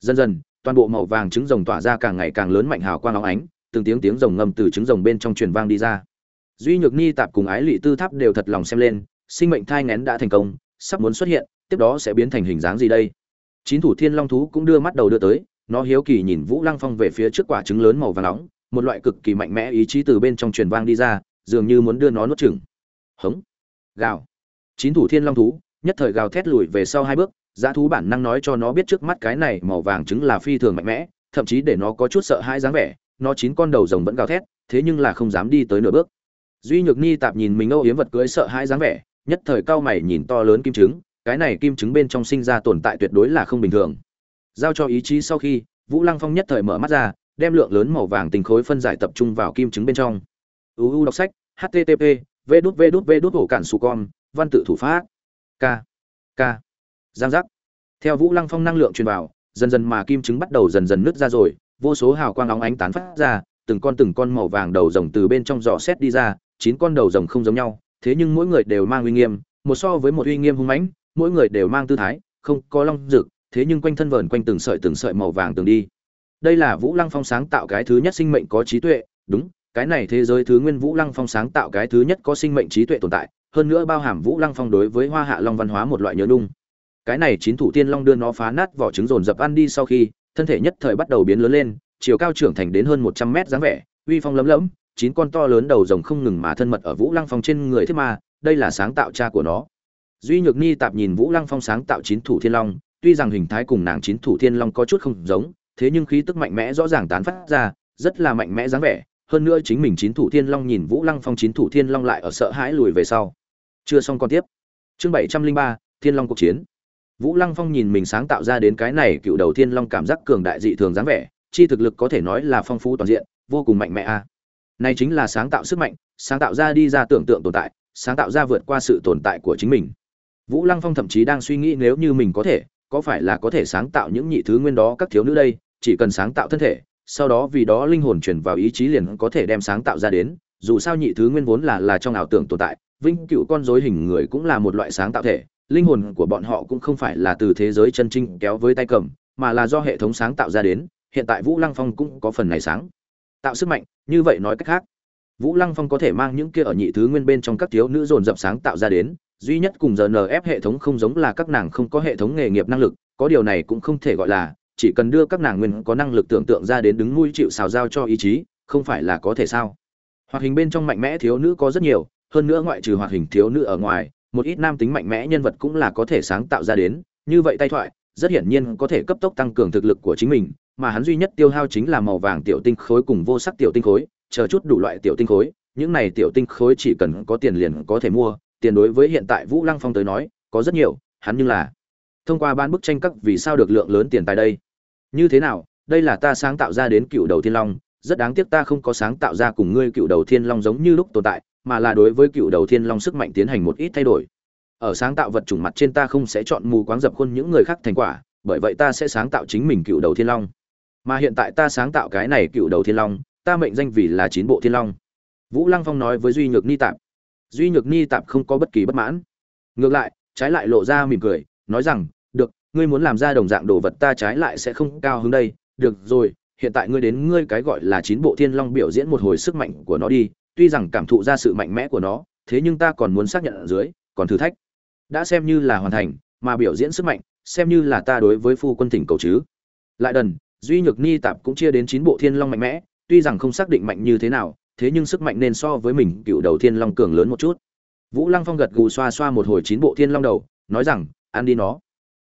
Dần dần, toàn bộ màu vàng trứng rồng tỏa ra càng ngày càng lớn mạnh hào quang óng ánh từng tiếng tiếng rồng ngầm từ trứng rồng bên trong truyền vang đi ra. Duy nhược ni tạp cùng ái lị tư tháp đều thật lòng xem lên, sinh mệnh thai ngén đã thành công, sắp muốn xuất hiện, tiếp đó sẽ biến thành hình dáng gì đây? Chín thủ thiên long thú cũng đưa mắt đầu đưa tới, nó hiếu kỳ nhìn vũ lăng phong về phía trước quả trứng lớn màu vàng nóng, một loại cực kỳ mạnh mẽ ý chí từ bên trong truyền vang đi ra, dường như muốn đưa nó nuốt chửng. Hống. Gào. Chín thủ thiên long thú, nhất thời gào thét lùi về sau hai bước, dã thú bản năng nói cho nó biết trước mắt cái này màu vàng trứng là phi thường mạnh mẽ, thậm chí để nó có chút sợ hãi dáng vẻ nó chín con đầu rồng vẫn gào thét, thế nhưng là không dám đi tới nửa bước. Duy nhược ni tạp nhìn mình âu yếm vật cưới sợ hãi dáng vẻ, nhất thời cao mày nhìn to lớn kim trứng, cái này kim trứng bên trong sinh ra tồn tại tuyệt đối là không bình thường. Giao cho ý chí sau khi, vũ lăng phong nhất thời mở mắt ra, đem lượng lớn màu vàng tình khối phân giải tập trung vào kim trứng bên trong. Uu đọc sách http v v v cản con, văn tự thủ pháp. K k, giang giác. Theo vũ lăng phong năng lượng truyền vào, dần dần mà kim trứng bắt đầu dần dần nứt ra rồi vô số hào quang óng ánh tán phát ra, từng con từng con màu vàng đầu rồng từ bên trong giỏ xét đi ra, chín con đầu rồng không giống nhau, thế nhưng mỗi người đều mang uy nghiêm, một so với một uy nghiêm hung mãnh, mỗi người đều mang tư thái, không có long dực, thế nhưng quanh thân vờn quanh từng sợi từng sợi màu vàng từng đi. Đây là vũ lăng phong sáng tạo cái thứ nhất sinh mệnh có trí tuệ, đúng, cái này thế giới thứ nguyên vũ lăng phong sáng tạo cái thứ nhất có sinh mệnh trí tuệ tồn tại, hơn nữa bao hàm vũ lăng phong đối với hoa hạ long văn hóa một loại nhớ nung. Cái này chín thủ tiên long đưa nó phá nát vỏ trứng dồn dập ăn đi sau khi thân thể nhất thời bắt đầu biến lớn lên, chiều cao trưởng thành đến hơn một trăm mét dáng vẻ, uy phong lấm lẫm chín con to lớn đầu rồng không ngừng mà thân mật ở vũ lăng phong trên người thiết ma, đây là sáng tạo cha của nó. Duy nhược ni tạp nhìn vũ lăng phong sáng tạo chín thủ thiên long, tuy rằng hình thái cùng nàng chín thủ thiên long có chút không giống, thế nhưng khí tức mạnh mẽ rõ ràng tán phát ra, rất là mạnh mẽ dáng vẻ, hơn nữa chính mình chín thủ thiên long nhìn vũ lăng phong chín thủ thiên long lại ở sợ hãi lùi về sau. Chưa xong còn tiếp. Chương bảy trăm linh ba, thiên long cuộc chiến vũ lăng phong nhìn mình sáng tạo ra đến cái này cựu đầu thiên long cảm giác cường đại dị thường dáng vẻ, chi thực lực có thể nói là phong phú toàn diện, vô cùng mạnh mẽ a. Này chính là sáng tạo sức mạnh, sáng tạo ra đi ra tưởng tượng tồn tại, sáng tạo ra vượt qua sự tồn tại của chính mình. Vũ lăng phong thậm chí đang suy nghĩ nếu như mình có thể, có phải là có thể sáng tạo những nhị thứ nguyên đó các thiếu nữ đây, chỉ cần sáng tạo thân thể, sau đó vì đó linh hồn chuyển vào ý chí liền có thể đem sáng tạo ra đến, dù sao nhị thứ nguyên vốn là là trong ảo tưởng tồn tại vinh cựu con rối hình người cũng là một loại sáng tạo thể linh hồn của bọn họ cũng không phải là từ thế giới chân trinh kéo với tay cầm, mà là do hệ thống sáng tạo ra đến, hiện tại vũ lăng phong cũng có phần này sáng. Tạo sức mạnh, như vậy nói cách khác, vũ lăng phong có thể mang những kia ở nhị thứ nguyên bên trong các thiếu nữ dồn dập sáng tạo ra đến, duy nhất cùng giờ nf hệ thống không giống là các nàng không có hệ thống nghề nghiệp năng lực, có điều này cũng không thể gọi là, chỉ cần đưa các nàng nguyên có năng lực tưởng tượng ra đến đứng nuôi chịu xào giao cho ý chí, không phải là có thể sao? Hoạt hình bên trong mạnh mẽ thiếu nữ có rất nhiều, hơn nữa ngoại trừ hoạt hình thiếu nữ ở ngoài một ít nam tính mạnh mẽ nhân vật cũng là có thể sáng tạo ra đến, như vậy tay thoại, rất hiển nhiên có thể cấp tốc tăng cường thực lực của chính mình, mà hắn duy nhất tiêu hao chính là màu vàng tiểu tinh khối cùng vô sắc tiểu tinh khối, chờ chút đủ loại tiểu tinh khối, những này tiểu tinh khối chỉ cần có tiền liền có thể mua, tiền đối với hiện tại vũ lăng phong tới nói, có rất nhiều, hắn như là thông qua ban bức tranh các vì sao được lượng lớn tiền tài đây. Như thế nào, đây là ta sáng tạo ra đến cựu đầu thiên long, rất đáng tiếc ta không có sáng tạo ra cùng ngươi cựu đầu thiên long giống như lúc tồn tại mà là đối với cựu đầu thiên long sức mạnh tiến hành một ít thay đổi. Ở sáng tạo vật chủng mặt trên ta không sẽ chọn mù quáng dập khuôn những người khác thành quả, bởi vậy ta sẽ sáng tạo chính mình cựu đầu thiên long. Mà hiện tại ta sáng tạo cái này cựu đầu thiên long, ta mệnh danh vì là chín bộ thiên long. Vũ lăng phong nói với duy nhược ni tạp. Duy nhược ni tạp không có bất kỳ bất mãn. Ngược lại, trái lại lộ ra mỉm cười, nói rằng, được, ngươi muốn làm ra đồng dạng đồ vật ta trái lại sẽ không cao hứng đây. Được rồi, hiện tại ngươi đến ngươi cái gọi là chín bộ thiên long biểu diễn một hồi sức mạnh của nó đi tuy rằng cảm thụ ra sự mạnh mẽ của nó, thế nhưng ta còn muốn xác nhận ở dưới, còn thử thách. Đã xem như là hoàn thành, mà biểu diễn sức mạnh, xem như là ta đối với phu quân thỉnh cầu chứ. Lại đần, duy nhược ni tạp cũng chia đến chín bộ thiên long mạnh mẽ, tuy rằng không xác định mạnh như thế nào, thế nhưng sức mạnh nên so với mình, cựu đầu thiên long cường lớn một chút. Vũ lăng phong gật gù xoa xoa một hồi chín bộ thiên long đầu, nói rằng, ăn đi nó.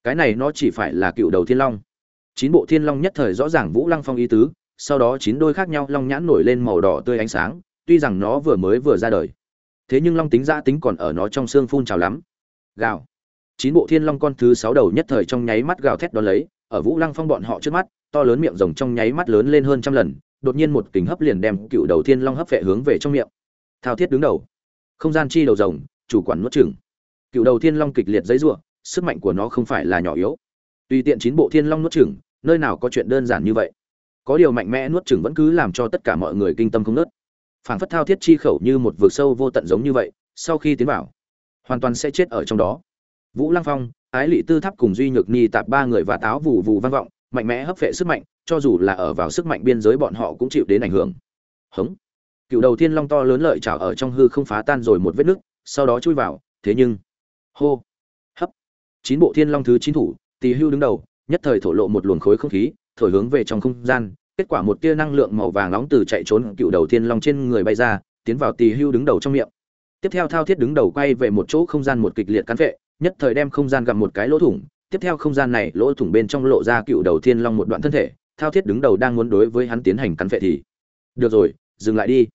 Cái này nó chỉ phải là cựu đầu thiên long. Chín bộ thiên long nhất thời rõ ràng vũ lăng phong ý tứ, sau đó chín đôi khác nhau long nhãn nổi lên màu đỏ tươi ánh sáng tuy rằng nó vừa mới vừa ra đời, thế nhưng long tính giã tính còn ở nó trong xương phun trào lắm. Gào. Chín bộ thiên long con thứ sáu đầu nhất thời trong nháy mắt gào thét đón lấy, ở vũ lăng phong bọn họ trước mắt, to lớn miệng rồng trong nháy mắt lớn lên hơn trăm lần, đột nhiên một kính hấp liền đem cựu đầu thiên long hấp vệ hướng về trong miệng. Thao thiết đứng đầu. Không gian chi đầu rồng, chủ quản nuốt chừng cựu đầu thiên long kịch liệt giấy rủa sức mạnh của nó không phải là nhỏ yếu. Tùy tiện chín bộ thiên long nuốt chừng nơi nào có chuyện đơn giản như vậy. Có điều mạnh mẽ nuốt chừng vẫn cứ làm cho tất cả mọi người kinh tâm không nớt phảng phất thao thiết chi khẩu như một vực sâu vô tận giống như vậy, sau khi tiến vào, hoàn toàn sẽ chết ở trong đó. Vũ lăng phong, ái lị tư tháp cùng duy nhược ni tạp ba người và táo vù vù vang vọng, mạnh mẽ hấp phệ sức mạnh, cho dù là ở vào sức mạnh biên giới bọn họ cũng chịu đến ảnh hưởng. Hống. Cựu đầu thiên long to lớn lợi chảo ở trong hư không phá tan rồi một vết nứt, sau đó chui vào, thế nhưng, hô, hấp. Chín bộ thiên long thứ chín thủ, tỳ hưu đứng đầu, nhất thời thổ lộ một luồng khối không khí, thổi hướng về trong không gian kết quả một tia năng lượng màu vàng nóng từ chạy trốn cựu đầu thiên long trên người bay ra, tiến vào tỳ hưu đứng đầu trong miệng. Tiếp theo thao thiết đứng đầu quay về một chỗ không gian một kịch liệt cắn vệ, nhất thời đem không gian gặp một cái lỗ thủng. Tiếp theo không gian này, lỗ thủng bên trong lộ ra cựu đầu thiên long một đoạn thân thể, thao thiết đứng đầu đang muốn đối với hắn tiến hành cắn vệ thì, được rồi, dừng lại đi.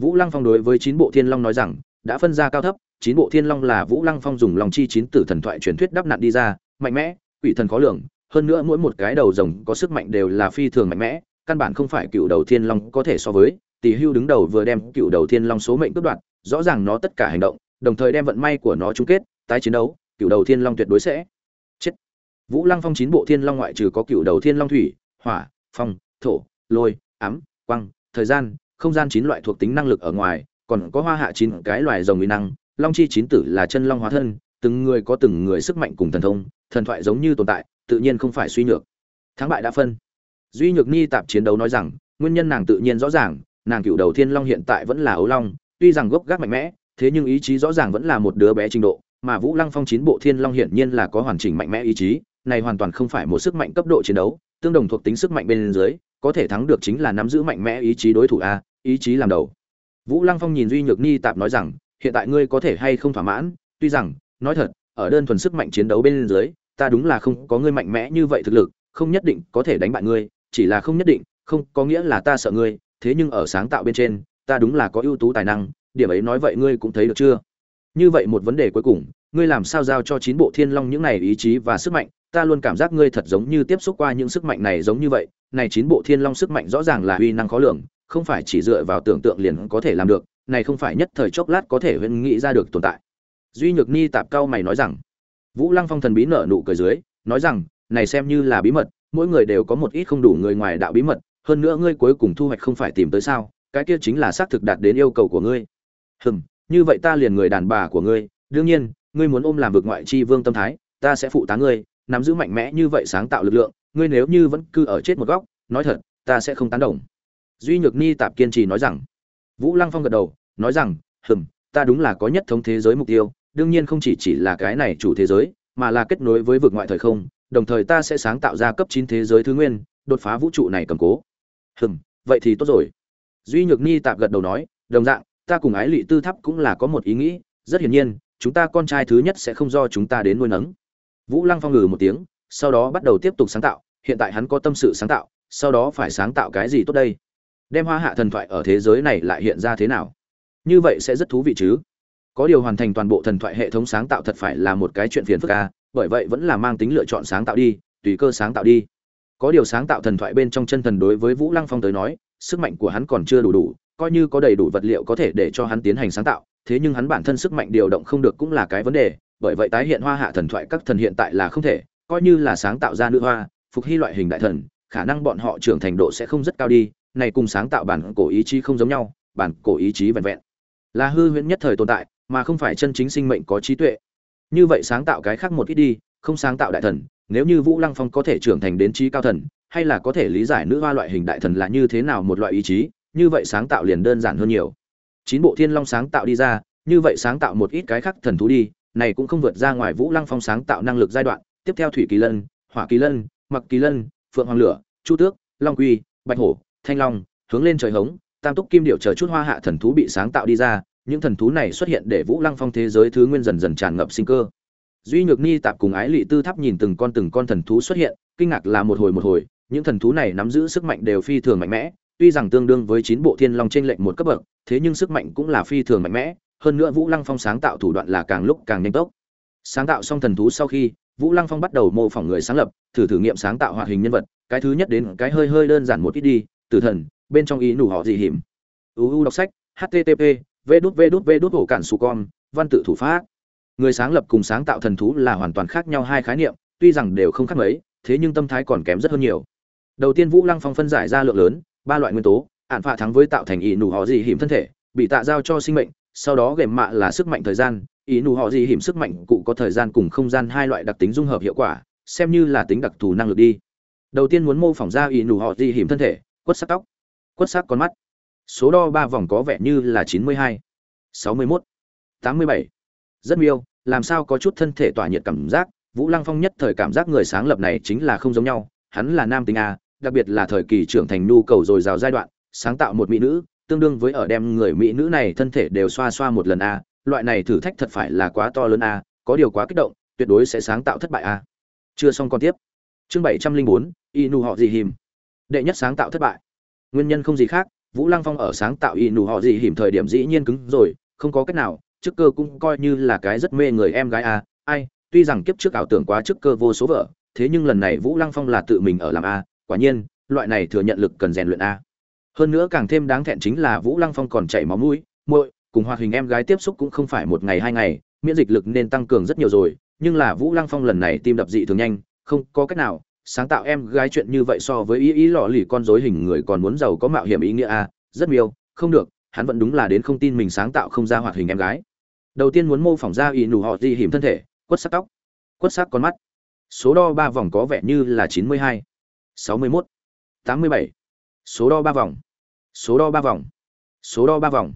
Vũ lăng phong đối với chín bộ thiên long nói rằng, đã phân ra cao thấp, chín bộ thiên long là vũ lăng phong dùng lòng chi chín tử thần thoại truyền thuyết đắp nặn đi ra, mạnh mẽ, quỷ thần khó lường, hơn nữa mỗi một cái đầu rồng có sức mạnh đều là phi thường mạnh mẽ căn bản không phải cựu đầu thiên long có thể so với tỷ hưu đứng đầu vừa đem cựu đầu thiên long số mệnh cướp đoạt, rõ ràng nó tất cả hành động, đồng thời đem vận may của nó chung kết, tái chiến đấu, cựu đầu thiên long tuyệt đối sẽ chết. Vũ lăng phong chín bộ thiên long ngoại trừ có cựu đầu thiên long thủy, hỏa, phong, thổ, lôi, ám quăng thời gian, không gian chín loại thuộc tính năng lực ở ngoài, còn có hoa hạ chín cái loài rồng nguy năng, long chi chín tử là chân long hóa thân, từng người có từng người sức mạnh cùng thần thông, thần thoại giống như tồn tại, tự nhiên không phải suy nhược. Thắng bại đã phân duy nhược ni tạp chiến đấu nói rằng, nguyên nhân nàng tự nhiên rõ ràng, nàng cựu đầu thiên long hiện tại vẫn là ấu long, tuy rằng gốc gác mạnh mẽ, thế nhưng ý chí rõ ràng vẫn là một đứa bé trình độ, mà vũ lăng phong chín bộ thiên long hiển nhiên là có hoàn chỉnh mạnh mẽ ý chí, này hoàn toàn không phải một sức mạnh cấp độ chiến đấu, tương đồng thuộc tính sức mạnh bên dưới, có thể thắng được chính là nắm giữ mạnh mẽ ý chí đối thủ a, ý chí làm đầu. Vũ lăng phong nhìn duy nhược ni tạp nói rằng, hiện tại ngươi có thể hay không thỏa mãn, tuy rằng, nói thật, ở đơn thuần sức mạnh chiến đấu bên dưới, ta đúng là không có ngươi mạnh mẽ như vậy thực lực, không nhất định có thể đánh bại ngươi chỉ là không nhất định, không có nghĩa là ta sợ ngươi, thế nhưng ở sáng tạo bên trên, ta đúng là có ưu tú tài năng, điểm ấy nói vậy ngươi cũng thấy được chưa? Như vậy một vấn đề cuối cùng, ngươi làm sao giao cho chín bộ thiên long những này ý chí và sức mạnh? Ta luôn cảm giác ngươi thật giống như tiếp xúc qua những sức mạnh này giống như vậy, này chín bộ thiên long sức mạnh rõ ràng là uy năng khó lường, không phải chỉ dựa vào tưởng tượng liền có thể làm được, này không phải nhất thời chốc lát có thể huyễn nghĩ ra được tồn tại. Duy nhược ni tạp cao mày nói rằng, vũ lăng phong thần bí nở nụ cười dưới, nói rằng, này xem như là bí mật mỗi người đều có một ít không đủ người ngoài đạo bí mật, hơn nữa ngươi cuối cùng thu hoạch không phải tìm tới sao, cái kia chính là xác thực đạt đến yêu cầu của ngươi. Hừm, như vậy ta liền người đàn bà của ngươi, đương nhiên, ngươi muốn ôm làm vực ngoại chi vương tâm thái, ta sẽ phụ tá ngươi, nắm giữ mạnh mẽ như vậy sáng tạo lực lượng, ngươi nếu như vẫn cư ở chết một góc, nói thật, ta sẽ không tán đồng. Duy nhược ni tạp kiên trì nói rằng. Vũ lăng phong gật đầu, nói rằng, hừm, ta đúng là có nhất thống thế giới mục tiêu, đương nhiên không chỉ chỉ là cái này chủ thế giới, mà là kết nối với vực ngoại thời không đồng thời ta sẽ sáng tạo ra cấp chín thế giới thứ nguyên, đột phá vũ trụ này cầm cố. Hừm, vậy thì tốt rồi. Duy nhược ni tạp gật đầu nói, đồng dạng, ta cùng ái lị tư tháp cũng là có một ý nghĩ, rất hiển nhiên, chúng ta con trai thứ nhất sẽ không do chúng ta đến nuôi nấng. Vũ lăng phong ngừ một tiếng, sau đó bắt đầu tiếp tục sáng tạo, hiện tại hắn có tâm sự sáng tạo, sau đó phải sáng tạo cái gì tốt đây? Đem hoa hạ thần thoại ở thế giới này lại hiện ra thế nào? Như vậy sẽ rất thú vị chứ. Có điều hoàn thành toàn bộ thần thoại hệ thống sáng tạo thật phải là một cái chuyện phiền phức ca bởi vậy vẫn là mang tính lựa chọn sáng tạo đi, tùy cơ sáng tạo đi. Có điều sáng tạo thần thoại bên trong chân thần đối với vũ lăng phong tới nói, sức mạnh của hắn còn chưa đủ đủ, coi như có đầy đủ vật liệu có thể để cho hắn tiến hành sáng tạo, thế nhưng hắn bản thân sức mạnh điều động không được cũng là cái vấn đề, bởi vậy tái hiện hoa hạ thần thoại các thần hiện tại là không thể, coi như là sáng tạo ra nữ hoa, phục hy loại hình đại thần, khả năng bọn họ trưởng thành độ sẽ không rất cao đi, này cùng sáng tạo bản cổ ý chí không giống nhau, bản cổ ý chí vẹn vẹn là hư huyễn nhất thời tồn tại, mà không phải chân chính sinh mệnh có trí tuệ như vậy sáng tạo cái khác một ít đi, không sáng tạo đại thần, nếu như vũ lăng phong có thể trưởng thành đến trí cao thần, hay là có thể lý giải nữ hoa loại hình đại thần là như thế nào một loại ý chí, như vậy sáng tạo liền đơn giản hơn nhiều. Chín bộ thiên long sáng tạo đi ra, như vậy sáng tạo một ít cái khác thần thú đi, này cũng không vượt ra ngoài vũ lăng phong sáng tạo năng lực giai đoạn. Tiếp theo thủy kỳ lân, hỏa kỳ lân, mặc kỳ lân, phượng hoàng lửa, chu tước, long quy, bạch hổ, thanh long, hướng lên trời hống, tam túc kim điệu chờ chút hoa hạ thần thú bị sáng tạo đi ra những thần thú này xuất hiện để vũ lăng phong thế giới thứ nguyên dần dần tràn ngập sinh cơ. Duy nhược ni tạp cùng ái Lệ tư tháp nhìn từng con từng con thần thú xuất hiện, kinh ngạc là một hồi một hồi, những thần thú này nắm giữ sức mạnh đều phi thường mạnh mẽ, tuy rằng tương đương với chín bộ thiên long trên lệnh một cấp bậc, thế nhưng sức mạnh cũng là phi thường mạnh mẽ, hơn nữa vũ lăng phong sáng tạo thủ đoạn là càng lúc càng nhanh tốc. Sáng tạo xong thần thú sau khi, vũ lăng phong bắt đầu mô phỏng người sáng lập, thử thử nghiệm sáng tạo hoạt hình nhân vật, cái thứ nhất đến cái hơi hơi đơn giản một ít đi tử thần, bên trong ý nủ họ gì hiểm. Uu đọc sách http vê đút vê đút vê đút hổ cản su con, văn tự thủ pháp. Người sáng lập cùng sáng tạo thần thú là hoàn toàn khác nhau hai khái niệm, tuy rằng đều không khác mấy, thế nhưng tâm thái còn kém rất hơn nhiều. Đầu tiên vũ lăng phong phân giải ra lượng lớn, ba loại nguyên tố ạn phạ thắng với tạo thành ỷ nụ họ gì hiểm thân thể, bị tạ giao cho sinh mệnh, sau đó gềm mạ là sức mạnh thời gian, ý nụ họ gì hiểm sức mạnh cụ có thời gian cùng không gian hai loại đặc tính dung hợp hiệu quả, xem như là tính đặc thù năng lực đi. Đầu tiên muốn mô phỏng ra ý nụ họ gì hiểm thân thể, quất sắc tóc, quất sắc con mắt số đo ba vòng có vẻ như là chín mươi hai, sáu mươi mốt, tám mươi bảy. Rất miêu, làm sao có chút thân thể tỏa nhiệt cảm giác? Vũ lăng phong nhất thời cảm giác người sáng lập này chính là không giống nhau, hắn là nam tính a, đặc biệt là thời kỳ trưởng thành nhu cầu dồi dào giai đoạn, sáng tạo một mỹ nữ, tương đương với ở đem người mỹ nữ này thân thể đều xoa xoa một lần a, loại này thử thách thật phải là quá to lớn a, có điều quá kích động, tuyệt đối sẽ sáng tạo thất bại a. Chưa xong còn tiếp. Chương bảy trăm linh bốn, inu họ gì hìm. Đệ nhất sáng tạo thất bại. Nguyên nhân không gì khác vũ lăng phong ở sáng tạo y nụ họ gì hiểm thời điểm dĩ nhiên cứng rồi, không có cách nào, trước cơ cũng coi như là cái rất mê người em gái a ai, tuy rằng kiếp trước ảo tưởng quá trước cơ vô số vợ, thế nhưng lần này vũ lăng phong là tự mình ở làm a quả nhiên, loại này thừa nhận lực cần rèn luyện a hơn nữa càng thêm đáng thẹn chính là vũ lăng phong còn chảy máu mũi, muội, cùng hoạt hình em gái tiếp xúc cũng không phải một ngày hai ngày, miễn dịch lực nên tăng cường rất nhiều rồi, nhưng là vũ lăng phong lần này tim đập dị thường nhanh, không có cách nào sáng tạo em gái chuyện như vậy so với ý ý lọ lì con dối hình người còn muốn giàu có mạo hiểm ý nghĩa a rất miêu, không được, hắn vẫn đúng là đến không tin mình sáng tạo không ra hoạt hình em gái. Đầu tiên muốn mô phỏng ra ý nụ họ di hiểm thân thể, quất sắc tóc, quất sắc con mắt. Số đo ba vòng có vẻ như là chín mươi hai, sáu mươi mốt, tám mươi bảy. Số đo ba vòng, số đo ba vòng, số đo ba vòng.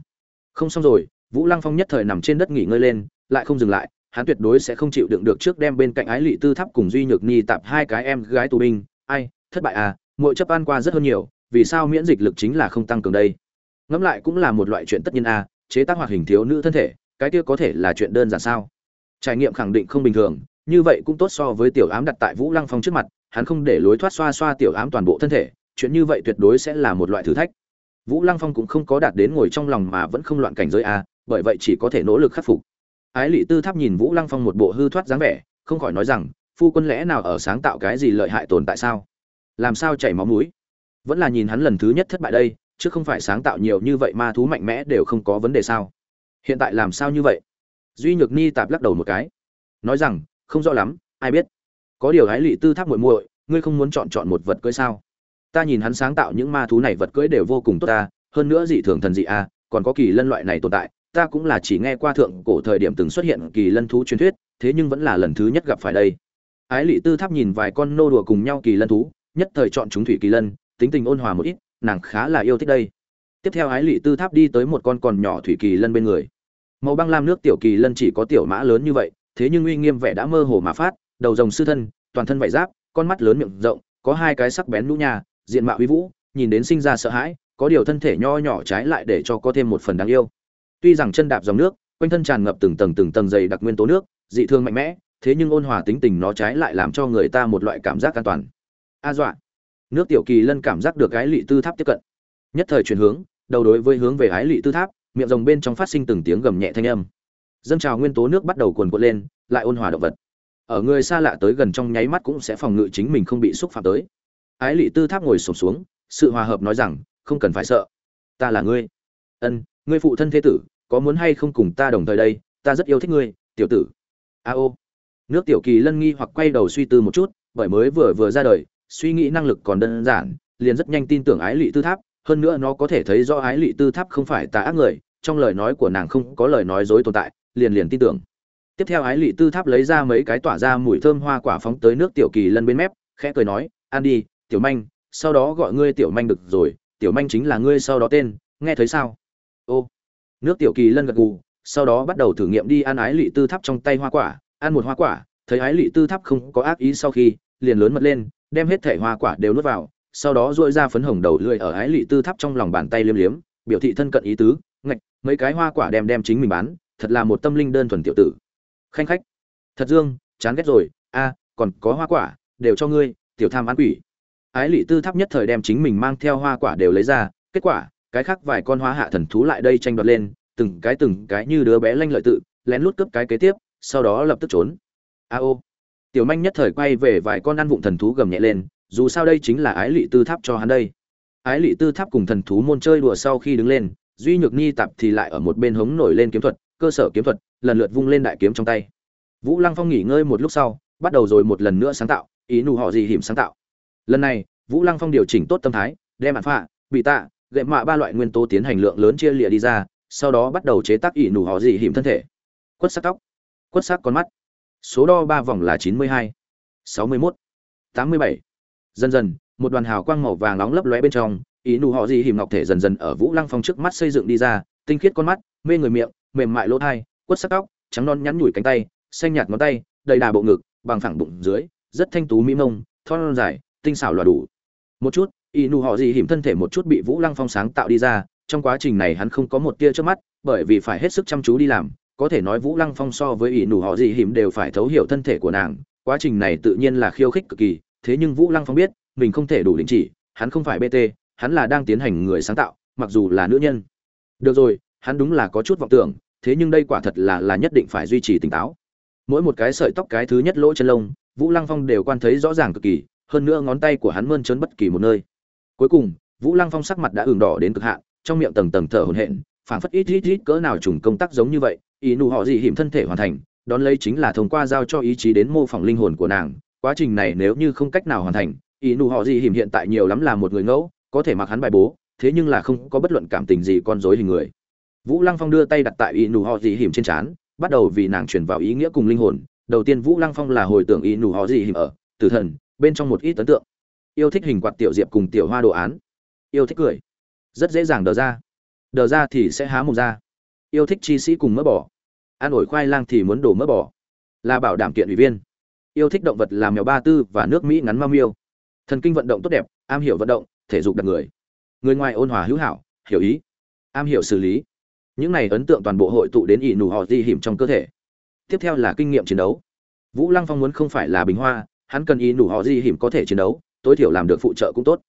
Không xong rồi, vũ lăng phong nhất thời nằm trên đất nghỉ ngơi lên, lại không dừng lại hắn tuyệt đối sẽ không chịu đựng được trước đem bên cạnh ái lị tư tháp cùng duy nhược ni tạp hai cái em gái tù binh. Ai, thất bại à mỗi chấp ăn qua rất hơn nhiều, vì sao miễn dịch lực chính là không tăng cường đây? Ngẫm lại cũng là một loại chuyện tất nhiên à chế tác hoạt hình thiếu nữ thân thể, cái kia có thể là chuyện đơn giản sao? Trải nghiệm khẳng định không bình thường, như vậy cũng tốt so với tiểu ám đặt tại vũ lăng phong trước mặt, hắn không để lối thoát xoa xoa tiểu ám toàn bộ thân thể, chuyện như vậy tuyệt đối sẽ là một loại thử thách. Vũ lăng phong cũng không có đạt đến ngồi trong lòng mà vẫn không loạn cảnh giới a bởi vậy chỉ có thể nỗ lực khắc phục ái lị tư tháp nhìn vũ lăng phong một bộ hư thoát dáng vẻ, không khỏi nói rằng, phu quân lẽ nào ở sáng tạo cái gì lợi hại tồn tại sao? Làm sao chảy máu mũi? Vẫn là nhìn hắn lần thứ nhất thất bại đây, chứ không phải sáng tạo nhiều như vậy ma thú mạnh mẽ đều không có vấn đề sao? Hiện tại làm sao như vậy? Duy nhược ni tạp lắc đầu một cái. Nói rằng, không rõ lắm, ai biết. Có điều hái lị tư tháp muội muội, ngươi không muốn chọn chọn một vật cưỡi sao? Ta nhìn hắn sáng tạo những ma thú này vật cưỡi đều vô cùng tốt ta, hơn nữa dị thường thần dị a, còn có kỳ lân loại này tồn tại ta cũng là chỉ nghe qua thượng cổ thời điểm từng xuất hiện kỳ lân thú truyền thuyết, thế nhưng vẫn là lần thứ nhất gặp phải đây. Ái lị tư tháp nhìn vài con nô đùa cùng nhau kỳ lân thú, nhất thời chọn chúng thủy kỳ lân, tính tình ôn hòa một ít, nàng khá là yêu thích đây. Tiếp theo ái lị tư tháp đi tới một con còn nhỏ thủy kỳ lân bên người. Màu băng lam nước tiểu kỳ lân chỉ có tiểu mã lớn như vậy, thế nhưng uy nghiêm vẻ đã mơ hồ mà phát, đầu rồng sư thân, toàn thân vải giáp, con mắt lớn miệng rộng, có hai cái sắc bén nhũ nhà diện mạo uy vũ, nhìn đến sinh ra sợ hãi, có điều thân thể nho nhỏ trái lại để cho có thêm một phần đáng yêu tuy rằng chân đạp dòng nước, quanh thân tràn ngập từng tầng từng tầng dày đặc nguyên tố nước, dị thương mạnh mẽ, thế nhưng ôn hòa tính tình nó trái lại làm cho người ta một loại cảm giác an toàn. A dọa. Nước tiểu kỳ lân cảm giác được cái lị tư tháp tiếp cận. Nhất thời chuyển hướng, đầu đối với hướng về ái lị tư tháp, miệng rồng bên trong phát sinh từng tiếng gầm nhẹ thanh âm. Dâng trào nguyên tố nước bắt đầu cuồn cuộn lên, lại ôn hòa động vật. Ở người xa lạ tới gần trong nháy mắt cũng sẽ phòng ngự chính mình không bị xúc phạm tới. Ái lị tư tháp ngồi sổm xuống, sự hòa hợp nói rằng, không cần phải sợ. Ta là ngươi. Ân ngươi phụ thân thế tử, có muốn hay không cùng ta đồng thời đây? Ta rất yêu thích ngươi, tiểu tử. A ô. Nước tiểu kỳ lân nghi hoặc quay đầu suy tư một chút, bởi mới vừa vừa ra đời, suy nghĩ năng lực còn đơn giản, liền rất nhanh tin tưởng ái lị tư tháp, hơn nữa nó có thể thấy do ái lị tư tháp không phải tà ác người, trong lời nói của nàng không có lời nói dối tồn tại, liền liền tin tưởng. Tiếp theo ái lị tư tháp lấy ra mấy cái tỏa ra mùi thơm hoa quả phóng tới nước tiểu kỳ lân bên mép, khẽ cười nói ăn đi, tiểu manh, sau đó gọi ngươi tiểu manh được rồi, tiểu manh chính là ngươi sau đó tên, nghe thấy sao? Ô. Nước tiểu kỳ lân gật gù, sau đó bắt đầu thử nghiệm đi ăn ái lị tư tháp trong tay hoa quả. Ăn một hoa quả, thấy ái lị tư tháp không có ác ý sau khi, liền lớn mật lên, đem hết thể hoa quả đều nuốt vào, sau đó dội ra phấn hồng đầu lưỡi ở ái lị tư tháp trong lòng bàn tay liêm liếm, biểu thị thân cận ý tứ, ngạch, mấy cái hoa quả đem đem chính mình bán, thật là một tâm linh đơn thuần tiểu tử. Khanh khách, thật dương, chán ghét rồi, a, còn có hoa quả, đều cho ngươi, tiểu tham ăn quỷ. Ái lị tư tháp nhất thời đem chính mình mang theo hoa quả đều lấy ra, kết quả cái khác vài con hóa hạ thần thú lại đây tranh đoạt lên, từng cái từng cái như đứa bé lanh lợi tự, lén lút cướp cái kế tiếp, sau đó lập tức trốn. A ô. Tiểu manh nhất thời quay về vài con ăn vụng thần thú gầm nhẹ lên, dù sao đây chính là ái lị tư tháp cho hắn đây. Ái lị tư tháp cùng thần thú môn chơi đùa sau khi đứng lên, duy nhược ni tạp thì lại ở một bên hống nổi lên kiếm thuật, cơ sở kiếm thuật, lần lượt vung lên đại kiếm trong tay. Vũ lăng phong nghỉ ngơi một lúc sau, bắt đầu rồi một lần nữa sáng tạo, ý nụ họ gì hiểm sáng tạo. Lần này, vũ lăng phong điều chỉnh tốt tâm thái, đem ạn phạ bị tạ gậy mạ ba loại nguyên tố tiến hành lượng lớn chia lịa đi ra, sau đó bắt đầu chế tác ỷ nụ họ dị hiểm thân thể. Quất sắc tóc. Quất sắc con mắt. Số đo ba vòng là chín mươi hai, sáu mươi mốt, tám mươi bảy. Dần dần, một đoàn hào quang màu vàng nóng lấp lóe bên trong ý nụ họ dị hiểm ngọc thể dần dần ở vũ lăng phong trước mắt xây dựng đi ra, tinh khiết con mắt, mê người miệng, mềm mại lỗ thai, quất sắc tóc, trắng non nhắn nhủi cánh tay, xanh nhạt ngón tay, đầy đà bộ ngực, bằng phẳng bụng dưới, rất thanh tú mỹ mông, thon dài, tinh xảo lòa đủ. Một chút y nụ họ gì hiểm thân thể một chút bị vũ lăng phong sáng tạo đi ra, trong quá trình này hắn không có một tia trước mắt, bởi vì phải hết sức chăm chú đi làm, có thể nói vũ lăng phong so với y nụ họ gì hiểm đều phải thấu hiểu thân thể của nàng, quá trình này tự nhiên là khiêu khích cực kỳ, thế nhưng vũ lăng phong biết, mình không thể đủ đình chỉ, hắn không phải bt hắn là đang tiến hành người sáng tạo, mặc dù là nữ nhân. Được rồi, hắn đúng là có chút vọng tưởng, thế nhưng đây quả thật là là nhất định phải duy trì tỉnh táo. Mỗi một cái sợi tóc cái thứ nhất lỗ chân lông, vũ lăng phong đều quan thấy rõ ràng cực kỳ, hơn nữa ngón tay của hắn mơn trớn bất kỳ một nơi cuối cùng, vũ lăng phong sắc mặt đã ửng đỏ đến cực hạn, trong miệng tầng tầng thở hổn hển, phảng phất ít ít ít cỡ nào trùng công tác giống như vậy, ý nụ họ gì hiểm thân thể hoàn thành, đón lấy chính là thông qua giao cho ý chí đến mô phỏng linh hồn của nàng. Quá trình này nếu như không cách nào hoàn thành, ý nụ họ gì hiểm hiện tại nhiều lắm là một người ngẫu, có thể mặc hắn bài bố, thế nhưng là không có bất luận cảm tình gì con dối hình người. Vũ lăng phong đưa tay đặt tại ý nụ họ gì hiểm trên trán, bắt đầu vì nàng chuyển vào ý nghĩa cùng linh hồn. Đầu tiên vũ lăng phong là hồi tưởng ý nụ họ gì hiểm ở, tử thần, bên trong một ít ấn tượng yêu thích hình quạt tiểu diệp cùng tiểu hoa đồ án. Yêu thích cười. Rất dễ dàng đờ ra. Đờ ra thì sẽ há mồm ra. Yêu thích chi sĩ cùng mỡ bỏ ăn ổi khoai lang thì muốn đổ mỡ bỏ là bảo đảm kiện ủy viên. Yêu thích động vật làm mèo ba tư và nước mỹ ngắn mau miêu. Thần kinh vận động tốt đẹp, am hiểu vận động, thể dục đặc người. Người ngoài ôn hòa hữu hảo, hiểu ý. Am hiểu xử lý. Những này ấn tượng toàn bộ hội tụ đến ỷ nụ họ di hiểm trong cơ thể. Tiếp theo là kinh nghiệm chiến đấu. Vũ lăng phong muốn không phải là bình hoa, hắn cần ỷ nụ họ di hiểm có thể chiến đấu tối thiểu làm được phụ trợ cũng tốt.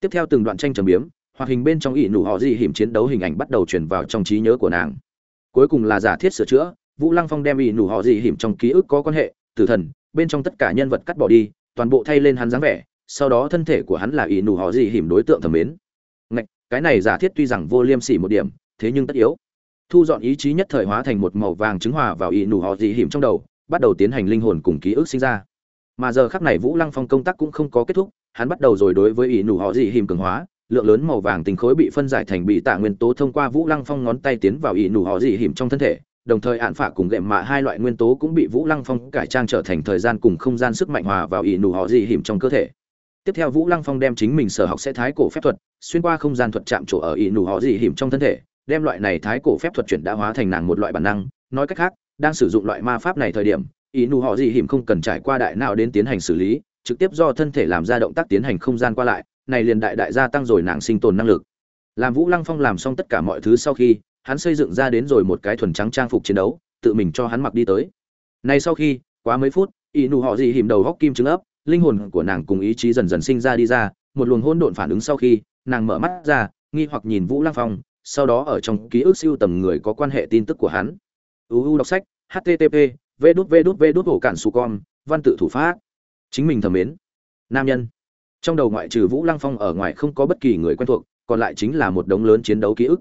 Tiếp theo từng đoạn tranh trầm biếm, hoạt hình bên trong ỷ nụ họ di hiểm chiến đấu hình ảnh bắt đầu truyền vào trong trí nhớ của nàng. Cuối cùng là giả thiết sửa chữa, vũ lăng phong đem ỷ nụ họ di hiểm trong ký ức có quan hệ, tử thần, bên trong tất cả nhân vật cắt bỏ đi, toàn bộ thay lên hắn dáng vẻ, sau đó thân thể của hắn là ỷ nụ họ di hiểm đối tượng thẩm mến. Ngạch, cái này giả thiết tuy rằng vô liêm sỉ một điểm, thế nhưng tất yếu. Thu dọn ý chí nhất thời hóa thành một màu vàng trứng hòa vào ỷ nụ họ di hiểm trong đầu, bắt đầu tiến hành linh hồn cùng ký ức sinh ra. Mà giờ khắc này vũ lăng phong công tác cũng không có kết thúc hắn bắt đầu rồi đối với ỷ nụ họ dị hiểm cường hóa, lượng lớn màu vàng tình khối bị phân giải thành bị tạ nguyên tố thông qua vũ lăng phong ngón tay tiến vào ỷ nụ họ dị hiểm trong thân thể, đồng thời ạn phả cùng gệm mạ hai loại nguyên tố cũng bị vũ lăng phong cải trang trở thành thời gian cùng không gian sức mạnh hòa vào ỷ nụ họ dị hiểm trong cơ thể. Tiếp theo vũ lăng phong đem chính mình sở học sẽ thái cổ phép thuật, xuyên qua không gian thuật chạm chỗ ở ỷ nụ họ dị hiểm trong thân thể, đem loại này thái cổ phép thuật chuyển đã hóa thành nàng một loại bản năng. Nói cách khác, đang sử dụng loại ma pháp này thời điểm ỷ nụ họ dị hiểm không cần trải qua đại nào đến tiến hành xử lý trực tiếp do thân thể làm ra động tác tiến hành không gian qua lại, này liền đại đại gia tăng rồi nàng sinh tồn năng lực. Làm vũ lăng phong làm xong tất cả mọi thứ sau khi, hắn xây dựng ra đến rồi một cái thuần trắng trang phục chiến đấu, tự mình cho hắn mặc đi tới. Này sau khi, quá mấy phút y nụ họ gì hìm đầu góc kim trứng ấp, linh hồn của nàng cùng ý chí dần dần sinh ra đi ra, một luồng hỗn độn phản ứng sau khi, nàng mở mắt ra, nghi hoặc nhìn vũ lăng phong, sau đó ở trong ký ức siêu tầm người có quan hệ tin tức của hắn. Uu đọc sách http v đút v đút v đút hổ cản su con văn tự thủ pháp chính mình thầm mến. Nam nhân. Trong đầu ngoại trừ vũ lăng phong ở ngoài không có bất kỳ người quen thuộc, còn lại chính là một đống lớn chiến đấu ký ức.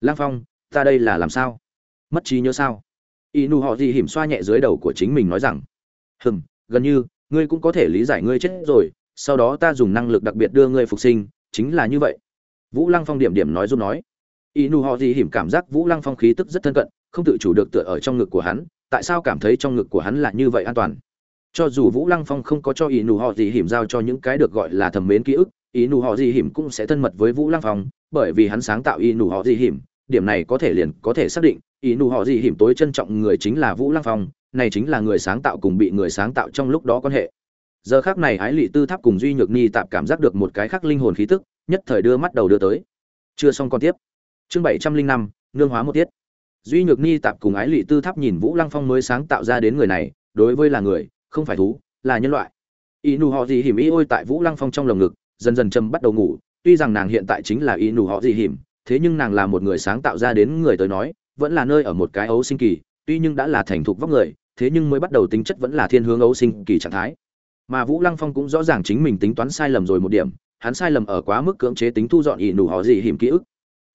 Lăng phong, ta đây là làm sao? Mất trí nhớ sao? Y nu họ gì hiểm xoa nhẹ dưới đầu của chính mình nói rằng, hừm, gần như, ngươi cũng có thể lý giải ngươi chết rồi, sau đó ta dùng năng lực đặc biệt đưa ngươi phục sinh, chính là như vậy. Vũ lăng phong điểm điểm nói giúp nói. Y nu họ gì hiểm cảm giác vũ lăng phong khí tức rất thân cận, không tự chủ được tựa ở trong ngực của hắn, tại sao cảm thấy trong ngực của hắn là như vậy an toàn? Cho dù vũ lăng phong không có cho ý nụ họ gì hiểm giao cho những cái được gọi là thầm mến ký ức, ý nụ họ gì hiểm cũng sẽ thân mật với vũ lăng phong, bởi vì hắn sáng tạo ý nụ họ gì hiểm, điểm này có thể liền có thể xác định, ý nụ họ gì hiểm tối trân trọng người chính là vũ lăng phong, này chính là người sáng tạo cùng bị người sáng tạo trong lúc đó quan hệ. Giờ khác này ái lị tư tháp cùng duy nhược ni tạm cảm giác được một cái khác linh hồn khí tức, nhất thời đưa mắt đầu đưa tới. Chưa xong còn tiếp. Chương bảy trăm linh năm, nương hóa một tiết. Duy nhược ni tạm cùng ái lị tư tháp nhìn vũ lăng phong mới sáng tạo ra đến người này, đối với là người không phải thú, là nhân loại. Y nù họ gì hiểm y ôi tại vũ lăng phong trong lồng ngực, dần dần châm bắt đầu ngủ. Tuy rằng nàng hiện tại chính là y nù họ gì hiểm thế nhưng nàng là một người sáng tạo ra đến người tới nói, vẫn là nơi ở một cái ấu sinh kỳ, tuy nhưng đã là thành thục vóc người, thế nhưng mới bắt đầu tính chất vẫn là thiên hướng ấu sinh kỳ trạng thái. Mà vũ lăng phong cũng rõ ràng chính mình tính toán sai lầm rồi một điểm, hắn sai lầm ở quá mức cưỡng chế tính thu dọn ỷ nụ họ gì hiểm ký ức.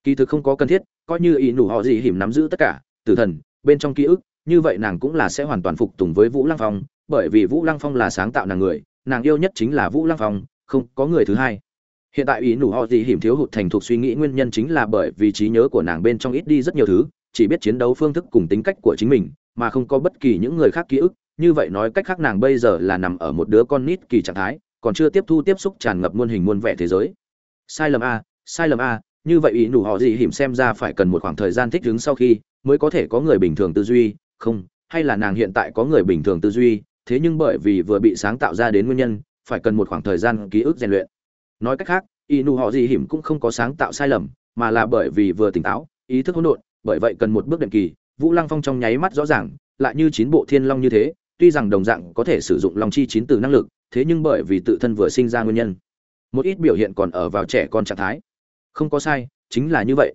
Kỳ thực không có cần thiết, coi như ỷ nụ họ gì hiểm nắm giữ tất cả, tử thần, bên trong ký ức, như vậy nàng cũng là sẽ hoàn toàn phục tùng với vũ lăng phong bởi vì vũ lăng phong là sáng tạo nàng người, nàng yêu nhất chính là vũ lăng phong, không có người thứ hai. Hiện tại ý nụ họ gì hiểm thiếu hụt thành thục suy nghĩ nguyên nhân chính là bởi vì trí nhớ của nàng bên trong ít đi rất nhiều thứ, chỉ biết chiến đấu phương thức cùng tính cách của chính mình, mà không có bất kỳ những người khác ký ức. Như vậy nói cách khác nàng bây giờ là nằm ở một đứa con nít kỳ trạng thái, còn chưa tiếp thu tiếp xúc tràn ngập muôn hình muôn vẻ thế giới. Sai lầm a, sai lầm a, như vậy ý nụ họ gì hiểm xem ra phải cần một khoảng thời gian thích ứng sau khi mới có thể có người bình thường tư duy. Không, hay là nàng hiện tại có người bình thường tư duy thế nhưng bởi vì vừa bị sáng tạo ra đến nguyên nhân, phải cần một khoảng thời gian ký ức rèn luyện. Nói cách khác, inu họ gì hiểm cũng không có sáng tạo sai lầm, mà là bởi vì vừa tỉnh táo, ý thức hỗn độn, bởi vậy cần một bước đệm kỳ, vũ lăng phong trong nháy mắt rõ ràng, lại như chín bộ thiên long như thế, tuy rằng đồng dạng có thể sử dụng long chi chín từ năng lực, thế nhưng bởi vì tự thân vừa sinh ra nguyên nhân, một ít biểu hiện còn ở vào trẻ con trạng thái. Không có sai, chính là như vậy.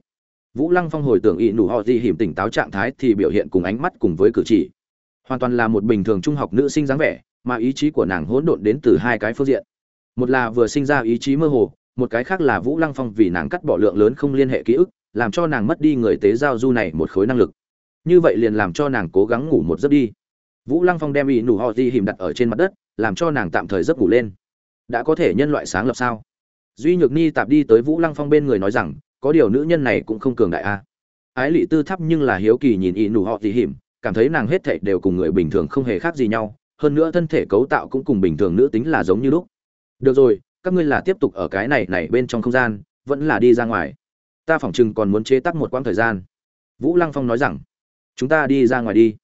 Vũ lăng phong hồi tưởng y nụ họ gì hiểm tỉnh táo trạng thái thì biểu hiện cùng ánh mắt cùng với cử chỉ hoàn toàn là một bình thường trung học nữ sinh dáng vẻ, mà ý chí của nàng hỗn độn đến từ hai cái phương diện. Một là vừa sinh ra ý chí mơ hồ, một cái khác là vũ lăng phong vì nàng cắt bỏ lượng lớn không liên hệ ký ức, làm cho nàng mất đi người tế giao du này một khối năng lực. Như vậy liền làm cho nàng cố gắng ngủ một giấc đi. Vũ lăng phong đem ý nụ họ di hìm đặt ở trên mặt đất, làm cho nàng tạm thời giấc ngủ lên. Đã có thể nhân loại sáng lập sao? Duy nhược ni tạp đi tới vũ lăng phong bên người nói rằng, có điều nữ nhân này cũng không cường đại a ái lị tư thắp nhưng là hiếu kỳ nhìn ý nụ họ di hìm cảm thấy nàng hết thảy đều cùng người bình thường không hề khác gì nhau, hơn nữa thân thể cấu tạo cũng cùng bình thường nữ tính là giống như lúc. Được rồi, các ngươi là tiếp tục ở cái này này bên trong không gian, vẫn là đi ra ngoài. Ta phỏng chừng còn muốn chế tác một quãng thời gian. Vũ Lăng Phong nói rằng, chúng ta đi ra ngoài đi.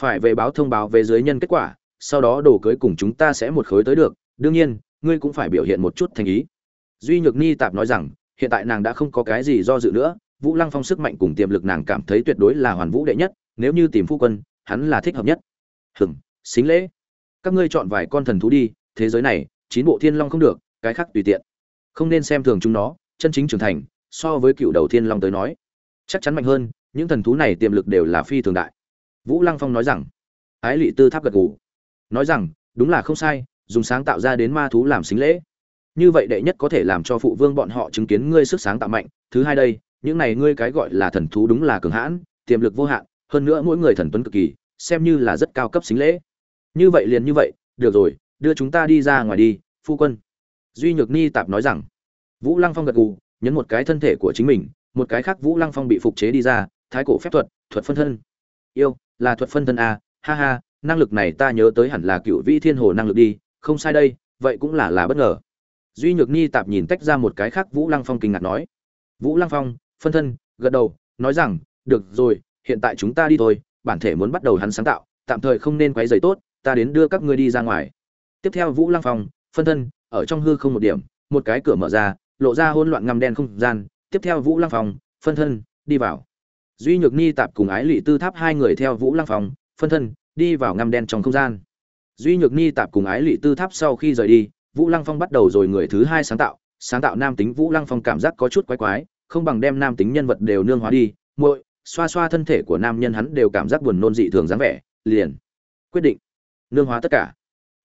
Phải về báo thông báo về dưới nhân kết quả, sau đó đồ cưới cùng chúng ta sẽ một khối tới được, đương nhiên, ngươi cũng phải biểu hiện một chút thành ý. Duy Nhược Ni tạp nói rằng, hiện tại nàng đã không có cái gì do dự nữa, Vũ Lăng Phong sức mạnh cùng tiềm lực nàng cảm thấy tuyệt đối là hoàn vũ đệ nhất, nếu như tìm phu quân, hắn là thích hợp nhất. Hừng xính lễ. Các ngươi chọn vài con thần thú đi, thế giới này, chín bộ thiên long không được, cái khác tùy tiện. Không nên xem thường chúng nó, chân chính trưởng thành, so với cựu đầu thiên long tới nói. Chắc chắn mạnh hơn, những thần thú này tiềm lực đều là phi thường đại. Vũ lăng phong nói rằng, ái lị tư tháp gật gù. Nói rằng, đúng là không sai, dùng sáng tạo ra đến ma thú làm xính lễ. Như vậy đệ nhất có thể làm cho phụ vương bọn họ chứng kiến ngươi sức sáng tạo mạnh. Thứ hai đây, những này ngươi cái gọi là thần thú đúng là cường hãn, tiềm lực vô hạn hơn nữa mỗi người thần tuấn cực kỳ, xem như là rất cao cấp xính lễ. Như vậy liền như vậy, được rồi, đưa chúng ta đi ra ngoài đi, phu quân. Duy nhược ni tạp nói rằng. Vũ lăng phong gật gù, nhấn một cái thân thể của chính mình, một cái khác vũ lăng phong bị phục chế đi ra, thái cổ phép thuật thuật phân thân. Yêu, là thuật phân thân a ha ha, năng lực này ta nhớ tới hẳn là cựu vĩ thiên hồ năng lực đi, không sai đây, vậy cũng là là bất ngờ. Duy nhược ni tạp nhìn tách ra một cái khác vũ lăng phong kinh ngạc nói. Vũ lăng phong, phân thân, gật đầu, nói rằng, được rồi hiện tại chúng ta đi thôi, bản thể muốn bắt đầu hắn sáng tạo, tạm thời không nên quấy giấy tốt, ta đến đưa các ngươi đi ra ngoài. Tiếp theo vũ lăng phong, phân thân, ở trong hư không một điểm, một cái cửa mở ra, lộ ra hỗn loạn ngầm đen không gian. Tiếp theo vũ lăng phong, phân thân, đi vào. Duy nhược ni tạp cùng ái lị tư tháp hai người theo vũ lăng phong, phân thân, đi vào ngầm đen trong không gian. Duy nhược ni tạp cùng ái lị tư tháp sau khi rời đi, vũ lăng phong bắt đầu rồi người thứ hai sáng tạo. Sáng tạo nam tính vũ lăng phong cảm giác có chút quái quái, không bằng đem nam tính nhân vật đều nương hóa đi. Muội xoa xoa thân thể của nam nhân hắn đều cảm giác buồn nôn dị thường dáng vẻ, liền quyết định nương hóa tất cả.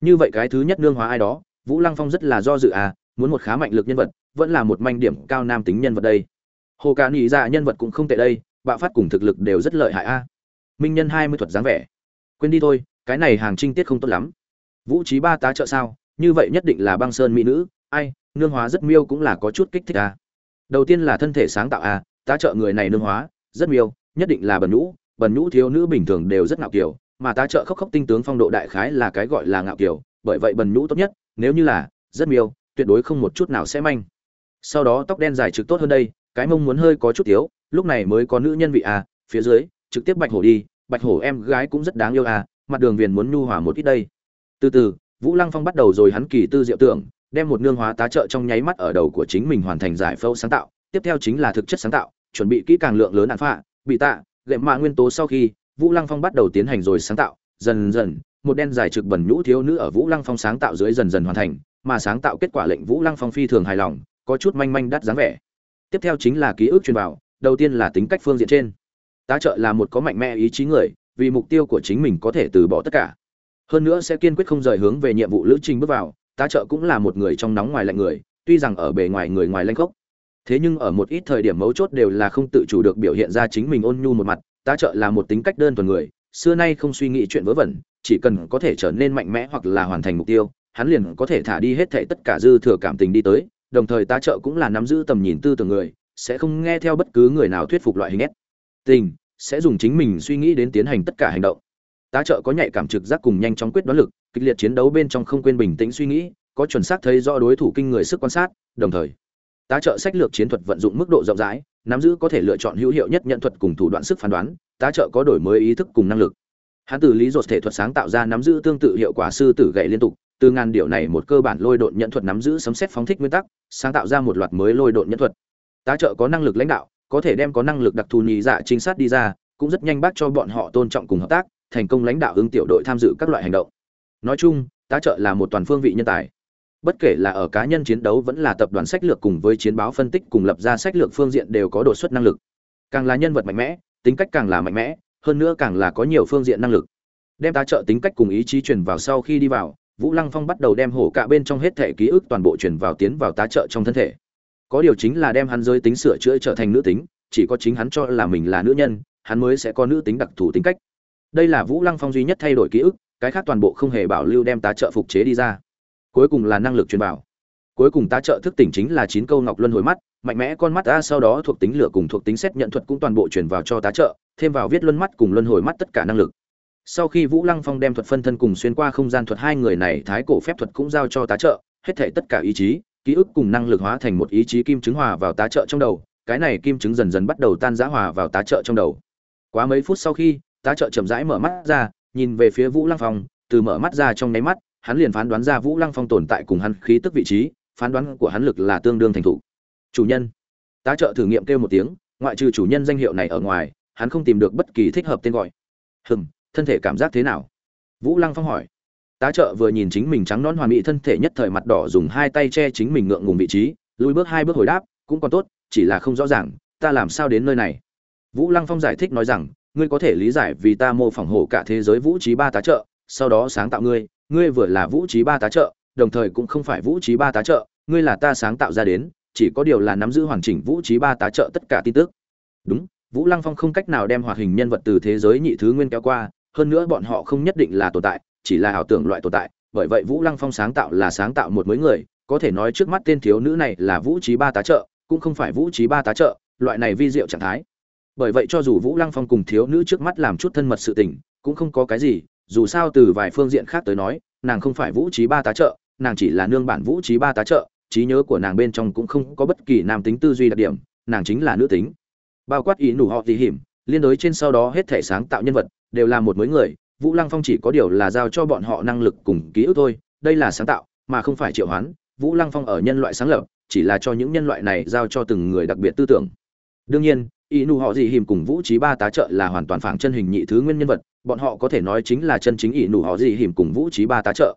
Như vậy cái thứ nhất nương hóa ai đó, vũ lăng phong rất là do dự à muốn một khá mạnh lực nhân vật, vẫn là một manh điểm cao nam tính nhân vật đây. Hồ ca nghĩ ra nhân vật cũng không tệ đây, bạo phát cùng thực lực đều rất lợi hại a minh nhân hai mươi thuật dáng vẻ. Quên đi thôi, cái này hàng trinh tiết không tốt lắm. Vũ trí ba tá trợ sao, như vậy nhất định là băng sơn mỹ nữ, ai, nương hóa rất miêu cũng là có chút kích thích a đầu tiên là thân thể sáng tạo a tá trợ người này nương hóa rất miêu, nhất định là bần nhũ bần nhũ thiếu nữ bình thường đều rất ngạo kiều, mà tá trợ khóc khóc tinh tướng phong độ đại khái là cái gọi là ngạo kiều, bởi vậy bần nhũ tốt nhất, nếu như là, rất miêu, tuyệt đối không một chút nào sẽ manh. Sau đó tóc đen dài trực tốt hơn đây, cái mông muốn hơi có chút thiếu lúc này mới có nữ nhân vị à phía dưới, trực tiếp bạch hổ đi, bạch hổ em gái cũng rất đáng yêu à mặt đường viền muốn nhu hòa một ít đây. Từ từ, vũ lăng phong bắt đầu rồi hắn kỳ tư diệu tưởng, đem một nương hóa tá trợ trong nháy mắt ở đầu của chính mình hoàn thành giải phẫu sáng tạo, tiếp theo chính là thực chất sáng tạo chuẩn bị kỹ càng lượng lớn án phạ, bị tạ lệ mạ nguyên tố sau khi, vũ lăng phong bắt đầu tiến hành rồi sáng tạo, dần dần, một đen dài trực bẩn nhũ thiếu nữ ở vũ lăng phong sáng tạo dưới dần dần hoàn thành, mà sáng tạo kết quả lệnh vũ lăng phong phi thường hài lòng, có chút manh manh đắt dáng vẻ. Tiếp theo chính là ký ức truyền vào, đầu tiên là tính cách phương diện trên. Tá trợ là một có mạnh mẽ ý chí người, vì mục tiêu của chính mình có thể từ bỏ tất cả. Hơn nữa sẽ kiên quyết không rời hướng về nhiệm vụ lữ trình bước vào, tá trợ cũng là một người trong nóng ngoài lạnh người, tuy rằng ở bề ngoài người ngoài lanh khốc thế nhưng ở một ít thời điểm mấu chốt đều là không tự chủ được biểu hiện ra chính mình ôn nhu một mặt, tá trợ là một tính cách đơn thuần người, xưa nay không suy nghĩ chuyện vớ vẩn, chỉ cần có thể trở nên mạnh mẽ hoặc là hoàn thành mục tiêu, hắn liền có thể thả đi hết thảy tất cả dư thừa cảm tình đi tới, đồng thời tá trợ cũng là nắm giữ tầm nhìn tư tưởng người, sẽ không nghe theo bất cứ người nào thuyết phục loại hình ép. Tình sẽ dùng chính mình suy nghĩ đến tiến hành tất cả hành động. Tá trợ có nhạy cảm trực giác cùng nhanh chóng quyết đoán lực, kịch liệt chiến đấu bên trong không quên bình tĩnh suy nghĩ, có chuẩn xác thấy rõ đối thủ kinh người sức quan sát, đồng thời tá trợ sách lược chiến thuật vận dụng mức độ rộng rãi, nắm giữ có thể lựa chọn hữu hiệu nhất nhận thuật cùng thủ đoạn sức phán đoán, tá trợ có đổi mới ý thức cùng năng lực. Hắn từ lý dột thể thuật sáng tạo ra nắm giữ tương tự hiệu quả sư tử gậy liên tục, từ ngàn điệu này một cơ bản lôi độn nhận thuật nắm giữ sấm xét phóng thích nguyên tắc, sáng tạo ra một loạt mới lôi độn nhận thuật. Tá trợ có năng lực lãnh đạo, có thể đem có năng lực đặc thù nhì dạ trinh sát đi ra, cũng rất nhanh bác cho bọn họ tôn trọng cùng hợp tác, thành công lãnh đạo ứng tiểu đội tham dự các loại hành động. Nói chung, tá trợ là một toàn phương vị nhân tài bất kể là ở cá nhân chiến đấu vẫn là tập đoàn sách lược cùng với chiến báo phân tích cùng lập ra sách lược phương diện đều có đột xuất năng lực. Càng là nhân vật mạnh mẽ, tính cách càng là mạnh mẽ, hơn nữa càng là có nhiều phương diện năng lực. Đem tá trợ tính cách cùng ý chí truyền vào sau khi đi vào, vũ lăng phong bắt đầu đem hổ cả bên trong hết thể ký ức toàn bộ truyền vào tiến vào tá trợ trong thân thể. Có điều chính là đem hắn giới tính sửa chữa trở thành nữ tính, chỉ có chính hắn cho là mình là nữ nhân, hắn mới sẽ có nữ tính đặc thù tính cách. Đây là vũ lăng phong duy nhất thay đổi ký ức, cái khác toàn bộ không hề bảo lưu đem tá trợ phục chế đi ra cuối cùng là năng lực truyền bảo. Cuối cùng tá trợ thức tỉnh chính là chín câu ngọc luân hồi mắt, mạnh mẽ con mắt a sau đó thuộc tính lửa cùng thuộc tính xét nhận thuật cũng toàn bộ truyền vào cho tá trợ, thêm vào viết luân mắt cùng luân hồi mắt tất cả năng lực. Sau khi vũ lăng phong đem thuật phân thân cùng xuyên qua không gian thuật hai người này thái cổ phép thuật cũng giao cho tá trợ, hết thể tất cả ý chí, ký ức cùng năng lực hóa thành một ý chí kim chứng hòa vào tá trợ trong đầu, cái này kim chứng dần dần bắt đầu tan giã hòa vào tá trợ trong đầu. Quá mấy phút sau khi, tá trợ chậm rãi mở mắt ra, nhìn về phía vũ lăng phong, từ mở mắt ra trong nháy mắt hắn liền phán đoán ra vũ lăng phong tồn tại cùng hắn khí tức vị trí, phán đoán của hắn lực là tương đương thành thủ chủ nhân. Tá trợ thử nghiệm kêu một tiếng, ngoại trừ chủ nhân danh hiệu này ở ngoài, hắn không tìm được bất kỳ thích hợp tên gọi. Hừm, thân thể cảm giác thế nào? Vũ lăng phong hỏi. Tá trợ vừa nhìn chính mình trắng nõn hoàn mỹ thân thể nhất thời mặt đỏ dùng hai tay che chính mình ngượng ngùng vị trí, lùi bước hai bước hồi đáp, cũng còn tốt, chỉ là không rõ ràng, ta làm sao đến nơi này? Vũ lăng phong giải thích nói rằng, ngươi có thể lý giải vì ta mô phỏng hộ cả thế giới vũ trí ba tá trợ, sau đó sáng tạo ngươi ngươi vừa là vũ trí ba tá trợ, đồng thời cũng không phải vũ trí ba tá trợ, ngươi là ta sáng tạo ra đến, chỉ có điều là nắm giữ hoàn chỉnh vũ trí ba tá trợ tất cả tin tức. Đúng, vũ lăng phong không cách nào đem hoạt hình nhân vật từ thế giới nhị thứ nguyên kéo qua, hơn nữa bọn họ không nhất định là tồn tại, chỉ là ảo tưởng loại tồn tại, bởi vậy vũ lăng phong sáng tạo là sáng tạo một mới người, có thể nói trước mắt tên thiếu nữ này là vũ trí ba tá trợ, cũng không phải vũ trí ba tá trợ, loại này vi diệu trạng thái. Bởi vậy cho dù vũ lăng phong cùng thiếu nữ trước mắt làm chút thân mật sự tình, cũng không có cái gì dù sao từ vài phương diện khác tới nói, nàng không phải vũ trí ba tá trợ, nàng chỉ là nương bản vũ trí ba tá trợ, trí nhớ của nàng bên trong cũng không có bất kỳ nam tính tư duy đặc điểm, nàng chính là nữ tính. Bao quát ý nủ họ tỉ hiểm, liên đối trên sau đó hết thể sáng tạo nhân vật, đều là một mới người, vũ lăng phong chỉ có điều là giao cho bọn họ năng lực cùng ký ức thôi, đây là sáng tạo, mà không phải triệu hoán. Vũ lăng phong ở nhân loại sáng lập, chỉ là cho những nhân loại này giao cho từng người đặc biệt tư tưởng. Đương nhiên ý nụ họ gì hiểm cùng vũ trí ba tá trợ là hoàn toàn phản chân hình nhị thứ nguyên nhân vật, bọn họ có thể nói chính là chân chính ý nụ họ gì hiểm cùng vũ trí ba tá trợ.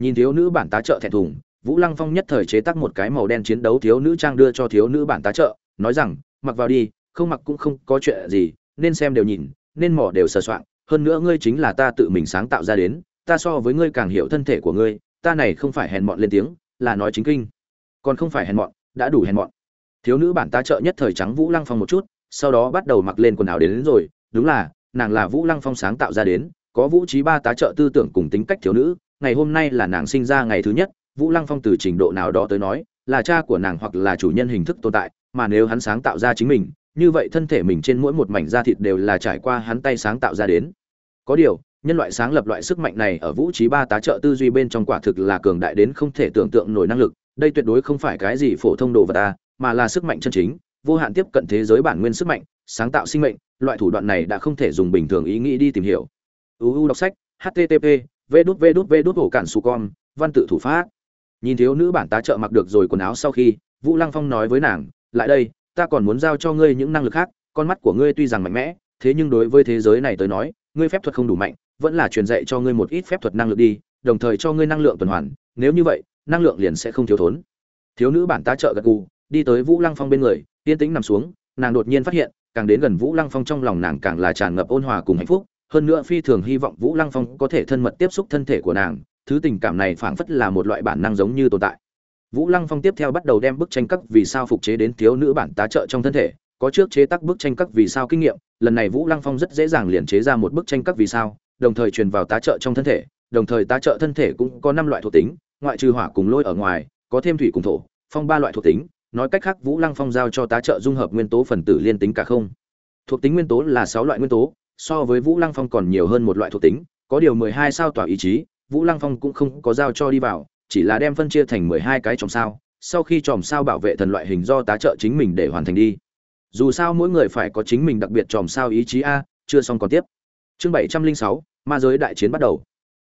Nhìn thiếu nữ bản tá trợ thẹn thùng, vũ lăng phong nhất thời chế tác một cái màu đen chiến đấu thiếu nữ trang đưa cho thiếu nữ bản tá trợ, nói rằng, mặc vào đi, không mặc cũng không có chuyện gì, nên xem đều nhìn, nên mỏ đều sờ soạng, hơn nữa ngươi chính là ta tự mình sáng tạo ra đến, ta so với ngươi càng hiểu thân thể của ngươi, ta này không phải hèn mọn lên tiếng, là nói chính kinh. Còn không phải hèn mọn, đã đủ hèn mọn. Thiếu nữ bản tá trợ nhất thời trắng vũ lăng phong một chút sau đó bắt đầu mặc lên quần áo đến, đến rồi. Đúng là nàng là vũ lăng phong sáng tạo ra đến có vũ trí ba tá trợ tư tưởng cùng tính cách thiếu nữ. Ngày hôm nay là nàng sinh ra ngày thứ nhất vũ lăng phong từ trình độ nào đó tới nói là cha của nàng hoặc là chủ nhân hình thức tồn tại mà nếu hắn sáng tạo ra chính mình như vậy thân thể mình trên mỗi một mảnh da thịt đều là trải qua hắn tay sáng tạo ra đến. Có điều nhân loại sáng lập loại sức mạnh này ở vũ trí ba tá trợ tư duy bên trong quả thực là cường đại đến không thể tưởng tượng nổi năng lực. Đây tuyệt đối không phải cái gì phổ thông đồ vật ta mà là sức mạnh chân chính vô hạn tiếp cận thế giới bản nguyên sức mạnh, sáng tạo sinh mệnh, loại thủ đoạn này đã không thể dùng bình thường ý nghĩ đi tìm hiểu. Uu đọc sách http v đút v đút v đút hổ cản su con, văn tự thủ pháp. Nhìn thiếu nữ bản tá trợ mặc được rồi quần áo sau khi, vũ lăng phong nói với nàng, lại đây, ta còn muốn giao cho ngươi những năng lực khác, con mắt của ngươi tuy rằng mạnh mẽ, thế nhưng đối với thế giới này tới nói, ngươi phép thuật không đủ mạnh, vẫn là truyền dạy cho ngươi một ít phép thuật năng lực đi, đồng thời cho ngươi năng lượng tuần hoàn, nếu như vậy, năng lượng liền sẽ không thiếu thốn. Thiếu nữ bản tá trợ gật gù đi tới vũ lăng phong bên người, yên tĩnh nằm xuống, nàng đột nhiên phát hiện, càng đến gần vũ lăng phong trong lòng nàng càng là tràn ngập ôn hòa cùng hạnh phúc. Hơn nữa phi thường hy vọng vũ lăng phong có thể thân mật tiếp xúc thân thể của nàng, thứ tình cảm này phảng phất là một loại bản năng giống như tồn tại. Vũ lăng phong tiếp theo bắt đầu đem bức tranh các vì sao phục chế đến thiếu nữ bản tá trợ trong thân thể, có trước chế tác bức tranh các vì sao kinh nghiệm, lần này vũ lăng phong rất dễ dàng liền chế ra một bức tranh các vì sao, đồng thời truyền vào tá trợ trong thân thể, đồng thời tá trợ thân thể cũng có năm loại thuộc tính, ngoại trừ hỏa cùng lôi ở ngoài, có thêm thủy cùng thổ, phong ba loại thuộc tính nói cách khác, vũ lăng phong giao cho tá trợ dung hợp nguyên tố phần tử liên tính cả không. Thuộc tính nguyên tố là sáu loại nguyên tố, so với vũ lăng phong còn nhiều hơn một loại thuộc tính, có điều mười hai sao tỏa ý chí, vũ lăng phong cũng không có giao cho đi vào, chỉ là đem phân chia thành mười hai cái chòm sao, sau khi chòm sao bảo vệ thần loại hình do tá trợ chính mình để hoàn thành đi. Dù sao mỗi người phải có chính mình đặc biệt chòm sao ý chí a, chưa xong còn tiếp. Chương bảy trăm linh sáu, ma giới đại chiến bắt đầu.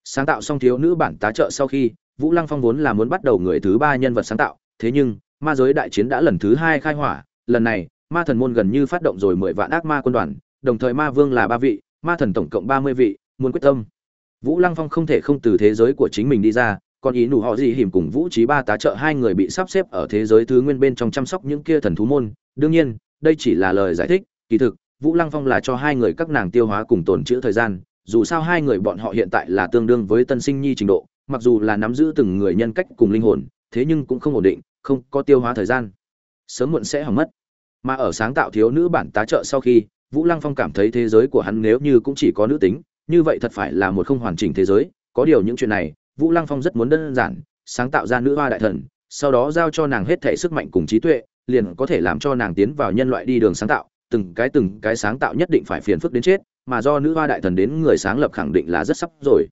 Sáng tạo xong thiếu nữ bản tá trợ sau khi, vũ lăng phong vốn là muốn bắt đầu người thứ ba nhân vật sáng tạo, thế nhưng ma giới đại chiến đã lần thứ hai khai hỏa, lần này, ma thần môn gần như phát động rồi mười vạn ác ma quân đoàn, đồng thời ma vương là ba vị, ma thần tổng cộng ba mươi vị, muốn quyết tâm. Vũ lăng phong không thể không từ thế giới của chính mình đi ra, còn ý nụ họ gì hiểm cùng vũ trí ba tá trợ hai người bị sắp xếp ở thế giới thứ nguyên bên trong chăm sóc những kia thần thú môn. Đương nhiên, đây chỉ là lời giải thích, kỳ thực, vũ lăng phong là cho hai người các nàng tiêu hóa cùng tồn trữ thời gian, dù sao hai người bọn họ hiện tại là tương đương với tân sinh nhi trình độ, mặc dù là nắm giữ từng người nhân cách cùng linh hồn, thế nhưng cũng không ổn định không có tiêu hóa thời gian. Sớm muộn sẽ hỏng mất. Mà ở sáng tạo thiếu nữ bản tá trợ sau khi, vũ lăng phong cảm thấy thế giới của hắn nếu như cũng chỉ có nữ tính, như vậy thật phải là một không hoàn chỉnh thế giới. Có điều những chuyện này, vũ lăng phong rất muốn đơn giản, sáng tạo ra nữ hoa đại thần, sau đó giao cho nàng hết thể sức mạnh cùng trí tuệ, liền có thể làm cho nàng tiến vào nhân loại đi đường sáng tạo. Từng cái từng cái sáng tạo nhất định phải phiền phức đến chết, mà do nữ hoa đại thần đến người sáng lập khẳng định là rất sắp rồi.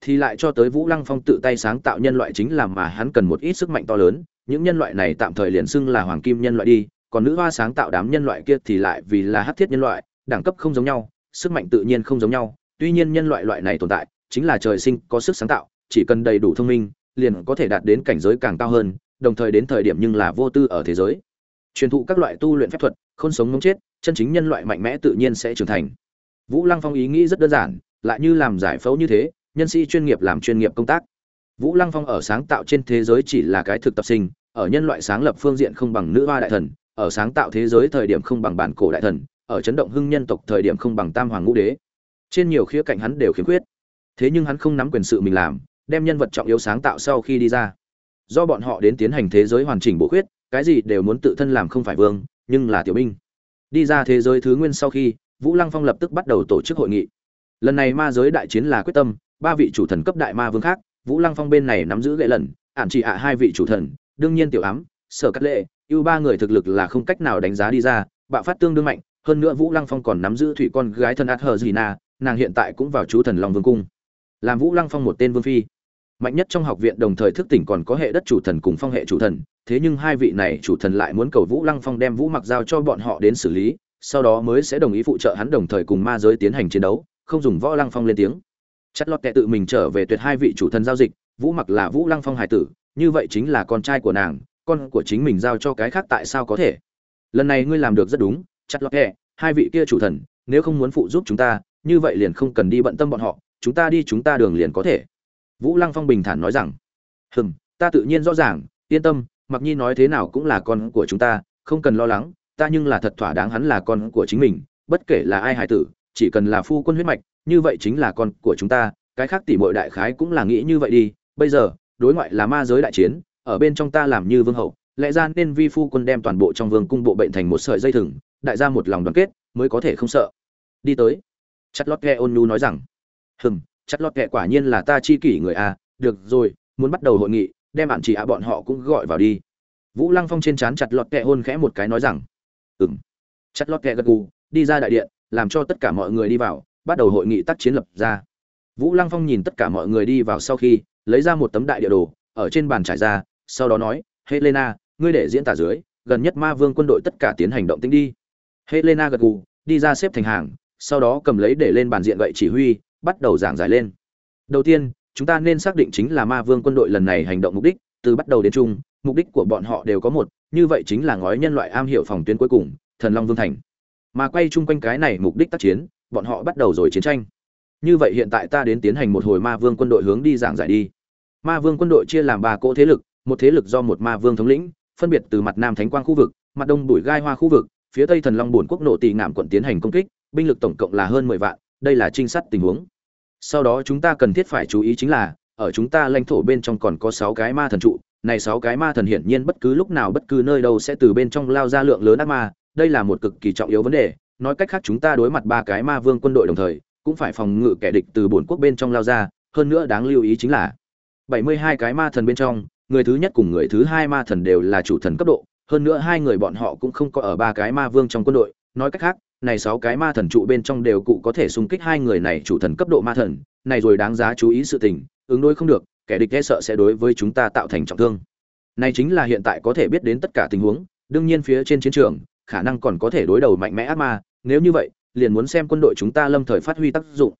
Thì lại cho tới vũ lăng phong tự tay sáng tạo nhân loại chính là mà hắn cần một ít sức mạnh to lớn những nhân loại này tạm thời liền xưng là hoàng kim nhân loại đi, còn nữ hoa sáng tạo đám nhân loại kia thì lại vì là hát thiết nhân loại, đẳng cấp không giống nhau, sức mạnh tự nhiên không giống nhau. Tuy nhiên nhân loại loại này tồn tại, chính là trời sinh có sức sáng tạo, chỉ cần đầy đủ thông minh, liền có thể đạt đến cảnh giới càng cao hơn, đồng thời đến thời điểm nhưng là vô tư ở thế giới. Truyền thụ các loại tu luyện phép thuật, không sống mống chết, chân chính nhân loại mạnh mẽ tự nhiên sẽ trưởng thành. Vũ lăng phong ý nghĩ rất đơn giản, lại như làm giải phẫu như thế, nhân sĩ chuyên nghiệp làm chuyên nghiệp công tác vũ lăng phong ở sáng tạo trên thế giới chỉ là cái thực tập sinh, ở nhân loại sáng lập phương diện không bằng nữ hoa đại thần, ở sáng tạo thế giới thời điểm không bằng bản cổ đại thần, ở chấn động hưng nhân tộc thời điểm không bằng tam hoàng ngũ đế. Trên nhiều khía cạnh hắn đều khiếm khuyết. Thế nhưng hắn không nắm quyền sự mình làm, đem nhân vật trọng yếu sáng tạo sau khi đi ra. Do bọn họ đến tiến hành thế giới hoàn chỉnh bổ khuyết, cái gì đều muốn tự thân làm không phải vương, nhưng là tiểu binh. Đi ra thế giới thứ nguyên sau khi, vũ lăng phong lập tức bắt đầu tổ chức hội nghị. Lần này ma giới đại chiến là quyết tâm, ba vị chủ thần cấp đại ma vương khác vũ lăng phong bên này nắm giữ gậy lần, ản chỉ ạ hai vị chủ thần, đương nhiên tiểu ám, sở cắt lệ, ưu ba người thực lực là không cách nào đánh giá đi ra, bạo phát tương đương mạnh, hơn nữa vũ lăng phong còn nắm giữ thủy con gái thân át hờ gì na nàng hiện tại cũng vào chú thần long vương cung. Làm vũ lăng phong một tên vương phi. Mạnh nhất trong học viện đồng thời thức tỉnh còn có hệ đất chủ thần cùng phong hệ chủ thần, thế nhưng hai vị này chủ thần lại muốn cầu vũ lăng phong đem vũ mặc giao cho bọn họ đến xử lý, sau đó mới sẽ đồng ý phụ trợ hắn đồng thời cùng ma giới tiến hành chiến đấu, không dùng võ lăng phong lên tiếng chất lót kệ tự mình trở về tuyệt hai vị chủ thần giao dịch, vũ mặc là vũ lăng phong hải tử, như vậy chính là con trai của nàng, con của chính mình giao cho cái khác tại sao có thể? Lần này ngươi làm được rất đúng Chất lọt kệ hai vị kia chủ thần, nếu không muốn phụ giúp chúng ta, như vậy liền không cần đi bận tâm bọn họ, chúng ta đi chúng ta đường liền có thể. Vũ lăng phong bình thản nói rằng, hừm, ta tự nhiên rõ ràng, yên tâm, mặc nhi nói thế nào cũng là con của chúng ta, không cần lo lắng, ta nhưng là thật thỏa đáng hắn là con của chính mình, bất kể là ai hải tử, chỉ cần là phu quân huyết mạch như vậy chính là con của chúng ta, cái khác tỷ muội đại khái cũng là nghĩ như vậy đi. Bây giờ, đối ngoại là ma giới đại chiến, ở bên trong ta làm như vương hậu, lẽ ra nên vi phu quân đem toàn bộ trong vương cung bộ bệnh thành một sợi dây thừng, đại gia một lòng đoàn kết, mới có thể không sợ. Đi tới. Chất lót ghe ôn nhu nói rằng, hừm chất lót ghe quả nhiên là ta chi kỷ người a, được rồi, muốn bắt đầu hội nghị, đem bạn chị ạ bọn họ cũng gọi vào đi. Vũ lăng phong trên trán chặt lọt kẹ hôn khẽ một cái nói rằng ừng chặt lọt kẹ gật gù, đi ra đại điện, làm cho tất cả mọi người đi vào bắt đầu hội nghị tác chiến lập ra. Vũ lăng phong nhìn tất cả mọi người đi vào sau khi, lấy ra một tấm đại địa đồ, ở trên bàn trải ra, sau đó nói, helena, ngươi để diễn tả dưới, gần nhất ma vương quân đội tất cả tiến hành động tính đi. Helena gật gù, đi ra xếp thành hàng, sau đó cầm lấy để lên bàn diện gậy chỉ huy, bắt đầu giảng giải lên. Đầu tiên, chúng ta nên xác định chính là ma vương quân đội lần này hành động mục đích, từ bắt đầu đến chung, mục đích của bọn họ đều có một, như vậy chính là ngói nhân loại am hiểu phòng tuyến cuối cùng, thần long vương thành. Mà quay chung quanh cái này mục đích tác chiến bọn họ bắt đầu rồi chiến tranh. Như vậy hiện tại ta đến tiến hành một hồi ma vương quân đội hướng đi giảng giải đi. Ma vương quân đội chia làm ba cỗ thế lực, một thế lực do một ma vương thống lĩnh, phân biệt từ mặt nam thánh quang khu vực, mặt đông bụi gai hoa khu vực, phía tây thần long buồn quốc nộ tị ngạm quận tiến hành công kích, binh lực tổng cộng là hơn mười vạn, đây là trinh sát tình huống. Sau đó chúng ta cần thiết phải chú ý chính là, ở chúng ta lãnh thổ bên trong còn có sáu cái ma thần trụ, này sáu cái ma thần hiển nhiên bất cứ lúc nào bất cứ nơi đâu sẽ từ bên trong lao ra lượng lớn ác ma, đây là một cực kỳ trọng yếu vấn đề nói cách khác chúng ta đối mặt ba cái ma vương quân đội đồng thời, cũng phải phòng ngự kẻ địch từ bổn quốc bên trong lao ra, hơn nữa đáng lưu ý chính là bảy mươi hai cái ma thần bên trong, người thứ nhất cùng người thứ hai ma thần đều là chủ thần cấp độ, hơn nữa hai người bọn họ cũng không có ở ba cái ma vương trong quân đội. Nói cách khác, này sáu cái ma thần trụ bên trong đều cụ có thể xung kích hai người này chủ thần cấp độ ma thần, này rồi đáng giá chú ý sự tình, ứng đối không được, kẻ địch e sợ sẽ đối với chúng ta tạo thành trọng thương. Này chính là hiện tại có thể biết đến tất cả tình huống, đương nhiên phía trên chiến trường, khả năng còn có thể đối đầu mạnh mẽ ác ma nếu như vậy, liền muốn xem quân đội chúng ta lâm thời phát huy tác dụng.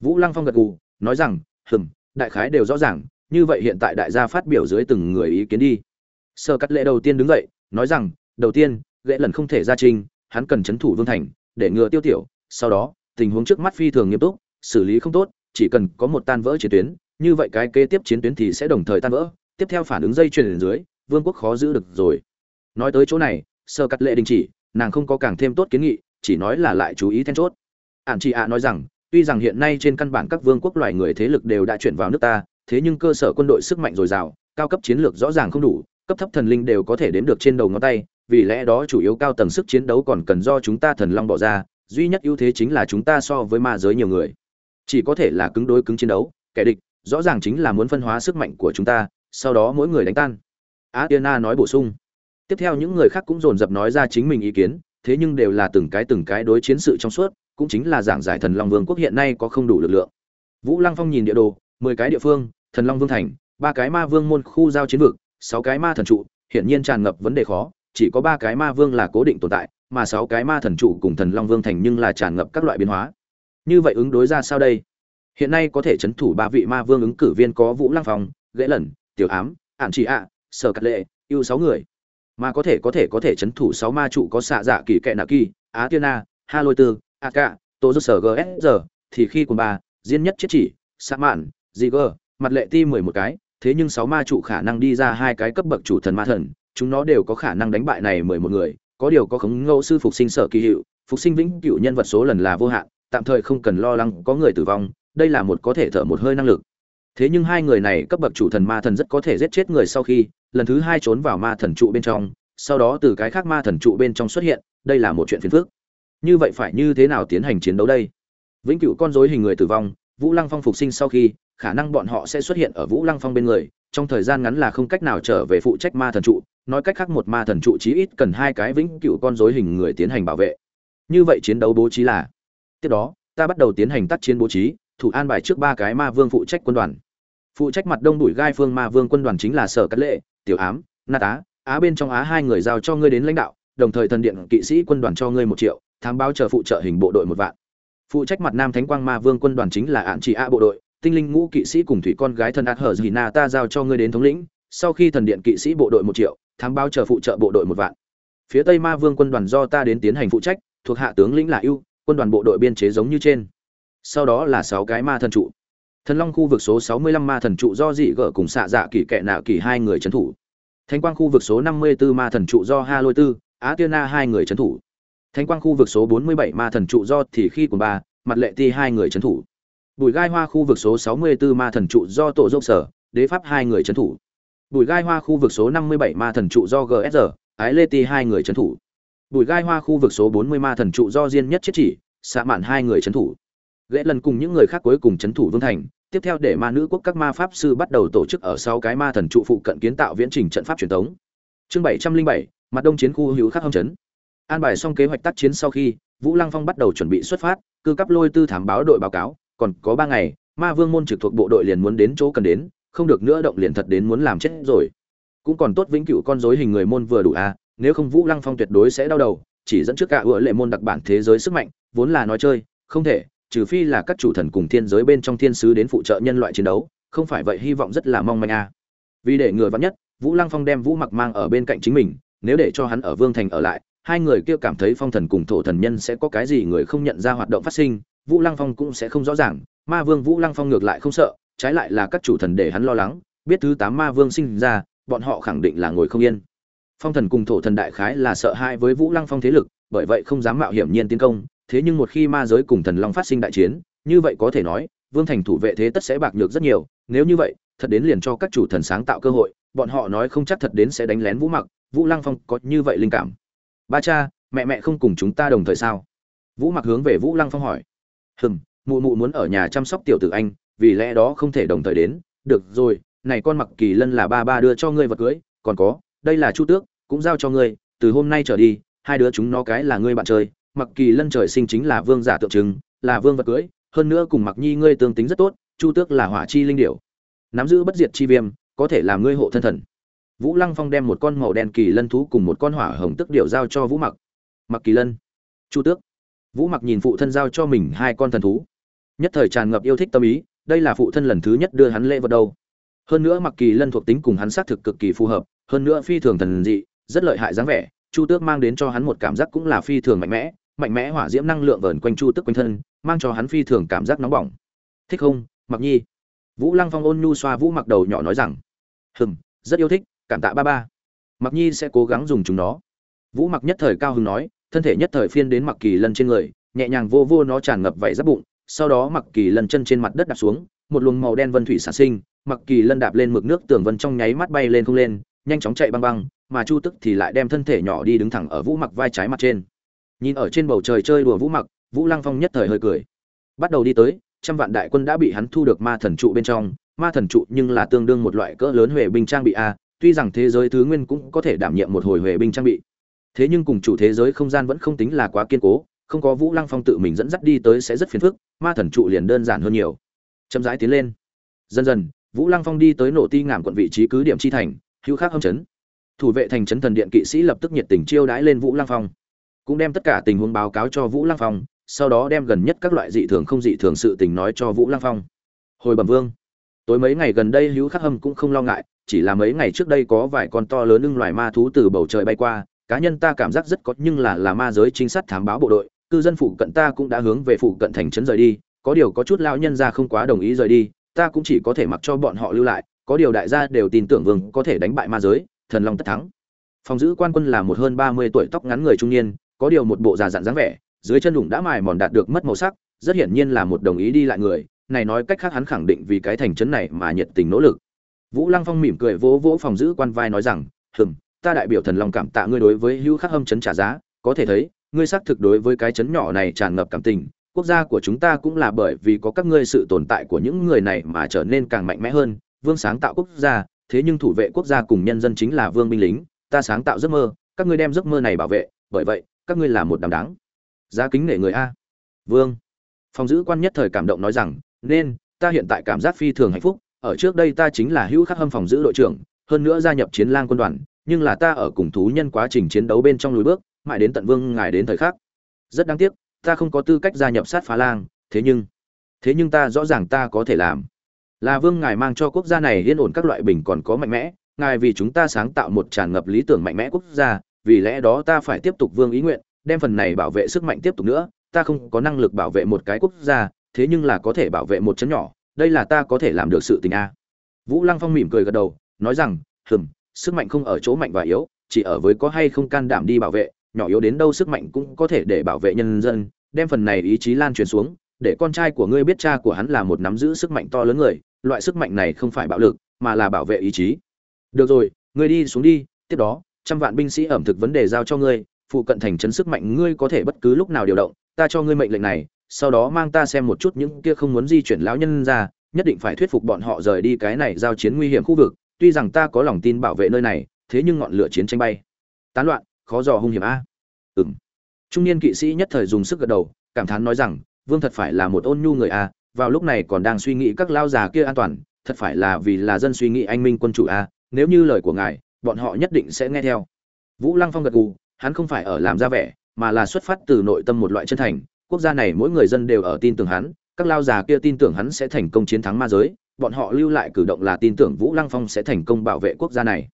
Vũ lăng phong gật gù, nói rằng, hừm, đại khái đều rõ ràng, như vậy hiện tại đại gia phát biểu dưới từng người ý kiến đi. Sơ cắt lệ đầu tiên đứng dậy, nói rằng, đầu tiên lễ lần không thể ra trình, hắn cần chấn thủ vương thành, để ngừa tiêu tiểu, sau đó, tình huống trước mắt phi thường nghiêm túc, xử lý không tốt, chỉ cần có một tan vỡ chiến tuyến, như vậy cái kế tiếp chiến tuyến thì sẽ đồng thời tan vỡ, tiếp theo phản ứng dây chuyền dưới, vương quốc khó giữ được rồi. Nói tới chỗ này sơ cắt lệ đình chỉ, nàng không có càng thêm tốt kiến nghị chỉ nói là lại chú ý then chốt. Ạn chị ạ nói rằng, tuy rằng hiện nay trên căn bản các vương quốc loài người thế lực đều đã chuyển vào nước ta, thế nhưng cơ sở quân đội sức mạnh dồi dào, cao cấp chiến lược rõ ràng không đủ, cấp thấp thần linh đều có thể đếm được trên đầu ngón tay, vì lẽ đó chủ yếu cao tầng sức chiến đấu còn cần do chúng ta thần long bỏ ra, duy nhất ưu thế chính là chúng ta so với ma giới nhiều người. Chỉ có thể là cứng đối cứng chiến đấu, kẻ địch, rõ ràng chính là muốn phân hóa sức mạnh của chúng ta, sau đó mỗi người đánh tan. Á tiên na nói bổ sung. Tiếp theo những người khác cũng dồn dập nói ra chính mình ý kiến thế nhưng đều là từng cái từng cái đối chiến sự trong suốt, cũng chính là giảng giải thần long vương quốc hiện nay có không đủ lực lượng. Vũ lăng phong nhìn địa đồ, mười cái địa phương, thần long vương thành, ba cái ma vương môn khu giao chiến vực, sáu cái ma thần trụ, hiển nhiên tràn ngập vấn đề khó, chỉ có ba cái ma vương là cố định tồn tại, mà sáu cái ma thần trụ cùng thần long vương thành nhưng là tràn ngập các loại biến hóa. Như vậy ứng đối ra sao đây? Hiện nay có thể chấn thủ ba vị ma vương ứng cử viên có vũ lăng phong, ghế lẩn, tiểu ám, ản trì ạ, sở cát lệ yêu sáu người mà có thể có thể có thể chấn thủ sáu ma trụ có xạ dạ kỳ kệ nạ kỳ á tiên a ha lôi tư a ca tô dơ sở gsr thì khi cùng ba diên nhất chết chỉ sa mạn dị gờ mặt lệ ti mười một cái, thế nhưng sáu ma trụ khả năng đi ra hai cái cấp bậc chủ thần ma thần, chúng nó đều có khả năng đánh bại này mười một người, có điều có khống ngẫu sư phục sinh sở kỳ hiệu, phục sinh vĩnh cửu nhân vật số lần là vô hạn, tạm thời không cần lo lắng có người tử vong, đây là một có thể thở một hơi năng lực. Thế nhưng hai người này cấp bậc chủ thần ma thần rất có thể giết chết người sau khi lần thứ hai trốn vào ma thần trụ bên trong, sau đó từ cái khác ma thần trụ bên trong xuất hiện, đây là một chuyện phiền phức. Như vậy phải như thế nào tiến hành chiến đấu đây? Vĩnh cửu con rối hình người tử vong, vũ lăng phong phục sinh sau khi, khả năng bọn họ sẽ xuất hiện ở vũ lăng phong bên người, trong thời gian ngắn là không cách nào trở về phụ trách ma thần trụ, nói cách khác một ma thần trụ chí ít cần hai cái vĩnh cửu con rối hình người tiến hành bảo vệ. Như vậy chiến đấu bố trí là, tiếp đó, ta bắt đầu tiến hành tác chiến bố trí, thủ an bài trước ba cái ma vương phụ trách quân đoàn phụ trách mặt đông đuổi gai phương ma vương quân đoàn chính là sở cát lệ, tiểu ám, na tá. Á bên trong á hai người giao cho ngươi đến lãnh đạo, đồng thời thần điện kỵ sĩ quân đoàn cho ngươi một triệu, thám báo chờ phụ trợ hình bộ đội một vạn. Phụ trách mặt nam thánh quang ma vương quân đoàn chính là ạn chỉ a bộ đội, tinh linh ngũ kỵ sĩ cùng thủy con gái thân ạt hở dì na ta giao cho ngươi đến thống lĩnh, sau khi thần điện kỵ sĩ bộ đội một triệu, thám báo chờ phụ trợ bộ đội một vạn. Phía tây ma vương quân đoàn do ta đến tiến hành phụ trách, thuộc hạ tướng lĩnh là ưu, quân đoàn bộ đội biên chế giống như trên. Sau đó là sáu cái ma thần trụ thần long khu vực số 65 ma thần trụ do dị gở cùng xạ dạ kỳ kệ nạo kỳ hai người trấn thủ. Thánh quang khu vực số 54 ma thần trụ do ha lôi tư, á tiên na hai người trấn thủ. Thánh quang khu vực số 47 ma thần trụ do thì khi cùng ba, mặt lệ ti hai người trấn thủ. Bùi gai hoa khu vực số 64 ma thần trụ do tổ dốc sở, đế pháp hai người trấn thủ. Bùi gai hoa khu vực số 57 ma thần trụ do gsr ái lê ti hai người trấn thủ. Bùi gai hoa khu vực số 40 ma thần trụ do diên nhất chết chỉ xạ mạn hai người trấn thủ ghệ lần cùng những người khác cuối cùng trấn thủ vương thành tiếp theo để ma nữ quốc các ma pháp sư bắt đầu tổ chức ở sau cái ma thần trụ phụ cận kiến tạo viễn trình trận pháp truyền thống. Chương 707, mặt đông chiến khu hữu khắc hâm chấn. An bài xong kế hoạch tác chiến sau khi vũ lăng phong bắt đầu chuẩn bị xuất phát cư cấp lôi tư thám báo đội báo cáo còn có ba ngày ma vương môn trực thuộc bộ đội liền muốn đến chỗ cần đến không được nữa động liền thật đến muốn làm chết rồi. Cũng còn tốt vĩnh cửu con rối hình người môn vừa đủ à nếu không vũ lăng phong tuyệt đối sẽ đau đầu chỉ dẫn trước cả ựa lệ môn đặc bản thế giới sức mạnh vốn là nói chơi không thể trừ phi là các chủ thần cùng thiên giới bên trong thiên sứ đến phụ trợ nhân loại chiến đấu, không phải vậy hy vọng rất là mong manh à vì để người vắn nhất, vũ lăng phong đem vũ mặc mang ở bên cạnh chính mình, nếu để cho hắn ở vương thành ở lại, hai người kia cảm thấy phong thần cùng thổ thần nhân sẽ có cái gì người không nhận ra hoạt động phát sinh, vũ lăng phong cũng sẽ không rõ ràng. Ma vương vũ lăng phong ngược lại không sợ, trái lại là các chủ thần để hắn lo lắng, biết thứ tám ma vương sinh ra, bọn họ khẳng định là ngồi không yên. Phong thần cùng thổ thần đại khái là sợ hãi với vũ lăng phong thế lực, bởi vậy không dám mạo hiểm nhiên tiến công thế nhưng một khi ma giới cùng thần long phát sinh đại chiến, như vậy có thể nói, vương thành thủ vệ thế tất sẽ bạc nhược rất nhiều, nếu như vậy, thật đến liền cho các chủ thần sáng tạo cơ hội, bọn họ nói không chắc thật đến sẽ đánh lén vũ mặc, vũ lăng phong có như vậy linh cảm. Ba cha, mẹ mẹ không cùng chúng ta đồng thời sao? Vũ mặc hướng về vũ lăng phong hỏi. Hừm, mụ mụ muốn ở nhà chăm sóc tiểu tử anh, vì lẽ đó không thể đồng thời đến. Được rồi, này con mặc kỳ lân là ba ba đưa cho ngươi vật cưới, còn có, đây là chu tước, cũng giao cho ngươi, từ hôm nay trở đi, hai đứa chúng nó cái là ngươi bạn chơi mặc kỳ lân trời sinh chính là vương giả tượng trưng, là vương vật cưới, hơn nữa cùng mặc nhi ngươi tương tính rất tốt, chu tước là hỏa chi linh điểu. Nắm giữ bất diệt chi viêm, có thể làm ngươi hộ thân thần. Vũ lăng phong đem một con màu đen kỳ lân thú cùng một con hỏa hồng tức điểu giao cho vũ mặc. Mặc kỳ lân, chu tước. Vũ mặc nhìn phụ thân giao cho mình hai con thần thú. Nhất thời tràn ngập yêu thích tâm ý, đây là phụ thân lần thứ nhất đưa hắn lễ vật đâu. Hơn nữa mặc kỳ lân thuộc tính cùng hắn xác thực cực kỳ phù hợp, hơn nữa phi thường thần dị, rất lợi hại dáng vẻ, chu tước mang đến cho hắn một cảm giác cũng là phi thường mạnh mẽ mạnh mẽ hỏa diễm năng lượng vờn quanh chu tước quanh thân, mang cho hắn phi thường cảm giác nóng bỏng. Thích không, mặc nhi? Vũ lăng phong ôn nhu xoa vũ mặc đầu nhỏ nói rằng, hừm, rất yêu thích, cảm tạ ba ba. Mặc nhi sẽ cố gắng dùng chúng nó. Vũ mặc nhất thời cao hứng nói, thân thể nhất thời phiên đến mặc kỳ lân trên người, nhẹ nhàng vô vô nó tràn ngập vảy giáp bụng, sau đó mặc kỳ lân chân trên mặt đất đạp xuống, một luồng màu đen vân thủy sản sinh, mặc kỳ lân đạp lên mực nước tường vân trong nháy mắt bay lên không lên, nhanh chóng chạy băng băng, mà chu tức thì lại đem thân thể nhỏ đi đứng thẳng ở vũ mặc vai trái mặt trên nhìn ở trên bầu trời chơi đùa vũ mặc, vũ lăng phong nhất thời hơi cười. Bắt đầu đi tới, trăm vạn đại quân đã bị hắn thu được ma thần trụ bên trong. Ma thần trụ nhưng là tương đương một loại cỡ lớn huệ binh trang bị a, tuy rằng thế giới thứ nguyên cũng có thể đảm nhiệm một hồi huệ binh trang bị. Thế nhưng cùng chủ thế giới không gian vẫn không tính là quá kiên cố, không có vũ lăng phong tự mình dẫn dắt đi tới sẽ rất phiền phức, ma thần trụ liền đơn giản hơn nhiều. Chậm rãi tiến lên. Dần dần, vũ lăng phong đi tới nổ ti ngảm quận vị trí cứ điểm chi thành, hữu khác hâm chấn. Thủ vệ thành trấn thần điện kỵ sĩ lập tức nhiệt tình chiêu đãi lên vũ lăng phong cũng đem tất cả tình huống báo cáo cho vũ lăng phong, sau đó đem gần nhất các loại dị thường không dị thường sự tình nói cho vũ lăng phong. Hồi bẩm vương, tối mấy ngày gần đây hữu khắc hâm cũng không lo ngại, chỉ là mấy ngày trước đây có vài con to lớn ưng loài ma thú từ bầu trời bay qua, cá nhân ta cảm giác rất có, nhưng là là ma giới trinh sát thám báo bộ đội, cư dân phụ cận ta cũng đã hướng về phụ cận thành trấn rời đi, có điều có chút lao nhân ra không quá đồng ý rời đi, ta cũng chỉ có thể mặc cho bọn họ lưu lại, có điều đại gia đều tin tưởng vương có thể đánh bại ma giới, thần long tất thắng. Phòng giữ quan quân là một hơn ba mươi tuổi tóc ngắn người trung niên có điều một bộ già dặn dáng vẻ, dưới chân đụng đã mài mòn đạt được mất màu sắc, rất hiển nhiên là một đồng ý đi lại người, này nói cách khác hắn khẳng định vì cái thành trấn này mà nhiệt tình nỗ lực. Vũ lăng phong mỉm cười vỗ vỗ phòng giữ quan vai nói rằng, hừm, ta đại biểu thần lòng cảm tạ ngươi đối với hữu khắc hâm trấn trả giá, có thể thấy, ngươi xác thực đối với cái trấn nhỏ này tràn ngập cảm tình, quốc gia của chúng ta cũng là bởi vì có các ngươi sự tồn tại của những người này mà trở nên càng mạnh mẽ hơn, vương sáng tạo quốc gia, thế nhưng thủ vệ quốc gia cùng nhân dân chính là vương binh lính, ta sáng tạo giấc mơ, các ngươi đem giấc mơ này bảo vệ, bởi vậy các ngươi là một đám đáng. Giá kính nể người a. Vương. Phòng giữ quan nhất thời cảm động nói rằng, nên, ta hiện tại cảm giác phi thường hạnh phúc. Ở trước đây ta chính là hữu khắc hâm phòng giữ đội trưởng, hơn nữa gia nhập chiến lang quân đoàn, nhưng là ta ở cùng thú nhân quá trình chiến đấu bên trong lùi bước, mãi đến tận vương ngài đến thời khắc. Rất đáng tiếc, ta không có tư cách gia nhập sát phá lang, thế nhưng thế nhưng ta rõ ràng ta có thể làm. Là vương ngài mang cho quốc gia này yên ổn các loại bình còn có mạnh mẽ, ngài vì chúng ta sáng tạo một tràn ngập lý tưởng mạnh mẽ quốc gia vì lẽ đó ta phải tiếp tục vương ý nguyện, đem phần này bảo vệ sức mạnh tiếp tục nữa, ta không có năng lực bảo vệ một cái quốc gia, thế nhưng là có thể bảo vệ một chấn nhỏ, đây là ta có thể làm được sự tình a. Vũ lăng phong mỉm cười gật đầu, nói rằng, hừm, sức mạnh không ở chỗ mạnh và yếu, chỉ ở với có hay không can đảm đi bảo vệ, nhỏ yếu đến đâu sức mạnh cũng có thể để bảo vệ nhân dân, đem phần này ý chí lan truyền xuống, để con trai của ngươi biết cha của hắn là một nắm giữ sức mạnh to lớn người, loại sức mạnh này không phải bạo lực, mà là bảo vệ ý chí. Được rồi, ngươi đi xuống đi, tiếp đó trăm vạn binh sĩ ẩm thực vấn đề giao cho ngươi, phụ cận thành trấn sức mạnh ngươi có thể bất cứ lúc nào điều động, ta cho ngươi mệnh lệnh này, sau đó mang ta xem một chút những kia không muốn di chuyển lão nhân ra, nhất định phải thuyết phục bọn họ rời đi cái này giao chiến nguy hiểm khu vực, tuy rằng ta có lòng tin bảo vệ nơi này, thế nhưng ngọn lửa chiến tranh bay. Tán loạn, khó dò hung hiểm a. Ừm. Trung niên kỵ sĩ nhất thời dùng sức gật đầu, cảm thán nói rằng, vương thật phải là một ôn nhu người a, vào lúc này còn đang suy nghĩ các lao già kia an toàn, thật phải là vì là dân suy nghĩ anh minh quân chủ a, nếu như lời của ngài bọn họ nhất định sẽ nghe theo. Vũ lăng phong gật gù, hắn không phải ở làm ra vẻ, mà là xuất phát từ nội tâm một loại chân thành. Quốc gia này mỗi người dân đều ở tin tưởng hắn, các lao già kia tin tưởng hắn sẽ thành công chiến thắng ma giới, bọn họ lưu lại cử động là tin tưởng vũ lăng phong sẽ thành công bảo vệ quốc gia này.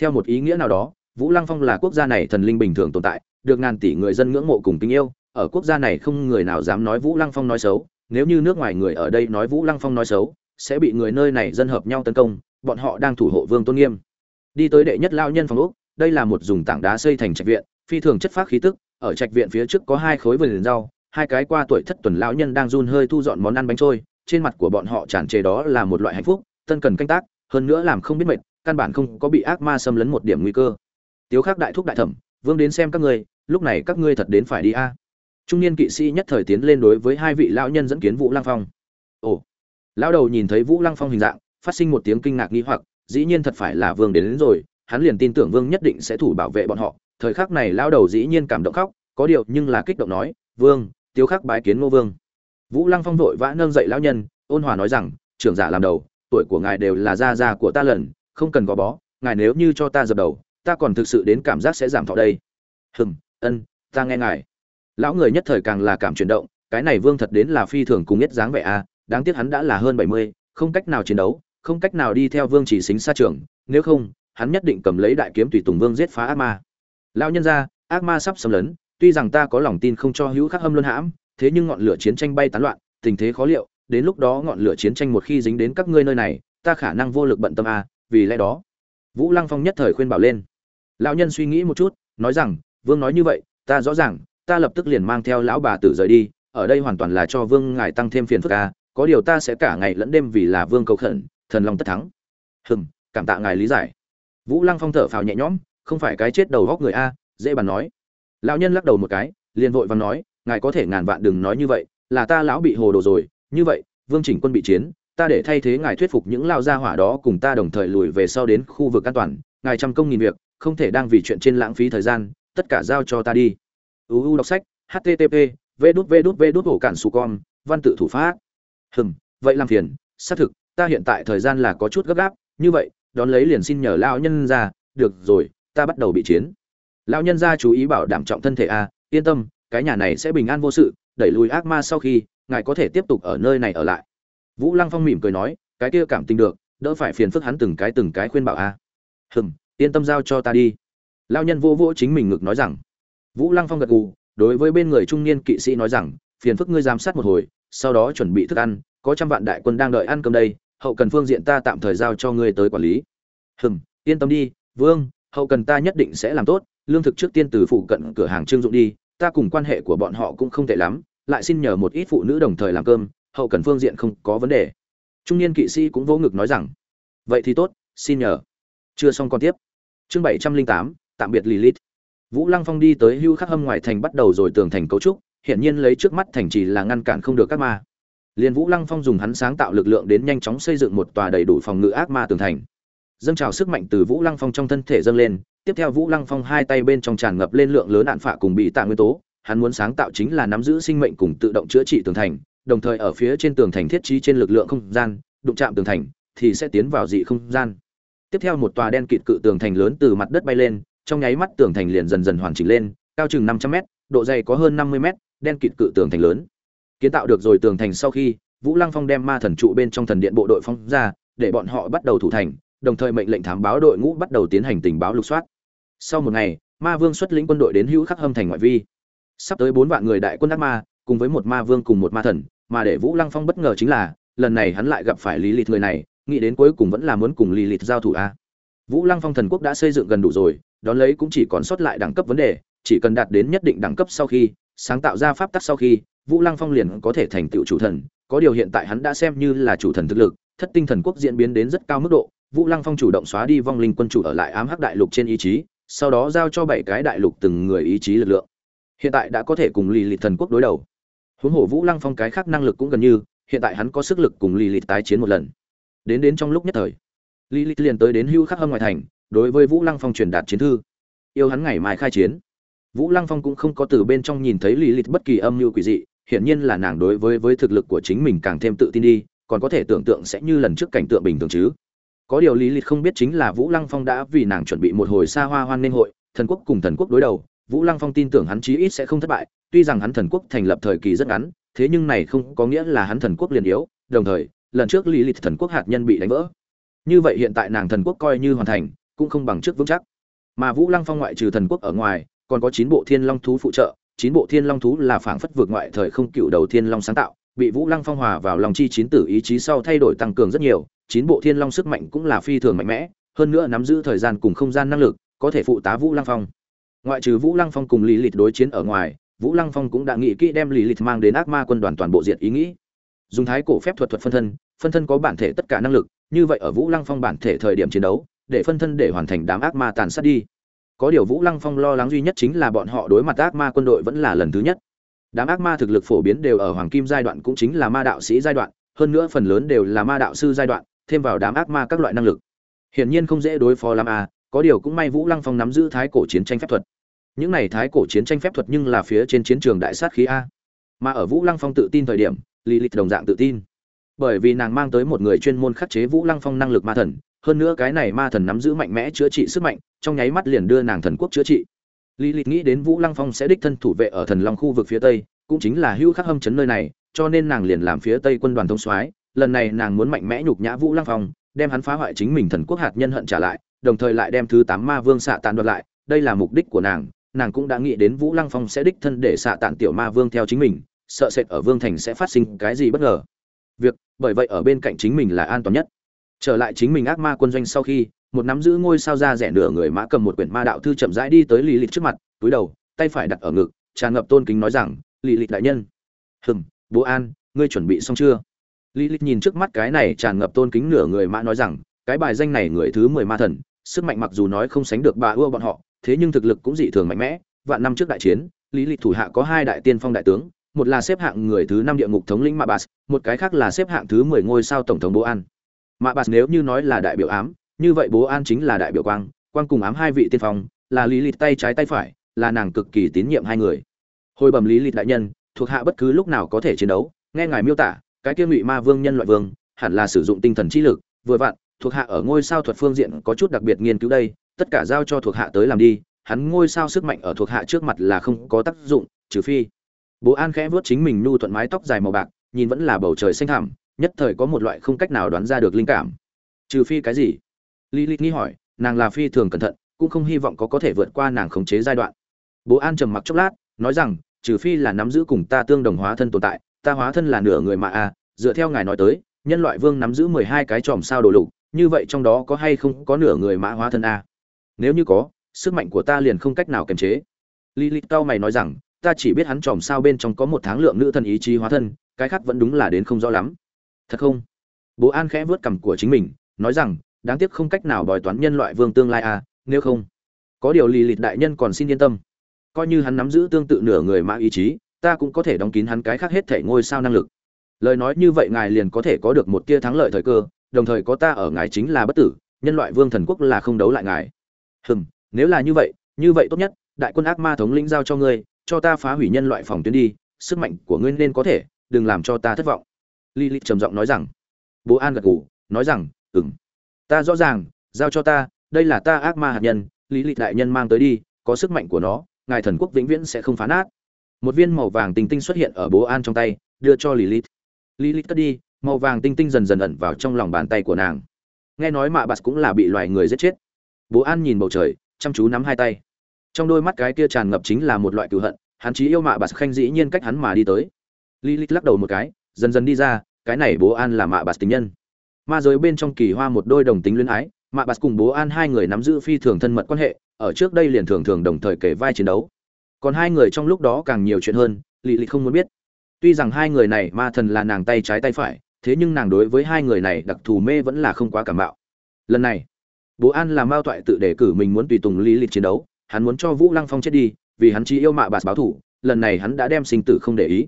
Theo một ý nghĩa nào đó, vũ lăng phong là quốc gia này thần linh bình thường tồn tại, được ngàn tỷ người dân ngưỡng mộ cùng kính yêu, ở quốc gia này không người nào dám nói vũ lăng phong nói xấu, nếu như nước ngoài người ở đây nói vũ lăng phong nói xấu, sẽ bị người nơi này dân hợp nhau tấn công, bọn họ đang thủ hộ vương tôn nghiêm đi tới đệ nhất lao nhân phòng úc, đây là một dùng tảng đá xây thành trạch viện, phi thường chất phác khí tức, ở trạch viện phía trước có hai khối vườn rau, hai cái qua tuổi thất tuần lão nhân đang run hơi thu dọn món ăn bánh trôi, trên mặt của bọn họ tràn trề đó là một loại hạnh phúc, tân cần canh tác, hơn nữa làm không biết mệt, căn bản không có bị ác ma xâm lấn một điểm nguy cơ. Tiếu khắc đại thúc đại thẩm, vương đến xem các ngươi, lúc này các ngươi thật đến phải đi a. Trung niên kỵ sĩ nhất thời tiến lên đối với hai vị lão nhân dẫn kiến vũ lăng phong. Ồ. Lão đầu nhìn thấy vũ lăng phong hình dạng, phát sinh một tiếng kinh ngạc nghi hoặc dĩ nhiên thật phải là vương đến, đến rồi hắn liền tin tưởng vương nhất định sẽ thủ bảo vệ bọn họ. Thời khắc này lão đầu dĩ nhiên cảm động khóc có điều nhưng là kích động nói vương tiếu khắc bái kiến ngô vương. Vũ lăng phong vội vã nâng dậy lão nhân ôn hòa nói rằng trưởng giả làm đầu tuổi của ngài đều là gia gia của ta lần không cần gò bó ngài nếu như cho ta dập đầu ta còn thực sự đến cảm giác sẽ giảm thọ đây. Hừm ân ta nghe ngài. Lão người nhất thời càng là cảm chuyển động cái này vương thật đến là phi thường cùng nhất dáng vẻ a đáng tiếc hắn đã là hơn bảy mươi không cách nào chiến đấu không cách nào đi theo vương chỉ xính xa trường, nếu không, hắn nhất định cầm lấy đại kiếm tùy tùng vương giết phá ác ma. Lão nhân ra ác ma sắp xâm lấn, tuy rằng ta có lòng tin không cho hữu khắc âm luân hãm, thế nhưng ngọn lửa chiến tranh bay tán loạn, tình thế khó liệu, đến lúc đó ngọn lửa chiến tranh một khi dính đến các ngươi nơi này, ta khả năng vô lực bận tâm a vì lẽ đó. Vũ lăng phong nhất thời khuyên bảo lên. Lão nhân suy nghĩ một chút, nói rằng, vương nói như vậy, ta rõ ràng, ta lập tức liền mang theo lão bà tử rời đi, ở đây hoàn toàn là cho vương ngài tăng thêm phiền phức a có điều ta sẽ cả ngày lẫn đêm vì là vương cầu khẩn thần long tất thắng. Hừm, cảm tạ ngài lý giải. Vũ lăng phong thở phào nhẹ nhõm, không phải cái chết đầu góc người a, dễ bàn nói. Lão nhân lắc đầu một cái, liền vội và nói, ngài có thể ngàn vạn đừng nói như vậy, là ta lão bị hồ đồ rồi, như vậy, vương chỉnh quân bị chiến, ta để thay thế ngài thuyết phục những lao gia hỏa đó cùng ta đồng thời lùi về sau đến khu vực an toàn, ngài trăm công nghìn việc, không thể đang vì chuyện trên lãng phí thời gian, tất cả giao cho ta đi. Uu đọc sách http v đút v đút v đút hổ cản su con văn tự thủ pháp. Hừm, vậy làm phiền, xác thực ta hiện tại thời gian là có chút gấp gáp, như vậy, đón lấy liền xin nhờ lão nhân ra, được rồi, ta bắt đầu bị chiến. Lão nhân ra chú ý bảo đảm trọng thân thể a, yên tâm, cái nhà này sẽ bình an vô sự, đẩy lùi ác ma sau khi, ngài có thể tiếp tục ở nơi này ở lại. Vũ lăng phong mỉm cười nói, cái kia cảm tình được, đỡ phải phiền phức hắn từng cái từng cái khuyên bảo a. Hừm, yên tâm giao cho ta đi. Lão nhân vô vỗ chính mình ngực nói rằng. Vũ lăng phong gật gù, đối với bên người trung niên kỵ sĩ nói rằng, phiền phức ngươi giám sát một hồi, sau đó chuẩn bị thức ăn, có trăm vạn đại quân đang đợi ăn cơm đây hậu cần phương diện ta tạm thời giao cho ngươi tới quản lý. Hừm, yên tâm đi, vương, hậu cần ta nhất định sẽ làm tốt, lương thực trước tiên từ phụ cận cửa hàng trương dụng đi, ta cùng quan hệ của bọn họ cũng không tệ lắm, lại xin nhờ một ít phụ nữ đồng thời làm cơm, hậu cần phương diện không có vấn đề. Trung niên kỵ sĩ cũng vô ngực nói rằng, vậy thì tốt, xin nhờ. Chưa xong còn tiếp. Chương bảy trăm linh tám, tạm biệt lilith. Vũ lăng phong đi tới hưu khắc hâm ngoài thành bắt đầu rồi tường thành cấu trúc hiện nhiên lấy trước mắt thành trì là ngăn cản không được các ma. Liên vũ lăng phong dùng hắn sáng tạo lực lượng đến nhanh chóng xây dựng một tòa đầy đủ phòng ngự ác ma tường thành. Dâng trào sức mạnh từ vũ lăng phong trong thân thể dâng lên, tiếp theo vũ lăng phong hai tay bên trong tràn ngập lên lượng lớn đạn phạ cùng bị tạ nguyên tố, hắn muốn sáng tạo chính là nắm giữ sinh mệnh cùng tự động chữa trị tường thành, đồng thời ở phía trên tường thành thiết trí trên lực lượng không gian, đụng chạm tường thành thì sẽ tiến vào dị không gian. Tiếp theo một tòa đen kịt cự tường thành lớn từ mặt đất bay lên, trong nháy mắt tường thành liền dần dần hoàn chỉnh lên, cao chừng năm trăm mét, độ dày có hơn năm mươi mét, đen kịt cự tường thành lớn kiến tạo được rồi tường thành sau khi, vũ lăng phong đem ma thần trụ bên trong thần điện bộ đội phong ra, để bọn họ bắt đầu thủ thành, đồng thời mệnh lệnh thám báo đội ngũ bắt đầu tiến hành tình báo lục soát. Sau một ngày, ma vương xuất lĩnh quân đội đến hữu khắc hâm thành ngoại vi. Sắp tới bốn vạn người đại quân ác ma, cùng với một ma vương cùng một ma thần, mà để vũ lăng phong bất ngờ chính là, lần này hắn lại gặp phải lý lịch người này, nghĩ đến cuối cùng vẫn là muốn cùng lý lịch giao thủ a. Vũ lăng phong thần quốc đã xây dựng gần đủ rồi, đón lấy cũng chỉ còn sót lại đẳng cấp vấn đề, chỉ cần đạt đến nhất định đẳng cấp sau khi, sáng tạo ra pháp tắc sau khi vũ lăng phong liền có thể thành tựu chủ thần, có điều hiện tại hắn đã xem như là chủ thần thực lực, thất tinh thần quốc diễn biến đến rất cao mức độ, vũ lăng phong chủ động xóa đi vong linh quân chủ ở lại ám hắc đại lục trên ý chí, sau đó giao cho bảy cái đại lục từng người ý chí lực lượng. Hiện tại đã có thể cùng lì lịt thần quốc đối đầu. Huống hồ vũ lăng phong cái khác năng lực cũng gần như, hiện tại hắn có sức lực cùng lì lịt tái chiến một lần. Đến đến trong lúc nhất thời, lì lịt liền tới đến hưu khắc hâm ngoại thành, đối với vũ lăng phong truyền đạt chiến thư. Yêu hắn ngày mai khai chiến. Vũ lăng phong cũng không có từ bên trong nhìn thấy lì lịt bất kỳ âm mưu quỷ dị hiển nhiên là nàng đối với với thực lực của chính mình càng thêm tự tin đi, còn có thể tưởng tượng sẽ như lần trước cảnh tượng bình thường chứ. Có điều lý lịch không biết chính là vũ lăng phong đã vì nàng chuẩn bị một hồi xa hoa hoan nên hội, thần quốc cùng thần quốc đối đầu, vũ lăng phong tin tưởng hắn chí ít sẽ không thất bại, tuy rằng hắn thần quốc thành lập thời kỳ rất ngắn, thế nhưng này không có nghĩa là hắn thần quốc liền yếu, đồng thời, lần trước lý lịch thần quốc hạt nhân bị đánh vỡ. Như vậy hiện tại nàng thần quốc coi như hoàn thành, cũng không bằng trước vững chắc. Mà vũ lăng phong ngoại trừ thần quốc ở ngoài, còn có chín bộ thiên long thú phụ trợ chín bộ thiên long thú là phảng phất vượt ngoại thời không cựu đầu thiên long sáng tạo, bị vũ lăng phong hòa vào lòng chi chín tử ý chí sau thay đổi tăng cường rất nhiều, chín bộ thiên long sức mạnh cũng là phi thường mạnh mẽ, hơn nữa nắm giữ thời gian cùng không gian năng lực, có thể phụ tá vũ lăng phong. Ngoại trừ vũ lăng phong cùng lý lịch đối chiến ở ngoài, vũ lăng phong cũng đã nghĩ kỹ đem lý lịch mang đến ác ma quân đoàn toàn bộ diện ý nghĩ. Dùng thái cổ phép thuật thuật phân thân phân thân có bản thể tất cả năng lực, như vậy ở vũ lăng phong bản thể thời điểm chiến đấu, để phân thân để hoàn thành đám ác ma tàn sát đi có điều vũ lăng phong lo lắng duy nhất chính là bọn họ đối mặt ác ma quân đội vẫn là lần thứ nhất. Đám ác ma thực lực phổ biến đều ở hoàng kim giai đoạn cũng chính là ma đạo sĩ giai đoạn, hơn nữa phần lớn đều là ma đạo sư giai đoạn, thêm vào đám ác ma các loại năng lực. Hiển nhiên không dễ đối phó lắm a có điều cũng may vũ lăng phong nắm giữ thái cổ chiến tranh phép thuật. Những này thái cổ chiến tranh phép thuật nhưng là phía trên chiến trường đại sát khí a. Mà ở vũ lăng phong tự tin thời điểm lý lịch đồng dạng tự tin. Bởi vì nàng mang tới một người chuyên môn khắc chế vũ lăng phong năng lực ma thần, hơn nữa cái này ma thần nắm giữ mạnh mẽ chữa trị sức mạnh trong nháy mắt liền đưa nàng thần quốc chữa trị. Lý lịch nghĩ đến vũ lăng phong sẽ đích thân thủ vệ ở thần long khu vực phía tây, cũng chính là hưu khắc hâm chấn nơi này, cho nên nàng liền làm phía tây quân đoàn thông soái. Lần này nàng muốn mạnh mẽ nhục nhã vũ lăng phong, đem hắn phá hoại chính mình thần quốc hạt nhân hận trả lại, đồng thời lại đem thứ tám ma vương xạ tàn đoạt lại, đây là mục đích của nàng. Nàng cũng đã nghĩ đến vũ lăng phong sẽ đích thân để xạ tàn tiểu ma vương theo chính mình, sợ sệt ở vương thành sẽ phát sinh cái gì bất ngờ. Việc, bởi vậy ở bên cạnh chính mình là an toàn nhất. Trở lại chính mình ác ma quân doanh sau khi một nắm giữ ngôi sao ra rẻ nửa người mã cầm một quyển ma đạo thư chậm rãi đi tới lì lịch trước mặt túi đầu tay phải đặt ở ngực tràn ngập tôn kính nói rằng lì lịch đại nhân. Hừng bố an ngươi chuẩn bị xong chưa? Lì lịch nhìn trước mắt cái này tràn ngập tôn kính nửa người mã nói rằng cái bài danh này người thứ mười ma thần sức mạnh mặc dù nói không sánh được bà ưa bọn họ thế nhưng thực lực cũng dị thường mạnh mẽ. Vạn năm trước đại chiến lý lịch thủ hạ có hai đại tiên phong đại tướng một là xếp hạng người thứ năm địa ngục thống lĩnh Mabas, một cái khác là xếp hạng thứ mười ngôi sao tổng thống Bố An. Mabas nếu như nói là đại biểu ám, như vậy Bố An chính là đại biểu quang, quang cùng ám hai vị tiên phong, là lý lịch tay trái tay phải, là nàng cực kỳ tín nhiệm hai người. Hồi bẩm lý lịch đại nhân, thuộc hạ bất cứ lúc nào có thể chiến đấu, nghe ngài miêu tả, cái kia ngụy ma vương nhân loại vương, hẳn là sử dụng tinh thần trí lực, vừa vặn, thuộc hạ ở ngôi sao thuật phương diện có chút đặc biệt nghiên cứu đây, tất cả giao cho thuộc hạ tới làm đi, hắn ngôi sao sức mạnh ở thuộc hạ trước mặt là không có tác dụng, trừ phi. Bố an khẽ vuốt chính mình nhu thuận mái tóc dài màu bạc nhìn vẫn là bầu trời xanh thẳm nhất thời có một loại không cách nào đoán ra được linh cảm. Trừ phi cái gì? Lý Lịch nghi hỏi nàng là phi thường cẩn thận cũng không hy vọng có có thể vượt qua nàng khống chế giai đoạn. Bố an trầm mặc chốc lát nói rằng trừ phi là nắm giữ cùng ta tương đồng hóa thân tồn tại ta hóa thân là nửa người mà a à, dựa theo ngài nói tới nhân loại vương nắm giữ mười hai cái tròm sao đồ lục như vậy trong đó có hay không có nửa người mã hóa thân a nếu như có sức mạnh của ta liền không cách nào kiềm chế. Lý Lịch cao mày nói rằng ta chỉ biết hắn tròm sao bên trong có một tháng lượng nữ thần ý chí hóa thân cái khác vẫn đúng là đến không rõ lắm. Thật không? Bố an khẽ vớt cằm của chính mình nói rằng đáng tiếc không cách nào bòi toán nhân loại vương tương lai à nếu không, có điều lì lịt đại nhân còn xin yên tâm. Coi như hắn nắm giữ tương tự nửa người mã ý chí, ta cũng có thể đóng kín hắn cái khác hết thể ngôi sao năng lực. Lời nói như vậy ngài liền có thể có được một tia thắng lợi thời cơ, đồng thời có ta ở ngài chính là bất tử, nhân loại vương thần quốc là không đấu lại ngài. Hừm, nếu là như vậy như vậy tốt nhất, đại quân ác ma thống lĩnh giao cho ngươi, cho ta phá hủy nhân loại phòng tuyến đi, sức mạnh của ngươi nên có thể, đừng làm cho ta thất vọng. Lilith trầm giọng nói rằng. Bố an gật gù, nói rằng ừng ta rõ ràng, giao cho ta, đây là ta ác ma hạt nhân, lý lịch đại nhân mang tới đi, có sức mạnh của nó, ngài thần quốc vĩnh viễn sẽ không phá nát một viên màu vàng tinh tinh xuất hiện ở bố an trong tay, đưa cho lilith lilith cất đi, màu vàng tinh tinh dần dần ẩn vào trong lòng bàn tay của nàng. Nghe nói mạ bạt cũng là bị loài người giết chết. Bố an nhìn bầu trời, chăm chú nắm hai tay. Trong đôi mắt cái kia tràn ngập chính là một loại cựu hận, hắn chí yêu mạ bạt khanh dĩ nhiên cách hắn mà đi tới. Lilith lắc đầu một cái, dần dần đi ra, cái này bố an là mạ bạt tình nhân ma giới bên trong kỳ hoa một đôi đồng tính luyến ái mạ bạt cùng bố an hai người nắm giữ phi thường thân mật quan hệ, ở trước đây liền thường thường đồng thời kể vai chiến đấu. Còn hai người trong lúc đó càng nhiều chuyện hơn lì lì không muốn biết. Tuy rằng hai người này ma thần là nàng tay trái tay phải, thế nhưng nàng đối với hai người này đặc thù mê vẫn là không quá cảm bạo lần này, bố an là mao toại tự đề cử mình muốn tùy tùng lý lì chiến đấu, hắn muốn cho vũ lăng phong chết đi, vì hắn chỉ yêu mạ bạt báo thủ, lần này hắn đã đem sinh tử không để ý.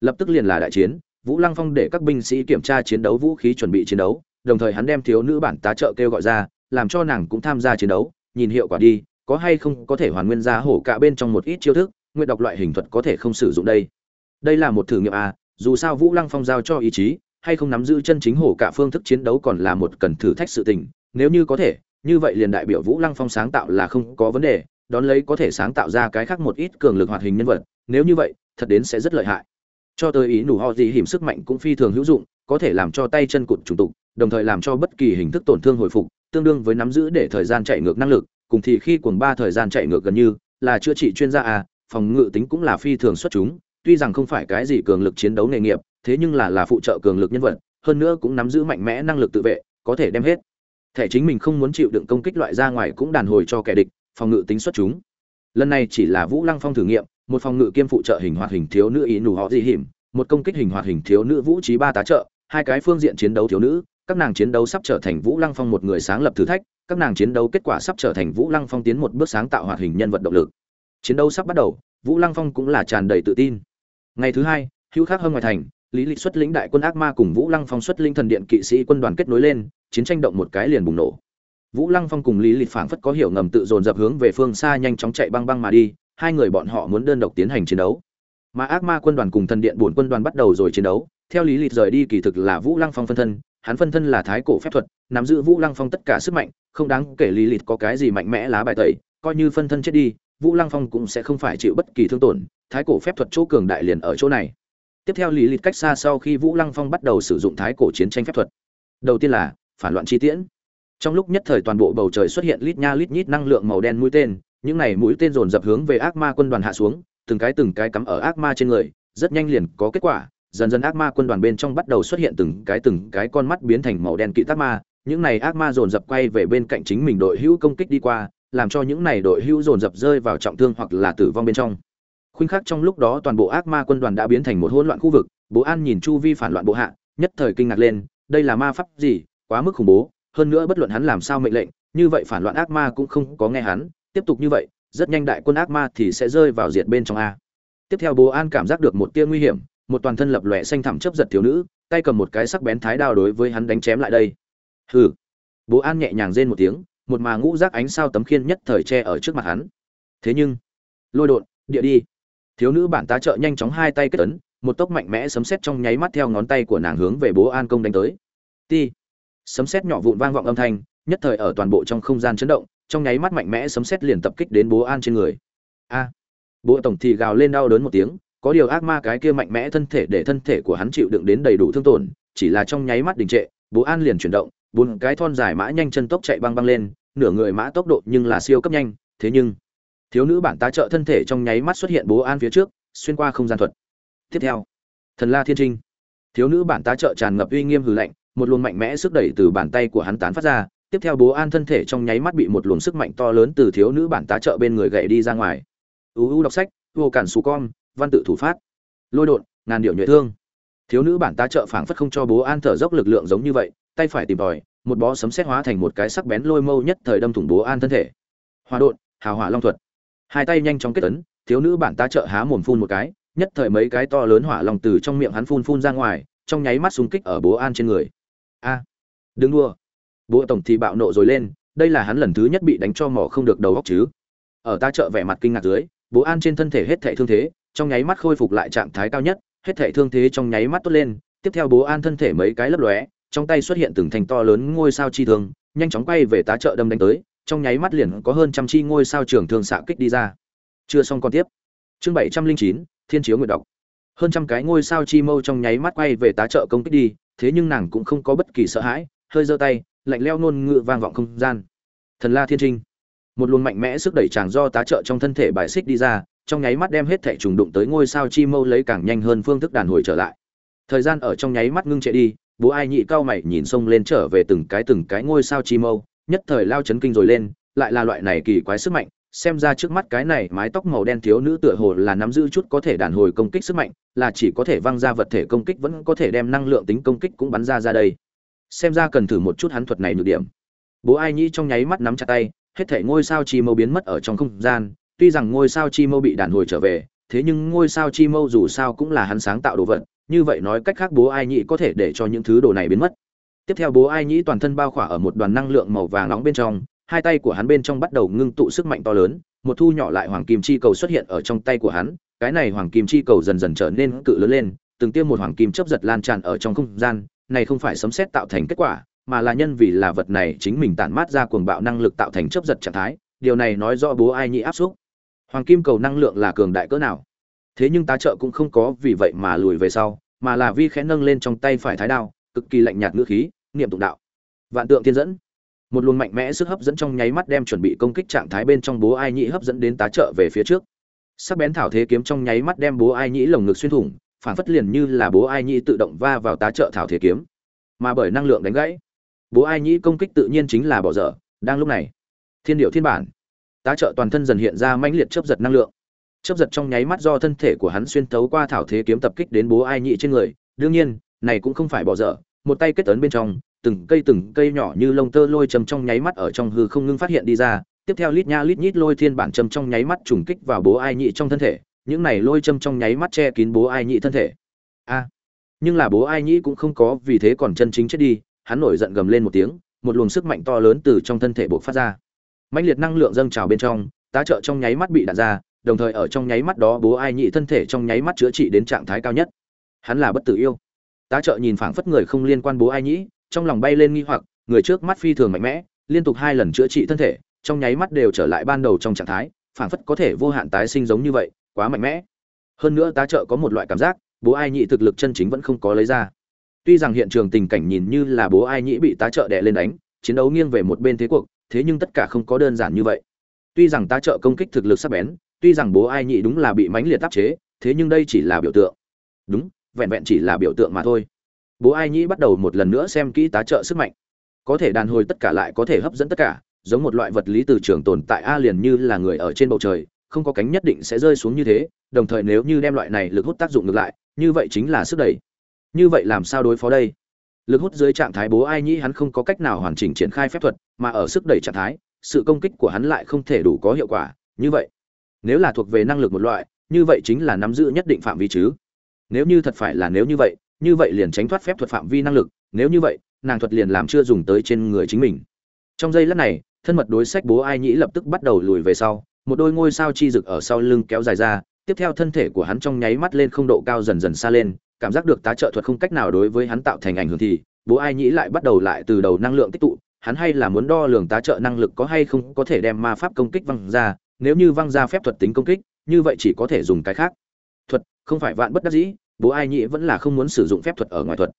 Lập tức liền là đại chiến vũ lăng phong để các binh sĩ kiểm tra chiến đấu vũ khí chuẩn bị chiến đấu, đồng thời hắn đem thiếu nữ bản tá trợ kêu gọi ra, làm cho nàng cũng tham gia chiến đấu, nhìn hiệu quả đi, có hay không có thể hoàn nguyên ra hổ cả bên trong một ít chiêu thức, nguyện đọc loại hình thuật có thể không sử dụng đây. Đây là một thử nghiệm à dù sao vũ lăng phong giao cho ý chí, hay không nắm giữ chân chính hổ cả phương thức chiến đấu còn là một cần thử thách sự tình, nếu như có thể, như vậy liền đại biểu vũ lăng phong sáng tạo là không có vấn đề, đón lấy có thể sáng tạo ra cái khác một ít cường lực hoạt hình nhân vật, nếu như vậy, thật đến sẽ rất lợi hại cho tới ý nụ ho gì hiểm sức mạnh cũng phi thường hữu dụng, có thể làm cho tay chân cụt trùng tục, đồng thời làm cho bất kỳ hình thức tổn thương hồi phục, tương đương với nắm giữ để thời gian chạy ngược năng lực, cùng thì khi cuồng ba thời gian chạy ngược gần như, là chữa trị chuyên gia à phòng ngự tính cũng là phi thường xuất chúng, tuy rằng không phải cái gì cường lực chiến đấu nghề nghiệp, thế nhưng là là phụ trợ cường lực nhân vật, hơn nữa cũng nắm giữ mạnh mẽ năng lực tự vệ, có thể đem hết. Thể chính mình không muốn chịu đựng công kích loại ra ngoài cũng đàn hồi cho kẻ địch, phòng ngự tính xuất chúng. Lần này chỉ là vũ lăng phong thử nghiệm một phòng ngự kiêm phụ trợ hình hoạt hình thiếu nữ ý nù họ dị hiểm, một công kích hình hoạt hình thiếu nữ vũ trí ba tá trợ, hai cái phương diện chiến đấu thiếu nữ, các nàng chiến đấu sắp trở thành vũ lăng phong một người sáng lập thử thách, các nàng chiến đấu kết quả sắp trở thành vũ lăng phong tiến một bước sáng tạo hoạt hình nhân vật động lực. Chiến đấu sắp bắt đầu, vũ lăng phong cũng là tràn đầy tự tin. Ngày thứ hai, hữu khác hơn ngoài thành, lý lịch xuất lĩnh đại quân ác ma cùng vũ lăng phong xuất linh thần điện kỵ sĩ quân đoàn kết nối lên, chiến tranh động một cái liền bùng nổ. Vũ lăng phong cùng lý lịch phảng phất có hiểu ngầm tự dồn dập hướng về phương xa nhanh chóng chạy băng băng mà đi hai người bọn họ muốn đơn độc tiến hành chiến đấu. Mà ác ma quân đoàn cùng thần điện bổn quân đoàn bắt đầu rồi chiến đấu. Theo lý lịch rời đi kỳ thực là vũ lăng phong phân thân, hắn phân thân là thái cổ phép thuật, nắm giữ vũ lăng phong tất cả sức mạnh, không đáng kể lý lịch có cái gì mạnh mẽ lá bài tẩy, coi như phân thân chết đi, vũ lăng phong cũng sẽ không phải chịu bất kỳ thương tổn, thái cổ phép thuật chỗ cường đại liền ở chỗ này. Tiếp theo lý lịch cách xa sau khi vũ lăng phong bắt đầu sử dụng thái cổ chiến tranh phép thuật. Đầu tiên là phản loạn chi tiễn. Trong lúc nhất thời toàn bộ bầu trời xuất hiện lít nha lít nhít năng lượng màu đen mũi tên những này mũi tên dồn dập hướng về ác ma quân đoàn hạ xuống, từng cái từng cái cắm ở ác ma trên người, rất nhanh liền có kết quả, dần dần ác ma quân đoàn bên trong bắt đầu xuất hiện từng cái từng cái con mắt biến thành màu đen kỵ tác ma, những này ác ma dồn dập quay về bên cạnh chính mình đội hữu công kích đi qua, làm cho những này đội hữu dồn dập rơi vào trọng thương hoặc là tử vong bên trong. Khuynh khắc trong lúc đó toàn bộ ác ma quân đoàn đã biến thành một hỗn loạn khu vực, bố an nhìn chu vi phản loạn bộ hạ, nhất thời kinh ngạc lên, đây là ma pháp gì, quá mức khủng bố, hơn nữa bất luận hắn làm sao mệnh lệnh, như vậy phản loạn ác ma cũng không có nghe hắn tiếp tục như vậy, rất nhanh đại quân ác ma thì sẽ rơi vào diệt bên trong a. Tiếp theo bố an cảm giác được một tia nguy hiểm, một toàn thân lập lòe xanh thẳm chấp giật thiếu nữ, tay cầm một cái sắc bén thái đao đối với hắn đánh chém lại đây. Hừ. Bố an nhẹ nhàng rên một tiếng, một mà ngũ rác ánh sao tấm khiên nhất thời che ở trước mặt hắn. Thế nhưng, lôi đột địa đi. Thiếu nữ bản tá trợ nhanh chóng hai tay kết ấn, một tốc mạnh mẽ sấm sét trong nháy mắt theo ngón tay của nàng hướng về bố an công đánh tới. Ti. Sấm sét nhỏ vụn vang vọng âm thanh, nhất thời ở toàn bộ trong không gian chấn động trong nháy mắt mạnh mẽ sấm sét liền tập kích đến bố an trên người. A! Bố tổng thì gào lên đau đớn một tiếng, có điều ác ma cái kia mạnh mẽ thân thể để thân thể của hắn chịu đựng đến đầy đủ thương tổn, chỉ là trong nháy mắt đình trệ, bố an liền chuyển động, bốn cái thon dài mã nhanh chân tốc chạy băng băng lên, nửa người mã tốc độ nhưng là siêu cấp nhanh, thế nhưng, thiếu nữ bản tá trợ thân thể trong nháy mắt xuất hiện bố an phía trước, xuyên qua không gian thuật. Tiếp theo, thần la thiên trinh. Thiếu nữ bản tá trợ tràn ngập uy nghiêm hừ lạnh, một luồng mạnh mẽ sức đẩy từ bàn tay của hắn tán phát ra tiếp theo bố an thân thể trong nháy mắt bị một luồng sức mạnh to lớn từ thiếu nữ bản tá trợ bên người gậy đi ra ngoài. Uu đọc sách vô cản xù con văn tự thủ phát. Lôi đột ngàn điệu nhuệ thương. Thiếu nữ bản tá trợ phảng phất không cho bố an thở dốc lực lượng giống như vậy tay phải tìm tòi một bó sấm xét hóa thành một cái sắc bén lôi mâu nhất thời đâm thủng bố an thân thể. Hòa đột hào hỏa long thuật. Hai tay nhanh chóng kết tấn thiếu nữ bản tá trợ há mồm phun một cái nhất thời mấy cái to lớn hỏa long từ trong miệng hắn phun phun ra ngoài trong nháy mắt xung kích ở bố an trên người. A. À, đừng đua bố tổng thì bạo nộ rồi lên, đây là hắn lần thứ nhất bị đánh cho mỏ không được đầu góc chứ. Ở ta trợ vẻ mặt kinh ngạc dưới bố an trên thân thể hết thệ thương thế, trong nháy mắt khôi phục lại trạng thái cao nhất, hết thệ thương thế trong nháy mắt tốt lên. Tiếp theo bố an thân thể mấy cái lấp lóe, trong tay xuất hiện từng thành to lớn ngôi sao chi thương, nhanh chóng quay về tá trợ đâm đánh tới, trong nháy mắt liền có hơn trăm chi ngôi sao trường thương xạ kích đi ra. Chưa xong còn tiếp. Chương bảy trăm linh chín, thiên chiếu nguyệt đọc hơn trăm cái ngôi sao chi mâu trong nháy mắt quay về tá trợ công kích đi, thế nhưng nàng cũng không có bất kỳ sợ hãi, hơi giơ tay lạnh leo nôn ngựa vang vọng không gian. Thần la thiên trinh. Một luồng mạnh mẽ sức đẩy chàng do tá trợ trong thân thể bài xích đi ra, trong nháy mắt đem hết thể trùng đụng tới ngôi sao chi mâu lấy càng nhanh hơn phương thức đàn hồi trở lại. Thời gian ở trong nháy mắt ngưng trệ đi, bố ai nhị cao mày nhìn xông lên trở về từng cái từng cái ngôi sao chi mâu, nhất thời lao chấn kinh rồi lên, lại là loại này kỳ quái sức mạnh, xem ra trước mắt cái này mái tóc màu đen thiếu nữ tựa hồ là nắm giữ chút có thể đàn hồi công kích sức mạnh, là chỉ có thể văng ra vật thể công kích vẫn có thể đem năng lượng tính công kích cũng bắn ra ra đây xem ra cần thử một chút hắn thuật này nhược điểm. Bố ai nhĩ trong nháy mắt nắm chặt tay, hết thể ngôi sao chi mâu biến mất ở trong không gian, tuy rằng ngôi sao chi mâu bị đàn hồi trở về, thế nhưng ngôi sao chi mâu dù sao cũng là hắn sáng tạo đồ vật, như vậy nói cách khác bố ai nhĩ có thể để cho những thứ đồ này biến mất. Tiếp theo bố ai nhĩ toàn thân bao khỏa ở một đoàn năng lượng màu vàng nóng bên trong, hai tay của hắn bên trong bắt đầu ngưng tụ sức mạnh to lớn, một thu nhỏ lại hoàng kim chi cầu xuất hiện ở trong tay của hắn, cái này hoàng kim chi cầu dần dần trở nên cự lớn lên, từng tiêm một hoàng kim chấp giật lan tràn ở trong không gian này không phải sấm xét tạo thành kết quả, mà là nhân vì là vật này chính mình tản mát ra cuồng bạo năng lực tạo thành chấp giật trạng thái, điều này nói rõ bố ai nhị áp xúc. Hoàng kim cầu năng lượng là cường đại cỡ nào? Thế nhưng tá trợ cũng không có vì vậy mà lùi về sau, mà là vi khẽ nâng lên trong tay phải thái đao, cực kỳ lạnh nhạt ngữ khí, niệm tụng đạo. Vạn tượng thiên dẫn. Một luồng mạnh mẽ sức hấp dẫn trong nháy mắt đem chuẩn bị công kích trạng thái bên trong bố ai nhĩ hấp dẫn đến tá trợ về phía trước. Sắc bén thảo thế kiếm trong nháy mắt đem bố ai nhĩ lồng ngực xuyên thủng phản phất liền như là bố ai nhĩ tự động va vào tá trợ thảo thế kiếm. Mà bởi năng lượng đánh gãy, bố ai nhĩ công kích tự nhiên chính là bỏ dở, đang lúc này, thiên điệu thiên bản, tá trợ toàn thân dần hiện ra mãnh liệt chấp giật năng lượng. Chấp giật trong nháy mắt do thân thể của hắn xuyên thấu qua thảo thế kiếm tập kích đến bố ai nhĩ trên người. Đương nhiên, này cũng không phải bỏ dở, một tay kết ấn bên trong, từng cây từng cây nhỏ như lông tơ lôi châm trong nháy mắt ở trong hư không ngưng phát hiện đi ra. Tiếp theo lít nha lít nhít lôi thiên bản châm trong nháy mắt trùng kích vào bố ai nhị trong thân thể những này lôi châm trong nháy mắt che kín bố ai nhĩ thân thể. A, nhưng là bố ai nhĩ cũng không có, vì thế còn chân chính chết đi, hắn nổi giận gầm lên một tiếng, một luồng sức mạnh to lớn từ trong thân thể bộc phát ra. Mãnh liệt năng lượng dâng trào bên trong, tá trợ trong nháy mắt bị đạn ra, đồng thời ở trong nháy mắt đó bố ai nhĩ thân thể trong nháy mắt chữa trị đến trạng thái cao nhất. Hắn là bất tử yêu. Tá trợ nhìn phảng phất người không liên quan bố ai nhĩ trong lòng bay lên nghi hoặc, người trước mắt phi thường mạnh mẽ, liên tục hai lần chữa trị thân thể, trong nháy mắt đều trở lại ban đầu trong trạng thái, phảng phất có thể vô hạn tái sinh giống như vậy quá mạnh mẽ. Hơn nữa tá trợ có một loại cảm giác, bố ai nhị thực lực chân chính vẫn không có lấy ra. Tuy rằng hiện trường tình cảnh nhìn như là bố ai nhị bị tá trợ đè lên đánh, chiến đấu nghiêng về một bên thế cuộc, thế nhưng tất cả không có đơn giản như vậy. Tuy rằng tá trợ công kích thực lực sắc bén, tuy rằng bố ai nhị đúng là bị mãnh liệt áp chế, thế nhưng đây chỉ là biểu tượng. Đúng, vẹn vẹn chỉ là biểu tượng mà thôi. Bố ai nhị bắt đầu một lần nữa xem kỹ tá trợ sức mạnh. Có thể đàn hồi tất cả lại có thể hấp dẫn tất cả, giống một loại vật lý từ trường tồn tại a liền như là người ở trên bầu trời không có cánh nhất định sẽ rơi xuống như thế, đồng thời nếu như đem loại này lực hút tác dụng ngược lại, như vậy chính là sức đẩy. Như vậy làm sao đối phó đây? Lực hút dưới trạng thái bố ai nhĩ hắn không có cách nào hoàn chỉnh triển khai phép thuật, mà ở sức đẩy trạng thái, sự công kích của hắn lại không thể đủ có hiệu quả, như vậy. Nếu là thuộc về năng lực một loại, như vậy chính là nắm giữ nhất định phạm vi chứ. Nếu như thật phải là nếu như vậy như vậy liền tránh thoát phép thuật phạm vi năng lực, nếu như vậy, nàng thuật liền làm chưa dùng tới trên người chính mình. Trong giây lát này, thân mật đối sách bố ai nhĩ lập tức bắt đầu lùi về sau một đôi ngôi sao chi rực ở sau lưng kéo dài ra, tiếp theo thân thể của hắn trong nháy mắt lên không độ cao dần dần xa lên, cảm giác được tá trợ thuật không cách nào đối với hắn tạo thành ảnh hưởng thì, bố ai nhĩ lại bắt đầu lại từ đầu năng lượng tích tụ, hắn hay là muốn đo lường tá trợ năng lực có hay không có thể đem ma pháp công kích văng ra, nếu như văng ra phép thuật tính công kích, như vậy chỉ có thể dùng cái khác. Thuật, không phải vạn bất đắc dĩ, bố ai nhĩ vẫn là không muốn sử dụng phép thuật ở ngoài thuật.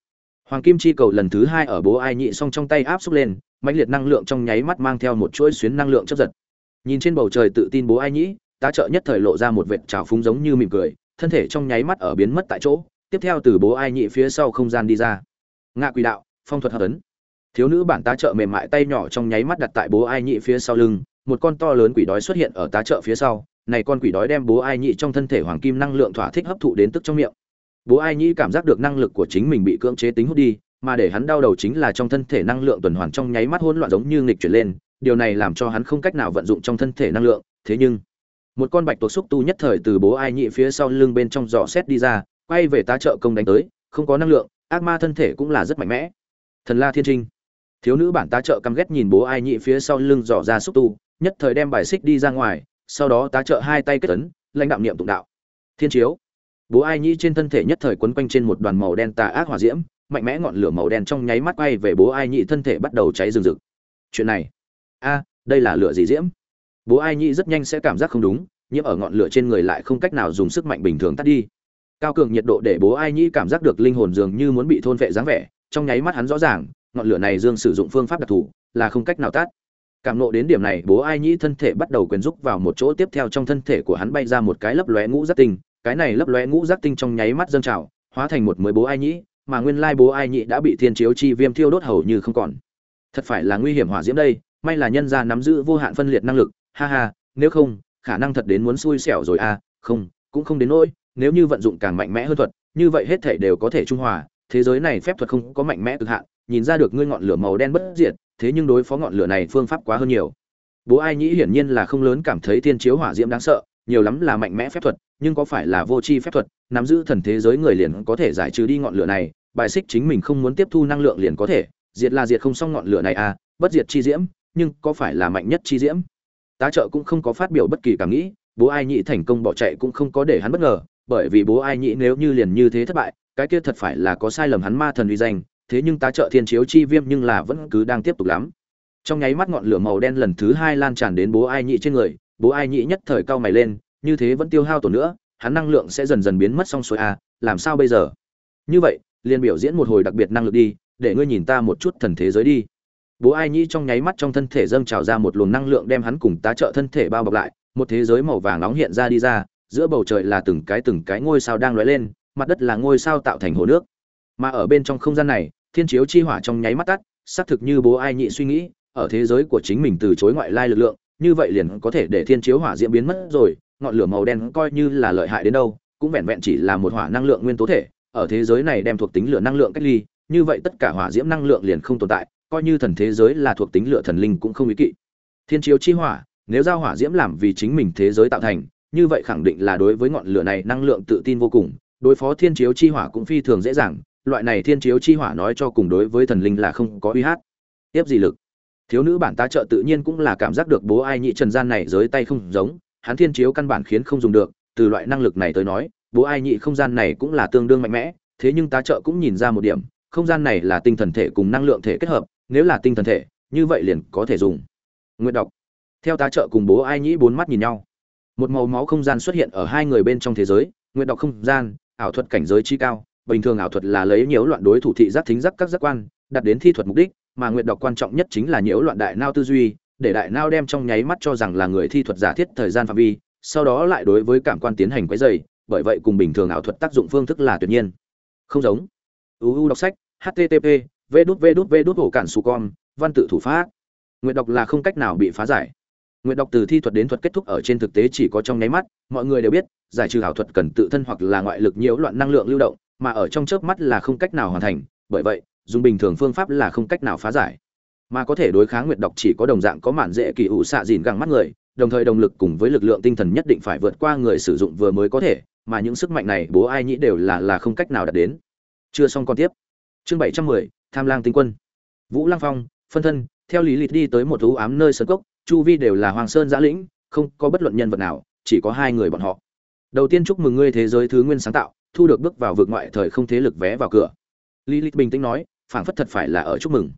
Hoàng kim chi cầu lần thứ hai ở bố ai nhị song trong tay áp xúc lên, mãnh liệt năng lượng trong nháy mắt mang theo một chuỗi xuyến năng lượng chấp giật nhìn trên bầu trời tự tin bố ai nhĩ, tá trợ nhất thời lộ ra một vệt trào phúng giống như mỉm cười, thân thể trong nháy mắt ở biến mất tại chỗ, tiếp theo từ bố ai nhị phía sau không gian đi ra. Ngạ quỷ đạo, phong thuật hợp ấn. Thiếu nữ bản tá trợ mềm mại tay nhỏ trong nháy mắt đặt tại bố ai nhị phía sau lưng, một con to lớn quỷ đói xuất hiện ở tá trợ phía sau, này con quỷ đói đem bố ai nhị trong thân thể hoàng kim năng lượng thỏa thích hấp thụ đến tức trong miệng. Bố ai nhị cảm giác được năng lực của chính mình bị cưỡng chế tính hút đi, mà để hắn đau đầu chính là trong thân thể năng lượng tuần hoàn trong nháy mắt hỗn loạn giống như nghịch chuyển lên điều này làm cho hắn không cách nào vận dụng trong thân thể năng lượng, thế nhưng, một con bạch tuộc xúc tu nhất thời từ bố ai nhị phía sau lưng bên trong giỏ xét đi ra, quay về tá trợ công đánh tới, không có năng lượng, ác ma thân thể cũng là rất mạnh mẽ. Thần la thiên trinh. Thiếu nữ bản tá trợ căm ghét nhìn bố ai nhị phía sau lưng dò ra xúc tu, nhất thời đem bài xích đi ra ngoài, sau đó tá trợ hai tay kết ấn, lãnh đạo niệm tụng đạo. Thiên chiếu. Bố ai nhị trên thân thể nhất thời quấn quanh trên một đoàn màu đen tà ác hỏa diễm, mạnh mẽ ngọn lửa màu đen trong nháy mắt quay về bố ai nhị thân thể bắt đầu cháy rừng rực. Chuyện này a, đây là lửa gì diễm? Bố ai Nhi rất nhanh sẽ cảm giác không đúng, nhiễm ở ngọn lửa trên người lại không cách nào dùng sức mạnh bình thường tắt đi. Cao cường nhiệt độ để bố ai Nhi cảm giác được linh hồn dường như muốn bị thôn vệ dáng vẻ, trong nháy mắt hắn rõ ràng, ngọn lửa này dương sử dụng phương pháp đặc thù, là không cách nào tắt. Cảm nộ đến điểm này, bố ai nhĩ thân thể bắt đầu quyền rúc vào một chỗ tiếp theo trong thân thể của hắn bay ra một cái lấp lóe ngũ giác tinh. Cái này lấp lóe ngũ giác tinh trong nháy mắt dâng trào, hóa thành một mới bố ai nhĩ mà nguyên lai bố ai nhĩ đã bị thiên chiếu chi viêm thiêu đốt hầu như không còn. Thật phải là nguy hiểm hỏa diễm đây may là nhân gia nắm giữ vô hạn phân liệt năng lực, ha ha, nếu không, khả năng thật đến muốn xui xẻo rồi à không, cũng không đến nỗi, nếu như vận dụng càng mạnh mẽ hơn thuật, như vậy hết thảy đều có thể trung hòa, thế giới này phép thuật không có mạnh mẽ cực hạn, nhìn ra được ngươi ngọn lửa màu đen bất diệt, thế nhưng đối phó ngọn lửa này phương pháp quá hơn nhiều. Bố ai nhĩ hiển nhiên là không lớn cảm thấy thiên chiếu hỏa diễm đáng sợ, nhiều lắm là mạnh mẽ phép thuật, nhưng có phải là vô tri phép thuật, nắm giữ thần thế giới người liền có thể giải trừ đi ngọn lửa này, bài xích chính mình không muốn tiếp thu năng lượng liền có thể, diệt là diệt không xong ngọn lửa này à bất diệt chi diễm nhưng có phải là mạnh nhất chi diễm? Tá trợ cũng không có phát biểu bất kỳ cảm nghĩ, bố ai nhị thành công bỏ chạy cũng không có để hắn bất ngờ, bởi vì bố ai nhị nếu như liền như thế thất bại, cái kia thật phải là có sai lầm hắn ma thần uy danh, thế nhưng tá trợ thiên chiếu chi viêm nhưng là vẫn cứ đang tiếp tục lắm. Trong nháy mắt ngọn lửa màu đen lần thứ hai lan tràn đến bố ai nhị trên người, bố ai nhị nhất thời cao mày lên, như thế vẫn tiêu hao tổn nữa, hắn năng lượng sẽ dần dần biến mất xong xuôi a làm sao bây giờ? Như vậy, liền biểu diễn một hồi đặc biệt năng lực đi, để ngươi nhìn ta một chút thần thế giới đi bố ai nhĩ trong nháy mắt trong thân thể dâng trào ra một luồng năng lượng đem hắn cùng tá trợ thân thể bao bọc lại, một thế giới màu vàng nóng hiện ra đi ra, giữa bầu trời là từng cái từng cái ngôi sao đang lóe lên, mặt đất là ngôi sao tạo thành hồ nước. Mà ở bên trong không gian này, thiên chiếu chi hỏa trong nháy mắt tắt, xác thực như bố ai nhị suy nghĩ, ở thế giới của chính mình từ chối ngoại lai lực lượng, như vậy liền có thể để thiên chiếu hỏa diễn biến mất rồi, ngọn lửa màu đen coi như là lợi hại đến đâu, cũng vẹn vẹn chỉ là một hỏa năng lượng nguyên tố thể, ở thế giới này đem thuộc tính lửa năng lượng cách ly, như vậy tất cả hỏa diễm năng lượng liền không tồn tại coi như thần thế giới là thuộc tính lựa thần linh cũng không ý kỵ. Thiên chiếu chi hỏa, nếu giao hỏa diễm làm vì chính mình thế giới tạo thành, như vậy khẳng định là đối với ngọn lửa này năng lượng tự tin vô cùng, đối phó thiên chiếu chi hỏa cũng phi thường dễ dàng, loại này thiên chiếu chi hỏa nói cho cùng đối với thần linh là không có uy hát tiếp gì lực? Thiếu nữ bản tá trợ tự nhiên cũng là cảm giác được bố ai nhị trần gian này giới tay không giống, hắn thiên chiếu căn bản khiến không dùng được, từ loại năng lực này tới nói, bố ai nhị không gian này cũng là tương đương mạnh mẽ, thế nhưng tá trợ cũng nhìn ra một điểm, không gian này là tinh thần thể cùng năng lượng thể kết hợp nếu là tinh thần thể, như vậy liền có thể dùng. Nguyện đọc. Theo tá trợ cùng bố ai nhĩ bốn mắt nhìn nhau. Một màu máu không gian xuất hiện ở hai người bên trong thế giới nguyện đọc không gian, ảo thuật cảnh giới chi cao, bình thường ảo thuật là lấy nhiễu loạn đối thủ thị giác thính giác các giác quan, đặt đến thi thuật mục đích, mà nguyện đọc quan trọng nhất chính là nhiễu loạn đại nao tư duy, để đại nao đem trong nháy mắt cho rằng là người thi thuật giả thiết thời gian phạm vi, sau đó lại đối với cảm quan tiến hành quấy dày bởi vậy cùng bình thường ảo thuật tác dụng phương thức là tuyệt nhiên. Không giống. Uu đọc sách http vê đút vê đút vê đút hổ cản su con, văn tự thủ pháp. Nguyện đọc là không cách nào bị phá giải. Nguyện đọc từ thi thuật đến thuật kết thúc ở trên thực tế chỉ có trong nháy mắt, mọi người đều biết, giải trừ ảo thuật cần tự thân hoặc là ngoại lực nhiễu loạn năng lượng lưu động, mà ở trong chớp mắt là không cách nào hoàn thành, bởi vậy, dùng bình thường phương pháp là không cách nào phá giải. Mà có thể đối kháng nguyệt độc chỉ có đồng dạng có mạn dễ kỳ ủ xạ dìn găng mắt người, đồng thời đồng lực cùng với lực lượng tinh thần nhất định phải vượt qua người sử dụng vừa mới có thể, mà những sức mạnh này bố ai nhĩ đều là là không cách nào đạt đến. Chưa xong còn tiếp. Chương bảy trăm mười tham lang tinh quân. Vũ lăng phong, phân thân, theo lý lịch đi tới một thú ám nơi sơn cốc, chu vi đều là hoàng sơn giã lĩnh, không có bất luận nhân vật nào, chỉ có hai người bọn họ. Đầu tiên chúc mừng ngươi thế giới thứ nguyên sáng tạo, thu được bước vào vực ngoại thời không thế lực vé vào cửa. Lý lịch bình tĩnh nói, phảng phất thật phải là ở chúc mừng.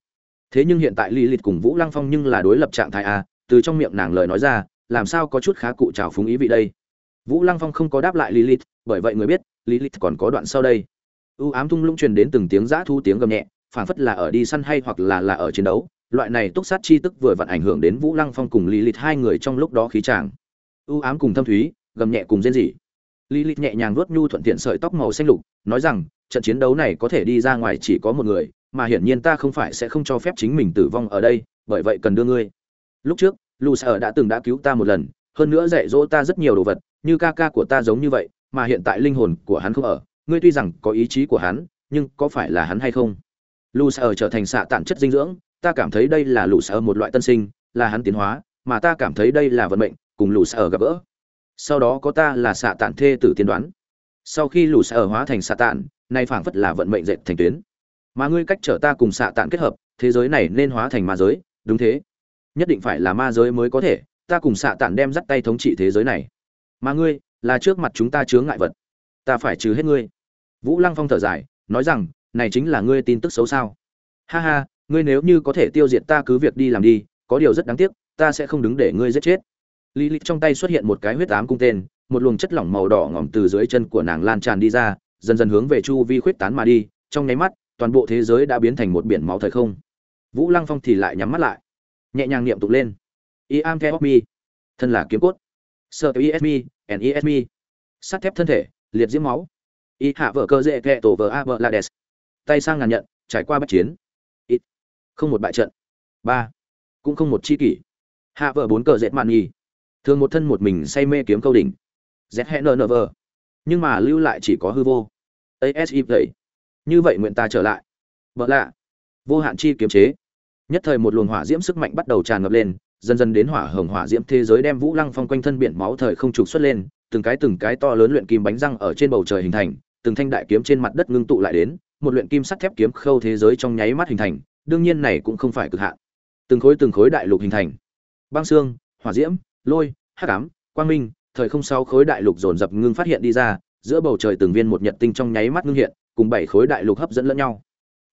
Thế nhưng hiện tại lý lịch cùng vũ lăng phong nhưng là đối lập trạng thái a, từ trong miệng nàng lời nói ra, làm sao có chút khá cụ trào phúng ý vị đây? Vũ lăng phong không có đáp lại lý lịch, bởi vậy người biết, lý lịch còn có đoạn sau đây. U ám thung lũng truyền đến từng tiếng giã thu tiếng gầm nhẹ phảng phất là ở đi săn hay hoặc là là ở chiến đấu, loại này túc sát chi tức vừa vặn ảnh hưởng đến vũ lăng phong cùng lý lịch hai người trong lúc đó khí tràng. Ưu ám cùng thâm thúy, gầm nhẹ cùng rên rỉ. Lý lịch nhẹ nhàng vuốt nhu thuận tiện sợi tóc màu xanh lục, nói rằng, trận chiến đấu này có thể đi ra ngoài chỉ có một người, mà hiển nhiên ta không phải sẽ không cho phép chính mình tử vong ở đây, bởi vậy cần đưa ngươi. Lúc trước, lù sở đã từng đã cứu ta một lần, hơn nữa dạy dỗ ta rất nhiều đồ vật, như ca ca của ta giống như vậy, mà hiện tại linh hồn của hắn không ở. Ngươi tuy rằng có ý chí của hắn, nhưng có phải là hắn hay không? Lù sở trở thành xạ tản chất dinh dưỡng, ta cảm thấy đây là lù sở một loại tân sinh, là hắn tiến hóa, mà ta cảm thấy đây là vận mệnh, cùng lù sở gặp gỡ. Sau đó có ta là xạ tản thê tử tiên đoán. Sau khi lù sở hóa thành xạ tản, nay phảng phất là vận mệnh dệt thành tuyến. Mà ngươi cách trở ta cùng xạ tản kết hợp, thế giới này nên hóa thành ma giới, đúng thế. Nhất định phải là ma giới mới có thể, ta cùng xạ tản đem dắt tay thống trị thế giới này. Mà ngươi, là trước mặt chúng ta chướng ngại vật. Ta phải trừ hết ngươi. Vũ lăng phong thở dài, nói rằng này chính là ngươi tin tức xấu sao? Ha ha, ngươi nếu như có thể tiêu diệt ta cứ việc đi làm đi, có điều rất đáng tiếc, ta sẽ không đứng để ngươi giết chết. Lý lịch trong tay xuất hiện một cái huyết ám cung tên, một luồng chất lỏng màu đỏ ngỏm từ dưới chân của nàng lan tràn đi ra, dần dần hướng về chu vi khuyết tán mà đi, trong nháy mắt, toàn bộ thế giới đã biến thành một biển máu thời không. Vũ lăng phong thì lại nhắm mắt lại, nhẹ nhàng niệm tục lên. I am theo me thân là kiếm cốt. Sơ me and ism sắt thép thân thể, liệt diễm máu. Y hạ vợ cơ dễ kệ tổ vợ a vợ la đès tay sang ngàn nhận, trải qua bất chiến. Ít. Không một bại trận. Ba. Cũng không một chi kỷ. Hạ vợ bốn cờ dệt mạn nhì. Thường một thân một mình say mê kiếm câu đỉnh. Z hẹn nờ vờ. Nhưng mà lưu lại chỉ có hư vô. Asi vậy như vậy nguyện ta trở lại. Vợ lạ. Vô hạn chi kiếm chế. Nhất thời một luồng hỏa diễm sức mạnh bắt đầu tràn ngập lên, dần dần đến hỏa hồng hỏa diễm thế giới đem vũ lăng phong quanh thân biển máu thời không trục xuất lên, từng cái từng cái to lớn luyện kim bánh răng ở trên bầu trời hình thành, từng thanh đại kiếm trên mặt đất ngưng tụ lại đến một luyện kim sắt thép kiếm khâu thế giới trong nháy mắt hình thành, đương nhiên này cũng không phải cực hạn. Từng khối từng khối đại lục hình thành. Băng xương, hỏa diễm, lôi, hắc ám, quang minh, thời không sáu khối đại lục dồn dập ngưng phát hiện đi ra, giữa bầu trời từng viên một nhật tinh trong nháy mắt ngưng hiện, cùng bảy khối đại lục hấp dẫn lẫn nhau.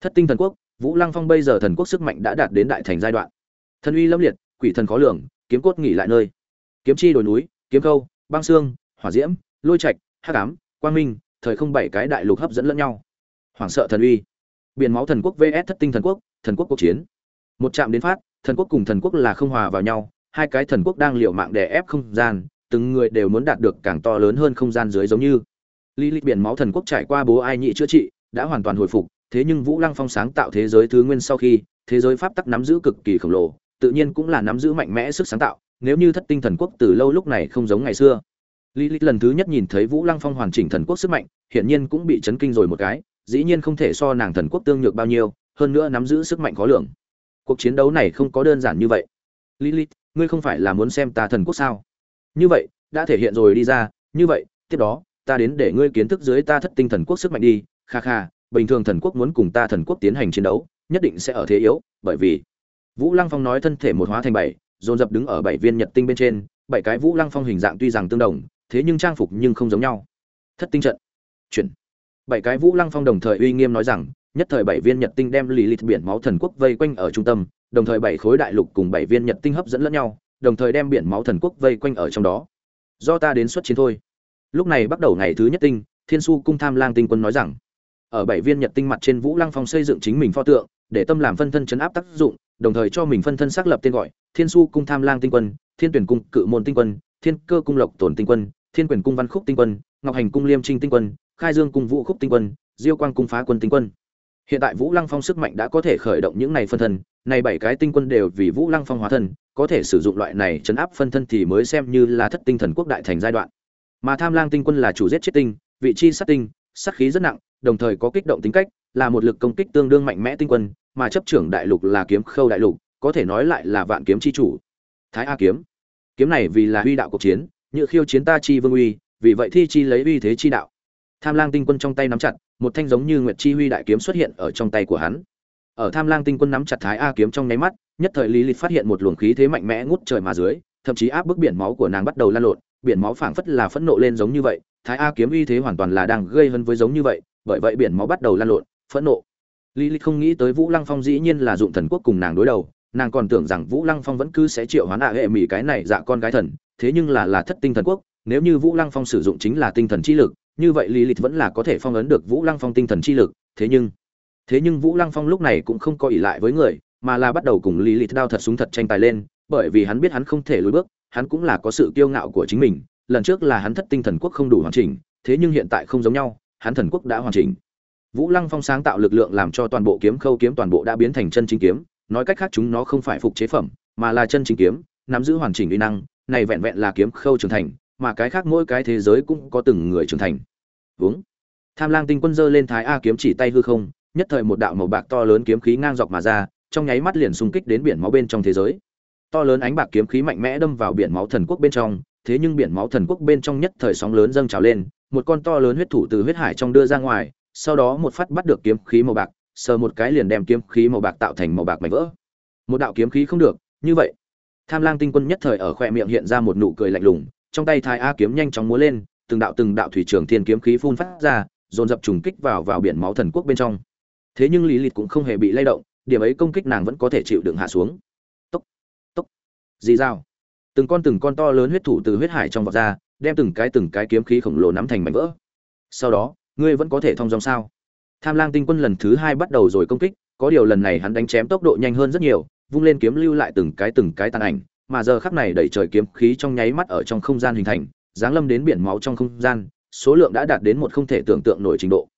Thất tinh thần quốc, vũ lăng phong bây giờ thần quốc sức mạnh đã đạt đến đại thành giai đoạn. Thần uy lâm liệt, quỷ thần khó lường, kiếm cốt nghỉ lại nơi. Kiếm chi đồi núi, kiếm câu băng xương, hỏa diễm, lôi trạch, hắc ám, quang minh, thời không bảy cái đại lục hấp dẫn lẫn nhau hoảng sợ thần uy. Biển máu thần quốc vs thất tinh thần quốc thần quốc quốc chiến. Một chạm đến phát, thần quốc cùng thần quốc là không hòa vào nhau, hai cái thần quốc đang liều mạng để ép không gian, từng người đều muốn đạt được càng to lớn hơn không gian dưới giống như. Lý lịch biển máu thần quốc trải qua bố ai nhị chữa trị, đã hoàn toàn hồi phục, thế nhưng vũ lăng phong sáng tạo thế giới thứ nguyên sau khi, thế giới pháp tắc nắm giữ cực kỳ khổng lồ, tự nhiên cũng là nắm giữ mạnh mẽ sức sáng tạo, nếu như thất tinh thần quốc từ lâu lúc này không giống ngày xưa. Lý lịch lần thứ nhất nhìn thấy vũ lăng phong hoàn chỉnh thần quốc sức mạnh, hiển nhiên cũng bị chấn kinh rồi một cái dĩ nhiên không thể so nàng thần quốc tương nhược bao nhiêu, hơn nữa nắm giữ sức mạnh khó lường. Cuộc chiến đấu này không có đơn giản như vậy. Lilith, ngươi không phải là muốn xem ta thần quốc sao? Như vậy, đã thể hiện rồi đi ra, như vậy, tiếp đó, ta đến để ngươi kiến thức dưới ta thất tinh thần quốc sức mạnh đi. Kha kha, bình thường thần quốc muốn cùng ta thần quốc tiến hành chiến đấu, nhất định sẽ ở thế yếu, bởi vì vũ lăng phong nói thân thể một hóa thành bảy, dồn dập đứng ở bảy viên nhật tinh bên trên, bảy cái vũ lăng phong hình dạng tuy rằng tương đồng, thế nhưng trang phục nhưng không giống nhau. Thất tinh trận. Chuyển bảy cái vũ lăng phong đồng thời uy nghiêm nói rằng, nhất thời bảy viên nhật tinh đem lì lịt biển máu thần quốc vây quanh ở trung tâm, đồng thời bảy khối đại lục cùng bảy viên nhật tinh hấp dẫn lẫn nhau, đồng thời đem biển máu thần quốc vây quanh ở trong đó. Do ta đến xuất chiến thôi. Lúc này bắt đầu ngày thứ nhất tinh, thiên su cung tham lang tinh quân nói rằng, ở bảy viên nhật tinh mặt trên vũ lăng phong xây dựng chính mình pho tượng, để tâm làm phân thân chấn áp tác dụng, đồng thời cho mình phân thân xác lập tên gọi, thiên su cung tham lang tinh quân, thiên tuyển cung cự môn tinh quân, thiên cơ cung lộc tổn tinh quân thiên quyền cung văn khúc tinh quân, ngọc hành cung liêm trinh tinh quân, khai dương cung vũ khúc tinh quân, diêu quang cung phá quân tinh quân. Hiện tại vũ lăng phong sức mạnh đã có thể khởi động những này phân thân, này bảy cái tinh quân đều vì vũ lăng phong hóa thân, có thể sử dụng loại này chấn áp phân thân thì mới xem như là thất tinh thần quốc đại thành giai đoạn. Mà tham lang tinh quân là chủ giết chết tinh, vị chi sát tinh, sát khí rất nặng, đồng thời có kích động tính cách, là một lực công kích tương đương mạnh mẽ tinh quân, mà chấp trưởng đại lục là kiếm khâu đại lục, có thể nói lại là vạn kiếm chi chủ. Thái a kiếm. Kiếm này vì là huy đạo cuộc chiến như khiêu chiến ta chi vương uy, vì vậy thi chi lấy uy thế chi đạo. Tham lang tinh quân trong tay nắm chặt, một thanh giống như nguyệt chi huy đại kiếm xuất hiện ở trong tay của hắn. Ở tham lang tinh quân nắm chặt thái a kiếm trong nháy mắt, nhất thời lý lịch phát hiện một luồng khí thế mạnh mẽ ngút trời mà dưới, thậm chí áp bức biển máu của nàng bắt đầu lan lộn, biển máu phảng phất là phẫn nộ lên giống như vậy, thái a kiếm uy thế hoàn toàn là đang gây hấn với giống như vậy, bởi vậy biển máu bắt đầu lan lộn, phẫn nộ. Lý lịch không nghĩ tới vũ lăng phong dĩ nhiên là dụng thần quốc cùng nàng đối đầu nàng còn tưởng rằng vũ lăng phong vẫn cứ sẽ triệu hoán ạ hệ mỹ cái này dạ con gái thần, thế nhưng là là thất tinh thần quốc, nếu như vũ lăng phong sử dụng chính là tinh thần chi lực, như vậy lý lịch vẫn là có thể phong ấn được vũ lăng phong tinh thần chi lực, thế nhưng thế nhưng vũ lăng phong lúc này cũng không có ỷ lại với người, mà là bắt đầu cùng lý lịch đao thật súng thật tranh tài lên, bởi vì hắn biết hắn không thể lùi bước, hắn cũng là có sự kiêu ngạo của chính mình, lần trước là hắn thất tinh thần quốc không đủ hoàn chỉnh, thế nhưng hiện tại không giống nhau, hắn thần quốc đã hoàn chỉnh. Vũ lăng phong sáng tạo lực lượng làm cho toàn bộ kiếm khâu kiếm toàn bộ đã biến thành chân chính kiếm nói cách khác chúng nó không phải phục chế phẩm, mà là chân chính kiếm, nắm giữ hoàn chỉnh uy năng, này vẹn vẹn là kiếm khâu trưởng thành, mà cái khác mỗi cái thế giới cũng có từng người trưởng thành. Uống tham lang tinh quân giơ lên thái a kiếm chỉ tay hư không, nhất thời một đạo màu bạc to lớn kiếm khí ngang dọc mà ra, trong nháy mắt liền xung kích đến biển máu bên trong thế giới. To lớn ánh bạc kiếm khí mạnh mẽ đâm vào biển máu thần quốc bên trong, thế nhưng biển máu thần quốc bên trong nhất thời sóng lớn dâng trào lên, một con to lớn huyết thủ từ huyết hải trong đưa ra ngoài, sau đó một phát bắt được kiếm khí màu bạc sờ một cái liền đem kiếm khí màu bạc tạo thành màu bạc mảnh vỡ. Một đạo kiếm khí không được, như vậy. Tham lang tinh quân nhất thời ở khoe miệng hiện ra một nụ cười lạnh lùng, trong tay thái a kiếm nhanh chóng múa lên, từng đạo từng đạo thủy trường thiên kiếm khí phun phát ra, dồn dập trùng kích vào vào biển máu thần quốc bên trong. Thế nhưng lý lịch cũng không hề bị lay động, điểm ấy công kích nàng vẫn có thể chịu đựng hạ xuống. Tốc tốc. Dì dao từng con từng con to lớn huyết thủ từ huyết hải trong vọt ra, đem từng cái từng cái kiếm khí khổng lồ nắm thành mảnh vỡ. Sau đó, ngươi vẫn có thể thông dòng sao? Tham lang tinh quân lần thứ hai bắt đầu rồi công kích, có điều lần này hắn đánh chém tốc độ nhanh hơn rất nhiều, vung lên kiếm lưu lại từng cái từng cái tàn ảnh, mà giờ khắc này đẩy trời kiếm khí trong nháy mắt ở trong không gian hình thành, giáng lâm đến biển máu trong không gian, số lượng đã đạt đến một không thể tưởng tượng nổi trình độ.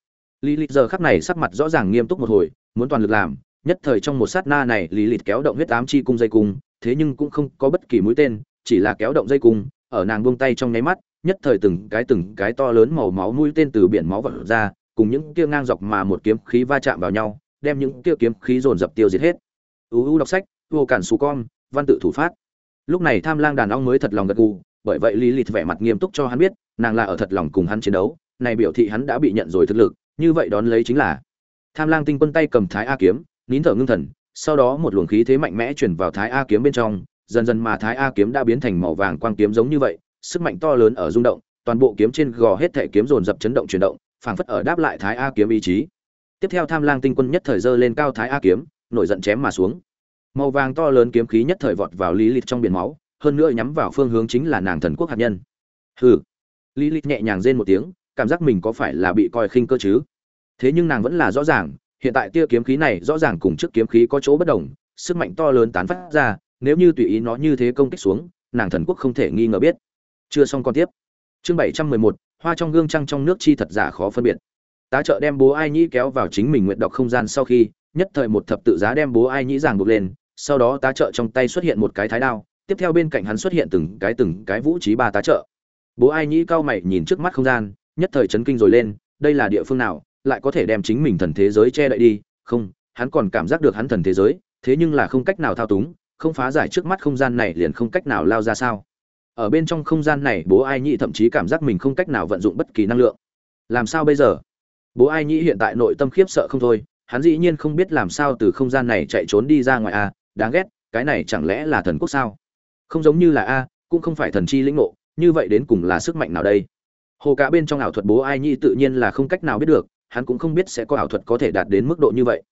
Lý lịch giờ khắc này sắc mặt rõ ràng nghiêm túc một hồi, muốn toàn lực làm, nhất thời trong một sát na này lý lịch kéo động huyết ám chi cung dây cung, thế nhưng cũng không có bất kỳ mũi tên, chỉ là kéo động dây cung, ở nàng buông tay trong nháy mắt, nhất thời từng cái từng cái to lớn màu máu mũi tên từ biển máu vọt ra cùng những kia ngang dọc mà một kiếm khí va chạm vào nhau, đem những kia kiếm khí dồn dập tiêu diệt hết. Uu đọc sách, vô cản Sù con, văn tự thủ phát. Lúc này tham lang đàn ông mới thật lòng gật gù, bởi vậy lý lịch vẻ mặt nghiêm túc cho hắn biết, nàng là ở thật lòng cùng hắn chiến đấu, này biểu thị hắn đã bị nhận rồi thực lực, như vậy đón lấy chính là. Tham lang tinh quân tay cầm thái a kiếm, nín thở ngưng thần, sau đó một luồng khí thế mạnh mẽ truyền vào thái a kiếm bên trong, dần dần mà thái a kiếm đã biến thành màu vàng quang kiếm giống như vậy, sức mạnh to lớn ở rung động, toàn bộ kiếm trên gò hết thể kiếm dồn dập chấn động chuyển động phảng phất ở đáp lại thái a kiếm ý chí. Tiếp theo tham lang tinh quân nhất thời dơ lên cao thái a kiếm, nổi giận chém mà xuống. Màu vàng to lớn kiếm khí nhất thời vọt vào lý lịch trong biển máu, hơn nữa nhắm vào phương hướng chính là nàng thần quốc hạt nhân. Hừ. Lý lịch nhẹ nhàng rên một tiếng, cảm giác mình có phải là bị coi khinh cơ chứ? Thế nhưng nàng vẫn là rõ ràng, hiện tại tia kiếm khí này rõ ràng cùng trước kiếm khí có chỗ bất đồng, sức mạnh to lớn tán phát ra, nếu như tùy ý nó như thế công kích xuống, nàng thần quốc không thể nghi ngờ biết. Chưa xong còn tiếp. Chương bảy trăm mười một hoa trong gương trăng trong nước chi thật giả khó phân biệt. Tá trợ đem bố ai nhĩ kéo vào chính mình nguyện đọc không gian sau khi, nhất thời một thập tự giá đem bố ai nhĩ giảng buộc lên, sau đó tá trợ trong tay xuất hiện một cái thái đao, tiếp theo bên cạnh hắn xuất hiện từng cái từng cái vũ trí ba tá trợ. Bố ai nhĩ cao mày nhìn trước mắt không gian, nhất thời chấn kinh rồi lên, đây là địa phương nào, lại có thể đem chính mình thần thế giới che đậy đi? Không, hắn còn cảm giác được hắn thần thế giới, thế nhưng là không cách nào thao túng, không phá giải trước mắt không gian này liền không cách nào lao ra sao? Ở bên trong không gian này, bố ai nhĩ thậm chí cảm giác mình không cách nào vận dụng bất kỳ năng lượng. Làm sao bây giờ? Bố ai nhĩ hiện tại nội tâm khiếp sợ không thôi, hắn dĩ nhiên không biết làm sao từ không gian này chạy trốn đi ra ngoài a đáng ghét, cái này chẳng lẽ là thần quốc sao? Không giống như là a, cũng không phải thần chi lĩnh ngộ, như vậy đến cùng là sức mạnh nào đây? Hồ cả bên trong ảo thuật bố ai nhĩ tự nhiên là không cách nào biết được, hắn cũng không biết sẽ có ảo thuật có thể đạt đến mức độ như vậy.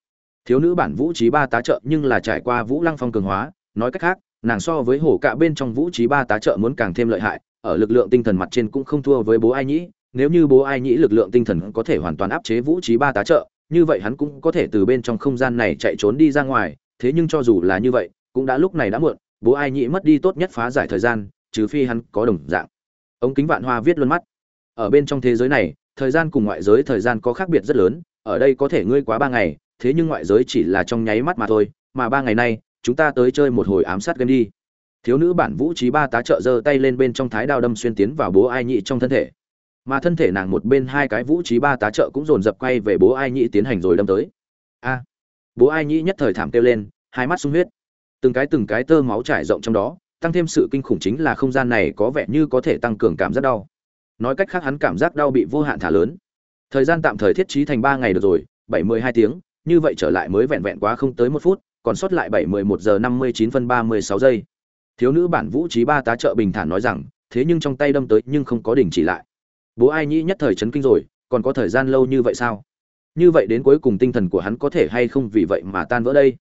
Thiếu nữ bản vũ trí ba tá trợ nhưng là trải qua vũ lăng phong cường hóa, nói cách khác nàng so với hổ cạ bên trong vũ trí ba tá trợ muốn càng thêm lợi hại, ở lực lượng tinh thần mặt trên cũng không thua với bố ai nhĩ. Nếu như bố ai nhĩ lực lượng tinh thần có thể hoàn toàn áp chế vũ trí ba tá trợ, như vậy hắn cũng có thể từ bên trong không gian này chạy trốn đi ra ngoài. Thế nhưng cho dù là như vậy, cũng đã lúc này đã muộn, bố ai nhĩ mất đi tốt nhất phá giải thời gian, trừ phi hắn có đồng dạng. Ống kính vạn hoa viết luôn mắt. Ở bên trong thế giới này, thời gian cùng ngoại giới thời gian có khác biệt rất lớn, ở đây có thể ngươi quá ba ngày, thế nhưng ngoại giới chỉ là trong nháy mắt mà thôi, mà ba ngày nay chúng ta tới chơi một hồi ám sát game đi. Thiếu nữ bản vũ trí ba tá trợ giơ tay lên bên trong thái đao đâm xuyên tiến vào bố ai nhị trong thân thể. Mà thân thể nàng một bên hai cái vũ trí ba tá trợ cũng dồn dập quay về bố ai nhị tiến hành rồi đâm tới. A! Bố ai nhị nhất thời thảm kêu lên, hai mắt sung huyết. Từng cái từng cái tơ máu trải rộng trong đó, tăng thêm sự kinh khủng chính là không gian này có vẻ như có thể tăng cường cảm giác đau. Nói cách khác hắn cảm giác đau bị vô hạn thả lớn. Thời gian tạm thời thiết trí thành ba ngày được rồi, bảy mươi hai tiếng, như vậy trở lại mới vẹn vẹn quá không tới một phút còn sót lại bảy mươi một giờ năm mươi chín phân ba mươi sáu giây. Thiếu nữ bản vũ trí ba tá trợ bình thản nói rằng, thế nhưng trong tay đâm tới nhưng không có đình chỉ lại. Bố ai nhĩ nhất thời chấn kinh rồi, còn có thời gian lâu như vậy sao? Như vậy đến cuối cùng tinh thần của hắn có thể hay không vì vậy mà tan vỡ đây?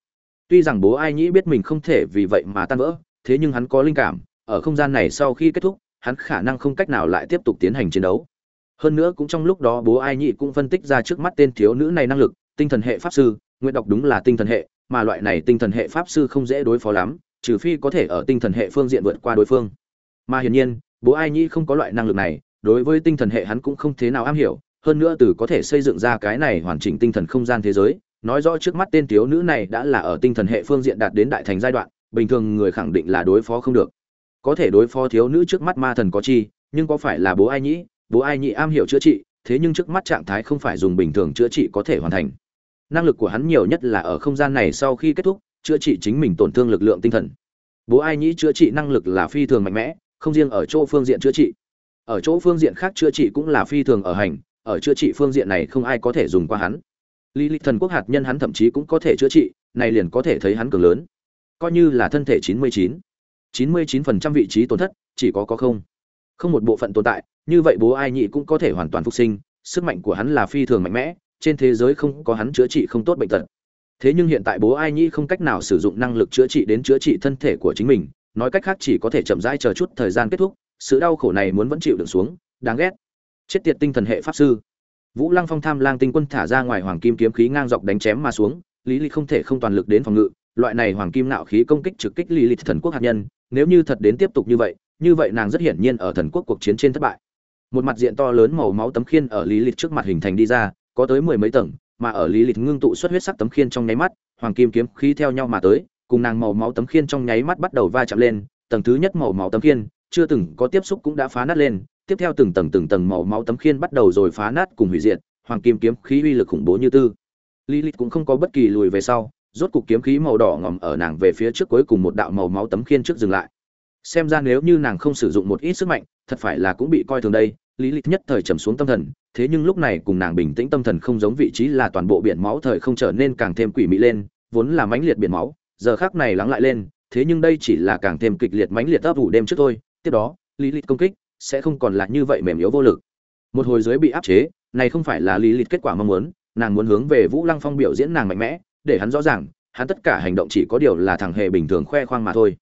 Tuy rằng bố ai nhĩ biết mình không thể vì vậy mà tan vỡ, thế nhưng hắn có linh cảm, ở không gian này sau khi kết thúc, hắn khả năng không cách nào lại tiếp tục tiến hành chiến đấu. Hơn nữa cũng trong lúc đó bố ai nhĩ cũng phân tích ra trước mắt tên thiếu nữ này năng lực, tinh thần hệ pháp sư, nguyện đọc đúng là tinh thần hệ mà loại này tinh thần hệ pháp sư không dễ đối phó lắm, trừ phi có thể ở tinh thần hệ phương diện vượt qua đối phương. Mà hiển nhiên, bố ai nhị không có loại năng lực này, đối với tinh thần hệ hắn cũng không thế nào am hiểu, hơn nữa từ có thể xây dựng ra cái này hoàn chỉnh tinh thần không gian thế giới, nói rõ trước mắt tên thiếu nữ này đã là ở tinh thần hệ phương diện đạt đến đại thành giai đoạn, bình thường người khẳng định là đối phó không được. Có thể đối phó thiếu nữ trước mắt ma thần có chi, nhưng có phải là bố ai nhĩ? Bố ai nhĩ am hiểu chữa trị, thế nhưng trước mắt trạng thái không phải dùng bình thường chữa trị có thể hoàn thành năng lực của hắn nhiều nhất là ở không gian này sau khi kết thúc, chữa trị chính mình tổn thương lực lượng tinh thần. Bố ai nhĩ chữa trị năng lực là phi thường mạnh mẽ, không riêng ở chỗ phương diện chữa trị. Ở chỗ phương diện khác chữa trị cũng là phi thường ở hành, ở chữa trị phương diện này không ai có thể dùng qua hắn. Lý lịch thần quốc hạt nhân hắn thậm chí cũng có thể chữa trị, này liền có thể thấy hắn cường lớn. Coi như là thân thể 99. 99% vị trí tổn thất, chỉ có có không. Không một bộ phận tồn tại, như vậy bố ai nhị cũng có thể hoàn toàn phục sinh, sức mạnh của hắn là phi thường mạnh mẽ trên thế giới không có hắn chữa trị không tốt bệnh tật. Thế nhưng hiện tại bố ai nhị không cách nào sử dụng năng lực chữa trị đến chữa trị thân thể của chính mình, nói cách khác chỉ có thể chậm rãi chờ chút thời gian kết thúc, sự đau khổ này muốn vẫn chịu đựng xuống, đáng ghét. Chết tiệt tinh thần hệ pháp sư. Vũ lăng phong tham lang tinh quân thả ra ngoài hoàng kim kiếm khí ngang dọc đánh chém mà xuống, lý lịch không thể không toàn lực đến phòng ngự, loại này hoàng kim nạo khí công kích trực kích lý lịch thần quốc hạt nhân, nếu như thật đến tiếp tục như vậy như vậy nàng rất hiển nhiên ở thần quốc cuộc chiến trên thất bại. Một mặt diện to lớn màu máu tấm khiên ở lý lịch trước mặt hình thành đi ra có tới mười mấy tầng, mà ở lý lịch ngưng tụ xuất huyết sắc tấm khiên trong nháy mắt, hoàng kim kiếm khí theo nhau mà tới, cùng nàng màu máu tấm khiên trong nháy mắt bắt đầu va chạm lên, tầng thứ nhất màu máu tấm khiên chưa từng có tiếp xúc cũng đã phá nát lên, tiếp theo từng tầng từng tầng màu máu tấm khiên bắt đầu rồi phá nát cùng hủy diệt, hoàng kim kiếm khí uy lực khủng bố như tư. Lý lịch cũng không có bất kỳ lùi về sau, rốt cục kiếm khí màu đỏ ngòm ở nàng về phía trước cuối cùng một đạo màu máu tấm khiên trước dừng lại. Xem ra nếu như nàng không sử dụng một ít sức mạnh, thật phải là cũng bị coi thường đây lý lịch nhất thời trầm xuống tâm thần, thế nhưng lúc này cùng nàng bình tĩnh tâm thần không giống vị trí là toàn bộ biển máu thời không trở nên càng thêm quỷ mị lên, vốn là mãnh liệt biển máu, giờ khác này lắng lại lên, thế nhưng đây chỉ là càng thêm kịch liệt mãnh liệt ấp ủ đêm trước thôi, tiếp đó, lý lịch công kích sẽ không còn là như vậy mềm yếu vô lực. Một hồi dưới bị áp chế, này không phải là lý lịch kết quả mong muốn, nàng muốn hướng về vũ lăng phong biểu diễn nàng mạnh mẽ, để hắn rõ ràng, hắn tất cả hành động chỉ có điều là thằng hề bình thường khoe khoang mà thôi.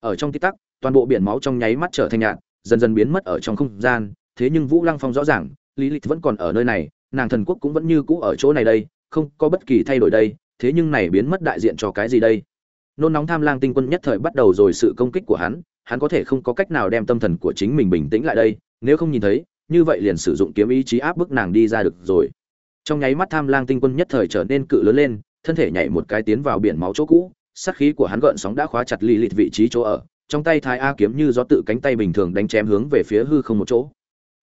Ở trong tích tắc, toàn bộ biển máu trong nháy mắt trở thành nhạt, dần dần biến mất ở trong không gian thế nhưng vũ lăng phong rõ ràng, lý lịch vẫn còn ở nơi này, nàng thần quốc cũng vẫn như cũ ở chỗ này đây, không có bất kỳ thay đổi đây, thế nhưng này biến mất đại diện cho cái gì đây? Nôn nóng tham lang tinh quân nhất thời bắt đầu rồi sự công kích của hắn hắn có thể không có cách nào đem tâm thần của chính mình bình tĩnh lại đây, nếu không nhìn thấy, như vậy liền sử dụng kiếm ý chí áp bức nàng đi ra được rồi. Trong nháy mắt tham lang tinh quân nhất thời trở nên cự lớn lên, thân thể nhảy một cái tiến vào biển máu chỗ cũ, sát khí của hắn gợn sóng đã khóa chặt lì lịt vị trí chỗ ở, trong tay thái a kiếm như gió tự cánh tay bình thường đánh chém hướng về phía hư không một chỗ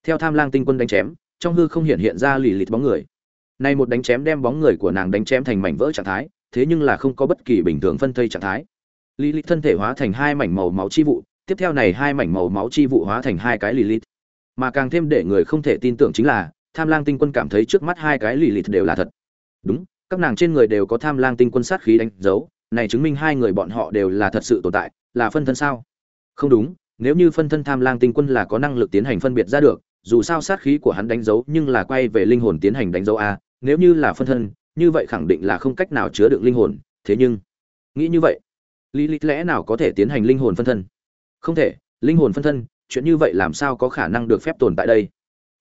theo tham lang tinh quân đánh chém, trong hư không hiện hiện ra lì lịt bóng người. Nay một đánh chém đem bóng người của nàng đánh chém thành mảnh vỡ trạng thái, thế nhưng là không có bất kỳ bình thường phân thây trạng thái. Lì lịt thân thể hóa thành hai mảnh màu máu chi vụ, tiếp theo này hai mảnh màu máu chi vụ hóa thành hai cái lì lịt. Mà càng thêm để người không thể tin tưởng chính là, tham lang tinh quân cảm thấy trước mắt hai cái lì lịt đều là thật. Đúng, các nàng trên người đều có tham lang tinh quân sát khí đánh dấu, này chứng minh hai người bọn họ đều là thật sự tồn tại, là phân thân sao? Không đúng, nếu như phân thân tham lang tinh quân là có năng lực tiến hành phân biệt ra được dù sao sát khí của hắn đánh dấu nhưng là quay về linh hồn tiến hành đánh dấu a, nếu như là phân thân, như vậy khẳng định là không cách nào chứa đựng linh hồn, thế nhưng, nghĩ như vậy lý lý lẽ nào có thể tiến hành linh hồn phân thân? Không thể, linh hồn phân thân, chuyện như vậy làm sao có khả năng được phép tồn tại đây?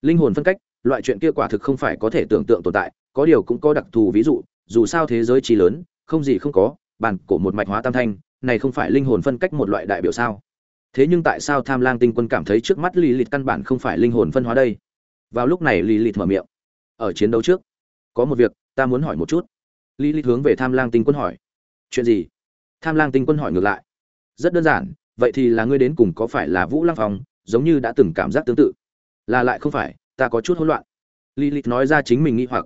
Linh hồn phân cách, loại chuyện kia quả thực không phải có thể tưởng tượng tồn tại, có điều cũng có đặc thù ví dụ, dù sao thế giới trí lớn, không gì không có, bản cổ một mạch hóa tam thanh, này không phải linh hồn phân cách một loại đại biểu sao? Thế nhưng tại sao tham lang tinh quân cảm thấy trước mắt lì lịt căn bản không phải linh hồn phân hóa đây? Vào lúc này lì lịt mở miệng. Ở chiến đấu trước, có một việc, ta muốn hỏi một chút. Lì lịt hướng về tham lang tinh quân hỏi. Chuyện gì? Tham lang tinh quân hỏi ngược lại. Rất đơn giản, vậy thì là ngươi đến cùng có phải là vũ lăng phong, giống như đã từng cảm giác tương tự? Là lại không phải, ta có chút hỗn loạn. Lilith nói ra chính mình nghĩ hoặc.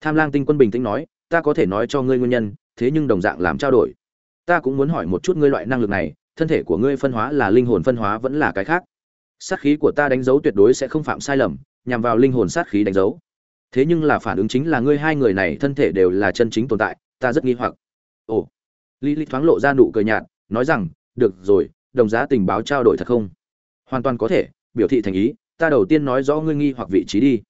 Tham lang tinh quân bình tĩnh nói, ta có thể nói cho ngươi nguyên nhân, thế nhưng đồng dạng làm trao đổi. Ta cũng muốn hỏi một chút ngươi loại năng lực này thân thể của ngươi phân hóa là linh hồn phân hóa vẫn là cái khác. Sát khí của ta đánh dấu tuyệt đối sẽ không phạm sai lầm, nhằm vào linh hồn sát khí đánh dấu. Thế nhưng là phản ứng chính là ngươi hai người này thân thể đều là chân chính tồn tại, ta rất nghi hoặc. Ồ. Lý lý thoáng lộ ra nụ cười nhạt, nói rằng, được rồi, đồng giá tình báo trao đổi thật không? Hoàn toàn có thể, biểu thị thành ý, ta đầu tiên nói rõ ngươi nghi hoặc vị trí đi.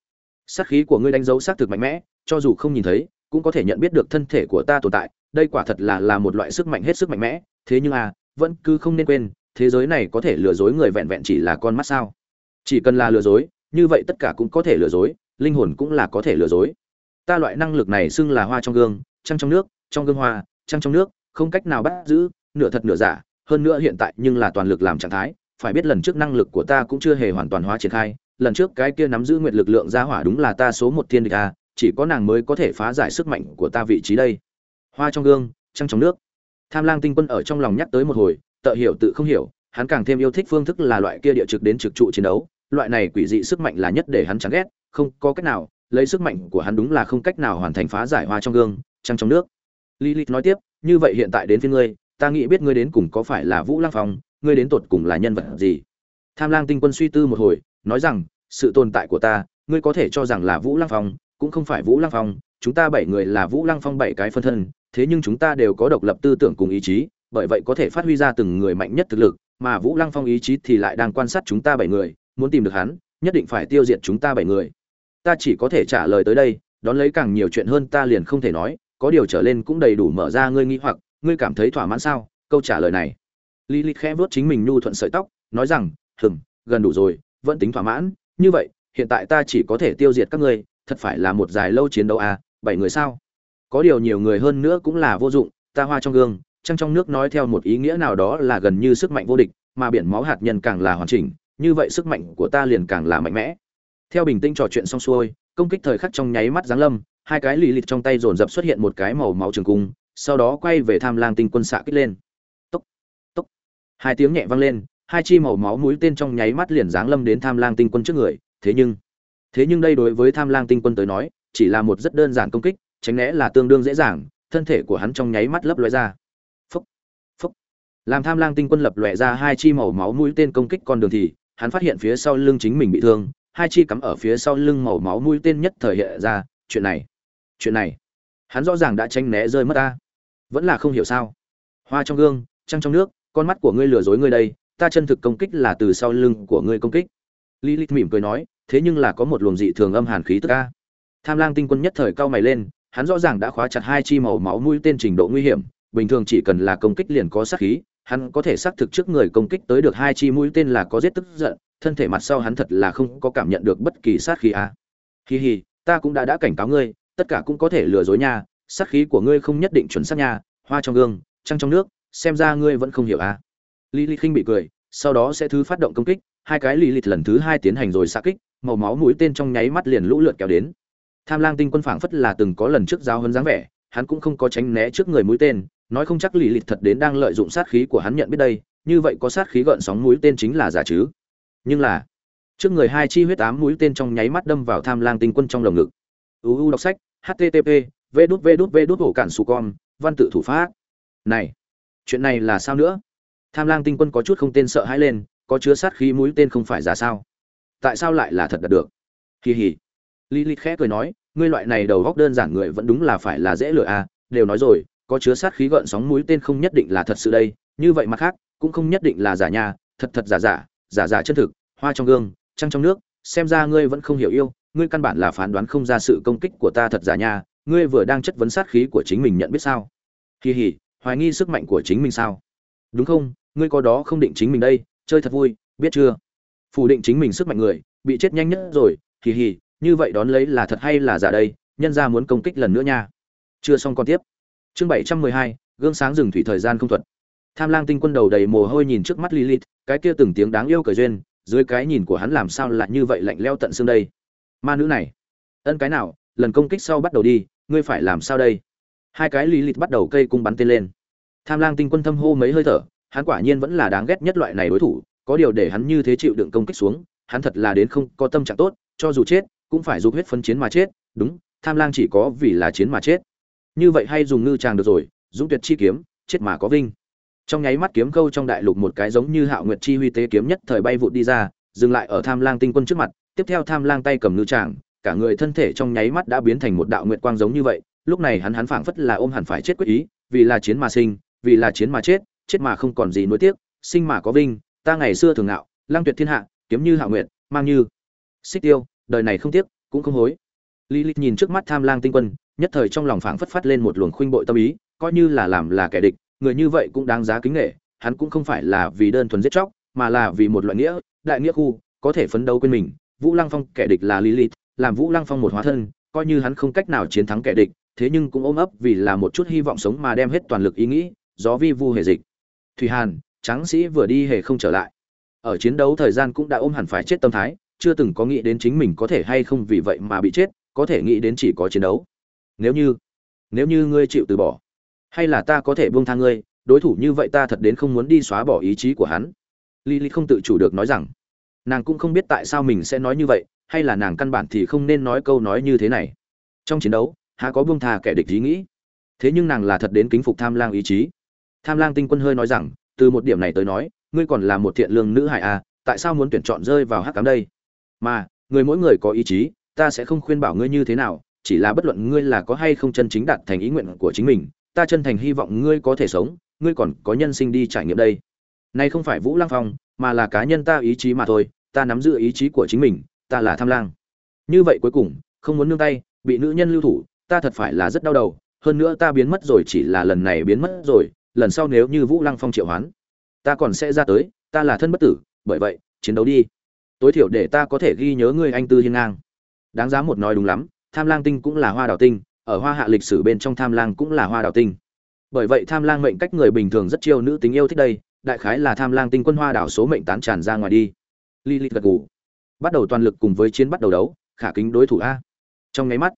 Sát khí của ngươi đánh dấu xác thực mạnh mẽ, cho dù không nhìn thấy, cũng có thể nhận biết được thân thể của ta tồn tại, đây quả thật là là một loại sức mạnh hết sức mạnh mẽ, thế nhưng à vẫn cứ không nên quên, thế giới này có thể lừa dối người vẹn vẹn chỉ là con mắt sao? Chỉ cần là lừa dối, như vậy tất cả cũng có thể lừa dối, linh hồn cũng là có thể lừa dối. Ta loại năng lực này xưng là hoa trong gương, trăng trong nước, trong gương hoa, trăng trong nước, không cách nào bắt giữ, nửa thật nửa giả, hơn nữa hiện tại nhưng là toàn lực làm trạng thái, phải biết lần trước năng lực của ta cũng chưa hề hoàn toàn hóa triển khai, lần trước cái kia nắm giữ nguyệt lực lượng ra hỏa đúng là ta số một thiên địch a chỉ có nàng mới có thể phá giải sức mạnh của ta vị trí đây. Hoa trong gương, trăng trong nước tham lang tinh quân ở trong lòng nhắc tới một hồi tự hiểu tự không hiểu, hắn càng thêm yêu thích phương thức là loại kia địa trực đến trực trụ chiến đấu, loại này quỷ dị sức mạnh là nhất để hắn chán ghét, không có cách nào, lấy sức mạnh của hắn đúng là không cách nào hoàn thành phá giải hoa trong gương, trăng trong nước. Lilith nói tiếp, như vậy hiện tại đến phía ngươi, ta nghĩ biết ngươi đến cùng có phải là vũ lăng phong, ngươi đến tột cùng là nhân vật gì? Tham lang tinh quân suy tư một hồi, nói rằng, sự tồn tại của ta, ngươi có thể cho rằng là vũ lăng phong, cũng không phải vũ lăng phong, chúng ta bảy người là vũ lăng phong bảy cái phân thân thế nhưng chúng ta đều có độc lập tư tưởng cùng ý chí, bởi vậy có thể phát huy ra từng người mạnh nhất thực lực, mà vũ lăng phong ý chí thì lại đang quan sát chúng ta bảy người, muốn tìm được hắn, nhất định phải tiêu diệt chúng ta bảy người. Ta chỉ có thể trả lời tới đây, đón lấy càng nhiều chuyện hơn ta liền không thể nói, có điều trở lên cũng đầy đủ mở ra ngươi nghĩ hoặc, ngươi cảm thấy thỏa mãn sao? Câu trả lời này. Lý lịch khẽ vớt chính mình nhu thuận sợi tóc, nói rằng, hừm, gần đủ rồi, vẫn tính thỏa mãn. Như vậy, hiện tại ta chỉ có thể tiêu diệt các ngươi, thật phải là một dài lâu chiến đấu à bảy người sao? Có điều nhiều người hơn nữa cũng là vô dụng, ta hoa trong gương, trăng trong nước nói theo một ý nghĩa nào đó là gần như sức mạnh vô địch, mà biển máu hạt nhân càng là hoàn chỉnh, như vậy sức mạnh của ta liền càng là mạnh mẽ. Theo bình tĩnh trò chuyện xong xuôi, công kích thời khắc trong nháy mắt giáng lâm, hai cái lì lịt trong tay dồn dập xuất hiện một cái màu máu trường cung, sau đó quay về tham lang tinh quân xạ kích lên. Tốc tốc. Hai tiếng nhẹ vang lên, hai chi màu máu mũi tên trong nháy mắt liền giáng lâm đến tham lang tinh quân trước người. Thế nhưng thế nhưng đây đối với tham lang tinh quân tới nói, chỉ là một rất đơn giản công kích tránh né là tương đương dễ dàng, thân thể của hắn trong nháy mắt lấp lóe ra. Phúc phúc. Làm tham lang tinh quân lập lóe ra hai chi màu máu mũi tên công kích con đường thì, hắn phát hiện phía sau lưng chính mình bị thương, hai chi cắm ở phía sau lưng màu máu mũi tên nhất thời hiện ra, chuyện này chuyện này. Hắn rõ ràng đã tránh né rơi mất ta. Vẫn là không hiểu sao. Hoa trong gương, trăng trong nước, con mắt của ngươi lừa dối ngươi đây, ta chân thực công kích là từ sau lưng của ngươi công kích. Lilith mỉm cười nói, thế nhưng là có một luồng dị thường âm hàn khí tức a. Tham lang tinh quân nhất thời cao mày lên hắn rõ ràng đã khóa chặt hai chi màu máu mũi tên trình độ nguy hiểm, bình thường chỉ cần là công kích liền có sát khí, hắn có thể xác thực trước người công kích tới được hai chi mũi tên là có giết tức giận, thân thể mặt sau hắn thật là không có cảm nhận được bất kỳ sát khí a hi hi, ta cũng đã đã cảnh cáo ngươi, tất cả cũng có thể lừa dối nha, sát khí của ngươi không nhất định chuẩn xác nha, hoa trong gương, trăng trong nước, xem ra ngươi vẫn không hiểu à. Lý lịch khinh bị cười, sau đó sẽ thứ phát động công kích, hai cái lý lịch lần thứ hai tiến hành rồi xạ kích, màu máu mũi tên trong nháy mắt liền lũ lượt kéo đến tham lang tinh quân phảng phất là từng có lần trước giao hơn dáng vẻ, hắn cũng không có tránh né trước người mũi tên, nói không chắc lì lịt thật đến đang lợi dụng sát khí của hắn nhận biết đây, như vậy có sát khí gợn sóng mũi tên chính là giả chứ. Nhưng là, trước người hai chi huyết ám mũi tên trong nháy mắt đâm vào tham lang tinh quân trong lồng ngực. Uu đọc sách http v đút v đút v đút hổ cản su con, văn tự thủ pháp. Này, chuyện này là sao nữa? Tham lang tinh quân có chút không tên sợ hãi lên, có chứa sát khí mũi tên không phải giả sao? Tại sao lại là thật đạt được? Kỳ hỉ li khẽ cười nói, ngươi loại này đầu góc đơn giản người vẫn đúng là phải là dễ lừa à đều nói rồi, có chứa sát khí gợn sóng mũi tên không nhất định là thật sự đây, như vậy mà khác, cũng không nhất định là giả nha thật thật giả giả giả giả chân thực, hoa trong gương, trăng trong nước, xem ra ngươi vẫn không hiểu yêu, ngươi căn bản là phán đoán không ra sự công kích của ta thật giả nha ngươi vừa đang chất vấn sát khí của chính mình nhận biết sao? Kỳ hỉ hoài nghi sức mạnh của chính mình sao? Đúng không, ngươi có đó không định chính mình đây, chơi thật vui, biết chưa? Phủ định chính mình sức mạnh người, bị chết nhanh nhất rồi kỳ hỉ như vậy đón lấy là thật hay là giả đây, nhân ra muốn công kích lần nữa nha. Chưa xong còn tiếp. Chương bảy trăm mười hai, gương sáng rừng thủy thời gian không thuật. Tham lang tinh quân đầu đầy mồ hôi nhìn trước mắt lilith, cái kia từng tiếng đáng yêu cởi duyên, dưới cái nhìn của hắn làm sao lại như vậy lạnh leo tận xương đây? Ma nữ này, ân cái nào, lần công kích sau bắt đầu đi, ngươi phải làm sao đây? Hai cái lý lịch bắt đầu cây cung bắn tên lên. Tham lang tinh quân thâm hô mấy hơi thở, hắn quả nhiên vẫn là đáng ghét nhất loại này đối thủ, có điều để hắn như thế chịu đựng công kích xuống, hắn thật là đến không có tâm trạng tốt, cho dù chết cũng phải dục huyết phân chiến mà chết, đúng, tham lang chỉ có vì là chiến mà chết. Như vậy hay dùng ngư tràng được rồi, dũng tuyệt chi kiếm, chết mà có vinh. Trong nháy mắt kiếm câu trong đại lục một cái giống như hạo nguyệt chi huy tế kiếm nhất thời bay vụt đi ra, dừng lại ở tham lang tinh quân trước mặt, tiếp theo tham lang tay cầm ngư tràng cả người thân thể trong nháy mắt đã biến thành một đạo nguyệt quang giống như vậy, lúc này hắn hắn phảng phất là ôm hẳn phải chết quyết ý, vì là chiến mà sinh, vì là chiến mà chết chết mà không còn gì nuối tiếc, sinh mà có vinh, ta ngày xưa thường ngạo, lang tuyệt thiên hạ, kiếm như hạo nguyệt, mang như xích tiêu đời này không tiếc, cũng không hối. Lý lịch nhìn trước mắt tham lang tinh quân, nhất thời trong lòng phảng phất phát lên một luồng khuynh bội tâm ý, coi như là làm là kẻ địch, người như vậy cũng đáng giá kính nghệ hắn cũng không phải là vì đơn thuần giết chóc, mà là vì một loại nghĩa, đại nghĩa khu, có thể phấn đấu quên mình. Vũ lăng phong kẻ địch là lilith, làm vũ lăng phong một hóa thân, coi như hắn không cách nào chiến thắng kẻ địch, thế nhưng cũng ôm ấp vì là một chút hy vọng sống mà đem hết toàn lực ý nghĩ, gió vi vu hề dịch. Thủy hàn, tráng sĩ vừa đi hề không trở lại. Ở chiến đấu thời gian cũng đã ôm hẳn phải chết tâm thái chưa từng có nghĩ đến chính mình có thể hay không vì vậy mà bị chết có thể nghĩ đến chỉ có chiến đấu nếu như nếu như ngươi chịu từ bỏ hay là ta có thể buông tha ngươi đối thủ như vậy ta thật đến không muốn đi xóa bỏ ý chí của hắn Lily không tự chủ được nói rằng, nàng cũng không biết tại sao mình sẽ nói như vậy, hay là nàng căn bản thì không nên nói câu nói như thế này. Trong chiến đấu, há có buông thà kẻ địch ý nghĩ. Thế nhưng nàng là thật đến kính phục Tham Lang ý chí. Tham Lang Tinh Quân hơi nói rằng, từ một điểm này tới nói, ngươi còn là một thiện lương nữ hài à, tại sao muốn tuyển chọn rơi vào hắc cám đây? Mà, người mỗi người có ý chí, ta sẽ không khuyên bảo ngươi như thế nào, chỉ là bất luận ngươi là có hay không chân chính đạt thành ý nguyện của chính mình, ta chân thành hy vọng ngươi có thể sống, ngươi còn có nhân sinh đi trải nghiệm đây. Này không phải Vũ Lăng Phong, mà là cá nhân ta ý chí mà thôi, ta nắm giữ ý chí của chính mình, ta là Tham Lang. Như vậy cuối cùng, không muốn nương tay, bị nữ nhân lưu thủ, ta thật phải là rất đau đầu, hơn nữa ta biến mất rồi chỉ là lần này biến mất rồi, lần sau nếu như Vũ Lăng Phong triệu hoán, ta còn sẽ ra tới, ta là thân bất tử, bởi vậy, chiến đấu đi. Tối thiểu để ta có thể ghi nhớ ngươi anh tư hiên ngang. Đáng giá một nói đúng lắm, Tham Lang tinh cũng là hoa đào tinh, ở hoa hạ lịch sử bên trong Tham Lang cũng là hoa đào tinh. Bởi vậy Tham Lang mệnh cách người bình thường rất chiêu nữ tính yêu thích đây, đại khái là Tham Lang tinh quân hoa đảo số mệnh tán tràn ra ngoài đi. li li gật gù. Bắt đầu toàn lực cùng với chiến bắt đầu đấu, khả kính đối thủ a. Trong nháy mắt,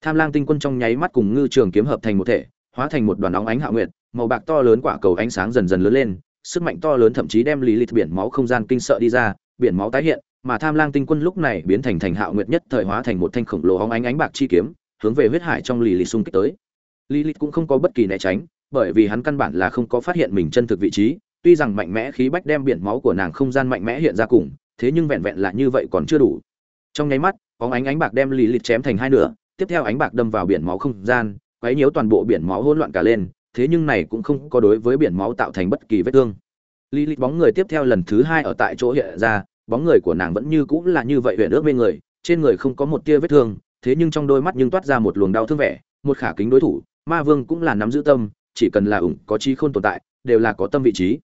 Tham Lang tinh quân trong nháy mắt cùng ngư trường kiếm hợp thành một thể, hóa thành một đoàn óng ánh hạ nguyệt, màu bạc to lớn quả cầu ánh sáng dần dần lớn lên, sức mạnh to lớn thậm chí đem lý lịch biển máu không gian kinh sợ đi ra, biển máu tái hiện, mà Tham Lang tinh quân lúc này biến thành thành hạo nguyệt nhất thời hóa thành một thanh khổng lồ óng ánh ánh bạc chi kiếm, hướng về huyết hải trong lì lì xung kích tới. Lý lị cũng không có bất kỳ né tránh, bởi vì hắn căn bản là không có phát hiện mình chân thực vị trí, tuy rằng mạnh mẽ khí bách đem biển máu của nàng không gian mạnh mẽ hiện ra cùng, thế nhưng vẹn vẹn là như vậy còn chưa đủ. Trong nháy mắt, óng ánh ánh bạc đem Lý lị chém thành hai nửa, tiếp theo ánh bạc đâm vào biển máu không gian, quấy nhiễu toàn bộ biển máu hỗn loạn cả lên, thế nhưng này cũng không có đối với biển máu tạo thành bất kỳ vết thương. Lilith bóng người tiếp theo lần thứ hai ở tại chỗ hiện ra, bóng người của nàng vẫn như cũng là như vậy huyền ước bên người, trên người không có một tia vết thương, thế nhưng trong đôi mắt nhưng toát ra một luồng đau thương vẻ, một khả kính đối thủ, Ma Vương cũng là nắm giữ tâm, chỉ cần là ủng có trí khôn tồn tại, đều là có tâm vị trí.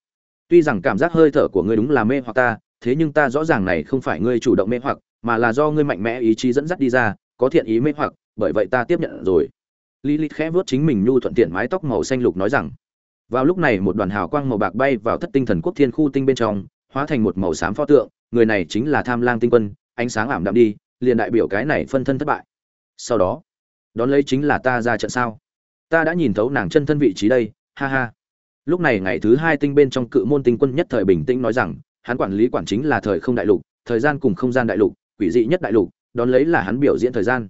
Tuy rằng cảm giác hơi thở của ngươi đúng là mê hoặc ta, thế nhưng ta rõ ràng này không phải ngươi chủ động mê hoặc, mà là do ngươi mạnh mẽ ý chí dẫn dắt đi ra, có thiện ý mê hoặc, bởi vậy ta tiếp nhận rồi. Lilith khẽ vuốt chính mình nhu thuận tiện mái tóc màu xanh lục nói rằng. Vào lúc này một đoàn hào quang màu bạc bay vào thất tinh thần quốc thiên khu tinh bên trong, hóa thành một màu xám pho tượng, người này chính là Tham Lang tinh quân, ánh sáng ảm đạm đi, liền đại biểu cái này phân thân thất bại. Sau đó, đón lấy chính là ta ra trận sao? Ta đã nhìn thấu nàng chân thân vị trí đây, ha ha. Lúc này ngày thứ hai tinh bên trong cự môn tinh quân nhất thời bình tĩnh nói rằng, hắn quản lý quản chính là thời không đại lục, thời gian cùng không gian đại lục, quỷ dị nhất đại lục, đón lấy là hắn biểu diễn thời gian.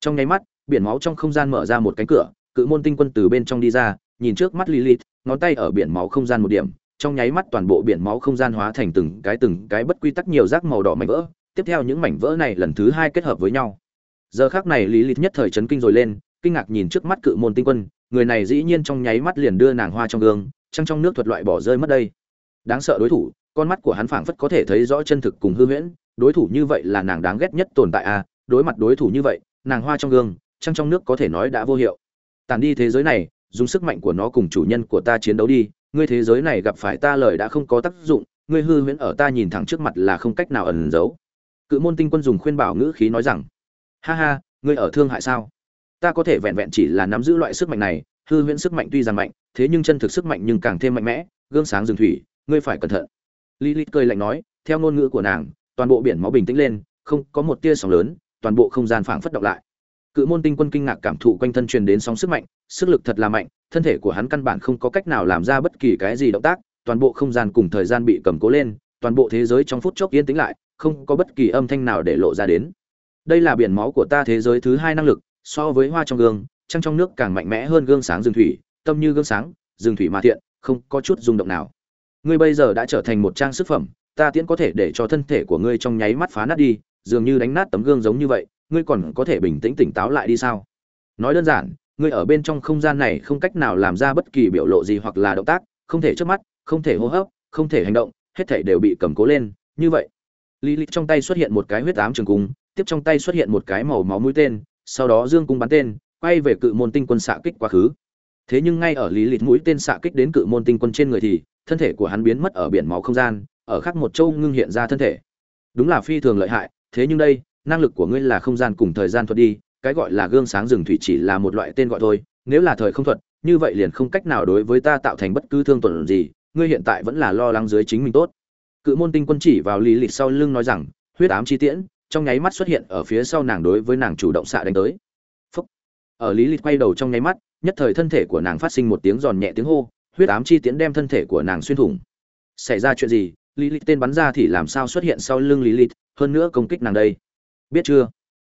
Trong nháy mắt, biển máu trong không gian mở ra một cánh cửa, cự môn tinh quân từ bên trong đi ra, nhìn trước mắt Lilith, ngón tay ở biển máu không gian một điểm, trong nháy mắt toàn bộ biển máu không gian hóa thành từng cái từng cái bất quy tắc nhiều rác màu đỏ mảnh vỡ, tiếp theo những mảnh vỡ này lần thứ hai kết hợp với nhau. Giờ khắc này lý lịch nhất thời chấn kinh rồi lên, kinh ngạc nhìn trước mắt cự môn tinh quân, người này dĩ nhiên trong nháy mắt liền đưa nàng hoa trong gương, trăng trong nước thuật loại bỏ rơi mất đây. Đáng sợ đối thủ, con mắt của hắn phảng phất có thể thấy rõ chân thực cùng hư huyễn, đối thủ như vậy là nàng đáng ghét nhất tồn tại à, đối mặt đối thủ như vậy, nàng hoa trong gương, trăng trong nước có thể nói đã vô hiệu. Tàn đi thế giới này dùng sức mạnh của nó cùng chủ nhân của ta chiến đấu đi ngươi thế giới này gặp phải ta lời đã không có tác dụng, ngươi hư huyễn ở ta nhìn thẳng trước mặt là không cách nào ẩn giấu. Cự môn tinh quân dùng khuyên bảo ngữ khí nói rằng, ha ha, ngươi ở thương hại sao? Ta có thể vẹn vẹn chỉ là nắm giữ loại sức mạnh này, hư huyễn sức mạnh tuy rằng mạnh, thế nhưng chân thực sức mạnh nhưng càng thêm mạnh mẽ, gương sáng rừng thủy, ngươi phải cẩn thận. Lilith cười lạnh nói, theo ngôn ngữ của nàng, toàn bộ biển máu bình tĩnh lên, không có một tia sóng lớn, toàn bộ không gian phảng phất động lại. Cự môn tinh quân kinh ngạc cảm thụ quanh thân truyền đến sóng sức mạnh, sức lực thật là mạnh thân thể của hắn căn bản không có cách nào làm ra bất kỳ cái gì động tác, toàn bộ không gian cùng thời gian bị cầm cố lên, toàn bộ thế giới trong phút chốc yên tĩnh lại, không có bất kỳ âm thanh nào để lộ ra đến. Đây là biển máu của ta thế giới thứ hai năng lực, so với hoa trong gương, trăng trong nước càng mạnh mẽ hơn gương sáng rừng thủy, tâm như gương sáng, rừng thủy mà thiện, không có chút rung động nào. Ngươi bây giờ đã trở thành một trang sức phẩm, ta tiễn có thể để cho thân thể của ngươi trong nháy mắt phá nát đi, dường như đánh nát tấm gương giống như vậy, ngươi còn có thể bình tĩnh tỉnh táo lại đi sao? Nói đơn giản ngươi ở bên trong không gian này không cách nào làm ra bất kỳ biểu lộ gì hoặc là động tác, không thể trước mắt, không thể hô hấp, không thể hành động, hết thể đều bị cầm cố lên, như vậy. Lý lịch trong tay xuất hiện một cái huyết ám trường cung, tiếp trong tay xuất hiện một cái màu máu mũi tên, sau đó dương cung bắn tên, quay về cự môn tinh quân xạ kích quá khứ. Thế nhưng ngay ở lý lịch mũi tên xạ kích đến cự môn tinh quân trên người thì, thân thể của hắn biến mất ở biển máu không gian, ở khắc một châu ngưng hiện ra thân thể. Đúng là phi thường lợi hại, thế nhưng đây, năng lực của ngươi là không gian cùng thời gian thuật đi cái gọi là gương sáng rừng thủy chỉ là một loại tên gọi thôi, nếu là thời không thuật, như vậy liền không cách nào đối với ta tạo thành bất cứ thương tổn gì, ngươi hiện tại vẫn là lo lắng dưới chính mình tốt. Cự môn tinh quân chỉ vào lý lịch sau lưng nói rằng, huyết ám chi tiễn, trong nháy mắt xuất hiện ở phía sau nàng đối với nàng chủ động xạ đánh tới. Phúc. ở lý lịch quay đầu trong nháy mắt, nhất thời thân thể của nàng phát sinh một tiếng giòn nhẹ tiếng hô, huyết ám chi tiễn đem thân thể của nàng xuyên thủng. Xảy ra chuyện gì? Lý lịch tên bắn ra thì làm sao xuất hiện sau lưng lý lịch? Hơn nữa công kích nàng đây. Biết chưa?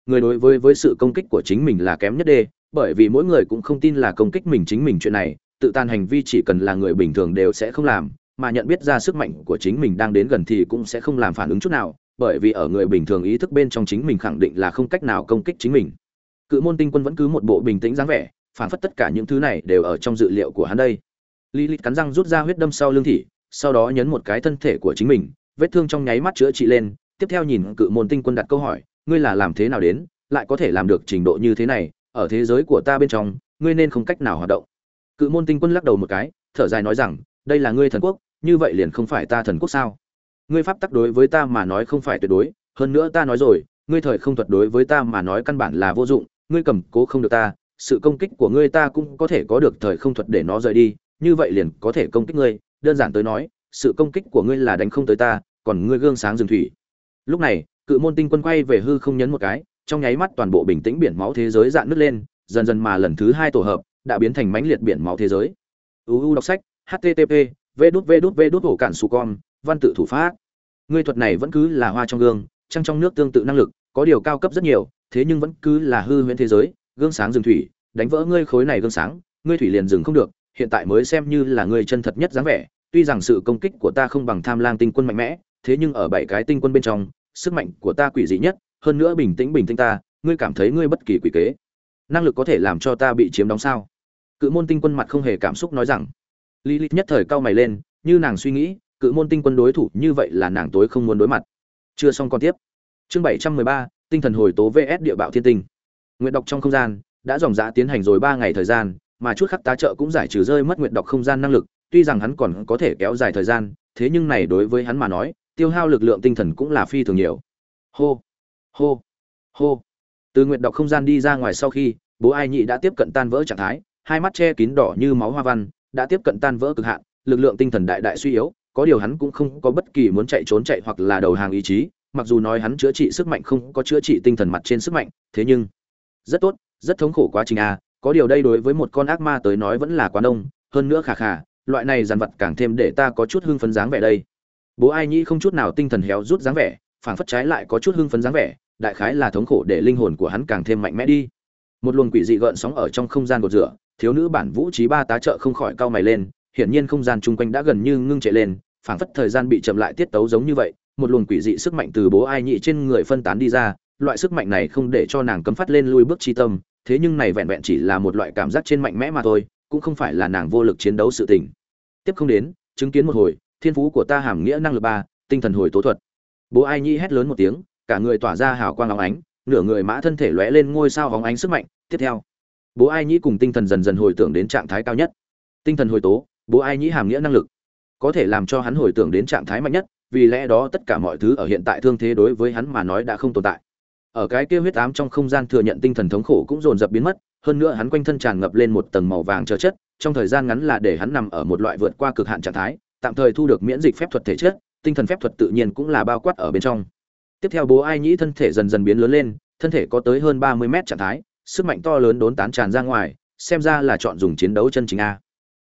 Người đối với với sự công kích của chính mình là kém nhất đê bởi vì mỗi người cũng không tin là công kích mình chính mình chuyện này tự tan hành vi chỉ cần là người bình thường đều sẽ không làm mà nhận biết ra sức mạnh của chính mình đang đến gần thì cũng sẽ không làm phản ứng chút nào bởi vì ở người bình thường ý thức bên trong chính mình khẳng định là không cách nào công kích chính mình. Cự môn tinh quân vẫn cứ một bộ bình tĩnh dáng vẻ phản phất tất cả những thứ này đều ở trong dự liệu của hắn đây. Lilith cắn răng rút ra huyết đâm sau lưng thị, sau đó nhấn một cái thân thể của chính mình, vết thương trong nháy mắt chữa trị lên, tiếp theo nhìn cự môn tinh quân đặt câu hỏi, ngươi là làm thế nào đến, lại có thể làm được trình độ như thế này, ở thế giới của ta bên trong, ngươi nên không cách nào hoạt động. Cự môn tinh quân lắc đầu một cái, thở dài nói rằng, đây là ngươi thần quốc, như vậy liền không phải ta thần quốc sao? Ngươi pháp tắc đối với ta mà nói không phải tuyệt đối, hơn nữa ta nói rồi, ngươi thời không thuật đối với ta mà nói căn bản là vô dụng, ngươi cầm cố không được ta, sự công kích của ngươi ta cũng có thể có được thời không thuật để nó rời đi, như vậy liền có thể công kích ngươi đơn giản tới nói sự công kích của ngươi là đánh không tới ta còn ngươi gương sáng rừng thủy lúc này cự môn tinh quân quay về hư không nhấn một cái, trong nháy mắt toàn bộ bình tĩnh biển máu thế giới dạn nứt lên, dần dần mà lần thứ hai tổ hợp, đã biến thành mãnh liệt biển máu thế giới. Uu đọc sách http v đút v đút v đút ổ cản su con, văn tự thủ pháp. Ngươi thuật này vẫn cứ là hoa trong gương, trăng trong nước tương tự năng lực, có điều cao cấp rất nhiều, thế nhưng vẫn cứ là hư huyễn thế giới, gương sáng rừng thủy, đánh vỡ ngươi khối này gương sáng, ngươi thủy liền dừng không được, hiện tại mới xem như là ngươi chân thật nhất dáng vẻ, tuy rằng sự công kích của ta không bằng tham lang tinh quân mạnh mẽ, thế nhưng ở bảy cái tinh quân bên trong sức mạnh của ta quỷ dị nhất hơn nữa bình tĩnh bình tĩnh ta ngươi cảm thấy ngươi bất kỳ quỷ kế năng lực có thể làm cho ta bị chiếm đóng sao cự môn tinh quân mặt không hề cảm xúc nói rằng lý lịch nhất thời cau mày lên, như nàng suy nghĩ, cự môn tinh quân đối thủ như vậy là nàng tối không muốn đối mặt. Chưa xong con tiếp. Chương 713, tinh thần hồi tố VS địa bạo thiên tinh. nguyện đọc trong không gian, đã dòng dã tiến hành rồi ba ngày thời gian, mà chút khắc tá trợ cũng giải trừ rơi mất nguyện đọc không gian năng lực tuy rằng hắn còn có thể kéo dài thời gian thế nhưng này đối với hắn mà nói tiêu hao lực lượng tinh thần cũng là phi thường nhiều. Hô hô hô. Từ nguyện đọc không gian đi ra ngoài sau khi bố ai nhị đã tiếp cận tan vỡ trạng thái hai mắt che kín đỏ như máu hoa văn đã tiếp cận tan vỡ cực hạn lực lượng tinh thần đại đại suy yếu có điều hắn cũng không có bất kỳ muốn chạy trốn chạy hoặc là đầu hàng ý chí mặc dù nói hắn chữa trị sức mạnh không có chữa trị tinh thần mặt trên sức mạnh thế nhưng rất tốt rất thống khổ quá trình a có điều đây đối với một con ác ma tới nói vẫn là quá đông hơn nữa khả khả, loại này dàn vật càng thêm để ta có chút hưng phấn dáng vẻ đây bố ai nhĩ không chút nào tinh thần héo rút dáng vẻ, phảng phất trái lại có chút hưng phấn dáng vẻ, đại khái là thống khổ để linh hồn của hắn càng thêm mạnh mẽ đi. Một luồng quỷ dị gợn sóng ở trong không gian cột rửa, thiếu nữ bản vũ trí ba tá trợ không khỏi cau mày lên, hiển nhiên không gian chung quanh đã gần như ngưng trệ lên, phảng phất thời gian bị chậm lại tiết tấu giống như vậy, một luồng quỷ dị sức mạnh từ bố ai nhị trên người phân tán đi ra, loại sức mạnh này không để cho nàng cấm phát lên lui bước chi tâm, thế nhưng này vẹn vẹn chỉ là một loại cảm giác trên mạnh mẽ mà thôi, cũng không phải là nàng vô lực chiến đấu sự tình. Tiếp không đến, chứng kiến một hồi thiên phú của ta hàm nghĩa năng lực ba, tinh thần hồi tố thuật. Bố ai nhi hét lớn một tiếng, cả người tỏa ra hào quang óng ánh, nửa người mã thân thể lóe lên ngôi sao óng ánh sức mạnh. Tiếp theo, bố ai Nhi cùng tinh thần dần dần hồi tưởng đến trạng thái cao nhất. Tinh thần hồi tố, bố ai Nhi hàm nghĩa năng lực, có thể làm cho hắn hồi tưởng đến trạng thái mạnh nhất, vì lẽ đó tất cả mọi thứ ở hiện tại thương thế đối với hắn mà nói đã không tồn tại. Ở cái kia huyết ám trong không gian thừa nhận tinh thần thống khổ cũng dồn dập biến mất, hơn nữa hắn quanh thân tràn ngập lên một tầng màu vàng chờ chất, trong thời gian ngắn là để hắn nằm ở một loại vượt qua cực hạn trạng thái tạm thời thu được miễn dịch phép thuật thể chất, tinh thần phép thuật tự nhiên cũng là bao quát ở bên trong. Tiếp theo bố ai nhĩ thân thể dần dần biến lớn lên, thân thể có tới hơn ba mươi mét trạng thái, sức mạnh to lớn đốn tán tràn ra ngoài, xem ra là chọn dùng chiến đấu chân chính a.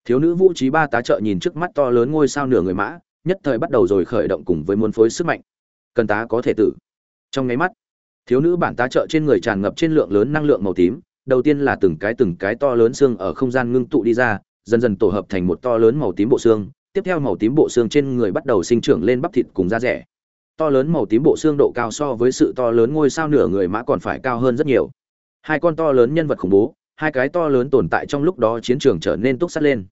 Thiếu nữ vũ trí ba tá trợ nhìn trước mắt to lớn ngôi sao nửa người mã, nhất thời bắt đầu rồi khởi động cùng với muôn phối sức mạnh. Cần tá có thể tử. Trong nháy mắt, thiếu nữ bản tá trợ trên người tràn ngập trên lượng lớn năng lượng màu tím, đầu tiên là từng cái từng cái to lớn xương ở không gian ngưng tụ đi ra, dần dần tổ hợp thành một to lớn màu tím bộ xương tiếp theo màu tím bộ xương trên người bắt đầu sinh trưởng lên bắp thịt cùng da rẻ. To lớn màu tím bộ xương độ cao so với sự to lớn ngôi sao nửa người mã còn phải cao hơn rất nhiều. Hai con to lớn nhân vật khủng bố, hai cái to lớn tồn tại trong lúc đó chiến trường trở nên túc sắt lên.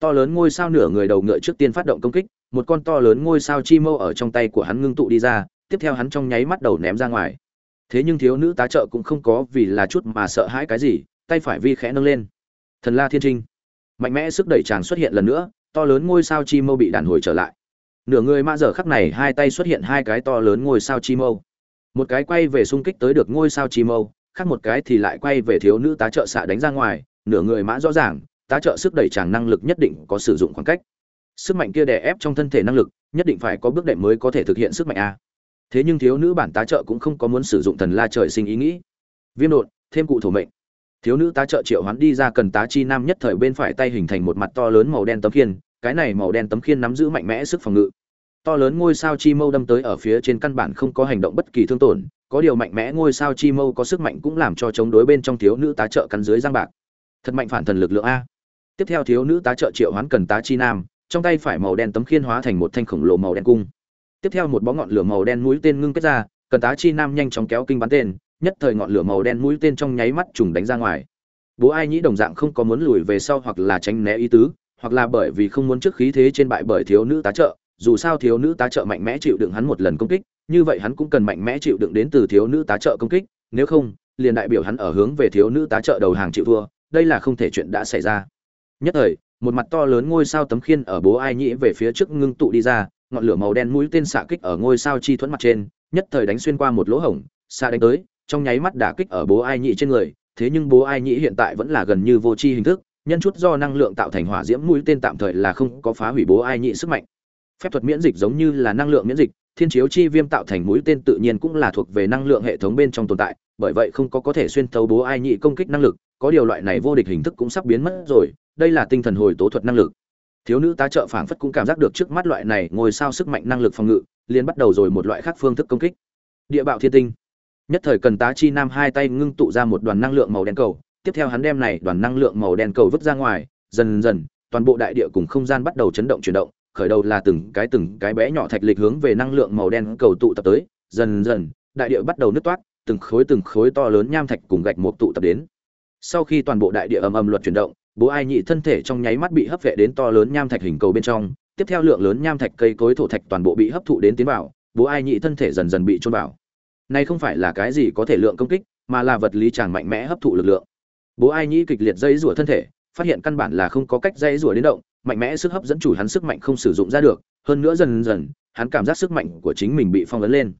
To lớn ngôi sao nửa người đầu ngựa trước tiên phát động công kích, một con to lớn ngôi sao chi mâu ở trong tay của hắn ngưng tụ đi ra, tiếp theo hắn trong nháy mắt đầu ném ra ngoài. Thế nhưng thiếu nữ tá trợ cũng không có vì là chút mà sợ hãi cái gì, tay phải vi khẽ nâng lên. Thần la thiên trinh. Mạnh mẽ sức đẩy chàng xuất hiện lần nữa to lớn ngôi sao chi mâu bị đàn hồi trở lại. Nửa người mã giờ khắc này, hai tay xuất hiện hai cái to lớn ngôi sao chi mâu. Một cái quay về xung kích tới được ngôi sao chi mâu, khác một cái thì lại quay về thiếu nữ tá trợ xạ đánh ra ngoài. Nửa người mã rõ ràng, tá trợ sức đẩy chàng năng lực nhất định có sử dụng khoảng cách. Sức mạnh kia đè ép trong thân thể năng lực, nhất định phải có bước đệm mới có thể thực hiện sức mạnh a. Thế nhưng thiếu nữ bản tá trợ cũng không có muốn sử dụng thần la trời sinh ý nghĩ. Viêm đột, thêm cụ thổ mệnh thiếu nữ tá trợ triệu hoán đi ra cần tá chi nam nhất thời bên phải tay hình thành một mặt to lớn màu đen tấm khiên, cái này màu đen tấm khiên nắm giữ mạnh mẽ sức phòng ngự. To lớn ngôi sao chi mâu đâm tới ở phía trên căn bản không có hành động bất kỳ thương tổn, có điều mạnh mẽ ngôi sao chi mâu có sức mạnh cũng làm cho chống đối bên trong thiếu nữ tá trợ cắn dưới giang bạc. Thật mạnh phản thần lực lượng a. Tiếp theo thiếu nữ tá trợ triệu hoán cần tá chi nam, trong tay phải màu đen tấm khiên hóa thành một thanh khổng lồ màu đen cung. Tiếp theo một bó ngọn lửa màu đen mũi tên ngưng kết ra, cần tá chi nam nhanh chóng kéo kinh bắn tên nhất thời ngọn lửa màu đen mũi tên trong nháy mắt trùng đánh ra ngoài. Bố ai nhĩ đồng dạng không có muốn lùi về sau hoặc là tránh né ý tứ, hoặc là bởi vì không muốn trước khí thế trên bại bởi thiếu nữ tá trợ, dù sao thiếu nữ tá trợ mạnh mẽ chịu đựng hắn một lần công kích, như vậy hắn cũng cần mạnh mẽ chịu đựng đến từ thiếu nữ tá trợ công kích, nếu không, liền đại biểu hắn ở hướng về thiếu nữ tá trợ đầu hàng chịu thua, đây là không thể chuyện đã xảy ra. Nhất thời, một mặt to lớn ngôi sao tấm khiên ở bố ai nhĩ về phía trước ngưng tụ đi ra, ngọn lửa màu đen mũi tên xạ kích ở ngôi sao chi thuẫn mặt trên, nhất thời đánh xuyên qua một lỗ hổng xa đánh tới trong nháy mắt đả kích ở bố ai nhị trên người, thế nhưng bố ai nhị hiện tại vẫn là gần như vô tri hình thức, nhân chút do năng lượng tạo thành hỏa diễm mũi tên tạm thời là không có phá hủy bố ai nhị sức mạnh. Phép thuật miễn dịch giống như là năng lượng miễn dịch, thiên chiếu chi viêm tạo thành mũi tên tự nhiên cũng là thuộc về năng lượng hệ thống bên trong tồn tại, bởi vậy không có có thể xuyên thấu bố ai nhị công kích năng lực, có điều loại này vô địch hình thức cũng sắp biến mất rồi, đây là tinh thần hồi tố thuật năng lực. Thiếu nữ tá trợ phảng phất cũng cảm giác được trước mắt loại này ngồi sao sức mạnh năng lực phòng ngự, liền bắt đầu rồi một loại khác phương thức công kích. Địa bạo thiên tinh nhất thời cần tá chi nam hai tay ngưng tụ ra một đoàn năng lượng màu đen cầu. Tiếp theo hắn đem này đoàn năng lượng màu đen cầu vứt ra ngoài. Dần dần, toàn bộ đại địa cùng không gian bắt đầu chấn động chuyển động. Khởi đầu là từng cái từng cái bé nhỏ thạch lịch hướng về năng lượng màu đen cầu tụ tập tới. Dần dần, đại địa bắt đầu nứt toát, từng khối từng khối to lớn nham thạch cùng gạch một tụ tập đến. Sau khi toàn bộ đại địa ầm ầm luật chuyển động, bố ai nhị thân thể trong nháy mắt bị hấp vệ đến to lớn nham thạch hình cầu bên trong. Tiếp theo lượng lớn nham thạch cây cối thổ thạch toàn bộ bị hấp thụ đến tiến vào, bố ai nhị thân thể dần dần bị trôn vào này không phải là cái gì có thể lượng công kích, mà là vật lý chàng mạnh mẽ hấp thụ lực lượng. Bố ai nhị kịch liệt dây rủa thân thể, phát hiện căn bản là không có cách dây rủa đến động, mạnh mẽ sức hấp dẫn chủ hắn sức mạnh không sử dụng ra được, hơn nữa dần dần, hắn cảm giác sức mạnh của chính mình bị phong ấn lên.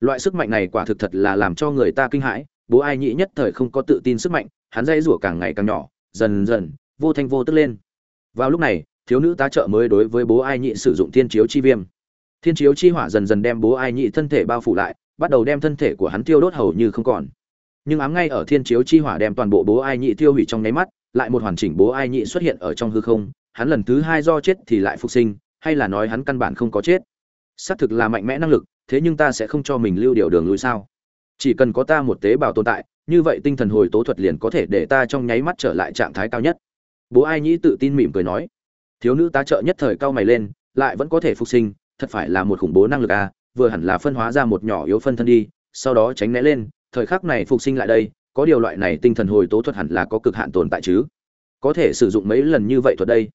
Loại sức mạnh này quả thực thật là làm cho người ta kinh hãi, bố ai nhị nhất thời không có tự tin sức mạnh, hắn dây rủa càng ngày càng nhỏ, dần dần, vô thanh vô tức lên. Vào lúc này, thiếu nữ tá trợ mới đối với bố ai nhị sử dụng thiên chiếu chi viêm. Thiên chiếu chi hỏa dần dần đem bố ai nhị thân thể bao phủ lại bắt đầu đem thân thể của hắn tiêu đốt hầu như không còn. Nhưng ám ngay ở thiên chiếu chi hỏa đem toàn bộ bố ai nhị tiêu hủy trong nháy mắt, lại một hoàn chỉnh bố ai nhị xuất hiện ở trong hư không, hắn lần thứ hai do chết thì lại phục sinh, hay là nói hắn căn bản không có chết. Xác thực là mạnh mẽ năng lực, thế nhưng ta sẽ không cho mình lưu điều đường lui sao? Chỉ cần có ta một tế bào tồn tại, như vậy tinh thần hồi tố thuật liền có thể để ta trong nháy mắt trở lại trạng thái cao nhất. Bố ai nhĩ tự tin mỉm cười nói. Thiếu nữ tá trợ nhất thời cao mày lên, lại vẫn có thể phục sinh, thật phải là một khủng bố năng lực à vừa hẳn là phân hóa ra một nhỏ yếu phân thân đi, sau đó tránh né lên, thời khắc này phục sinh lại đây, có điều loại này tinh thần hồi tố thuật hẳn là có cực hạn tồn tại chứ. Có thể sử dụng mấy lần như vậy thuật đây.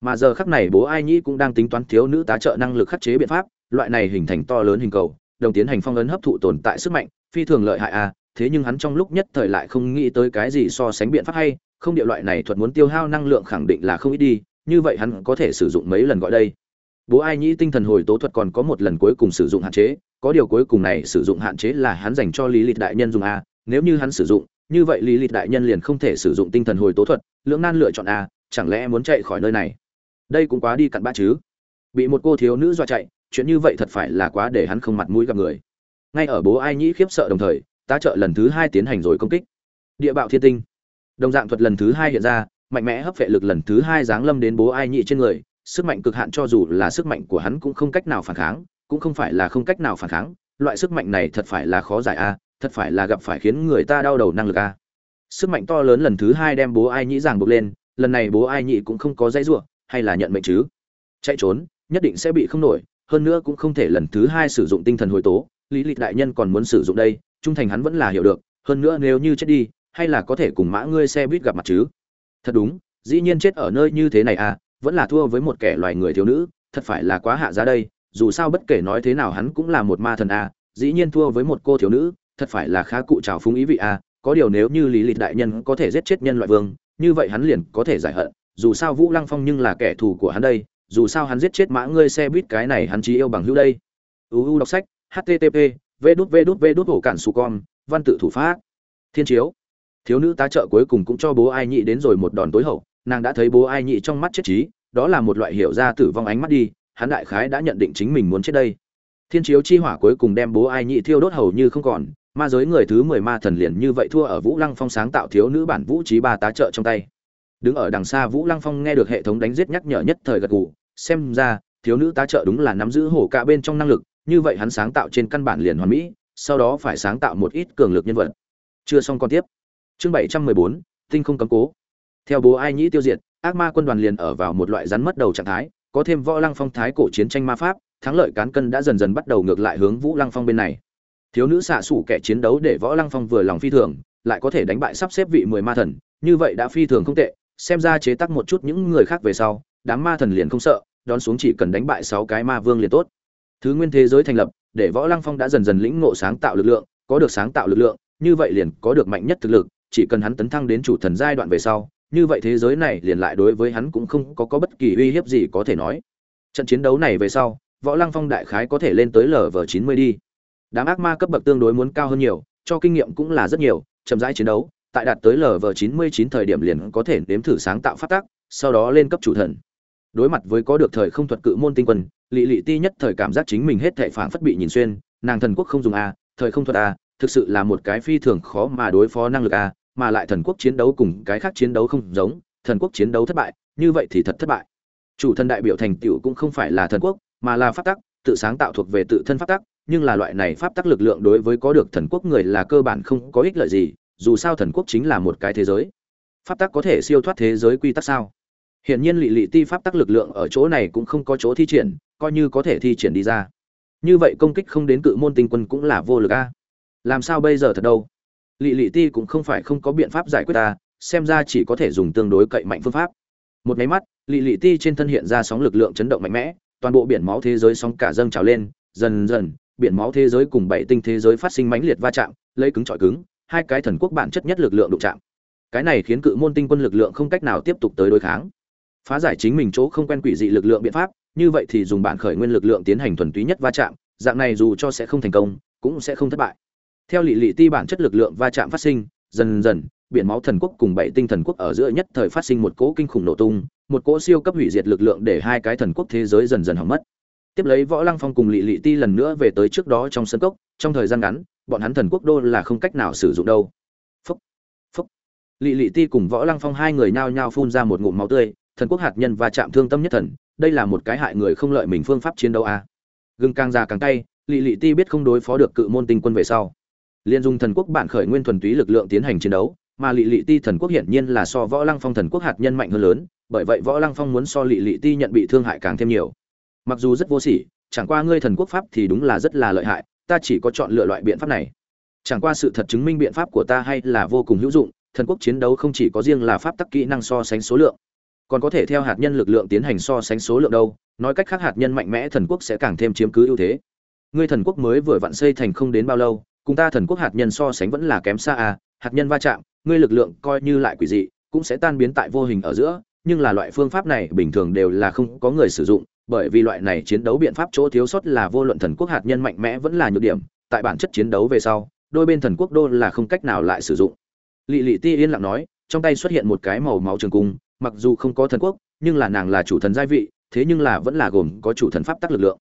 Mà giờ khắc này bố ai nhĩ cũng đang tính toán thiếu nữ tá trợ năng lực khắc chế biện pháp, loại này hình thành to lớn hình cầu, đồng tiến hành phong ấn hấp thụ tồn tại sức mạnh, phi thường lợi hại à thế nhưng hắn trong lúc nhất thời lại không nghĩ tới cái gì so sánh biện pháp hay, không địa loại này thuật muốn tiêu hao năng lượng khẳng định là không ít đi, như vậy hắn có thể sử dụng mấy lần gọi đây bố ai nhĩ tinh thần hồi tố thuật còn có một lần cuối cùng sử dụng hạn chế, có điều cuối cùng này sử dụng hạn chế là hắn dành cho lý lịch đại nhân dùng a, nếu như hắn sử dụng, như vậy lý lịch đại nhân liền không thể sử dụng tinh thần hồi tố thuật, lưỡng nan lựa chọn a, chẳng lẽ muốn chạy khỏi nơi này? Đây cũng quá đi cặn bã chứ. Bị một cô thiếu nữ dọa chạy, chuyện như vậy thật phải là quá để hắn không mặt mũi gặp người. Ngay ở bố ai nhĩ khiếp sợ đồng thời, tá trợ lần thứ hai tiến hành rồi công kích. Địa bạo thiên tinh. Đồng dạng thuật lần thứ hai hiện ra, mạnh mẽ hấp vệ lực lần thứ hai giáng lâm đến bố ai Nhĩ trên người sức mạnh cực hạn cho dù là sức mạnh của hắn cũng không cách nào phản kháng, cũng không phải là không cách nào phản kháng. Loại sức mạnh này thật phải là khó giải a à, thật phải là gặp phải khiến người ta đau đầu năng lực a. À. Sức mạnh to lớn lần thứ hai đem bố ai nhị giằng buộc lên, lần này bố ai nhị cũng không có dãy ruộng hay là nhận mệnh chứ? Chạy trốn, nhất định sẽ bị không nổi, hơn nữa cũng không thể lần thứ hai sử dụng tinh thần hồi tố. Lý lịch đại nhân còn muốn sử dụng đây, trung thành hắn vẫn là hiểu được, hơn nữa nếu như chết đi, hay là có thể cùng mã ngươi xe buýt gặp mặt chứ? Thật đúng, dĩ nhiên chết ở nơi như thế này à vẫn là thua với một kẻ loài người thiếu nữ, thật phải là quá hạ giá đây, dù sao bất kể nói thế nào hắn cũng là một ma thần à dĩ nhiên thua với một cô thiếu nữ, thật phải là khá cụ trào phúng ý vị à có điều nếu như lý lịch đại nhân có thể giết chết nhân loại vương, như vậy hắn liền có thể giải hận, dù sao vũ lăng phong nhưng là kẻ thù của hắn đây, dù sao hắn giết chết mã ngươi xe buýt cái này hắn chỉ yêu bằng hữu đây. Uu đọc sách http v đút v đút v đút hổ cản su con, văn tự thủ pháp. Thiên chiếu. Thiếu nữ tá trợ cuối cùng cũng cho bố ai nhị đến rồi một đòn tối hậu nàng đã thấy bố ai nhị trong mắt chết trí, đó là một loại hiểu ra tử vong ánh mắt đi, hắn đại khái đã nhận định chính mình muốn chết đây. Thiên chiếu chi hỏa cuối cùng đem bố ai nhị thiêu đốt hầu như không còn, ma giới người thứ mười ma thần liền như vậy thua ở vũ lăng phong sáng tạo thiếu nữ bản vũ trí ba tá trợ trong tay. Đứng ở đằng xa vũ lăng phong nghe được hệ thống đánh giết nhắc nhở nhất thời gật gù, xem ra, thiếu nữ tá trợ đúng là nắm giữ hổ cả bên trong năng lực, như vậy hắn sáng tạo trên căn bản liền hoàn mỹ, sau đó phải sáng tạo một ít cường lực nhân vật. Chưa xong còn tiếp. Chương bảy trăm mười bốn, tinh không cấm cố theo bố ai nhĩ tiêu diệt, ác ma quân đoàn liền ở vào một loại rắn mất đầu trạng thái, có thêm võ lăng phong thái cổ chiến tranh ma pháp, thắng lợi cán cân đã dần dần bắt đầu ngược lại hướng vũ lăng phong bên này. Thiếu nữ xạ xủ kẻ chiến đấu để võ lăng phong vừa lòng phi thường, lại có thể đánh bại sắp xếp vị mười ma thần, như vậy đã phi thường không tệ, xem ra chế tác một chút những người khác về sau, đám ma thần liền không sợ, đón xuống chỉ cần đánh bại sáu cái ma vương liền tốt. Thứ nguyên thế giới thành lập, để võ lăng phong đã dần dần lĩnh ngộ sáng tạo lực lượng, có được sáng tạo lực lượng, như vậy liền có được mạnh nhất thực lực, chỉ cần hắn tấn thăng đến chủ thần giai đoạn về sau như vậy thế giới này liền lại đối với hắn cũng không có, có bất kỳ uy hiếp gì có thể nói. Trận chiến đấu này về sau võ lăng phong đại khái có thể lên tới lv chín mươi đi. Đám ác ma cấp bậc tương đối muốn cao hơn nhiều cho kinh nghiệm cũng là rất nhiều chậm rãi chiến đấu tại đạt tới lv chín mươi chín thời điểm liền có thể nếm thử sáng tạo phát tác sau đó lên cấp chủ thần. Đối mặt với có được thời không thuật cự môn tinh quân Lệ Lệ ti nhất thời cảm giác chính mình hết thảy phản phất bị nhìn xuyên nàng thần quốc không dùng a thời không thuật a thực sự là một cái phi thường khó mà đối phó năng lực a mà lại thần quốc chiến đấu cùng cái khác chiến đấu không giống thần quốc chiến đấu thất bại như vậy thì thật thất bại chủ thần đại biểu thành tựu cũng không phải là thần quốc mà là pháp tắc tự sáng tạo thuộc về tự thân pháp tắc nhưng là loại này pháp tắc lực lượng đối với có được thần quốc người là cơ bản không có ích lợi gì dù sao thần quốc chính là một cái thế giới pháp tắc có thể siêu thoát thế giới quy tắc sao Hiển nhiên lị lị ti pháp tắc lực lượng ở chỗ này cũng không có chỗ thi triển, coi như có thể thi triển đi ra. Như vậy công kích không đến cự môn tinh quân cũng là vô lực a. Làm sao bây giờ thật đâu? Lỵ Lỵ ti cũng không phải không có biện pháp giải quyết ta, xem ra chỉ có thể dùng tương đối cậy mạnh phương pháp. Một máy mắt, Lỵ Lỵ ti trên thân hiện ra sóng lực lượng chấn động mạnh mẽ, toàn bộ biển máu thế giới sóng cả dâng trào lên, dần dần, biển máu thế giới cùng bảy tinh thế giới phát sinh mãnh liệt va chạm, lấy cứng chọi cứng, hai cái thần quốc bản chất nhất lực lượng đụng chạm. Cái này khiến cự môn tinh quân lực lượng không cách nào tiếp tục tới đối kháng phá giải chính mình chỗ không quen quỷ dị lực lượng biện pháp như vậy thì dùng bản khởi nguyên lực lượng tiến hành thuần túy nhất va chạm dạng này dù cho sẽ không thành công cũng sẽ không thất bại theo lị lị ti bản chất lực lượng va chạm phát sinh, dần dần, biển máu thần quốc cùng bảy tinh thần quốc ở giữa nhất thời phát sinh một cỗ kinh khủng nổ tung, một cỗ siêu cấp hủy diệt lực lượng để hai cái thần quốc thế giới dần dần hỏng mất. Tiếp lấy võ lăng phong cùng lị lị ti lần nữa về tới trước đó trong sân cốc, trong thời gian ngắn, bọn hắn thần quốc đô là không cách nào sử dụng đâu. Phúc phúc. Lị lị ti cùng võ lăng phong hai người nhao nhao phun ra một ngụm máu tươi, thần quốc hạt nhân và chạm thương tâm nhất thần, đây là một cái hại người không lợi mình phương pháp chiến đấu a. À. gừng càng già càng tay lị lị ti biết không đối phó được cự môn tinh quân về sau liên dung thần quốc bản khởi nguyên thuần túy lực lượng tiến hành chiến đấu, mà lị lị ti thần quốc hiển nhiên là so võ lăng phong thần quốc hạt nhân mạnh hơn lớn, bởi vậy võ lăng phong muốn so lị lị ti nhận bị thương hại càng thêm nhiều. Mặc dù rất vô sỉ, chẳng qua ngươi thần quốc pháp thì đúng là rất là lợi hại, ta chỉ có chọn lựa loại biện pháp này. Chẳng qua sự thật chứng minh biện pháp của ta hay là vô cùng hữu dụng, thần quốc chiến đấu không chỉ có riêng là pháp tắc kỹ năng so sánh số lượng, còn có thể theo hạt nhân lực lượng tiến hành so sánh số lượng đâu, nói cách khác hạt nhân mạnh mẽ thần quốc sẽ càng thêm chiếm cứ ưu thế. Ngươi thần quốc mới vừa vặn xây thành không đến bao lâu cùng ta thần quốc hạt nhân so sánh vẫn là kém xa à hạt nhân va chạm, ngươi lực lượng coi như lại quỷ dị, cũng sẽ tan biến tại vô hình ở giữa, nhưng là loại phương pháp này bình thường đều là không có người sử dụng, bởi vì loại này chiến đấu biện pháp chỗ thiếu sót là vô luận thần quốc hạt nhân mạnh mẽ vẫn là nhược điểm, tại bản chất chiến đấu về sau, đôi bên thần quốc đô là không cách nào lại sử dụng. Lỵ lỵ ti yên lặng nói, trong tay xuất hiện một cái màu máu trường cung, mặc dù không có thần quốc, nhưng là nàng là chủ thần giai vị, thế nhưng là vẫn là gồm có chủ thần pháp tắc lực lượng.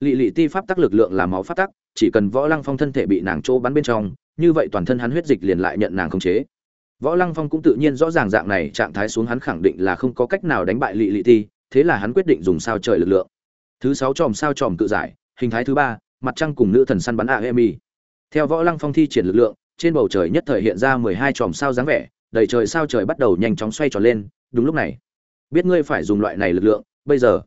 Lỵ lỵ ti pháp tắc lực lượng là máu pháp tắc chỉ cần võ lăng phong thân thể bị nàng chỗ bắn bên trong, như vậy toàn thân hắn huyết dịch liền lại nhận nàng khống chế. Võ lăng phong cũng tự nhiên rõ ràng dạng này trạng thái xuống hắn khẳng định là không có cách nào đánh bại lị lị ti, thế là hắn quyết định dùng sao trời lực lượng. Thứ sáu chòm sao chòm tự giải, hình thái thứ ba, mặt trăng cùng nữ thần săn bắn a emi theo võ lăng phong thi triển lực lượng, trên bầu trời nhất thời hiện ra mười hai chòm sao dáng vẻ, đầy trời sao trời bắt đầu nhanh chóng xoay tròn lên, đúng lúc này. Biết ngươi phải dùng loại này lực lượng, bây giờ,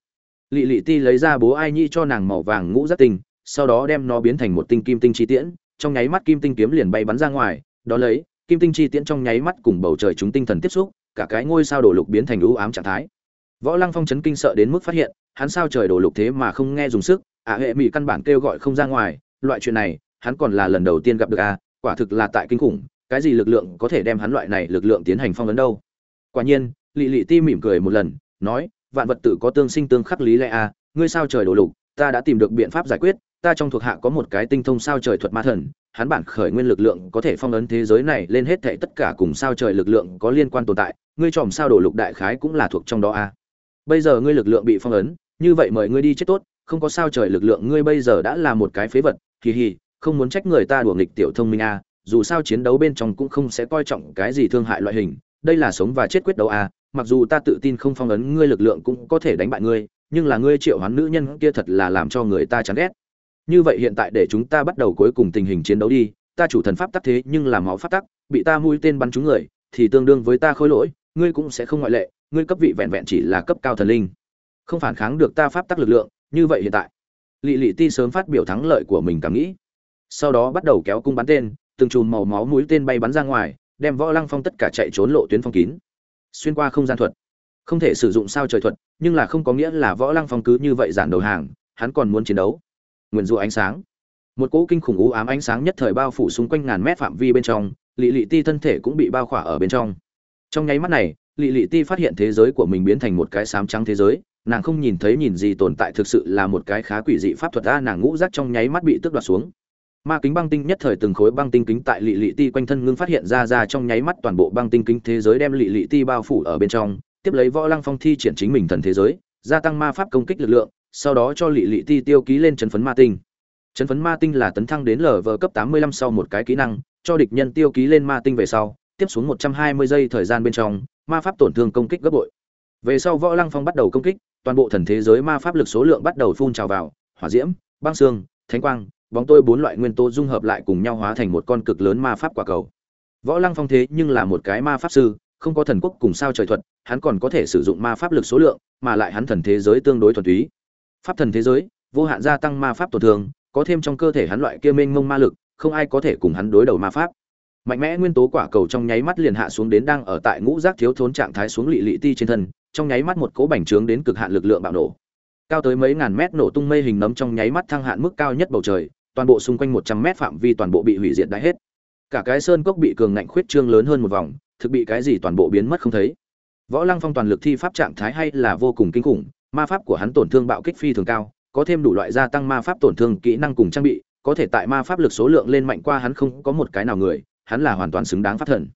lị lị ti lấy ra bố ai nhi cho nàng màu vàng ngũ rất tinh sau đó đem nó biến thành một tinh kim tinh chi tiễn, trong nháy mắt kim tinh kiếm liền bay bắn ra ngoài, đó lấy, kim tinh chi tiễn trong nháy mắt cùng bầu trời chúng tinh thần tiếp xúc, cả cái ngôi sao đổ lục biến thành u ám trạng thái. Võ lăng phong chấn kinh sợ đến mức phát hiện, hắn sao trời đổ lục thế mà không nghe dùng sức ả hệ mỹ căn bản kêu gọi không ra ngoài, loại chuyện này, hắn còn là lần đầu tiên gặp được a quả thực là tại kinh khủng, cái gì lực lượng có thể đem hắn loại này lực lượng tiến hành phong ấn đâu. Quả nhiên Lệ Lệ ti mỉm cười một lần, nói, vạn vật tự có tương sinh tương khắc lý lẽ a ngươi sao trời đổ lục, ta đã tìm được biện pháp giải quyết ta trong thuộc hạ có một cái tinh thông sao trời thuật ma thần, hắn bản khởi nguyên lực lượng có thể phong ấn thế giới này lên hết thảy tất cả cùng sao trời lực lượng có liên quan tồn tại, ngươi tròm sao đổ lục đại khái cũng là thuộc trong đó a bây giờ ngươi lực lượng bị phong ấn, như vậy mời ngươi đi chết tốt, không có sao trời lực lượng ngươi bây giờ đã là một cái phế vật kỳ hì, không muốn trách người ta đùa nghịch tiểu thông minh a dù sao chiến đấu bên trong cũng không sẽ coi trọng cái gì thương hại loại hình, đây là sống và chết quyết đấu a mặc dù ta tự tin không phong ấn ngươi lực lượng cũng có thể đánh bại ngươi, nhưng là ngươi triệu hoán nữ nhân kia thật là làm cho người ta chán ghét như vậy hiện tại để chúng ta bắt đầu cuối cùng tình hình chiến đấu đi, ta chủ thần pháp tắc thế nhưng làm máu pháp tắc, bị ta mũi tên bắn trúng người, thì tương đương với ta khôi lỗi, ngươi cũng sẽ không ngoại lệ, ngươi cấp vị vẹn vẹn chỉ là cấp cao thần linh. Không phản kháng được ta pháp tắc lực lượng, như vậy hiện tại. Lị lị ti sớm phát biểu thắng lợi của mình cảm nghĩ. Sau đó bắt đầu kéo cung bắn tên, từng chùm màu máu mũi tên bay bắn ra ngoài, đem võ lăng phong tất cả chạy trốn lộ tuyến phong kín. Xuyên qua không gian thuật. Không thể sử dụng sao trời thuật, nhưng là không có nghĩa là võ lăng phong cứ như vậy giản đầu hàng, hắn còn muốn chiến đấu nguyền rủa ánh sáng. Một cỗ kinh khủng u ám ánh sáng nhất thời bao phủ xung quanh ngàn mét phạm vi bên trong, lị lị ti thân thể cũng bị bao khỏa ở bên trong. Trong nháy mắt này, lị lị ti phát hiện thế giới của mình biến thành một cái sám trắng thế giới, nàng không nhìn thấy nhìn gì tồn tại thực sự là một cái khá quỷ dị pháp thuật ra nàng ngũ rác trong nháy mắt bị tước đoạt xuống. Ma kính băng tinh nhất thời từng khối băng tinh kính tại lị lị ti quanh thân ngưng phát hiện ra ra trong nháy mắt toàn bộ băng tinh kính thế giới đem lị lị ti bao phủ ở bên trong, tiếp lấy võ lăng phong thi triển chính mình thần thế giới, gia tăng ma pháp công kích lực lượng sau đó cho lị lị ti tiêu ký lên chấn phấn ma tinh. Chấn phấn ma tinh là tấn thăng đến lv cấp 85 sau một cái kỹ năng, cho địch nhân tiêu ký lên ma tinh về sau, tiếp xuống 120 giây thời gian bên trong, ma pháp tổn thương công kích gấp bội. Về sau võ lăng phong bắt đầu công kích, toàn bộ thần thế giới ma pháp lực số lượng bắt đầu phun trào vào, hỏa diễm, băng xương, thánh quang, bóng tôi bốn loại nguyên tố dung hợp lại cùng nhau hóa thành một con cực lớn ma pháp quả cầu. Võ lăng phong thế nhưng là một cái ma pháp sư, không có thần quốc cùng sao trời thuật, hắn còn có thể sử dụng ma pháp lực số lượng, mà lại hắn thần thế giới tương đối thuần túy pháp thần thế giới, vô hạn gia tăng ma pháp tổn thương, có thêm trong cơ thể hắn loại kia mênh mông ma lực, không ai có thể cùng hắn đối đầu ma pháp. Mạnh mẽ nguyên tố quả cầu trong nháy mắt liền hạ xuống đến đang ở tại ngũ giác thiếu thốn trạng thái xuống lị lị ti trên thân, trong nháy mắt một cỗ bành trướng đến cực hạn lực lượng bạo nổ. Cao tới mấy ngàn mét nổ tung mây hình nấm trong nháy mắt thăng hạn mức cao nhất bầu trời, toàn bộ xung quanh một trăm mét phạm vi toàn bộ bị hủy diệt đã hết. Cả cái sơn cốc bị cường ngạnh khuyết trương lớn hơn một vòng, thực bị cái gì toàn bộ biến mất không thấy. Võ lăng phong toàn lực thi pháp trạng thái hay là vô cùng kinh khủng ma pháp của hắn tổn thương bạo kích phi thường cao, có thêm đủ loại gia tăng ma pháp tổn thương kỹ năng cùng trang bị, có thể tại ma pháp lực số lượng lên mạnh qua hắn không có một cái nào người, hắn là hoàn toàn xứng đáng pháp thần.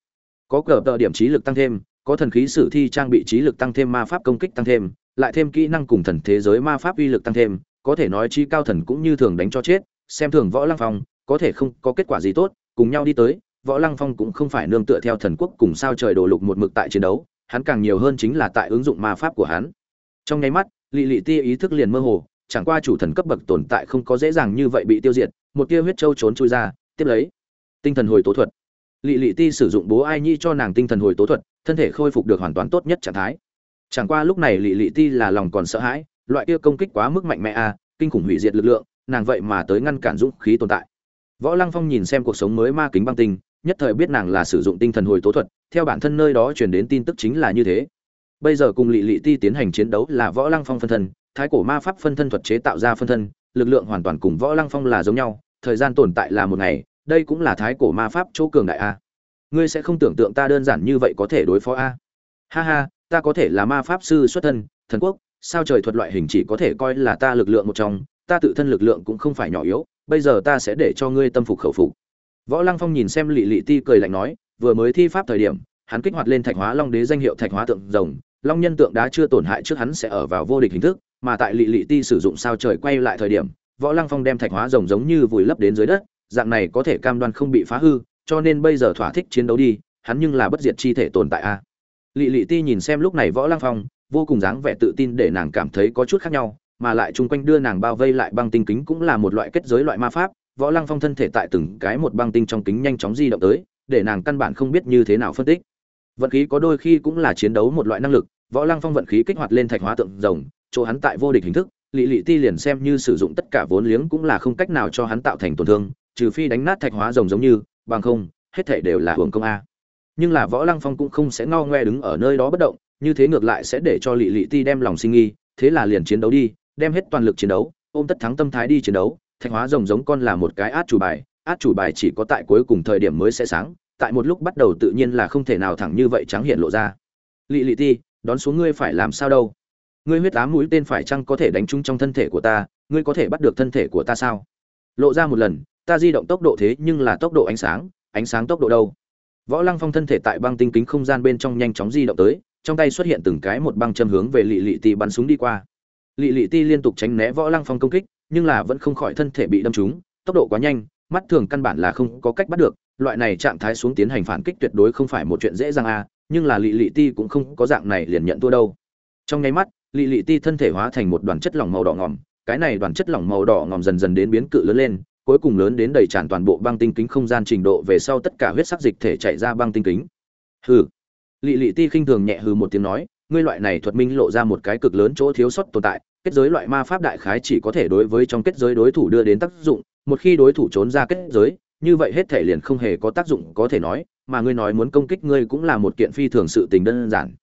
Có cờ tờ điểm trí lực tăng thêm, có thần khí sử thi trang bị trí lực tăng thêm, ma pháp công kích tăng thêm, lại thêm kỹ năng cùng thần thế giới ma pháp uy lực tăng thêm, có thể nói chi cao thần cũng như thường đánh cho chết, xem thường võ lăng phong, có thể không có kết quả gì tốt, cùng nhau đi tới, võ lăng phong cũng không phải nương tựa theo thần quốc cùng sao trời đồ lục một mực tại chiến đấu, hắn càng nhiều hơn chính là tại ứng dụng ma pháp của hắn trong nháy mắt, lị lị tia ý thức liền mơ hồ, chẳng qua chủ thần cấp bậc tồn tại không có dễ dàng như vậy bị tiêu diệt, một tia huyết châu trốn chui ra, tiếp lấy, tinh thần hồi tố thuật. Lị lị ti sử dụng bố ai nhi cho nàng tinh thần hồi tố thuật, thân thể khôi phục được hoàn toàn tốt nhất trạng thái. Chẳng qua lúc này lị lị ti là lòng còn sợ hãi, loại kia công kích quá mức mạnh mẽ a, kinh khủng hủy diệt lực lượng, nàng vậy mà tới ngăn cản dũng khí tồn tại. Võ lăng phong nhìn xem cuộc sống mới ma kính băng tinh, nhất thời biết nàng là sử dụng tinh thần hồi tố thuật, theo bản thân nơi đó truyền đến tin tức chính là như thế bây giờ cùng lỵ lỵ ti tiến hành chiến đấu là võ lăng phong phân thân, thái cổ ma pháp phân thân thuật chế tạo ra phân thân, lực lượng hoàn toàn cùng võ lăng phong là giống nhau, thời gian tồn tại là một ngày, đây cũng là thái cổ ma pháp chỗ cường đại a. Ngươi sẽ không tưởng tượng ta đơn giản như vậy có thể đối phó a. Ha ha, ta có thể là ma pháp sư xuất thân, thần quốc, sao trời thuật loại hình chỉ có thể coi là ta lực lượng một trong, ta tự thân lực lượng cũng không phải nhỏ yếu, bây giờ ta sẽ để cho ngươi tâm phục khẩu phục. Võ lăng phong nhìn xem lỵ lỵ ti cười lạnh nói, vừa mới thi pháp thời điểm, hắn kích hoạt lên thạch hóa long đế danh hiệu thạch hóa tượng rồng long nhân tượng đá chưa tổn hại trước hắn sẽ ở vào vô địch hình thức, mà tại lỵ lỵ ti sử dụng sao trời quay lại thời điểm, võ lăng phong đem thạch hóa rồng giống như vùi lấp đến dưới đất, dạng này có thể cam đoan không bị phá hư, cho nên bây giờ thỏa thích chiến đấu đi, hắn nhưng là bất diệt chi thể tồn tại a. Lỵ lỵ ti nhìn xem lúc này võ lăng phong, vô cùng dáng vẻ tự tin để nàng cảm thấy có chút khác nhau, mà lại chung quanh đưa nàng bao vây lại băng tinh kính cũng là một loại kết giới loại ma pháp, võ lăng phong thân thể tại từng cái một băng tinh trong kính nhanh chóng di động tới, để nàng căn bản không biết như thế nào phân tích vận khí có đôi khi cũng là chiến đấu một loại năng lực, võ lăng phong vận khí kích hoạt lên thạch hóa tượng rồng, chỗ hắn tại vô địch hình thức lỵ lỵ ti liền xem như sử dụng tất cả vốn liếng cũng là không cách nào cho hắn tạo thành tổn thương, trừ phi đánh nát thạch hóa rồng giống như, bằng không, hết thể đều là hưởng công a. Nhưng là võ lăng phong cũng không sẽ ngao ngoe đứng ở nơi đó bất động, như thế ngược lại sẽ để cho lỵ lỵ ti đem lòng sinh nghi, thế là liền chiến đấu đi, đem hết toàn lực chiến đấu, ôm tất thắng tâm thái đi chiến đấu, thạch hóa rồng giống con là một cái át chủ bài, át chủ bài chỉ có tại cuối cùng thời điểm mới sẽ sáng tại một lúc bắt đầu tự nhiên là không thể nào thẳng như vậy trắng hiện lộ ra. Lị lị ti, đón xuống ngươi phải làm sao đâu? Ngươi huyết ám mũi tên phải chăng có thể đánh trúng trong thân thể của ta? Ngươi có thể bắt được thân thể của ta sao? Lộ ra một lần, ta di động tốc độ thế nhưng là tốc độ ánh sáng ánh sáng tốc độ đâu? Võ lăng phong thân thể tại băng tinh kính không gian bên trong nhanh chóng di động tới, trong tay xuất hiện từng cái một băng châm hướng về lị lị ti bắn súng đi qua. Lị lị ti liên tục tránh né võ lăng phong công kích, nhưng là vẫn không khỏi thân thể bị đâm trúng, tốc độ quá nhanh, mắt thường căn bản là không có cách bắt được loại này trạng thái xuống tiến hành phản kích tuyệt đối không phải một chuyện dễ dàng a nhưng là lị lị ti cũng không có dạng này liền nhận thua đâu. Trong nháy mắt, lị lị ti thân thể hóa thành một đoàn chất lỏng màu đỏ ngòm, cái này đoàn chất lỏng màu đỏ ngòm dần dần đến biến cự lớn lên, cuối cùng lớn đến đầy tràn toàn bộ băng tinh kính không gian trình độ về sau tất cả huyết sắc dịch thể chạy ra băng tinh kính. Hừ. Lị lị ti khinh thường nhẹ hừ một tiếng nói, ngươi loại này thuật minh lộ ra một cái cực lớn chỗ thiếu sót tồn tại, kết giới loại ma pháp đại khái chỉ có thể đối với trong kết giới đối thủ đưa đến tác dụng, một khi đối thủ trốn ra kết giới như vậy hết thể liền không hề có tác dụng, có thể nói, mà ngươi nói muốn công kích ngươi cũng là một kiện phi thường sự tình đơn giản.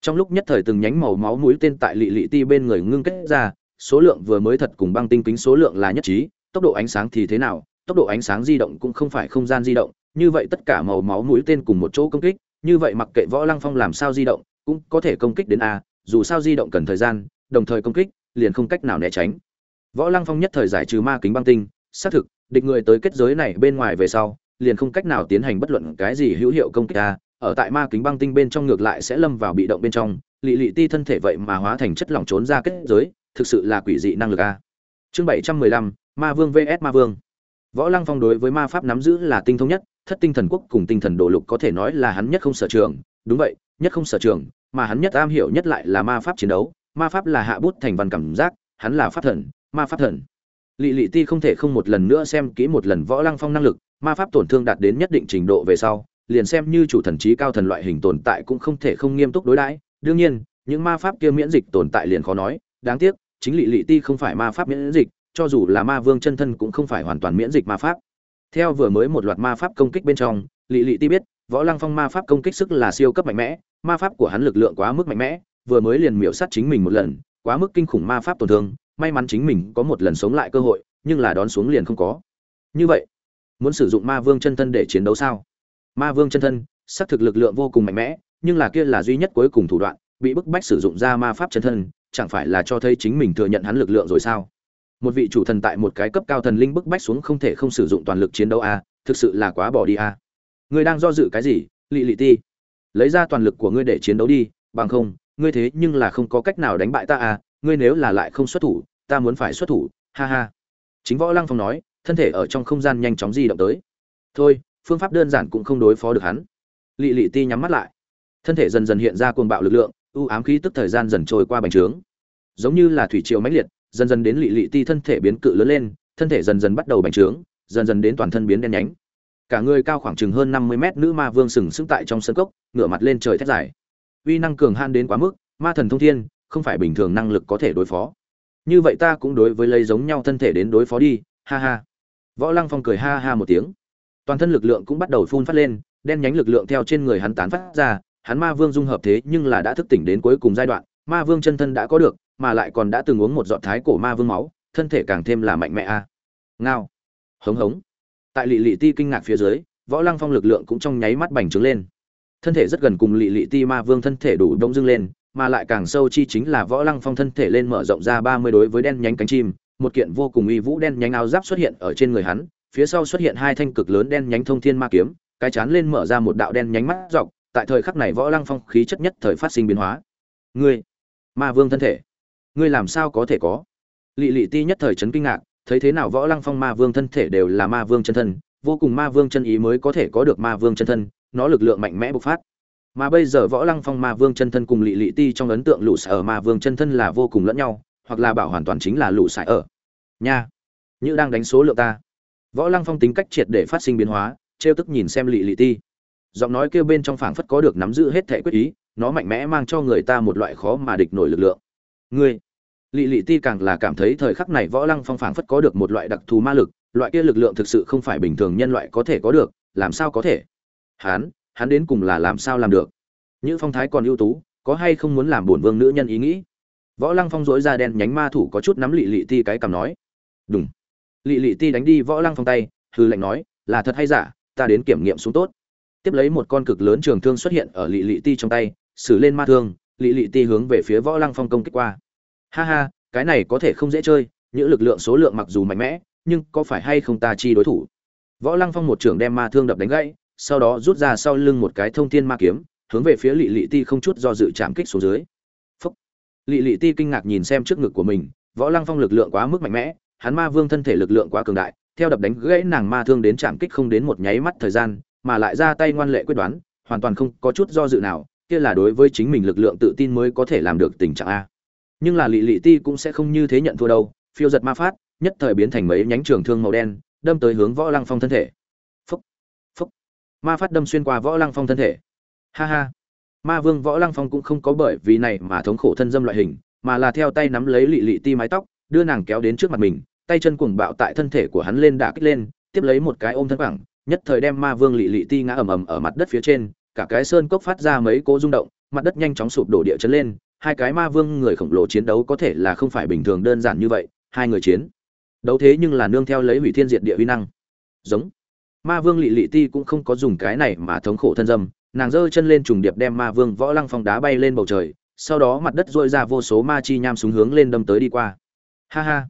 Trong lúc nhất thời từng nhánh màu máu mũi tên tại lị lị ti bên người ngưng kết ra, số lượng vừa mới thật cùng băng tinh kính số lượng là nhất trí, tốc độ ánh sáng thì thế nào, tốc độ ánh sáng di động cũng không phải không gian di động, như vậy tất cả màu máu mũi tên cùng một chỗ công kích, như vậy mặc kệ võ lăng phong làm sao di động, cũng có thể công kích đến a, dù sao di động cần thời gian, đồng thời công kích, liền không cách nào né tránh. Võ lăng phong nhất thời giải trừ ma kính băng tinh xác thực, địch người tới kết giới này bên ngoài về sau, liền không cách nào tiến hành bất luận cái gì hữu hiệu công kích ta. ở tại ma kính băng tinh bên trong ngược lại sẽ lâm vào bị động bên trong lị lị ti thân thể vậy mà hóa thành chất lỏng trốn ra kết giới, thực sự là quỷ dị năng lực a. Chương bảy trăm mười lăm, ma vương vs ma vương. Võ lăng phong đối với ma pháp nắm giữ là tinh thông nhất, thất tinh thần quốc cùng tinh thần đồ lục có thể nói là hắn nhất không sở trường. Đúng vậy, nhất không sở trường, mà hắn nhất am hiểu nhất lại là ma pháp chiến đấu. Ma pháp là hạ bút thành văn cảm giác, hắn là pháp thần, ma pháp thần. Lệ Lệ ti không thể không một lần nữa xem kỹ một lần võ lăng phong năng lực, ma pháp tổn thương đạt đến nhất định trình độ về sau, liền xem như chủ thần trí cao thần loại hình tồn tại cũng không thể không nghiêm túc đối đãi. Đương nhiên, những ma pháp kia miễn dịch tồn tại liền khó nói. Đáng tiếc, chính Lệ Lệ ti không phải ma pháp miễn dịch, cho dù là ma vương chân thân cũng không phải hoàn toàn miễn dịch ma pháp. Theo vừa mới một loạt ma pháp công kích bên trong Lệ Lệ ti biết, võ lăng phong ma pháp công kích sức là siêu cấp mạnh mẽ, ma pháp của hắn lực lượng quá mức mạnh mẽ, vừa mới liền miểu sát chính mình một lần, quá mức kinh khủng ma pháp tổn thương may mắn chính mình có một lần sống lại cơ hội nhưng là đón xuống liền không có. Như vậy muốn sử dụng ma vương chân thân để chiến đấu sao? Ma vương chân thân xác thực lực lượng vô cùng mạnh mẽ nhưng là kia là duy nhất cuối cùng thủ đoạn bị bức bách sử dụng ra ma pháp chân thân chẳng phải là cho thấy chính mình thừa nhận hắn lực lượng rồi sao? Một vị chủ thần tại một cái cấp cao thần linh bức bách xuống không thể không sử dụng toàn lực chiến đấu a à, thực sự là quá bỏ đi a. À. ngươi đang do dự cái gì lị lị ti? Lấy ra toàn lực của ngươi để chiến đấu đi bằng không ngươi thế nhưng là không có cách nào đánh bại ta à ngươi nếu là lại không xuất thủ, ta muốn phải xuất thủ, ha ha. Chính võ lăng phong nói, thân thể ở trong không gian nhanh chóng di động tới. Thôi, phương pháp đơn giản cũng không đối phó được hắn. Lị lị ti nhắm mắt lại. Thân thể dần dần hiện ra cuồng bạo lực lượng ưu ám khí tức thời gian dần trôi qua bành trướng. Giống như là thủy triều mãnh liệt, dần dần đến lị lị ti thân thể biến cự lớn lên, thân thể dần dần bắt đầu bành trướng, dần dần đến toàn thân biến đen nhánh. Cả người cao khoảng chừng hơn năm mươi mét, nữ ma vương sừng sững tại trong sân cốc, ngửa mặt lên trời thét dài. Uy năng cường han đến quá mức, ma thần thông thiên không phải bình thường năng lực có thể đối phó. Như vậy ta cũng đối với lấy giống nhau thân thể đến đối phó đi, ha ha. Võ lăng phong cười ha ha một tiếng. Toàn thân lực lượng cũng bắt đầu phun phát lên, đen nhánh lực lượng theo trên người hắn tán phát ra, hắn ma vương dung hợp thế nhưng là đã thức tỉnh đến cuối cùng giai đoạn, ma vương chân thân đã có được, mà lại còn đã từng uống một giọt thái cổ ma vương máu, thân thể càng thêm là mạnh mẽ a. À. Ngao. Hống hống. Tại lị lị ti kinh ngạc phía dưới, võ lăng phong lực lượng cũng trong nháy mắt bành trướng lên. Thân thể rất gần cùng lị lị ti ma vương thân thể đủ đông dưng lên mà lại càng sâu chi chính là võ lăng phong thân thể lên mở rộng ra ba mươi đối với đen nhánh cánh chim, một kiện vô cùng uy vũ đen nhánh áo giáp xuất hiện ở trên người hắn, phía sau xuất hiện hai thanh cực lớn đen nhánh thông thiên ma kiếm, cái chán lên mở ra một đạo đen nhánh mắt dọc, tại thời khắc này võ lăng phong khí chất nhất thời phát sinh biến hóa. Ngươi, ma vương thân thể, ngươi làm sao có thể có? Lỵ lỵ ti nhất thời chấn kinh ngạc, thấy thế nào võ lăng phong ma vương thân thể đều là ma vương chân thân, vô cùng ma vương chân ý mới có thể có được ma vương chân thân, nó lực lượng mạnh mẽ bộc phát mà bây giờ võ lăng phong ma vương chân thân cùng lị lị ti trong ấn tượng lũ sải ở ma vương chân thân là vô cùng lẫn nhau, hoặc là bảo hoàn toàn chính là lũ sải ở. Nha, như đang đánh số lượng ta. Võ lăng phong tính cách triệt để phát sinh biến hóa, trêu tức nhìn xem lị lị ti. Giọng nói kêu bên trong phảng phất có được nắm giữ hết thể quyết ý, nó mạnh mẽ mang cho người ta một loại khó mà địch nổi lực lượng. Ngươi, lị lị ti càng là cảm thấy thời khắc này võ lăng phong phảng phất có được một loại đặc thù ma lực, loại kia lực lượng thực sự không phải bình thường nhân loại có thể có được, làm sao có thể? Hắn hắn đến cùng là làm sao làm được? Những phong thái còn ưu tú, có hay không muốn làm bổn vương nữ nhân ý nghĩ? Võ lăng phong dối ra đen nhánh ma thủ có chút nắm lị lị ti cái cầm nói. Đúng lị lị ti đánh đi võ lăng phong tay hư lệnh nói, là thật hay giả, ta đến kiểm nghiệm xuống tốt. Tiếp lấy một con cực lớn trường thương xuất hiện ở lị lị ti trong tay, xử lên ma thương, lị lị ti hướng về phía võ lăng phong công kích qua. Ha ha, cái này có thể không dễ chơi những lực lượng số lượng mặc dù mạnh mẽ, nhưng có phải hay không ta chi đối thủ? Võ lăng phong một trưởng đem ma thương đập đánh gãy sau đó rút ra sau lưng một cái thông thiên ma kiếm, hướng về phía lị lị ti không chút do dự chạm kích xuống dưới. Phúc. Lị lị ti kinh ngạc nhìn xem trước ngực của mình, võ lăng phong lực lượng quá mức mạnh mẽ, hắn ma vương thân thể lực lượng quá cường đại, theo đập đánh gãy nàng ma thương đến chạm kích không đến một nháy mắt thời gian, mà lại ra tay ngoan lệ quyết đoán, hoàn toàn không có chút do dự nào, kia là đối với chính mình lực lượng tự tin mới có thể làm được tình trạng a. Nhưng là lị lị ti cũng sẽ không như thế nhận thua đâu, phiêu giật ma phát, nhất thời biến thành mấy nhánh trường thương màu đen, đâm tới hướng võ lăng phong thân thể ma phát đâm xuyên qua võ lăng phong thân thể. Ha ha. Ma vương võ lăng phong cũng không có bởi vì này mà thống khổ thân dâm loại hình, mà là theo tay nắm lấy lị lị ti mái tóc, đưa nàng kéo đến trước mặt mình, tay chân cuồng bạo tại thân thể của hắn lên đả kích lên, tiếp lấy một cái ôm thân phẳng nhất thời đem ma vương lị lị ti ngã ầm ầm ở mặt đất phía trên, cả cái sơn cốc phát ra mấy cỗ rung động, mặt đất nhanh chóng sụp đổ địa chấn lên, hai cái ma vương người khổng lồ chiến đấu có thể là không phải bình thường đơn giản như vậy, hai người chiến. Đấu thế nhưng là nương theo lấy hủy thiên diệt địa huy năng. Giống ma vương lị lị ti cũng không có dùng cái này mà thống khổ thân dâm. Nàng giơ chân lên trùng điệp đem ma vương võ lăng phong đá bay lên bầu trời, sau đó mặt đất dội ra vô số ma chi nham súng hướng lên đâm tới đi qua. Ha ha.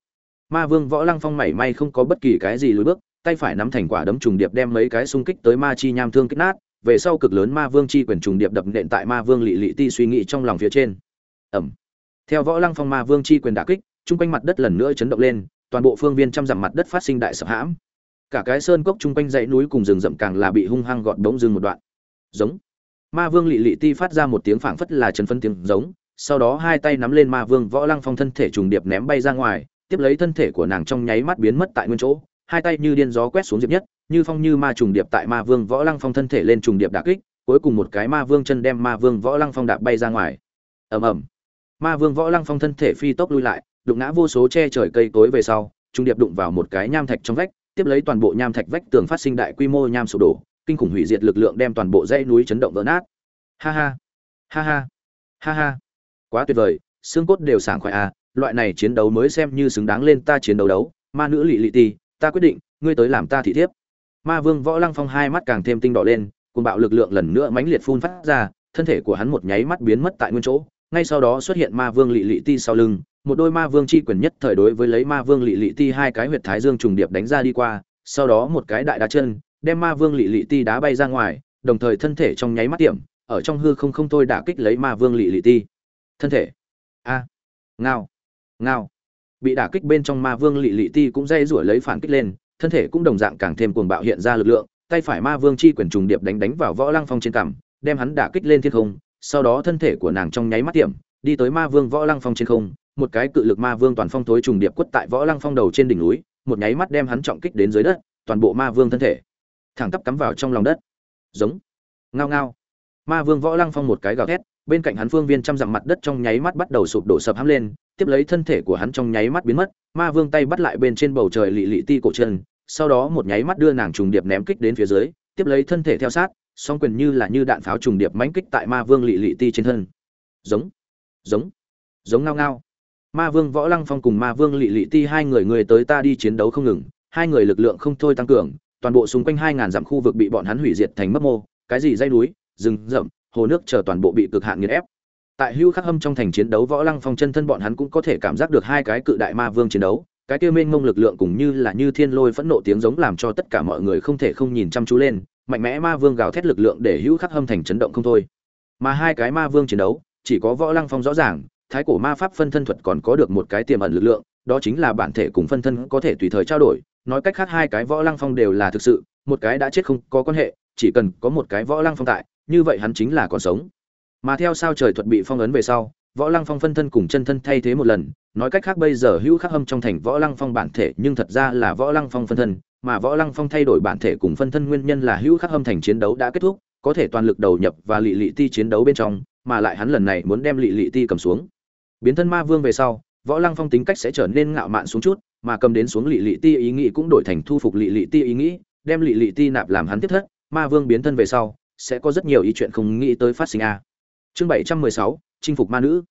Ma vương võ lăng phong mảy may không có bất kỳ cái gì lùi bước, tay phải nắm thành quả đấm trùng điệp đem mấy cái xung kích tới ma chi nham thương kích nát, về sau cực lớn ma vương chi quyền trùng điệp đập nện tại ma vương lị lị ti suy nghĩ trong lòng phía trên. Ẩm. Theo võ lăng phong ma vương chi quyền đả kích, chung quanh mặt đất lần nữa chấn động lên, toàn bộ phương viên trăm dặm mặt đất phát sinh đại sập hãm cả cái sơn cốc chung quanh dãy núi cùng rừng rậm càng là bị hung hăng gọt đống rừng một đoạn. Giống. Ma vương lị lị ti phát ra một tiếng phảng phất là chấn phân tiếng giống, sau đó hai tay nắm lên ma vương võ lăng phong thân thể trùng điệp ném bay ra ngoài, tiếp lấy thân thể của nàng trong nháy mắt biến mất tại nguyên chỗ, hai tay như điên gió quét xuống diệp nhất, như phong như ma trùng điệp tại ma vương võ lăng phong thân thể lên trùng điệp đả kích, cuối cùng một cái ma vương chân đem ma vương võ lăng phong đạp bay ra ngoài. Ầm ầm. Ma vương võ lăng phong thân thể phi tốc lui lại, đụng ngã vô số che trời cây cối về sau, trùng điệp đụng vào một cái nham thạch trong vách tiếp lấy toàn bộ nham thạch vách tường phát sinh đại quy mô nham sụp đổ, kinh khủng hủy diệt lực lượng đem toàn bộ dãy núi chấn động vỡ nát. Ha ha ha ha ha ha. Quá tuyệt vời, xương cốt đều sảng khoái à loại này chiến đấu mới xem như xứng đáng lên ta chiến đấu đấu. Ma nữ lị lị ti ta quyết định, ngươi tới làm ta thị thiếp. Ma vương võ lăng phong hai mắt càng thêm tinh đỏ lên cùng bạo lực lượng lần nữa mãnh liệt phun phát ra, thân thể của hắn một nháy mắt biến mất tại nguyên chỗ. Ngay sau đó xuất hiện ma vương lị lị ti sau lưng một đôi ma vương chi quyền nhất thời đối với lấy ma vương lị lị ti hai cái huyệt thái dương trùng điệp đánh ra đi qua, sau đó một cái đại đá chân, đem ma vương lị lị ti đá bay ra ngoài, đồng thời thân thể trong nháy mắt tiệm, ở trong hư không không thôi đả kích lấy ma vương lị lị ti. Thân thể. A. Ngao. Ngao. Bị đả kích bên trong ma vương lị lị ti cũng dây rủi lấy phản kích lên, thân thể cũng đồng dạng càng thêm cuồng bạo hiện ra lực lượng, tay phải ma vương chi quyền trùng điệp đánh đánh vào võ lăng phong trên cằm, đem hắn đả kích lên thiên không, sau đó thân thể của nàng trong nháy mắt tiệm, đi tới ma vương võ lăng phong trên không một cái cự lực ma vương toàn phong thối trùng điệp quất tại võ lăng phong đầu trên đỉnh núi, một nháy mắt đem hắn trọng kích đến dưới đất, toàn bộ ma vương thân thể thẳng tắp cắm vào trong lòng đất. Giống. Ngao ngao. Ma vương võ lăng phong một cái gào thét, bên cạnh hắn phương viên trăm dặm mặt đất trong nháy mắt bắt đầu sụp đổ sập hắm lên, tiếp lấy thân thể của hắn trong nháy mắt biến mất, ma vương tay bắt lại bên trên bầu trời lị lị ti cổ chân, sau đó một nháy mắt đưa nàng trùng điệp ném kích đến phía dưới, tiếp lấy thân thể theo sát, song quyền như là như đạn pháo trùng điệp mãnh kích tại ma vương lị lị ti trên thân. Giống. Giống. Giống ngao ngao ma vương võ lăng phong cùng ma vương lị lị ti, hai người người tới ta đi chiến đấu không ngừng, hai người lực lượng không thôi tăng cường, toàn bộ xung quanh hai ngàn dặm khu vực bị bọn hắn hủy diệt thành mất mô, cái gì dây núi, rừng rậm, hồ nước chờ toàn bộ bị cực hạn nghiền ép. Tại hưu khắc hâm trong thành chiến đấu võ lăng phong chân thân bọn hắn cũng có thể cảm giác được hai cái cự đại ma vương chiến đấu, cái kia mênh mông lực lượng cũng như là như thiên lôi phẫn nộ tiếng giống làm cho tất cả mọi người không thể không nhìn chăm chú lên, mạnh mẽ ma vương gào thét lực lượng để hữu khắc hâm thành chấn động không thôi. Mà hai cái ma vương chiến đấu, chỉ có võ lăng phong rõ ràng thái cổ ma pháp phân thân thuật còn có được một cái tiềm ẩn lực lượng, đó chính là bản thể cùng phân thân có thể tùy thời trao đổi. Nói cách khác hai cái võ lăng phong đều là thực sự, một cái đã chết không có quan hệ, chỉ cần có một cái võ lăng phong tại, như vậy hắn chính là còn sống. Mà theo sao trời thuật bị phong ấn về sau, võ lăng phong phân thân cùng chân thân thay thế một lần, nói cách khác bây giờ hữu khắc hâm trong thành võ lăng phong bản thể nhưng thật ra là võ lăng phong phân thân, mà võ lăng phong thay đổi bản thể cùng phân thân nguyên nhân là hữu khắc hâm thành chiến đấu đã kết thúc, có thể toàn lực đầu nhập và lị lị ti chiến đấu bên trong, mà lại hắn lần này muốn đem lị lị ti cầm xuống biến thân ma vương về sau, võ lăng phong tính cách sẽ trở nên ngạo mạn xuống chút, mà cầm đến xuống lị lị ti ý nghĩ cũng đổi thành thu phục lị lị ti ý nghĩ, đem lị lị ti nạp làm hắn tiếp thất, ma vương biến thân về sau, sẽ có rất nhiều ý chuyện không nghĩ tới phát sinh a. Chương bảy trăm mười sáu, chinh phục ma nữ.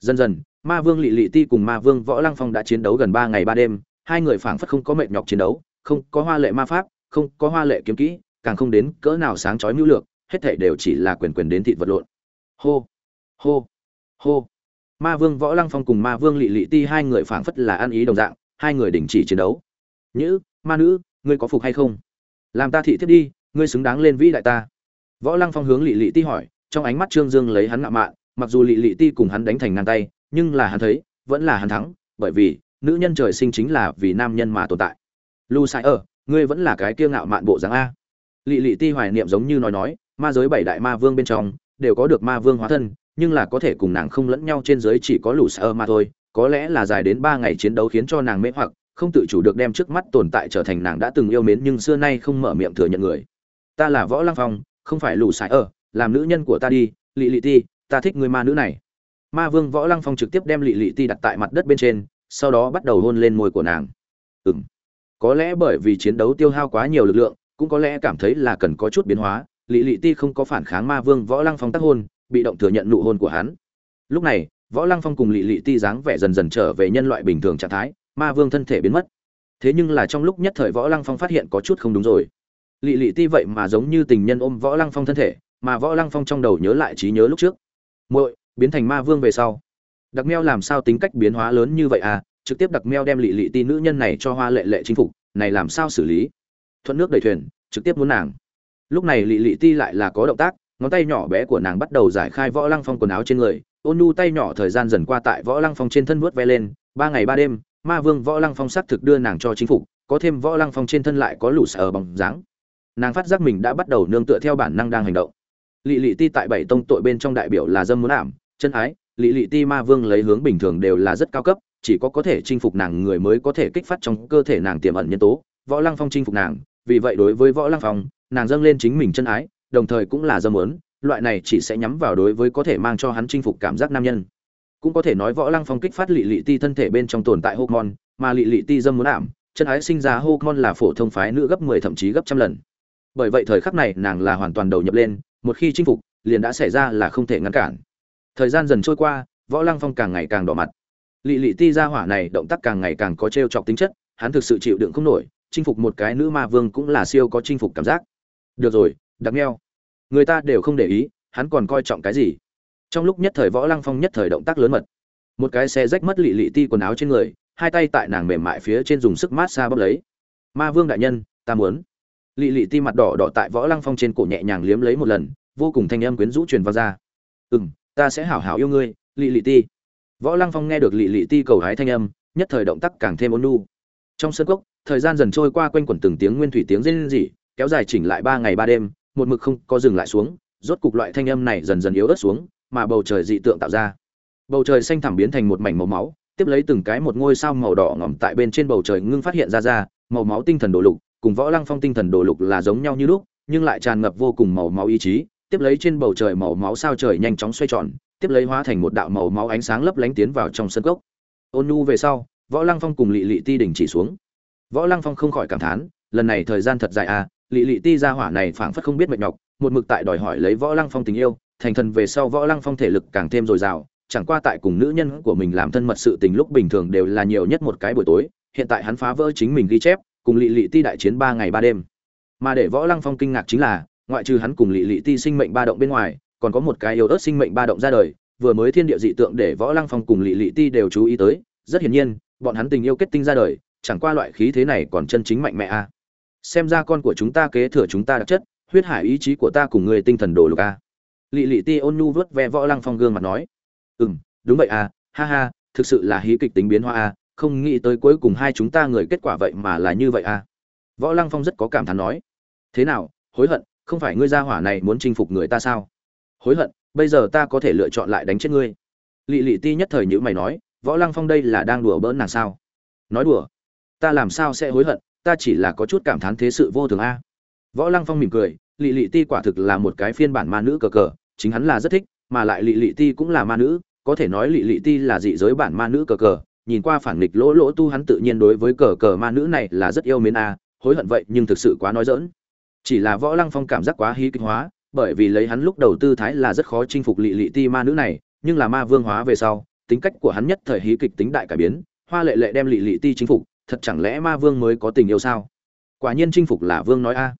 Dần dần, ma vương lị lị ti cùng ma vương võ lăng phong đã chiến đấu gần ba ngày ba đêm, hai người phảng phất không có mệt nhọc chiến đấu, không có hoa lệ ma pháp, không có hoa lệ kiếm kỹ, càng không đến cỡ nào sáng chói mưu lược, hết thảy đều chỉ là quyền quyền đến thịt vật lộn. Hô hô hô ma vương võ lăng phong cùng ma vương lị lị ti hai người phảng phất là ăn ý đồng dạng, hai người đình chỉ chiến đấu. Nhữ, ma nữ, ngươi có phục hay không? Làm ta thị thiết đi, ngươi xứng đáng lên vĩ đại ta. Võ lăng phong hướng lị lị ti hỏi, trong ánh mắt trương dương lấy hắn ngạo mạn, mặc dù lị lị ti cùng hắn đánh thành ngang tay, nhưng là hắn thấy, vẫn là hắn thắng, bởi vì nữ nhân trời sinh chính là vì nam nhân mà tồn tại. Lu sai ở ngươi vẫn là cái kiêu ngạo mạn bộ dáng a. Lị lị ti hoài niệm giống như nói nói, ma giới bảy đại ma vương bên trong, đều có được ma vương hóa thân nhưng là có thể cùng nàng không lẫn nhau trên dưới chỉ có lũ sơ mà thôi, có lẽ là dài đến ba ngày chiến đấu khiến cho nàng mê hoặc, không tự chủ được đem trước mắt tồn tại trở thành nàng đã từng yêu mến nhưng xưa nay không mở miệng thừa nhận người. Ta là võ lăng phong, không phải lũ sải ở, làm nữ nhân của ta đi, lị lị ti, ta thích người ma nữ này. Ma vương võ lăng phong trực tiếp đem lị lị ti đặt tại mặt đất bên trên, sau đó bắt đầu hôn lên môi của nàng. Ừng có lẽ bởi vì chiến đấu tiêu hao quá nhiều lực lượng, cũng có lẽ cảm thấy là cần có chút biến hóa, lị lị ti không có phản kháng ma vương võ lăng phong tác hôn bị động thừa nhận nụ hôn của hắn. Lúc này, võ lăng phong cùng lị lị ti dáng vẻ dần dần trở về nhân loại bình thường trạng thái, ma vương thân thể biến mất. Thế nhưng là trong lúc nhất thời võ lăng phong phát hiện có chút không đúng rồi. Lị lị ti vậy mà giống như tình nhân ôm võ lăng phong thân thể, mà võ lăng phong trong đầu nhớ lại trí nhớ lúc trước. Muội, biến thành ma vương về sau. Đặc meo làm sao tính cách biến hóa lớn như vậy à? Trực tiếp đặc meo đem lị lị ti nữ nhân này cho hoa lệ lệ chính phục, này làm sao xử lý? Thuận nước đầy thuyền, trực tiếp muốn nàng. Lúc này lị lị ti lại là có động tác ngón tay nhỏ bé của nàng bắt đầu giải khai võ lăng phong quần áo trên người, ôn nhu tay nhỏ thời gian dần qua tại võ lăng phong trên thân vuốt ve lên, ba ngày ba đêm, ma vương võ lăng phong xác thực đưa nàng cho chính phục, có thêm võ lăng phong trên thân lại có lũ sở bằng dáng. Nàng phát giác mình đã bắt đầu nương tựa theo bản năng đang hành động. Lị lị ti tại bảy tông tội bên trong đại biểu là dâm muốn ảm, chân ái, lị lị ti ma vương lấy hướng bình thường đều là rất cao cấp, chỉ có có thể chinh phục nàng người mới có thể kích phát trong cơ thể nàng tiềm ẩn nhân tố, võ lăng phong chinh phục nàng, vì vậy đối với võ lăng phong, nàng dâng lên chính mình chân ái đồng thời cũng là dâm muốn loại này chỉ sẽ nhắm vào đối với có thể mang cho hắn chinh phục cảm giác nam nhân. Cũng có thể nói võ lăng phong kích phát lị lị ti thân thể bên trong tồn tại hormone, mà lị lị ti dâm muốn ảm, chân ái sinh ra hormone là phổ thông phái nữ gấp 10 thậm chí gấp trăm lần. Bởi vậy thời khắc này nàng là hoàn toàn đầu nhập lên, một khi chinh phục, liền đã xảy ra là không thể ngăn cản. Thời gian dần trôi qua, võ lăng phong càng ngày càng đỏ mặt. Lị lị ti ra hỏa này động tác càng ngày càng có trêu chọc tính chất, hắn thực sự chịu đựng không nổi, chinh phục một cái nữ ma vương cũng là siêu có chinh phục cảm giác. Được rồi đặc neo. Người ta đều không để ý, hắn còn coi trọng cái gì? Trong lúc nhất thời võ lăng phong nhất thời động tác lớn mật. Một cái xe rách mất lị lị ti quần áo trên người, hai tay tại nàng mềm mại phía trên dùng sức mát xa bốc lấy. Ma vương đại nhân, ta muốn. Lị lị ti mặt đỏ đỏ tại võ lăng phong trên cổ nhẹ nhàng liếm lấy một lần, vô cùng thanh âm quyến rũ truyền vào ra. Ừ m ta sẽ hảo hảo yêu ngươi, lị lị ti. Võ lăng phong nghe được lị lị ti cầu hái thanh âm, nhất thời động tác càng thêm ôn nu trong sân cốc, thời gian dần trôi qua quanh quẩn từng tiếng nguyên thủy tiếng rên rỉ, kéo dài chỉnh lại ba ngày ba đêm một mực không có dừng lại xuống, rốt cục loại thanh âm này dần dần yếu ớt xuống, mà bầu trời dị tượng tạo ra. Bầu trời xanh thẳm biến thành một mảnh màu máu, tiếp lấy từng cái một ngôi sao màu đỏ ngỏm tại bên trên bầu trời ngưng phát hiện ra ra, màu máu tinh thần đồ lục, cùng võ lăng phong tinh thần đồ lục là giống nhau như lúc, nhưng lại tràn ngập vô cùng màu máu ý chí, tiếp lấy trên bầu trời màu máu sao trời nhanh chóng xoay tròn, tiếp lấy hóa thành một đạo màu máu ánh sáng lấp lánh tiến vào trong sân cốc. Ôn nhu về sau, võ lăng phong cùng lị lị ti đỉnh chỉ xuống. Võ lăng phong không khỏi cảm thán, lần này thời gian thật dài à lị lị ti ra hỏa này phảng phất không biết mệt nhọc, một mực tại đòi hỏi lấy võ lăng phong tình yêu, thành thần về sau võ lăng phong thể lực càng thêm dồi dào, chẳng qua tại cùng nữ nhân của mình làm thân mật sự tình lúc bình thường đều là nhiều nhất một cái buổi tối, hiện tại hắn phá vỡ chính mình ghi chép, cùng lị lị ti đại chiến ba ngày ba đêm mà để võ lăng phong kinh ngạc chính là, ngoại trừ hắn cùng lị lị ti sinh mệnh ba động bên ngoài, còn có một cái yếu ớt sinh mệnh ba động ra đời, vừa mới thiên địa dị tượng để võ lăng phong cùng lị lị ti đều chú ý tới, rất hiển nhiên, bọn hắn tình yêu kết tinh ra đời, chẳng qua loại khí thế này còn chân chính mạnh mẽ a à xem ra con của chúng ta kế thừa chúng ta đặc chất, huyết hải ý chí của ta cùng người tinh thần đồ lục a. Lị lị ti ôn nhu vớt ve võ lăng phong gương mặt nói. Ừ m đúng vậy à ha ha, thực sự là hí kịch tính biến hoa a, không nghĩ tới cuối cùng hai chúng ta người kết quả vậy mà là như vậy à võ lăng phong rất có cảm thán nói. Thế nào, hối hận, không phải ngươi gia hỏa này muốn chinh phục người ta sao? Hối hận, bây giờ ta có thể lựa chọn lại đánh chết ngươi. Lị lị ti nhất thời nhữ mày nói, võ lăng phong đây là đang đùa bỡn nàng sao? Nói đùa, ta làm sao sẽ hối hận? Ta chỉ là có chút cảm thán thế sự vô thường a. Võ lăng phong mỉm cười, lị lị ti quả thực là một cái phiên bản ma nữ cờ cờ, chính hắn là rất thích, mà lại lị lị ti cũng là ma nữ, có thể nói lị lị ti là dị giới bản ma nữ cờ cờ, nhìn qua phản nghịch lỗ lỗ tu hắn tự nhiên đối với cờ cờ ma nữ này là rất yêu mến a, hối hận vậy nhưng thực sự quá nói dỡn chỉ là võ lăng phong cảm giác quá hí kịch hóa, bởi vì lấy hắn lúc đầu tư thái là rất khó chinh phục lị lị ti ma nữ này, nhưng là ma vương hóa về sau, tính cách của hắn nhất thời hí kịch tính đại cải biến, hoa lệ lệ đem lị lị ti chinh phục thật chẳng lẽ ma vương mới có tình yêu sao quả nhiên chinh phục là vương nói a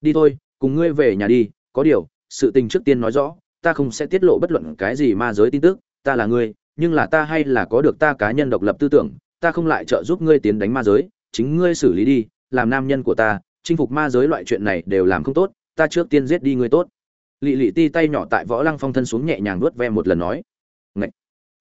đi thôi, cùng ngươi về nhà đi, có điều, sự tình trước tiên nói rõ, ta không sẽ tiết lộ bất luận cái gì ma giới tin tức, ta là ngươi, nhưng là ta hay là có được ta cá nhân độc lập tư tưởng, ta không lại trợ giúp ngươi tiến đánh ma giới, chính ngươi xử lý đi, làm nam nhân của ta, chinh phục ma giới loại chuyện này đều làm không tốt, ta trước tiên giết đi ngươi tốt lị lị ti tay nhỏ tại võ lăng phong thân xuống nhẹ nhàng nuốt ve một lần nói Ngậy!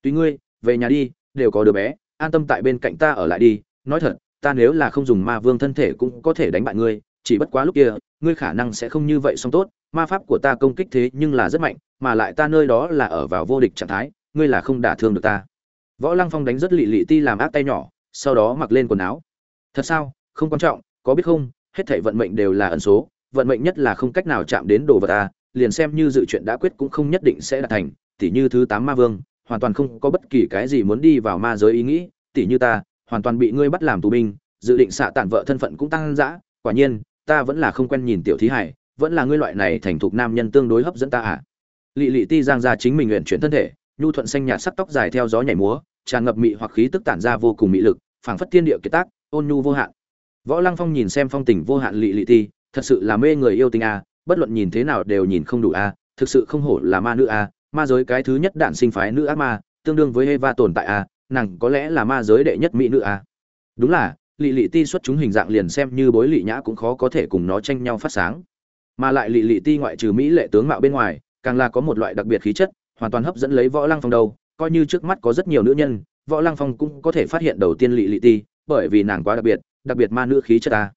tùy ngươi, về nhà đi, đều có đứa bé, an tâm tại bên cạnh ta ở lại đi nói thật, ta nếu là không dùng ma vương thân thể cũng có thể đánh bại ngươi, chỉ bất quá lúc kia, ngươi khả năng sẽ không như vậy xong tốt. Ma pháp của ta công kích thế nhưng là rất mạnh, mà lại ta nơi đó là ở vào vô địch trạng thái, ngươi là không đả thương được ta. Võ lăng phong đánh rất lị lị ti làm ác tay nhỏ, sau đó mặc lên quần áo. Thật sao? Không quan trọng, có biết không? Hết thảy vận mệnh đều là ẩn số, vận mệnh nhất là không cách nào chạm đến đồ vật ta, liền xem như dự chuyện đã quyết cũng không nhất định sẽ đạt thành, tỉ như thứ tám ma vương, hoàn toàn không có bất kỳ cái gì muốn đi vào ma giới ý nghĩ, tỉ như ta hoàn toàn bị ngươi bắt làm tù binh, dự định xạ tản vợ thân phận cũng tăng dã, quả nhiên, ta vẫn là không quen nhìn tiểu thí hải, vẫn là ngươi loại này thành thục nam nhân tương đối hấp dẫn ta à. Lị lị ti giang ra chính mình luyện chuyển thân thể, nhu thuận xanh nhạt sắc tóc dài theo gió nhảy múa, tràn ngập mị hoặc khí tức tản ra vô cùng mị lực, phảng phất thiên địa kiệt tác, ôn nhu vô hạn. Võ lăng phong nhìn xem phong tình vô hạn lị lị ti, thật sự là mê người yêu tình a à, bất luận nhìn thế nào đều nhìn không đủ a thực sự không hổ là ma nữ a ma giới cái thứ nhất đạn sinh phái nữ ác ma, tương đương với Eva tồn tại a nàng có lẽ là ma giới đệ nhất mỹ nữ à? đúng là, lị lị ti xuất chúng hình dạng liền xem như bối lị nhã cũng khó có thể cùng nó tranh nhau phát sáng. Mà lại lị lị ti ngoại trừ mỹ lệ tướng mạo bên ngoài, càng là có một loại đặc biệt khí chất, hoàn toàn hấp dẫn lấy võ lăng phong đâu. Coi như trước mắt có rất nhiều nữ nhân, võ lăng phong cũng có thể phát hiện đầu tiên lị lị ti, bởi vì nàng quá đặc biệt đặc biệt ma nữ khí chất ta.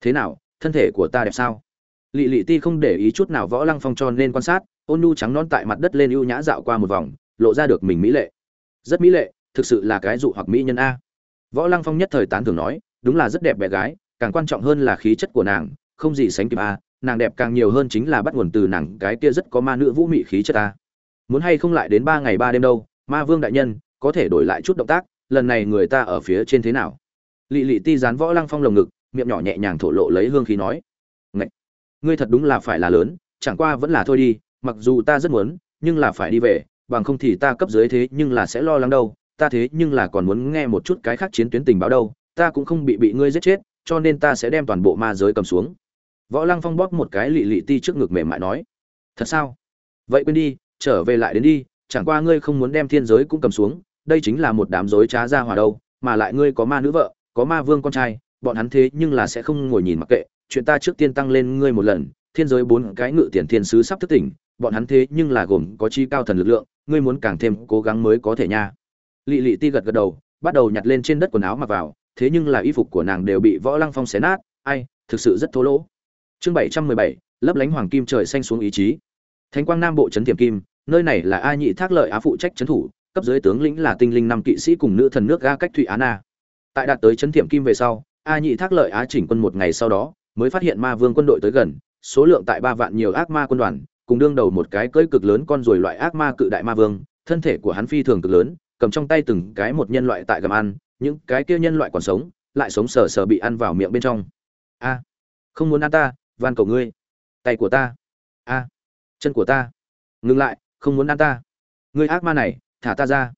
Thế nào, thân thể của ta đẹp sao? Lị lị ti không để ý chút nào võ lăng phong cho nên quan sát, ôn nu trắng non tại mặt đất lên ưu nhã dạo qua một vòng, lộ ra được mình mỹ lệ. Rất mỹ lệ thực sự là cái dụ hoặc mỹ nhân a. Võ lăng phong nhất thời tán thưởng nói, đúng là rất đẹp bé gái, càng quan trọng hơn là khí chất của nàng, không gì sánh kịp a, nàng đẹp càng nhiều hơn chính là bắt nguồn từ nàng cái kia rất có ma nữ vũ mị khí chất a. Muốn hay không lại đến ba ngày ba đêm đâu, ma vương đại nhân, có thể đổi lại chút động tác, lần này người ta ở phía trên thế nào? Lị lị ti dán võ lăng phong lồng ngực, miệng nhỏ nhẹ nhàng thổ lộ lấy hương khí nói, Ngậy! ngươi thật đúng là phải là lớn, chẳng qua vẫn là thôi đi, mặc dù ta rất muốn, nhưng là phải đi về, bằng không thì ta cấp dưới thế nhưng là sẽ lo lắng đâu ta thế nhưng là còn muốn nghe một chút cái khác chiến tuyến tình báo đâu, ta cũng không bị bị ngươi giết chết, cho nên ta sẽ đem toàn bộ ma giới cầm xuống. Võ lăng phong bóp một cái lị lị ti trước ngực mềm mại nói, thật sao? Vậy quên đi, trở về lại đến đi, chẳng qua ngươi không muốn đem thiên giới cũng cầm xuống, đây chính là một đám rối trá ra hòa đâu, mà lại ngươi có ma nữ vợ, có ma vương con trai, bọn hắn thế nhưng là sẽ không ngồi nhìn mặc kệ, chuyện ta trước tiên tăng lên ngươi một lần, thiên giới bốn cái ngự tiền thiên sứ sắp thức tỉnh, bọn hắn thế nhưng là gồm có chi cao thần lực lượng, ngươi muốn càng thêm cố gắng mới có thể nha lị lị ti gật gật đầu, bắt đầu nhặt lên trên đất quần áo mặc vào, thế nhưng là y phục của nàng đều bị võ lăng phong xé nát, ai, thực sự rất thô lỗ. Chương bảy trăm mười bảy, lấp lánh hoàng kim trời xanh xuống ý chí. Thánh quang nam bộ trấn tiềm kim, nơi này là a nhị thác lợi á phụ trách trấn thủ, cấp dưới tướng lĩnh là tinh linh năm kỵ sĩ cùng nữ thần nước ga cách thụy á na. Tại đạt tới trấn tiềm kim về sau, a nhị thác lợi á chỉnh quân một ngày sau đó, mới phát hiện ma vương quân đội tới gần, số lượng tại ba vạn nhiều ác ma quân đoàn, cùng đương đầu một cái cơi cực lớn con ruồi loại ác ma cự đại ma vương, thân thể của hắn phi thường cực lớn cầm trong tay từng cái một nhân loại tại gầm ăn, những cái kia nhân loại còn sống, lại sống sờ sờ bị ăn vào miệng bên trong. A, không muốn ăn ta, van cầu ngươi. Tay của ta. A, chân của ta. Ngừng lại, không muốn ăn ta. Ngươi ác ma này, thả ta ra.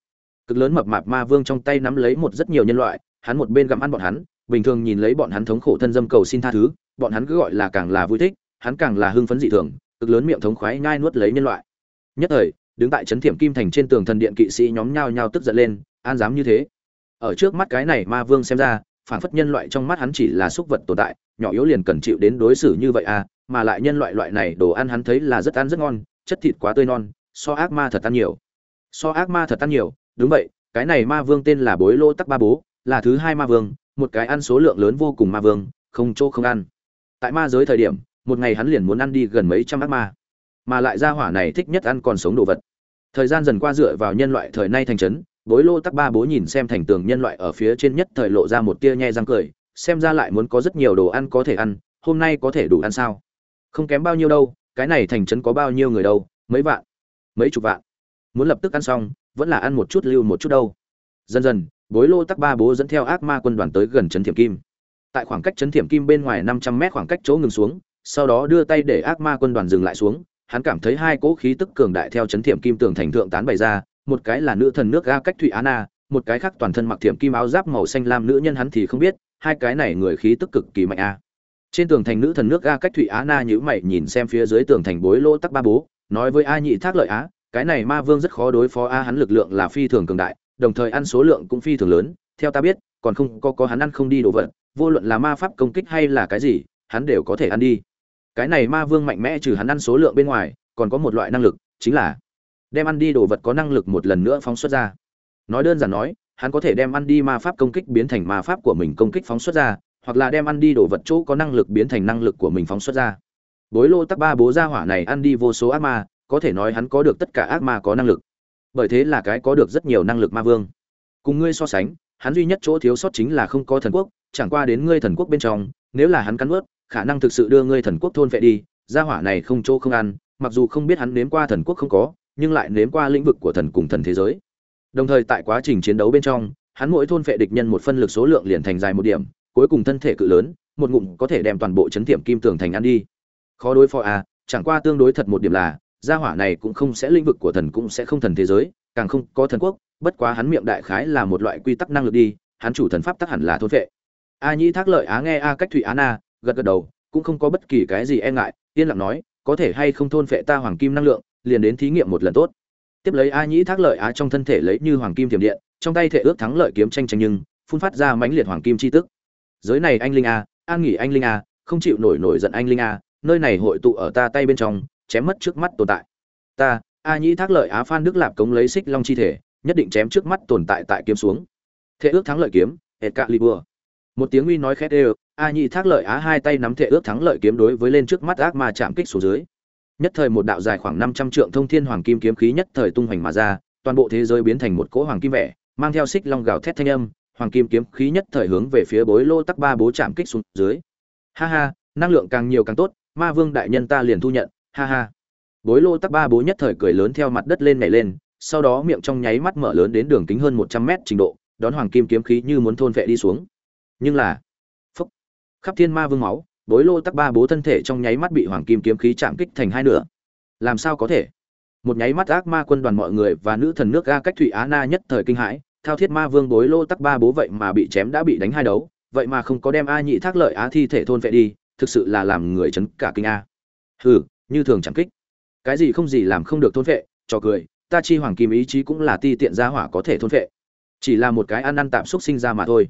Cực lớn mập mạp ma vương trong tay nắm lấy một rất nhiều nhân loại, hắn một bên gặm ăn bọn hắn, bình thường nhìn lấy bọn hắn thống khổ thân dâm cầu xin tha thứ, bọn hắn cứ gọi là càng là vui thích, hắn càng là hưng phấn dị thường, cực lớn miệng thống khoái nhai nuốt lấy nhân loại. Nhất thời đứng tại trấn thiểm kim thành trên tường thần điện kỵ sĩ nhóm nhao nhao tức giận lên, an dám như thế. Ở trước mắt cái này ma vương xem ra, phản phất nhân loại trong mắt hắn chỉ là súc vật tồn tại, nhỏ yếu liền cần chịu đến đối xử như vậy à mà lại nhân loại loại này đồ ăn hắn thấy là rất ăn rất ngon, chất thịt quá tươi non, so ác ma thật ăn nhiều. So ác ma thật ăn nhiều, đúng vậy, cái này ma vương tên là bối lô tắc ba bố, là thứ hai ma vương, một cái ăn số lượng lớn vô cùng ma vương, không chỗ không ăn. Tại ma giới thời điểm, một ngày hắn liền muốn ăn đi gần mấy trăm ác ma mà lại ra hỏa này thích nhất ăn còn sống đồ vật. Thời gian dần qua dựa vào nhân loại thời nay thành trấn, bối lô tắc ba bố nhìn xem thành tường nhân loại ở phía trên nhất thời lộ ra một tia nhe răng cười, xem ra lại muốn có rất nhiều đồ ăn có thể ăn, hôm nay có thể đủ ăn sao? Không kém bao nhiêu đâu, cái này thành trấn có bao nhiêu người đâu, mấy vạn, mấy chục vạn. Muốn lập tức ăn xong, vẫn là ăn một chút lưu một chút đâu. Dần dần, bối lô tắc ba bố dẫn theo ác ma quân đoàn tới gần trấn thiểm kim. Tại khoảng cách trấn thiểm kim bên ngoài năm trăm mét khoảng cách chỗ ngừng xuống, sau đó đưa tay để ác ma quân đoàn dừng lại xuống hắn cảm thấy hai cỗ khí tức cường đại theo chấn thiểm kim tường thành thượng tán bày ra, một cái là nữ thần nước ga cách thụy á na một cái khác toàn thân mặc thiểm kim áo giáp màu xanh lam nữ nhân hắn thì không biết, hai cái này người khí tức cực kỳ mạnh a. Trên tường thành nữ thần nước ga cách thụy á na nhíu mày nhìn xem phía dưới tường thành bối lỗ tắc ba bố, nói với a nhị thác lợi á, cái này ma vương rất khó đối phó a, hắn lực lượng là phi thường cường đại, đồng thời ăn số lượng cũng phi thường lớn, theo ta biết, còn không có có hắn ăn không đi đồ vật, vô luận là ma pháp công kích hay là cái gì, hắn đều có thể ăn đi cái này ma vương mạnh mẽ trừ hắn ăn số lượng bên ngoài, còn có một loại năng lực, chính là đem ăn đi đồ vật có năng lực một lần nữa phóng xuất ra. Nói đơn giản nói, hắn có thể đem ăn đi ma pháp công kích biến thành ma pháp của mình công kích phóng xuất ra, hoặc là đem ăn đi đồ vật chỗ có năng lực biến thành năng lực của mình phóng xuất ra. Bối lô tắc ba bố gia hỏa này ăn đi vô số ác ma, có thể nói hắn có được tất cả ác ma có năng lực. Bởi thế là cái có được rất nhiều năng lực ma vương. Cùng ngươi so sánh, hắn duy nhất chỗ thiếu sót chính là không có thần quốc, chẳng qua đến ngươi thần quốc bên trong, nếu là hắn cắn ướt khả năng thực sự đưa ngươi thần quốc thôn vệ đi, gia hỏa này không chỗ không ăn, mặc dù không biết hắn nếm qua thần quốc không có, nhưng lại nếm qua lĩnh vực của thần cùng thần thế giới. Đồng thời tại quá trình chiến đấu bên trong, hắn mỗi thôn vệ địch nhân một phân lực số lượng liền thành dài một điểm, cuối cùng thân thể cự lớn, một ngụm có thể đem toàn bộ chấn tiệm kim tường thành ăn đi. Khó đối phó à chẳng qua tương đối thật một điểm là, gia hỏa này cũng không sẽ lĩnh vực của thần cũng sẽ không thần thế giới, càng không có thần quốc, bất quá hắn miệng đại khái là một loại quy tắc năng lực đi, hắn chủ thần pháp tắc hẳn là thôn vệ. A nhĩ thác lợi á nghe a cách thủy á na gật gật đầu, cũng không có bất kỳ cái gì e ngại, yên lặng nói, có thể hay không thôn phệ ta hoàng kim năng lượng, liền đến thí nghiệm một lần tốt. Tiếp lấy a nhĩ thác lợi á trong thân thể lấy như hoàng kim tiềm điện, trong tay thể ước thắng lợi kiếm tranh tranh nhưng, phun phát ra mãnh liệt hoàng kim chi tức. Giới này anh linh a, an nghỉ anh linh a, không chịu nổi nổi giận anh linh a, nơi này hội tụ ở ta tay bên trong, chém mất trước mắt tồn tại. Ta, a nhĩ thác lợi á phan đức lạp cống lấy xích long chi thể, nhất định chém trước mắt tồn tại tại kiếm xuống. Thể ước thắng lợi kiếm et cạ libur một tiếng uy nói khét ê a Nhi thác lợi á hai tay nắm thể ước thắng lợi kiếm đối với lên trước mắt ác ma chạm kích xuống dưới. Nhất thời một đạo dài khoảng năm trăm trượng thông thiên hoàng kim kiếm khí nhất thời tung hoành mà ra, toàn bộ thế giới biến thành một cỗ hoàng kim vẻ, mang theo xích long gào thét thanh âm, hoàng kim kiếm khí nhất thời hướng về phía bối lô tắc ba bố chạm kích xuống dưới. Ha ha, năng lượng càng nhiều càng tốt, ma vương đại nhân ta liền thu nhận, ha ha. Bối lô tắc ba bố nhất thời cười lớn theo mặt đất lên nhảy lên, sau đó miệng trong nháy mắt mở lớn đến đường kính hơn một trăm mét trình độ, đón hoàng kim kiếm khí như muốn thôn vệ đi xuống. Nhưng là khắp thiên ma vương máu, bối lô tắc ba bố thân thể trong nháy mắt bị hoàng kim kiếm khí chạm kích thành hai nửa. Làm sao có thể? Một nháy mắt ác ma quân đoàn mọi người và nữ thần nước ga cách thụy á na nhất thời kinh hãi, thao thiết ma vương bối lô tắc ba bố vậy mà bị chém đã bị đánh hai đấu, vậy mà không có đem a nhị thác lợi á thi thể thôn vệ đi, thực sự là làm người chấn cả kinh a. Hừ, như thường chẳng kích. Cái gì không gì làm không được thôn vệ, trò cười, ta chi hoàng kim ý chí cũng là ti tiện gia hỏa có thể thôn vệ. Chỉ là một cái ăn ăn tạm xúc sinh ra mà thôi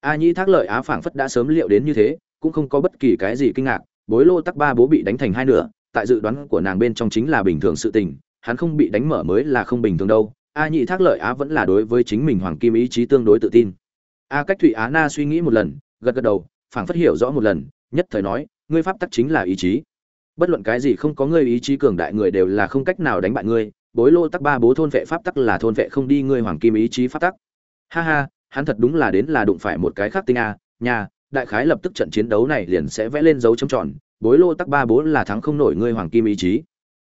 a nhĩ thác lợi á phảng phất đã sớm liệu đến như thế, cũng không có bất kỳ cái gì kinh ngạc, bối lô tắc ba bố bị đánh thành hai nửa, tại dự đoán của nàng bên trong chính là bình thường sự tình, hắn không bị đánh mở mới là không bình thường đâu. A nhị thác lợi á vẫn là đối với chính mình hoàng kim ý chí tương đối tự tin. A cách thụy á na suy nghĩ một lần, gật gật đầu, phảng phất hiểu rõ một lần, nhất thời nói, ngươi pháp tắc chính là ý chí. Bất luận cái gì không có ngươi ý chí cường đại người đều là không cách nào đánh bại ngươi, bối lô tắc ba bố thôn vệ pháp tắc là thôn vệ không đi ngươi hoàng kim ý chí pháp tắc. Ha ha hắn thật đúng là đến là đụng phải một cái khác tinh a nhà đại khái lập tức trận chiến đấu này liền sẽ vẽ lên dấu chấm tròn, bối lô tắc ba bố là thắng không nổi ngươi hoàng kim ý chí.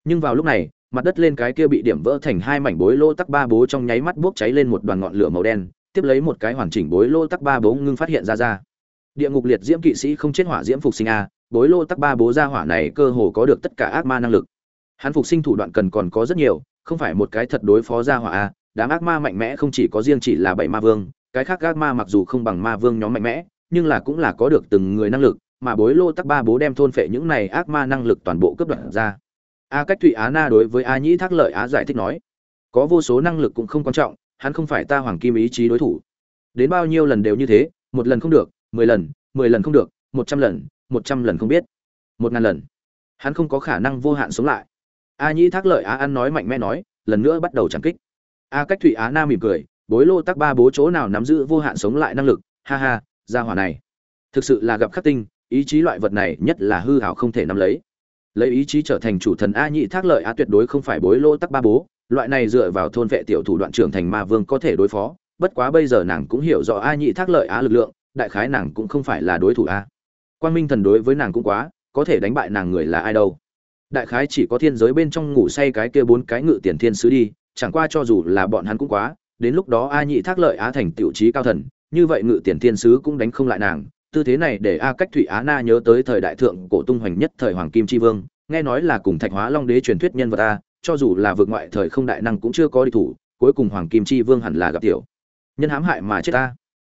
Nhưng vào lúc này, mặt đất lên cái kia bị điểm vỡ thành hai mảnh bối lô tắc ba bố trong nháy mắt bốc cháy lên một đoàn ngọn lửa màu đen, tiếp lấy một cái hoàn chỉnh bối lô tắc ba bố ngưng phát hiện ra ra. Địa ngục liệt diễm kỵ sĩ không chết hỏa diễm phục sinh a, bối lô tắc ba bố ra hỏa này cơ hồ có được tất cả ác ma năng lực. Hắn phục sinh thủ đoạn cần còn có rất nhiều, không phải một cái thật đối phó ra hỏa a, đám ác ma mạnh mẽ không chỉ có riêng chỉ là bảy ma vương cái khác ác ma mặc dù không bằng ma vương nhóm mạnh mẽ, nhưng là cũng là có được từng người năng lực, mà bối lô tắc ba bố đem thôn phệ những này ác ma năng lực toàn bộ cướp đoạt ra. A cách thụy á na đối với a nhĩ thác lợi á giải thích nói, có vô số năng lực cũng không quan trọng, hắn không phải ta hoàng kim ý chí đối thủ. Đến bao nhiêu lần đều như thế, một lần không được, mười lần mười lần không được, một trăm lần, một trăm lần không biết, một ngàn lần. Hắn không có khả năng vô hạn sống lại. A nhĩ thác lợi á ăn nói mạnh mẽ nói, lần nữa bắt đầu chẳng kích. A cách thụy á na mỉm cười bối lô tắc ba bố chỗ nào nắm giữ vô hạn sống lại năng lực, ha ha ra hỏa này. Thực sự là gặp khắc tinh, ý chí loại vật này nhất là hư hảo không thể nắm lấy. Lấy ý chí trở thành chủ thần a nhị thác lợi a tuyệt đối không phải bối lô tắc ba bố, loại này dựa vào thôn vệ tiểu thủ đoạn trưởng thành ma vương có thể đối phó, bất quá bây giờ nàng cũng hiểu rõ a nhị thác lợi á lực lượng, đại khái nàng cũng không phải là đối thủ a. Quan minh thần đối với nàng cũng quá, có thể đánh bại nàng người là ai đâu. Đại khái chỉ có thiên giới bên trong ngủ say cái kia bốn cái ngự tiền thiên sứ đi, chẳng qua cho dù là bọn hắn cũng quá đến lúc đó a nhị thác lợi á thành tiểu trí cao thần, như vậy ngự tiền thiên sứ cũng đánh không lại nàng. Tư thế này để a cách thụy á na nhớ tới thời đại thượng cổ tung hoành nhất thời hoàng kim tri vương, nghe nói là cùng thạch hóa long đế truyền thuyết nhân vật a, cho dù là vượt ngoại thời không đại năng cũng chưa có đi thủ, cuối cùng hoàng kim tri vương hẳn là gặp tiểu. Nhân hãm hại mà chết ta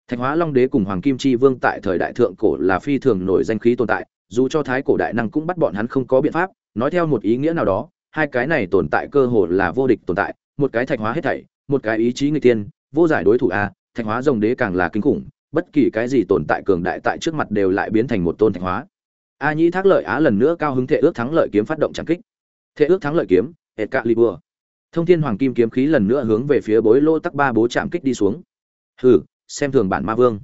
thạch hóa long đế cùng hoàng kim tri vương tại thời đại thượng cổ là phi thường nổi danh khí tồn tại, dù cho thái cổ đại năng cũng bắt bọn hắn không có biện pháp, nói theo một ý nghĩa nào đó, hai cái này tồn tại cơ hồ là vô địch tồn tại, một cái thạch hóa hết thảy một cái ý chí người tiên, vô giải đối thủ a, thạch hóa rồng đế càng là kinh khủng, bất kỳ cái gì tồn tại cường đại tại trước mặt đều lại biến thành một tôn thạch hóa. A nhĩ thác lợi á lần nữa cao hứng thệ ước thắng lợi kiếm phát động trảm kích. Thệ ước thắng lợi kiếm et cạ libur thông thiên hoàng kim kiếm khí lần nữa hướng về phía bối lô tắc ba bố chạm kích đi xuống. Hừ, xem thường bản ma vương.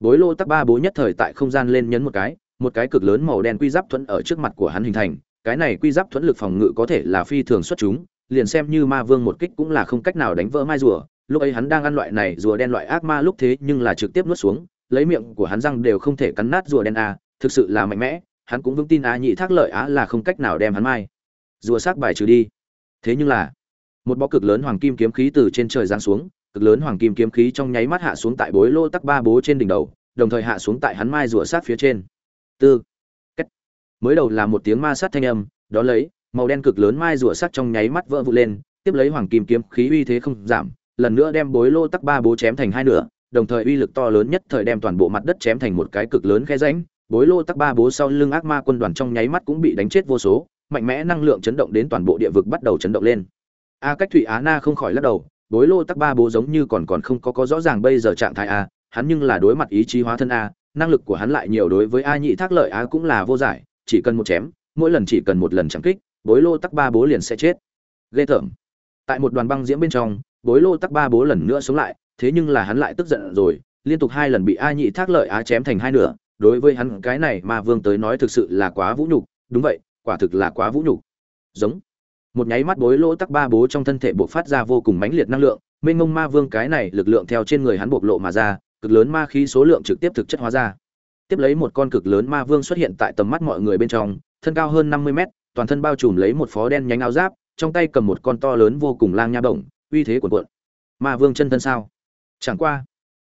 Bối lô tắc ba bố nhất thời tại không gian lên nhấn một cái một cái cực lớn màu đen quy giáp thuẫn ở trước mặt của hắn hình thành. Cái này quy giáp thuẫn lực phòng ngự có thể là phi thường xuất chúng liền xem như ma vương một kích cũng là không cách nào đánh vỡ mai rùa. Lúc ấy hắn đang ăn loại này rùa đen loại ác ma lúc thế nhưng là trực tiếp nuốt xuống, lấy miệng của hắn răng đều không thể cắn nát rùa đen a, thực sự là mạnh mẽ, hắn cũng vững tin a nhị thác lợi á là không cách nào đem hắn mai. Rùa xác bài trừ đi. Thế nhưng là, một bó cực lớn hoàng kim kiếm khí từ trên trời giáng xuống, cực lớn hoàng kim kiếm khí trong nháy mắt hạ xuống tại bối lô tắc ba bố trên đỉnh đầu, đồng thời hạ xuống tại hắn mai rùa sát phía trên. Tư. Cách mới đầu là một tiếng ma sát thanh âm đó lấy màu đen cực lớn mai rùa sắt trong nháy mắt vỡ vụn lên, tiếp lấy hoàng kim kiếm khí uy thế không giảm, lần nữa đem bối lô tắc ba bố chém thành hai nửa, đồng thời uy lực to lớn nhất thời đem toàn bộ mặt đất chém thành một cái cực lớn khe rãnh, bối lô tắc ba bố sau lưng ác ma quân đoàn trong nháy mắt cũng bị đánh chết vô số, mạnh mẽ năng lượng chấn động đến toàn bộ địa vực bắt đầu chấn động lên. A, cách thụy á na không khỏi lắc đầu, bối lô tắc ba bố giống như còn còn không có có rõ ràng bây giờ trạng thái a, hắn nhưng là đối mặt ý chí hóa thân a, năng lực của hắn lại nhiều đối với a nhị thác lợi a cũng là vô giải, chỉ cần một chém, mỗi lần chỉ cần một lần chẳng kích bối lô tắc ba bố liền sẽ chết. Ghê tởm. Tại một đoàn băng diễm bên trong, bối lô tắc ba bố lần nữa sống lại, thế nhưng là hắn lại tức giận rồi, liên tục hai lần bị a nhị thác lợi á chém thành hai nửa, đối với hắn cái này mà vương tới nói thực sự là quá vũ nhục, đúng vậy, quả thực là quá vũ nhục. Giống. Một nháy mắt bối lỗ tắc ba bố trong thân thể buộc phát ra vô cùng mãnh liệt năng lượng, mênh mông ma vương cái này lực lượng theo trên người hắn bộc lộ mà ra, cực lớn ma khí số lượng trực tiếp thực chất hóa ra. Tiếp lấy một con cực lớn ma vương xuất hiện tại tầm mắt mọi người bên trong, thân cao hơn năm mươi mét toàn thân bao trùm lấy một phó đen nhánh áo giáp, trong tay cầm một con to lớn vô cùng lang nha bổng, uy thế cuộn cuộn. Ma vương chân thân sao? Chẳng qua,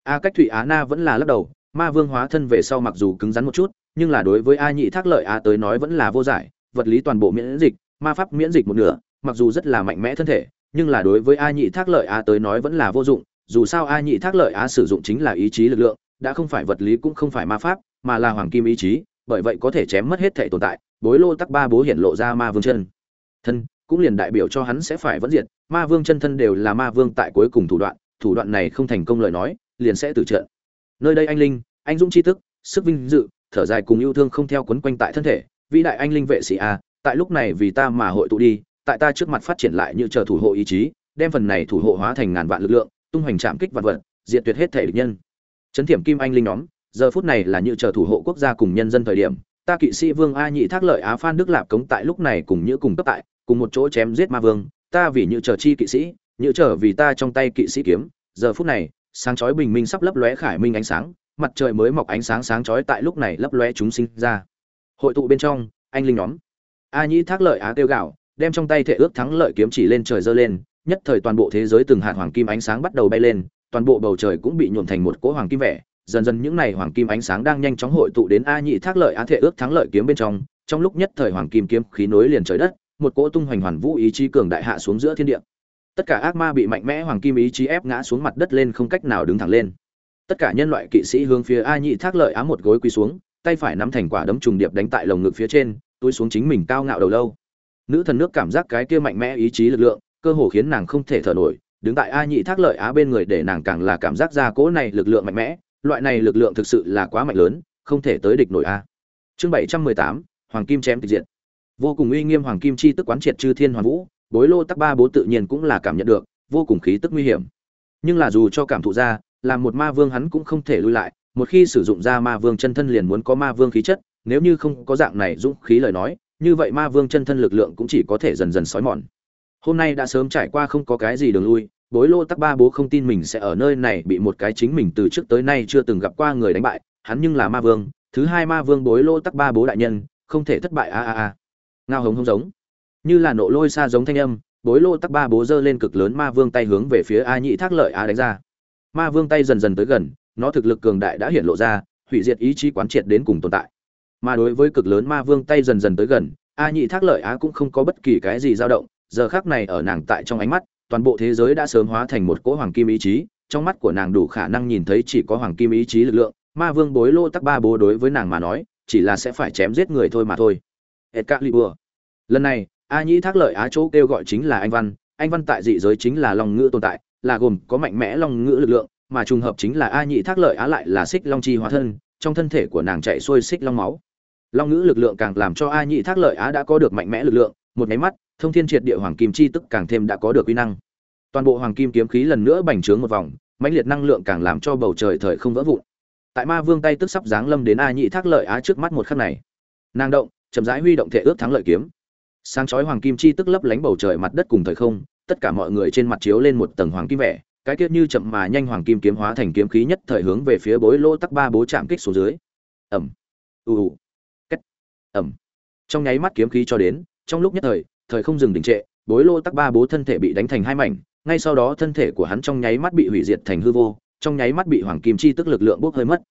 a cách thụy á na vẫn là lắc đầu, ma vương hóa thân về sau mặc dù cứng rắn một chút, nhưng là đối với a nhị thác lợi a tới nói vẫn là vô giải, vật lý toàn bộ miễn dịch, ma pháp miễn dịch một nửa, mặc dù rất là mạnh mẽ thân thể, nhưng là đối với a nhị thác lợi a tới nói vẫn là vô dụng, dù sao a nhị thác lợi a sử dụng chính là ý chí lực lượng, đã không phải vật lý cũng không phải ma pháp, mà là hoàng kim ý chí, bởi vậy có thể chém mất hết thể tồn tại bối lô tắc ba bố hiện lộ ra ma vương chân. Thân, cũng liền đại biểu cho hắn sẽ phải vẫn diệt. Ma vương chân thân đều là ma vương tại cuối cùng thủ đoạn thủ đoạn này không thành công lời nói, liền sẽ tử trận. Nơi đây anh linh, anh dũng chi thức, sức vinh dự, thở dài cùng yêu thương không theo quấn quanh tại thân thể. Vĩ đại anh linh vệ sĩ a, tại lúc này vì ta mà hội tụ đi, tại ta trước mặt phát triển lại như chờ thủ hộ ý chí, đem phần này thủ hộ hóa thành ngàn vạn lực lượng, tung hoành chạm kích vạn vật, diệt tuyệt hết thể địch nhân. Chấn thiểm kim anh linh nhóm, giờ phút này là như chờ thủ hộ quốc gia cùng nhân dân thời điểm ta kỵ sĩ vương a nhị thác lợi á phan đức lạp cống tại lúc này cùng như cùng cấp tại, cùng một chỗ chém giết ma vương. Ta vì như chờ chi kỵ sĩ như chờ vì ta trong tay kỵ sĩ kiếm. Giờ phút này, sáng chói bình minh sắp lấp lóe khải minh ánh sáng, mặt trời mới mọc ánh sáng sáng chói tại lúc này lấp lóe chúng sinh ra. Hội tụ bên trong, anh linh nhóm. A nhĩ thác lợi á tiêu gạo đem trong tay thể ước thắng lợi kiếm chỉ lên trời dơ lên, nhất thời toàn bộ thế giới từng hạt hoàng kim ánh sáng bắt đầu bay lên, toàn bộ bầu trời cũng bị nhuộm thành một cỗ hoàng kim vẻ dần dần những này hoàng kim ánh sáng đang nhanh chóng hội tụ đến a nhị thác lợi á thể ước thắng lợi kiếm bên trong trong lúc nhất thời hoàng kim kiếm khí nối liền trời đất, một cỗ tung hoành hoàn vũ ý chí cường đại hạ xuống giữa thiên địa. Tất cả ác ma bị mạnh mẽ hoàng kim ý chí ép ngã xuống mặt đất lên không cách nào đứng thẳng lên. Tất cả nhân loại kỵ sĩ hướng phía a nhị thác lợi á một gối quỳ xuống, tay phải nắm thành quả đấm trùng điệp đánh tại lồng ngực phía trên, túi xuống chính mình cao ngạo đầu lâu. Nữ thần nước cảm giác cái kia mạnh mẽ ý chí lực lượng, cơ hồ khiến nàng không thể thở nổi, đứng tại a nhị thác lợi á bên người để nàng càng là cảm giác ra cỗ này lực lượng mạnh mẽ loại này lực lượng thực sự là quá mạnh lớn, không thể tới địch nổi a. Chương bảy trăm mười tám, hoàng kim chém tịch diện vô cùng uy nghiêm hoàng kim chi tức quán triệt chư thiên hoàn vũ, bối lô tắc ba bố tự nhiên cũng là cảm nhận được, vô cùng khí tức nguy hiểm. Nhưng là dù cho cảm thụ ra làm một ma vương hắn cũng không thể lui lại, một khi sử dụng ra ma vương chân thân liền muốn có ma vương khí chất, nếu như không có dạng này dũng khí lời nói, như vậy ma vương chân thân lực lượng cũng chỉ có thể dần dần sói mòn. Hôm nay đã sớm trải qua không có cái gì đường lui bối lô tắc ba bố không tin mình sẽ ở nơi này bị một cái chính mình từ trước tới nay chưa từng gặp qua người đánh bại, hắn nhưng là ma vương, thứ hai ma vương bối lô tắc ba bố đại nhân, không thể thất bại, a a a. Ngao hống hống giống. Như là nộ lôi xa giống thanh âm, bối lô tắc ba bố giơ lên cực lớn ma vương tay hướng về phía a nhị thác lợi a đánh ra. Ma vương tay dần dần tới gần, nó thực lực cường đại đã hiện lộ ra, hủy diệt ý chí quán triệt đến cùng tồn tại. Mà đối với cực lớn ma vương tay dần dần tới gần, a nhị thác lợi á cũng không có bất kỳ cái gì dao động, giờ khác này ở nàng tại trong ánh mắt toàn bộ thế giới đã sớm hóa thành một cỗ hoàng kim ý chí, trong mắt của nàng đủ khả năng nhìn thấy chỉ có hoàng kim ý chí lực lượng, ma vương bối lô tắc ba bố đối với nàng mà nói, chỉ là sẽ phải chém giết người thôi mà thôi Excalibur. lần này, a nhĩ thác lợi á chỗ kêu gọi chính là anh văn anh văn tại dị giới chính là long ngữ tồn tại, là gồm có mạnh mẽ long ngữ lực lượng, mà trùng hợp chính là a Nhĩ thác lợi á lại là xích long chi hóa thân, trong thân thể của nàng chạy xuôi xích long máu long ngữ lực lượng càng làm cho a Nhĩ thác lợi á đã có được mạnh mẽ lực lượng, một nháy mắt thông thiên triệt địa hoàng kim chi tức càng thêm đã có được uy năng. Toàn bộ hoàng kim kiếm khí lần nữa bành trướng một vòng, mãnh liệt năng lượng càng làm cho bầu trời thời không vỡ vụn. Tại ma vương tay tức sắp giáng lâm đến a nhị thác lợi á trước mắt một khắc này. Nàng động, chậm rãi huy động thể ước thắng lợi kiếm. Sáng chói hoàng kim chi tức lấp lánh bầu trời mặt đất cùng thời không, tất cả mọi người trên mặt chiếu lên một tầng hoàng kim vẻ, cái tiết như chậm mà nhanh hoàng kim kiếm hóa thành kiếm khí nhất thời hướng về phía bối lô tắc ba bố chạm kích xuống dưới. Ẩm ù ù. Cách ẩm trong nháy mắt kiếm khí cho đến, trong lúc nhất thời thời không dừng đình trệ, bối lô tắc ba bố thân thể bị đánh thành hai mảnh, ngay sau đó thân thể của hắn trong nháy mắt bị hủy diệt thành hư vô, trong nháy mắt bị hoàng kim chi tức lực lượng bốc hơi mất.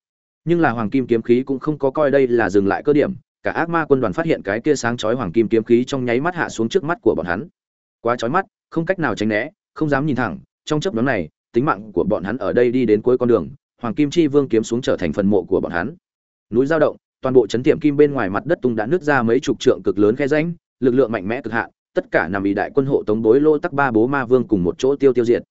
Nhưng là hoàng kim kiếm khí cũng không có coi đây là dừng lại cơ điểm, cả ác ma quân đoàn phát hiện cái kia sáng chói hoàng kim kiếm khí trong nháy mắt hạ xuống trước mắt của bọn hắn. Quá chói mắt, không cách nào tránh né, không dám nhìn thẳng, trong chớp nhoáng này, tính mạng của bọn hắn ở đây đi đến cuối con đường, hoàng kim chi vương kiếm xuống trở thành phần mộ của bọn hắn. Núi dao động, toàn bộ chấn tiệm kim bên ngoài mặt đất tung đã nứt ra mấy chục trượng cực lớn khe rãnh lực lượng mạnh mẽ cực hạn, tất cả nằm ý đại quân hộ tống đối lô tắc ba bố ma vương cùng một chỗ tiêu tiêu diệt.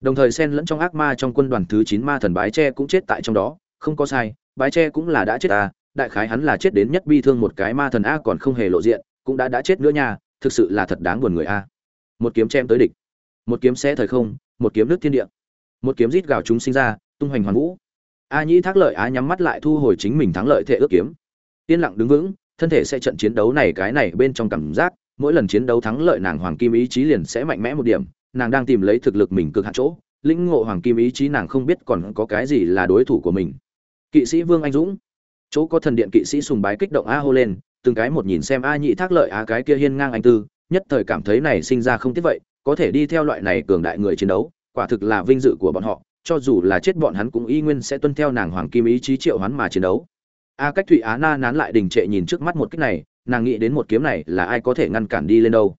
Đồng thời xen lẫn trong ác ma trong quân đoàn thứ chín ma thần bái tre cũng chết tại trong đó, không có sai, bái tre cũng là đã chết à đại khái hắn là chết đến nhất bi thương một cái ma thần a còn không hề lộ diện, cũng đã đã chết nữa nha, thực sự là thật đáng buồn người a. Một kiếm chém tới địch, một kiếm xé thời không, một kiếm nước thiên địa, một kiếm rít gào chúng sinh ra, tung hoành hoàn vũ. A nhĩ thác lợi á nhắm mắt lại thu hồi chính mình thắng lợi thể ước kiếm. Yên lặng đứng vững thân thể sẽ trận chiến đấu này, cái này bên trong cảm giác, mỗi lần chiến đấu thắng lợi nàng hoàng kim ý chí liền sẽ mạnh mẽ một điểm, nàng đang tìm lấy thực lực mình cực hạn chỗ, lĩnh ngộ hoàng kim ý chí nàng không biết còn có cái gì là đối thủ của mình. Kỵ sĩ vương anh dũng, chỗ có thần điện kỵ sĩ sùng bái kích động a hô lên, từng cái một nhìn xem a nhị thác lợi, a cái kia hiên ngang anh tư, nhất thời cảm thấy này sinh ra không tiếc vậy, có thể đi theo loại này cường đại người chiến đấu, quả thực là vinh dự của bọn họ, cho dù là chết bọn hắn cũng y nguyên sẽ tuân theo nàng hoàng kim ý chí triệu hắn mà chiến đấu a cách thụy á na nán lại đình trệ nhìn trước mắt một cách này, nàng nghĩ đến một kiếm này là ai có thể ngăn cản đi lên đâu.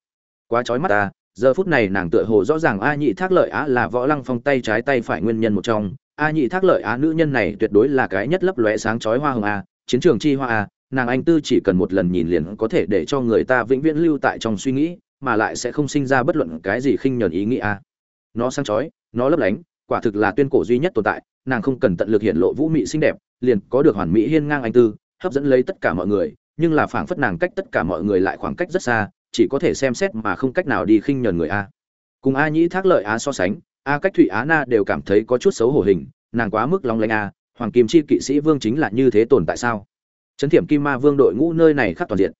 Quá chói mắt ta, giờ phút này nàng tựa hồ rõ ràng a nhị thác lợi á là võ lăng phong tay trái tay phải nguyên nhân một trong. A nhị thác lợi á nữ nhân này tuyệt đối là cái nhất lấp lóe sáng chói hoa hồng a, chiến trường chi hoa a, nàng anh tư chỉ cần một lần nhìn liền có thể để cho người ta vĩnh viễn lưu tại trong suy nghĩ, mà lại sẽ không sinh ra bất luận cái gì khinh nhờn ý nghĩ a. Nó sáng chói, nó lấp lánh, quả thực là tuyên cổ duy nhất tồn tại, nàng không cần tận lực hiện lộ vũ mị xinh đẹp liền có được hoàn mỹ hiên ngang anh tư, hấp dẫn lấy tất cả mọi người, nhưng là phảng phất nàng cách tất cả mọi người lại khoảng cách rất xa, chỉ có thể xem xét mà không cách nào đi khinh nhờn người a. Cùng a nhĩ thác lợi á so sánh, a cách thụy á na đều cảm thấy có chút xấu hổ hình, nàng quá mức long lanh a, hoàng kim chi kỵ sĩ vương chính là như thế tồn tại sao? Trấn thiểm kim ma vương đội ngũ nơi này khắc toàn diện.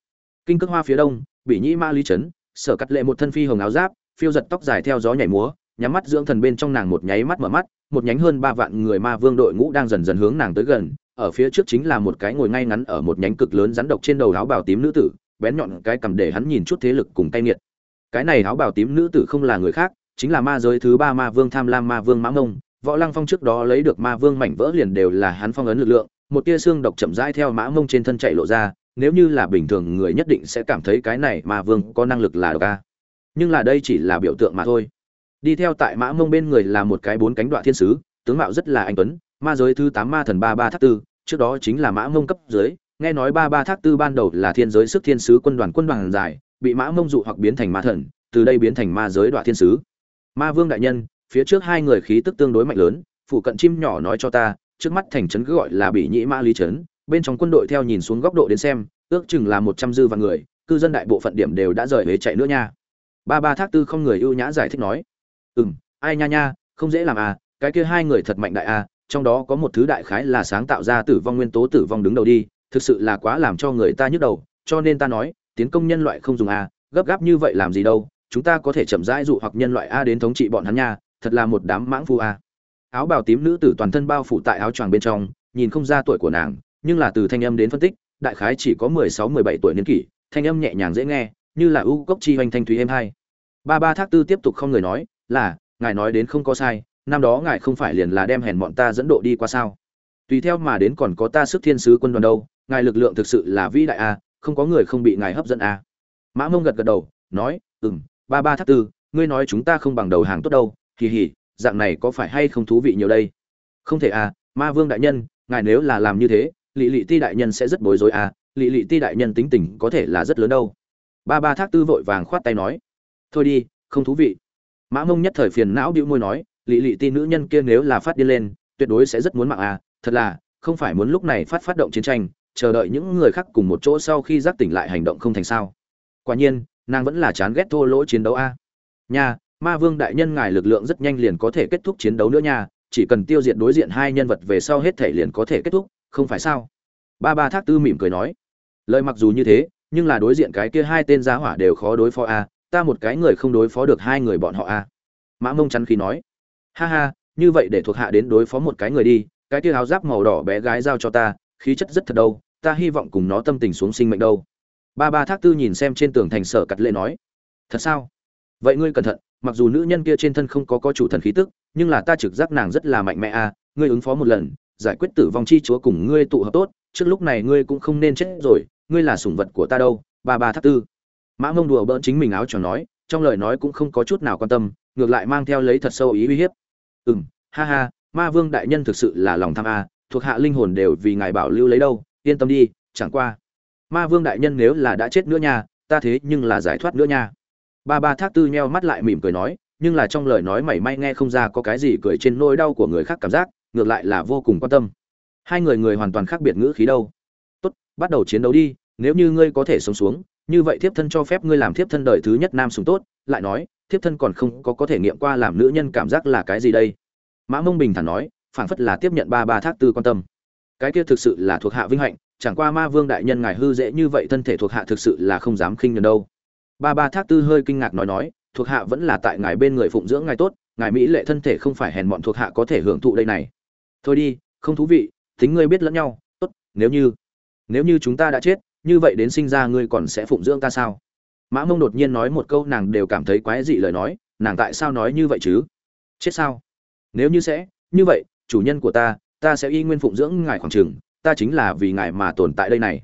Kinh cước hoa phía đông bị nhĩ ma lý trấn, sở cắt lệ một thân phi hồng áo giáp, phiêu giật tóc dài theo gió nhảy múa nhắm mắt dưỡng thần bên trong nàng một nháy mắt mở mắt, một nhánh hơn ba vạn người ma vương đội ngũ đang dần dần hướng nàng tới gần, ở phía trước chính là một cái ngồi ngay ngắn ở một nhánh cực lớn rắn độc trên đầu áo bào tím nữ tử, bén nhọn cái cầm để hắn nhìn chút thế lực cùng tay nghiệt. Cái này áo bào tím nữ tử không là người khác, chính là ma giới thứ ba ma vương tham lam ma vương mã mông, võ lăng phong trước đó lấy được ma vương mảnh vỡ liền đều là hắn phong ấn lực lượng, một tia xương độc chậm rãi theo mã mông trên thân chạy lộ ra, nếu như là bình thường người nhất định sẽ cảm thấy cái này ma vương có năng lực là độc a. Nhưng là đây chỉ là biểu tượng mà thôi đi theo tại mã mông bên người là một cái bốn cánh đoạn thiên sứ, tướng mạo rất là anh tuấn, ma giới thứ tám ma thần ba ba thác tư, trước đó chính là mã mông cấp dưới, nghe nói ba ba thác tư ban đầu là thiên giới sức thiên sứ quân đoàn quân đoàn dài, bị mã mông dụ hoặc biến thành ma thần, từ đây biến thành ma giới đoạn thiên sứ. Ma vương đại nhân, phía trước hai người khí tức tương đối mạnh lớn phụ cận chim nhỏ nói cho ta, trước mắt thành trấn cứ gọi là bị nhĩ ma lý trấn, bên trong quân đội theo nhìn xuống góc độ đến xem, ước chừng là một trăm dư vạn người, cư dân đại bộ phận điểm đều đã rời về chạy nữa nha. Ba ba thác tư không người ưu nhã giải thích nói. Ừm, ai nha nha không dễ làm à cái kia hai người thật mạnh đại à trong đó có một thứ đại khái là sáng tạo ra tử vong nguyên tố tử vong đứng đầu đi thực sự là quá làm cho người ta nhức đầu cho nên ta nói tiến công nhân loại không dùng à, gấp gáp như vậy làm gì đâu chúng ta có thể chậm rãi dụ hoặc nhân loại a đến thống trị bọn hắn nha thật là một đám mãng phu a áo bào tím nữ tử toàn thân bao phủ tại áo choàng bên trong nhìn không ra tuổi của nàng nhưng là từ thanh âm đến phân tích đại khái chỉ có mười sáu mười bảy tuổi niên kỷ thanh âm nhẹ nhàng dễ nghe như là ưu cốc chi hoành thanh thúy êm hai. Ba ba thác tư tiếp tục không người nói là, ngài nói đến không có sai, năm đó ngài không phải liền là đem hèn bọn ta dẫn độ đi qua sao? Tùy theo mà đến còn có ta sức thiên sứ quân đoàn đâu, ngài lực lượng thực sự là vĩ đại a, không có người không bị ngài hấp dẫn a. Mã mông gật gật đầu, nói ừ m ba ba thác tư, ngươi nói chúng ta không bằng đầu hàng tốt đâu, kỳ hỉ, dạng này có phải hay không thú vị nhiều đây? Không thể à ma vương đại nhân, ngài nếu là làm như thế lỵ lỵ ti đại nhân sẽ rất bối rối à lỵ lỵ ti đại nhân tính tình có thể là rất lớn đâu. Ba ba thác tư vội vàng khoát tay nói, thôi đi, không thú vị mã mông nhất thời phiền não bĩu môi nói, lị lị ti nữ nhân kia nếu là phát điên lên, tuyệt đối sẽ rất muốn mạng à thật là, không phải muốn lúc này phát phát động chiến tranh, chờ đợi những người khác cùng một chỗ sau khi giác tỉnh lại hành động không thành sao. Quả nhiên, nàng vẫn là chán ghét thô lỗ chiến đấu a. Nha, ma vương đại nhân ngài lực lượng rất nhanh liền có thể kết thúc chiến đấu nữa nha, chỉ cần tiêu diệt đối diện hai nhân vật về sau hết thể liền có thể kết thúc, không phải sao? Ba ba thác tư mỉm cười nói. Lời mặc dù như thế, nhưng là đối diện cái kia hai tên giá hỏa đều khó đối phó a ta một cái người không đối phó được hai người bọn họ a mã mông chắn khi nói. Ha ha, như vậy để thuộc hạ đến đối phó một cái người đi, cái kia áo giáp màu đỏ bé gái giao cho ta, khí chất rất thật đâu, ta hy vọng cùng nó tâm tình xuống sinh mệnh đâu. Ba ba thác tư nhìn xem trên tường thành sở cắt lệ nói. Thật sao? Vậy ngươi cẩn thận, mặc dù nữ nhân kia trên thân không có có chủ thần khí tức, nhưng là ta trực giác nàng rất là mạnh mẽ a ngươi ứng phó một lần, giải quyết tử vong chi chúa cùng ngươi tụ hợp tốt, trước lúc này ngươi cũng không nên chết rồi, ngươi là sủng vật của ta đâu, ba ba thác tư mã mông đùa bỡn chính mình áo choàng nói, trong lời nói cũng không có chút nào quan tâm, ngược lại mang theo lấy thật sâu ý uy hiếp. Ừ m ha ha, ma vương đại nhân thực sự là lòng tham a, thuộc hạ linh hồn đều vì ngài bảo lưu lấy đâu, yên tâm đi, chẳng qua. Ma vương đại nhân nếu là đã chết nữa nha, ta thế nhưng là giải thoát nữa nha. Ba ba thác tư nheo mắt lại mỉm cười nói, nhưng là trong lời nói mảy may nghe không ra có cái gì cười trên nỗi đau của người khác cảm giác, ngược lại là vô cùng quan tâm. Hai người người hoàn toàn khác biệt ngữ khí đâu. Tốt, bắt đầu chiến đấu đi, nếu như ngươi có thể sống xuống như vậy thiếp thân cho phép ngươi làm thiếp thân đời thứ nhất nam sùng tốt, lại nói, thiếp thân còn không có có thể nghiệm qua làm nữ nhân cảm giác là cái gì đây? Mã mông bình thản nói, phảng phất là tiếp nhận ba ba thác tư quan tâm. Cái kia thực sự là thuộc hạ vinh hạnh, chẳng qua ma vương đại nhân ngài hư dễ như vậy thân thể thuộc hạ thực sự là không dám khinh nhường đâu. Ba ba thác tư hơi kinh ngạc nói nói, thuộc hạ vẫn là tại ngài bên người phụng dưỡng ngài tốt, ngài mỹ lệ thân thể không phải hèn bọn thuộc hạ có thể hưởng thụ đây này. Thôi đi, không thú vị tính ngươi biết lẫn nhau, tốt, nếu như nếu như chúng ta đã chết như vậy đến sinh ra ngươi còn sẽ phụng dưỡng ta sao? Mã mông đột nhiên nói một câu nàng đều cảm thấy quái dị lời nói, nàng tại sao nói như vậy chứ? Chết sao? Nếu như sẽ, như vậy, chủ nhân của ta ta sẽ y nguyên phụng dưỡng ngài khoảng trường ta chính là vì ngài mà tồn tại đây này.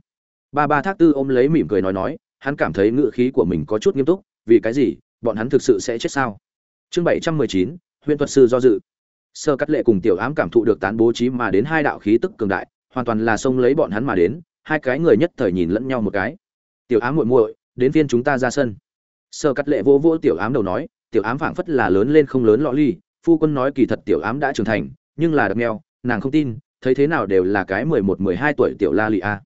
Ba ba thác tư ôm lấy mỉm cười nói nói, hắn cảm thấy ngựa khí của mình có chút nghiêm túc, vì cái gì? Bọn hắn thực sự sẽ chết sao? Chương bảy trăm mười chín huyện thuật sư do dự. Sơ cắt lệ cùng tiểu ám cảm thụ được tán bố trí mà đến hai đạo khí tức cường đại, hoàn toàn là xông lấy bọn hắn mà đến hai cái người nhất thời nhìn lẫn nhau một cái. Tiểu ám muội muội đến phiên chúng ta ra sân. Sơ cắt lệ vô vô tiểu ám đầu nói tiểu ám phảng phất là lớn lên không lớn lọ ly phu quân nói kỳ thật tiểu ám đã trưởng thành nhưng là đặc nghèo, nàng không tin thấy thế nào đều là cái mười một mười hai tuổi tiểu la lị a.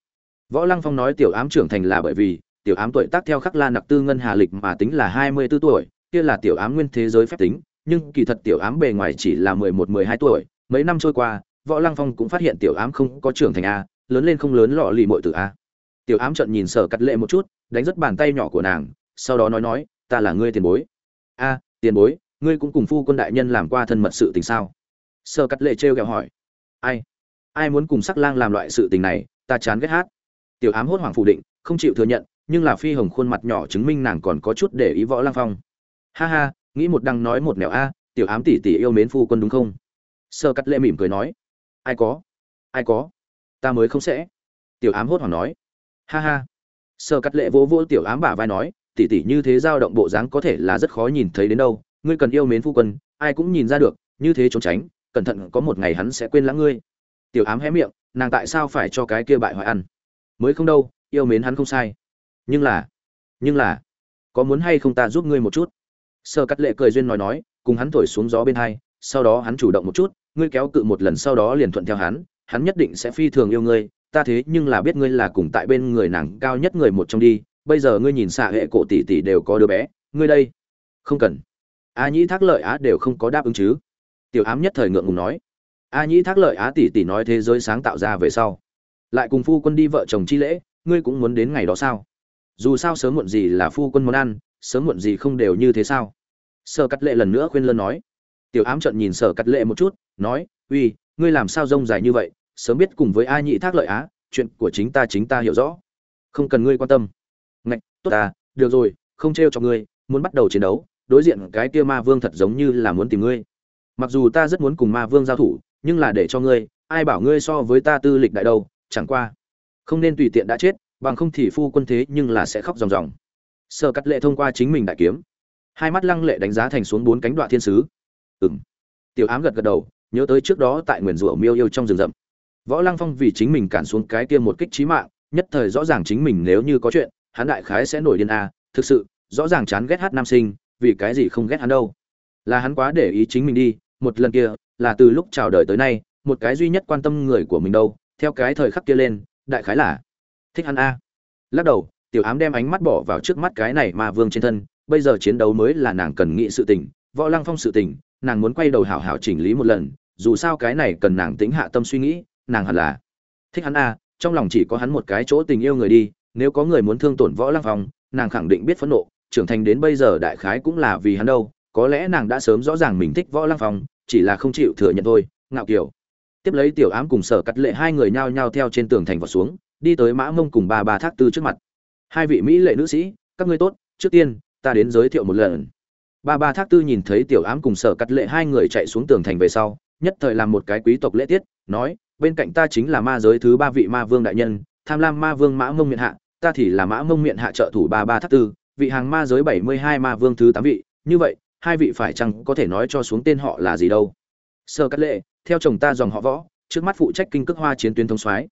Võ lăng phong nói tiểu ám trưởng thành là bởi vì tiểu ám tuổi tác theo khắc la nặc tư ngân hà lịch mà tính là hai mươi 24 tuổi kia là tiểu ám nguyên thế giới phép tính nhưng kỳ thật tiểu ám bề ngoài chỉ là mười một mười hai tuổi. Mấy năm trôi qua võ lăng phong cũng phát hiện tiểu ám không có trưởng thành a lớn lên không lớn lọ lì mội tử a. Tiểu ám trận nhìn sở cắt lệ một chút, đánh rất bàn tay nhỏ của nàng, sau đó nói nói, ta là ngươi tiền bối. A, tiền bối, ngươi cũng cùng phu quân đại nhân làm qua thân mật sự tình sao? Sở cắt lệ trêu ghẹo hỏi. Ai? Ai muốn cùng sắc lang làm loại sự tình này, ta chán ghét hát. Tiểu ám hốt hoảng phủ định, không chịu thừa nhận, nhưng là phi hồng khuôn mặt nhỏ chứng minh nàng còn có chút để ý võ lang phong. Ha ha, nghĩ một đăng nói một nẻo a, tiểu ám tỷ tỷ yêu mến phu quân đúng không? Sơ cắt lệ mỉm cười nói. Ai có? Ai có? Ta mới không sẽ. Tiểu ám hốt hoảng nói. Ha ha. Sơ cắt lệ vỗ vỗ tiểu ám bả vai nói tỉ tỉ như thế dao động bộ dáng có thể là rất khó nhìn thấy đến đâu. Ngươi cần yêu mến phu quân, ai cũng nhìn ra được, như thế trốn tránh, cẩn thận có một ngày hắn sẽ quên lãng ngươi. Tiểu ám hé miệng, nàng tại sao phải cho cái kia bại hoại ăn? Mới không đâu, yêu mến hắn không sai. Nhưng là nhưng là, có muốn hay không ta giúp ngươi một chút? Sơ cắt lệ cười duyên nói nói, cùng hắn thổi xuống gió bên hai, sau đó hắn chủ động một chút, ngươi kéo cự một lần sau đó liền thuận theo hắn hắn nhất định sẽ phi thường yêu ngươi, ta thế nhưng là biết ngươi là cùng tại bên người nàng cao nhất người một trong đi, bây giờ ngươi nhìn xạ hệ cổ tỷ tỷ đều có đứa bé, ngươi đây, không cần. A nhĩ thác lợi á đều không có đáp ứng chứ. Tiểu ám nhất thời ngượng ngùng nói. A nhĩ thác lợi á tỷ tỷ nói thế giới sáng tạo ra về sau, lại cùng phu quân đi vợ chồng chi lễ, ngươi cũng muốn đến ngày đó sao? Dù sao sớm muộn gì là phu quân món ăn, sớm muộn gì không đều như thế sao? Sở cắt lệ lần nữa khuyên lân nói. Tiểu ám trận nhìn sở cắt lệ một chút, nói, uy ngươi làm sao rông dài như vậy, sớm biết cùng với a nhị thác lợi á, chuyện của chính ta chính ta hiểu rõ. Không cần ngươi quan tâm. Ngạch, tốt ta, được rồi, không trêu cho ngươi, muốn bắt đầu chiến đấu, đối diện cái kia ma vương thật giống như là muốn tìm ngươi. Mặc dù ta rất muốn cùng ma vương giao thủ, nhưng là để cho ngươi, ai bảo ngươi so với ta tư lịch đại đâu, chẳng qua. Không nên tùy tiện đã chết, bằng không thì phu quân thế nhưng là sẽ khóc ròng ròng. Sợ cắt lệ thông qua chính mình đại kiếm. Hai mắt lăng lệ đánh giá thành xuống bốn cánh đoạn thiên sứ. Ừng tiểu ám gật gật đầu nhớ tới trước đó tại nguyền rủa miêu yêu trong rừng rậm. Võ lăng phong vì chính mình cản xuống cái kia một kích trí mạng, nhất thời rõ ràng chính mình nếu như có chuyện, hắn đại khái sẽ nổi điên a thực sự, rõ ràng chán ghét hát nam sinh, vì cái gì không ghét hắn đâu. Là hắn quá để ý chính mình đi, một lần kia, là từ lúc chào đời tới nay, một cái duy nhất quan tâm người của mình đâu, theo cái thời khắc kia lên, đại khái là, thích hắn a lắc đầu, tiểu ám đem ánh mắt bỏ vào trước mắt cái này mà vương trên thân, bây giờ chiến đấu mới là nàng cần nghĩ sự tình, võ lăng phong sự tình, nàng muốn quay đầu hảo hảo chỉnh lý một lần dù sao cái này cần nàng tính hạ tâm suy nghĩ, nàng hẳn là thích hắn a, trong lòng chỉ có hắn một cái chỗ tình yêu người đi, nếu có người muốn thương tổn võ lăng phong, nàng khẳng định biết phẫn nộ, trưởng thành đến bây giờ đại khái cũng là vì hắn đâu, có lẽ nàng đã sớm rõ ràng mình thích võ lăng phong, chỉ là không chịu thừa nhận thôi, ngạo kiều tiếp lấy tiểu ám cùng sở cắt lệ hai người nhao nhao theo trên tường thành vào xuống, đi tới mã mông cùng ba ba thác tư trước mặt. Hai vị mỹ lệ nữ sĩ, các ngươi tốt, trước tiên, ta đến giới thiệu một lần. Ba ba thác tư nhìn thấy tiểu ám cùng sở cắt lệ hai người chạy xuống tường thành về sau nhất thời làm một cái quý tộc lễ tiết, nói, bên cạnh ta chính là ma giới thứ ba vị ma vương đại nhân, tham lam ma vương mã mông miệng hạ, ta thì là mã mông miệng hạ trợ thủ ba ba thác tư, vị hàng ma giới bảy mươi hai ma vương thứ tám vị, như vậy, hai vị phải chăng có thể nói cho xuống tên họ là gì đâu? Sơ cắt lệ, theo chồng ta dòng họ võ, trước mắt phụ trách kinh cước hoa chiến tuyến thông soái.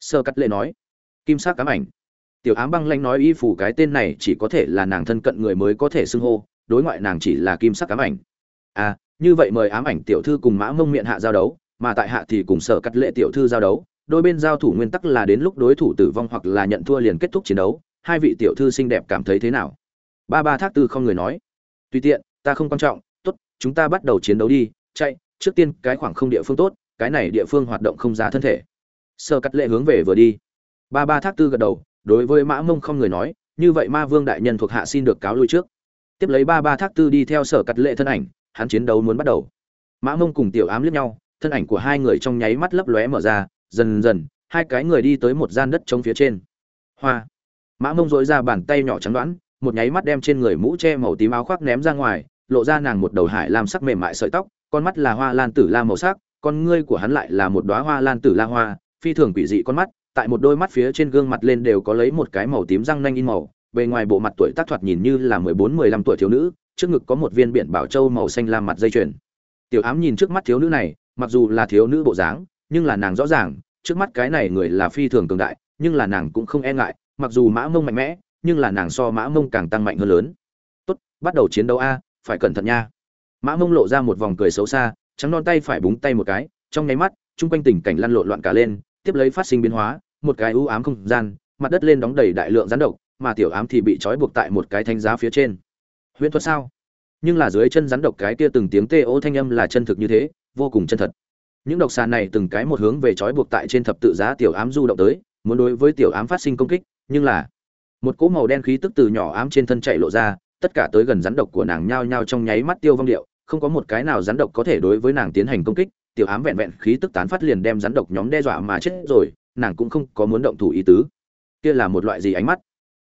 Sơ cắt lệ nói, kim sắc cám ảnh. Tiểu ám băng lanh nói y phủ cái tên này chỉ có thể là nàng thân cận người mới có thể xưng hô, đối ngoại nàng chỉ là kim sắc cám ảnh. À như vậy mời ám ảnh tiểu thư cùng mã mông miệng hạ giao đấu, mà tại hạ thì cùng sở cắt lệ tiểu thư giao đấu. Đôi bên giao thủ nguyên tắc là đến lúc đối thủ tử vong hoặc là nhận thua liền kết thúc chiến đấu. Hai vị tiểu thư xinh đẹp cảm thấy thế nào? Ba ba thác tư không người nói. Tùy tiện, ta không quan trọng. Tốt, chúng ta bắt đầu chiến đấu đi. Chạy, trước tiên cái khoảng không địa phương tốt, cái này địa phương hoạt động không ra thân thể. Sơ cắt lệ hướng về vừa đi. Ba ba thác tư gật đầu, đối với mã mông không người nói, như vậy ma vương đại nhân thuộc hạ xin được cáo lui trước. Tiếp lấy ba ba thác tư đi theo sở cắt lệ thân ảnh hắn chiến đấu muốn bắt đầu. Mã mông cùng tiểu ám liếc nhau, thân ảnh của hai người trong nháy mắt lấp lóe mở ra, dần dần, hai cái người đi tới một gian đất trống phía trên. Hoa! Mã mông dối ra bàn tay nhỏ trắng đoán, một nháy mắt đem trên người mũ che màu tím áo khoác ném ra ngoài, lộ ra nàng một đầu hải làm sắc mềm mại sợi tóc, con mắt là hoa lan tử la màu sắc, con ngươi của hắn lại là một đóa hoa lan tử la hoa, phi thường quỷ dị con mắt, tại một đôi mắt phía trên gương mặt lên đều có lấy một cái màu tím răng nanh in màu, bề ngoài bộ mặt tuổi tác thoạt nhìn như là mười bốn, mười lăm tuổi thiếu nữ trước ngực có một viên biển bảo châu màu xanh lam mặt dây chuyền. Tiểu ám nhìn trước mắt thiếu nữ này, mặc dù là thiếu nữ bộ dáng, nhưng là nàng rõ ràng, trước mắt cái này người là phi thường cường đại, nhưng là nàng cũng không e ngại, mặc dù mã mông mạnh mẽ, nhưng là nàng so mã mông càng tăng mạnh hơn lớn. Tốt, bắt đầu chiến đấu a, phải cẩn thận nha. Mã mông lộ ra một vòng cười xấu xa, trắng non tay phải búng tay một cái, trong nháy mắt, chung quanh tình cảnh lăn lộn loạn cả lên, tiếp lấy phát sinh biến hóa, một cái ưu ám không gian, mặt đất lên đóng đầy đại lượng rắn độc, mà tiểu ám thì bị trói buộc tại một cái thanh giá phía trên huyễn thuật sao? Nhưng là dưới chân rắn độc cái kia từng tiếng tê ô thanh âm là chân thực như thế, vô cùng chân thật. Những độc xà này từng cái một hướng về trói buộc tại trên thập tự giá tiểu ám du động tới, muốn đối với tiểu ám phát sinh công kích, nhưng là một cỗ màu đen khí tức từ nhỏ ám trên thân chạy lộ ra, tất cả tới gần rắn độc của nàng nhao nhao trong nháy mắt tiêu vong điệu, không có một cái nào rắn độc có thể đối với nàng tiến hành công kích, tiểu ám vẹn vẹn khí tức tán phát liền đem rắn độc nhóm đe dọa mà chết rồi, nàng cũng không có muốn động thủ ý tứ. Kia là một loại gì ánh mắt?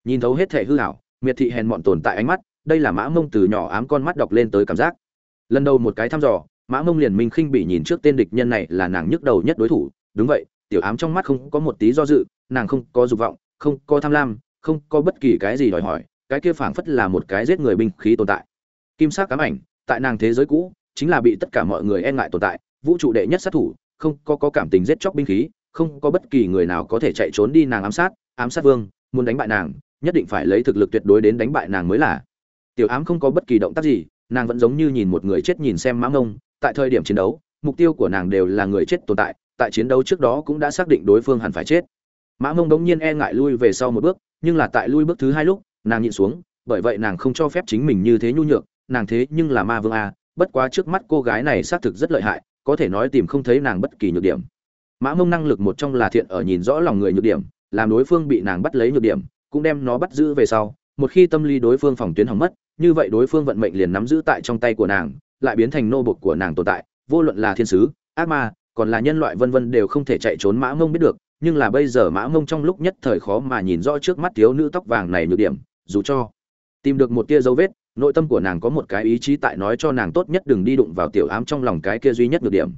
Nhìn thấu hết thể hư hảo miệt thị hèn mọn tồn tại ánh mắt đây là mã mông từ nhỏ ám con mắt đọc lên tới cảm giác. Lần đầu một cái thăm dò mã mông liền minh khinh bị nhìn trước tên địch nhân này là nàng nhức đầu nhất đối thủ. Đúng vậy tiểu ám trong mắt không có một tí do dự nàng không có dục vọng không có tham lam không có bất kỳ cái gì đòi hỏi cái kia phảng phất là một cái giết người binh khí tồn tại. Kim sắc cám ảnh tại nàng thế giới cũ chính là bị tất cả mọi người e ngại tồn tại vũ trụ đệ nhất sát thủ không có, có cảm tình giết chóc binh khí không có bất kỳ người nào có thể chạy trốn đi nàng ám sát ám sát vương muốn đánh bại nàng nhất định phải lấy thực lực tuyệt đối đến đánh bại nàng mới là tiểu ám không có bất kỳ động tác gì, nàng vẫn giống như nhìn một người chết nhìn xem mã ngông. Tại thời điểm chiến đấu, mục tiêu của nàng đều là người chết tồn tại tại chiến đấu trước đó cũng đã xác định đối phương hẳn phải chết. Mã mông đống nhiên e ngại lui về sau một bước, nhưng là tại lui bước thứ hai lúc, nàng nhịn xuống, bởi vậy nàng không cho phép chính mình như thế nhu nhược, nàng thế nhưng là ma vương a, bất quá trước mắt cô gái này xác thực rất lợi hại, có thể nói tìm không thấy nàng bất kỳ nhược điểm. Mã mông năng lực một trong là thiện ở nhìn rõ lòng người nhược điểm, làm đối phương bị nàng bắt lấy nhược điểm, cũng đem nó bắt giữ về sau một khi tâm lý đối phương phòng tuyến hỏng mất, như vậy đối phương vận mệnh liền nắm giữ tại trong tay của nàng, lại biến thành nô bộc của nàng tồn tại, vô luận là thiên sứ, ác ma, còn là nhân loại vân vân đều không thể chạy trốn mã mông biết được, nhưng là bây giờ mã mông trong lúc nhất thời khó mà nhìn rõ trước mắt thiếu nữ tóc vàng này nhược điểm, dù cho tìm được một tia dấu vết, nội tâm của nàng có một cái ý chí tại nói cho nàng tốt nhất đừng đi đụng vào tiểu ám trong lòng cái kia duy nhất nhược điểm.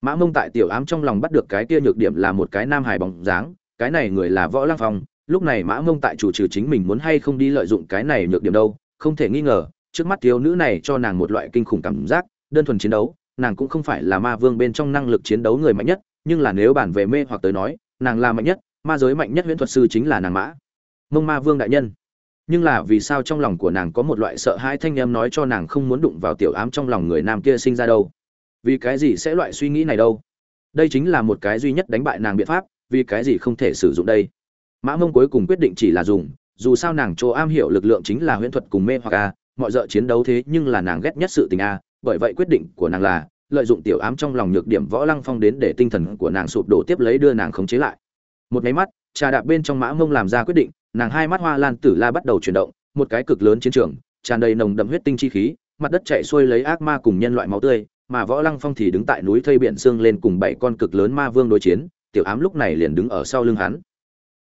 Mã mông tại tiểu ám trong lòng bắt được cái kia nhược điểm là một cái nam hài bóng dáng, cái này người là võ lăng phong lúc này mã mông tại chủ trừ chính mình muốn hay không đi lợi dụng cái này nhược điểm đâu, không thể nghi ngờ, trước mắt thiếu nữ này cho nàng một loại kinh khủng cảm giác, đơn thuần chiến đấu, nàng cũng không phải là ma vương bên trong năng lực chiến đấu người mạnh nhất, nhưng là nếu bản về mê hoặc tới nói, nàng là mạnh nhất, ma giới mạnh nhất huyễn thuật sư chính là nàng mã. Mông ma vương đại nhân. Nhưng là vì sao trong lòng của nàng có một loại sợ hãi thanh em nói cho nàng không muốn đụng vào tiểu ám trong lòng người nam kia sinh ra đâu? Vì cái gì sẽ loại suy nghĩ này đâu? Đây chính là một cái duy nhất đánh bại nàng biện pháp, vì cái gì không thể sử dụng đây? Mã mông cuối cùng quyết định chỉ là dùng, dù sao nàng chỗ am hiểu lực lượng chính là huyễn thuật cùng mê hoặc a, mọi d chiến đấu thế nhưng là nàng ghét nhất sự tình a, bởi vậy quyết định của nàng là lợi dụng tiểu ám trong lòng nhược điểm võ lăng phong đến để tinh thần của nàng sụp đổ tiếp lấy đưa nàng khống chế lại. Một máy mắt, trà đạp bên trong mã mông làm ra quyết định, nàng hai mắt hoa lan tử la bắt đầu chuyển động, một cái cực lớn chiến trường, tràn đầy nồng đậm huyết tinh chi khí, mặt đất chạy xuôi lấy ác ma cùng nhân loại máu tươi, mà võ lăng phong thì đứng tại núi thây biển xương lên cùng bảy con cực lớn ma vương đối chiến, tiểu ám lúc này liền đứng ở sau lưng hắn.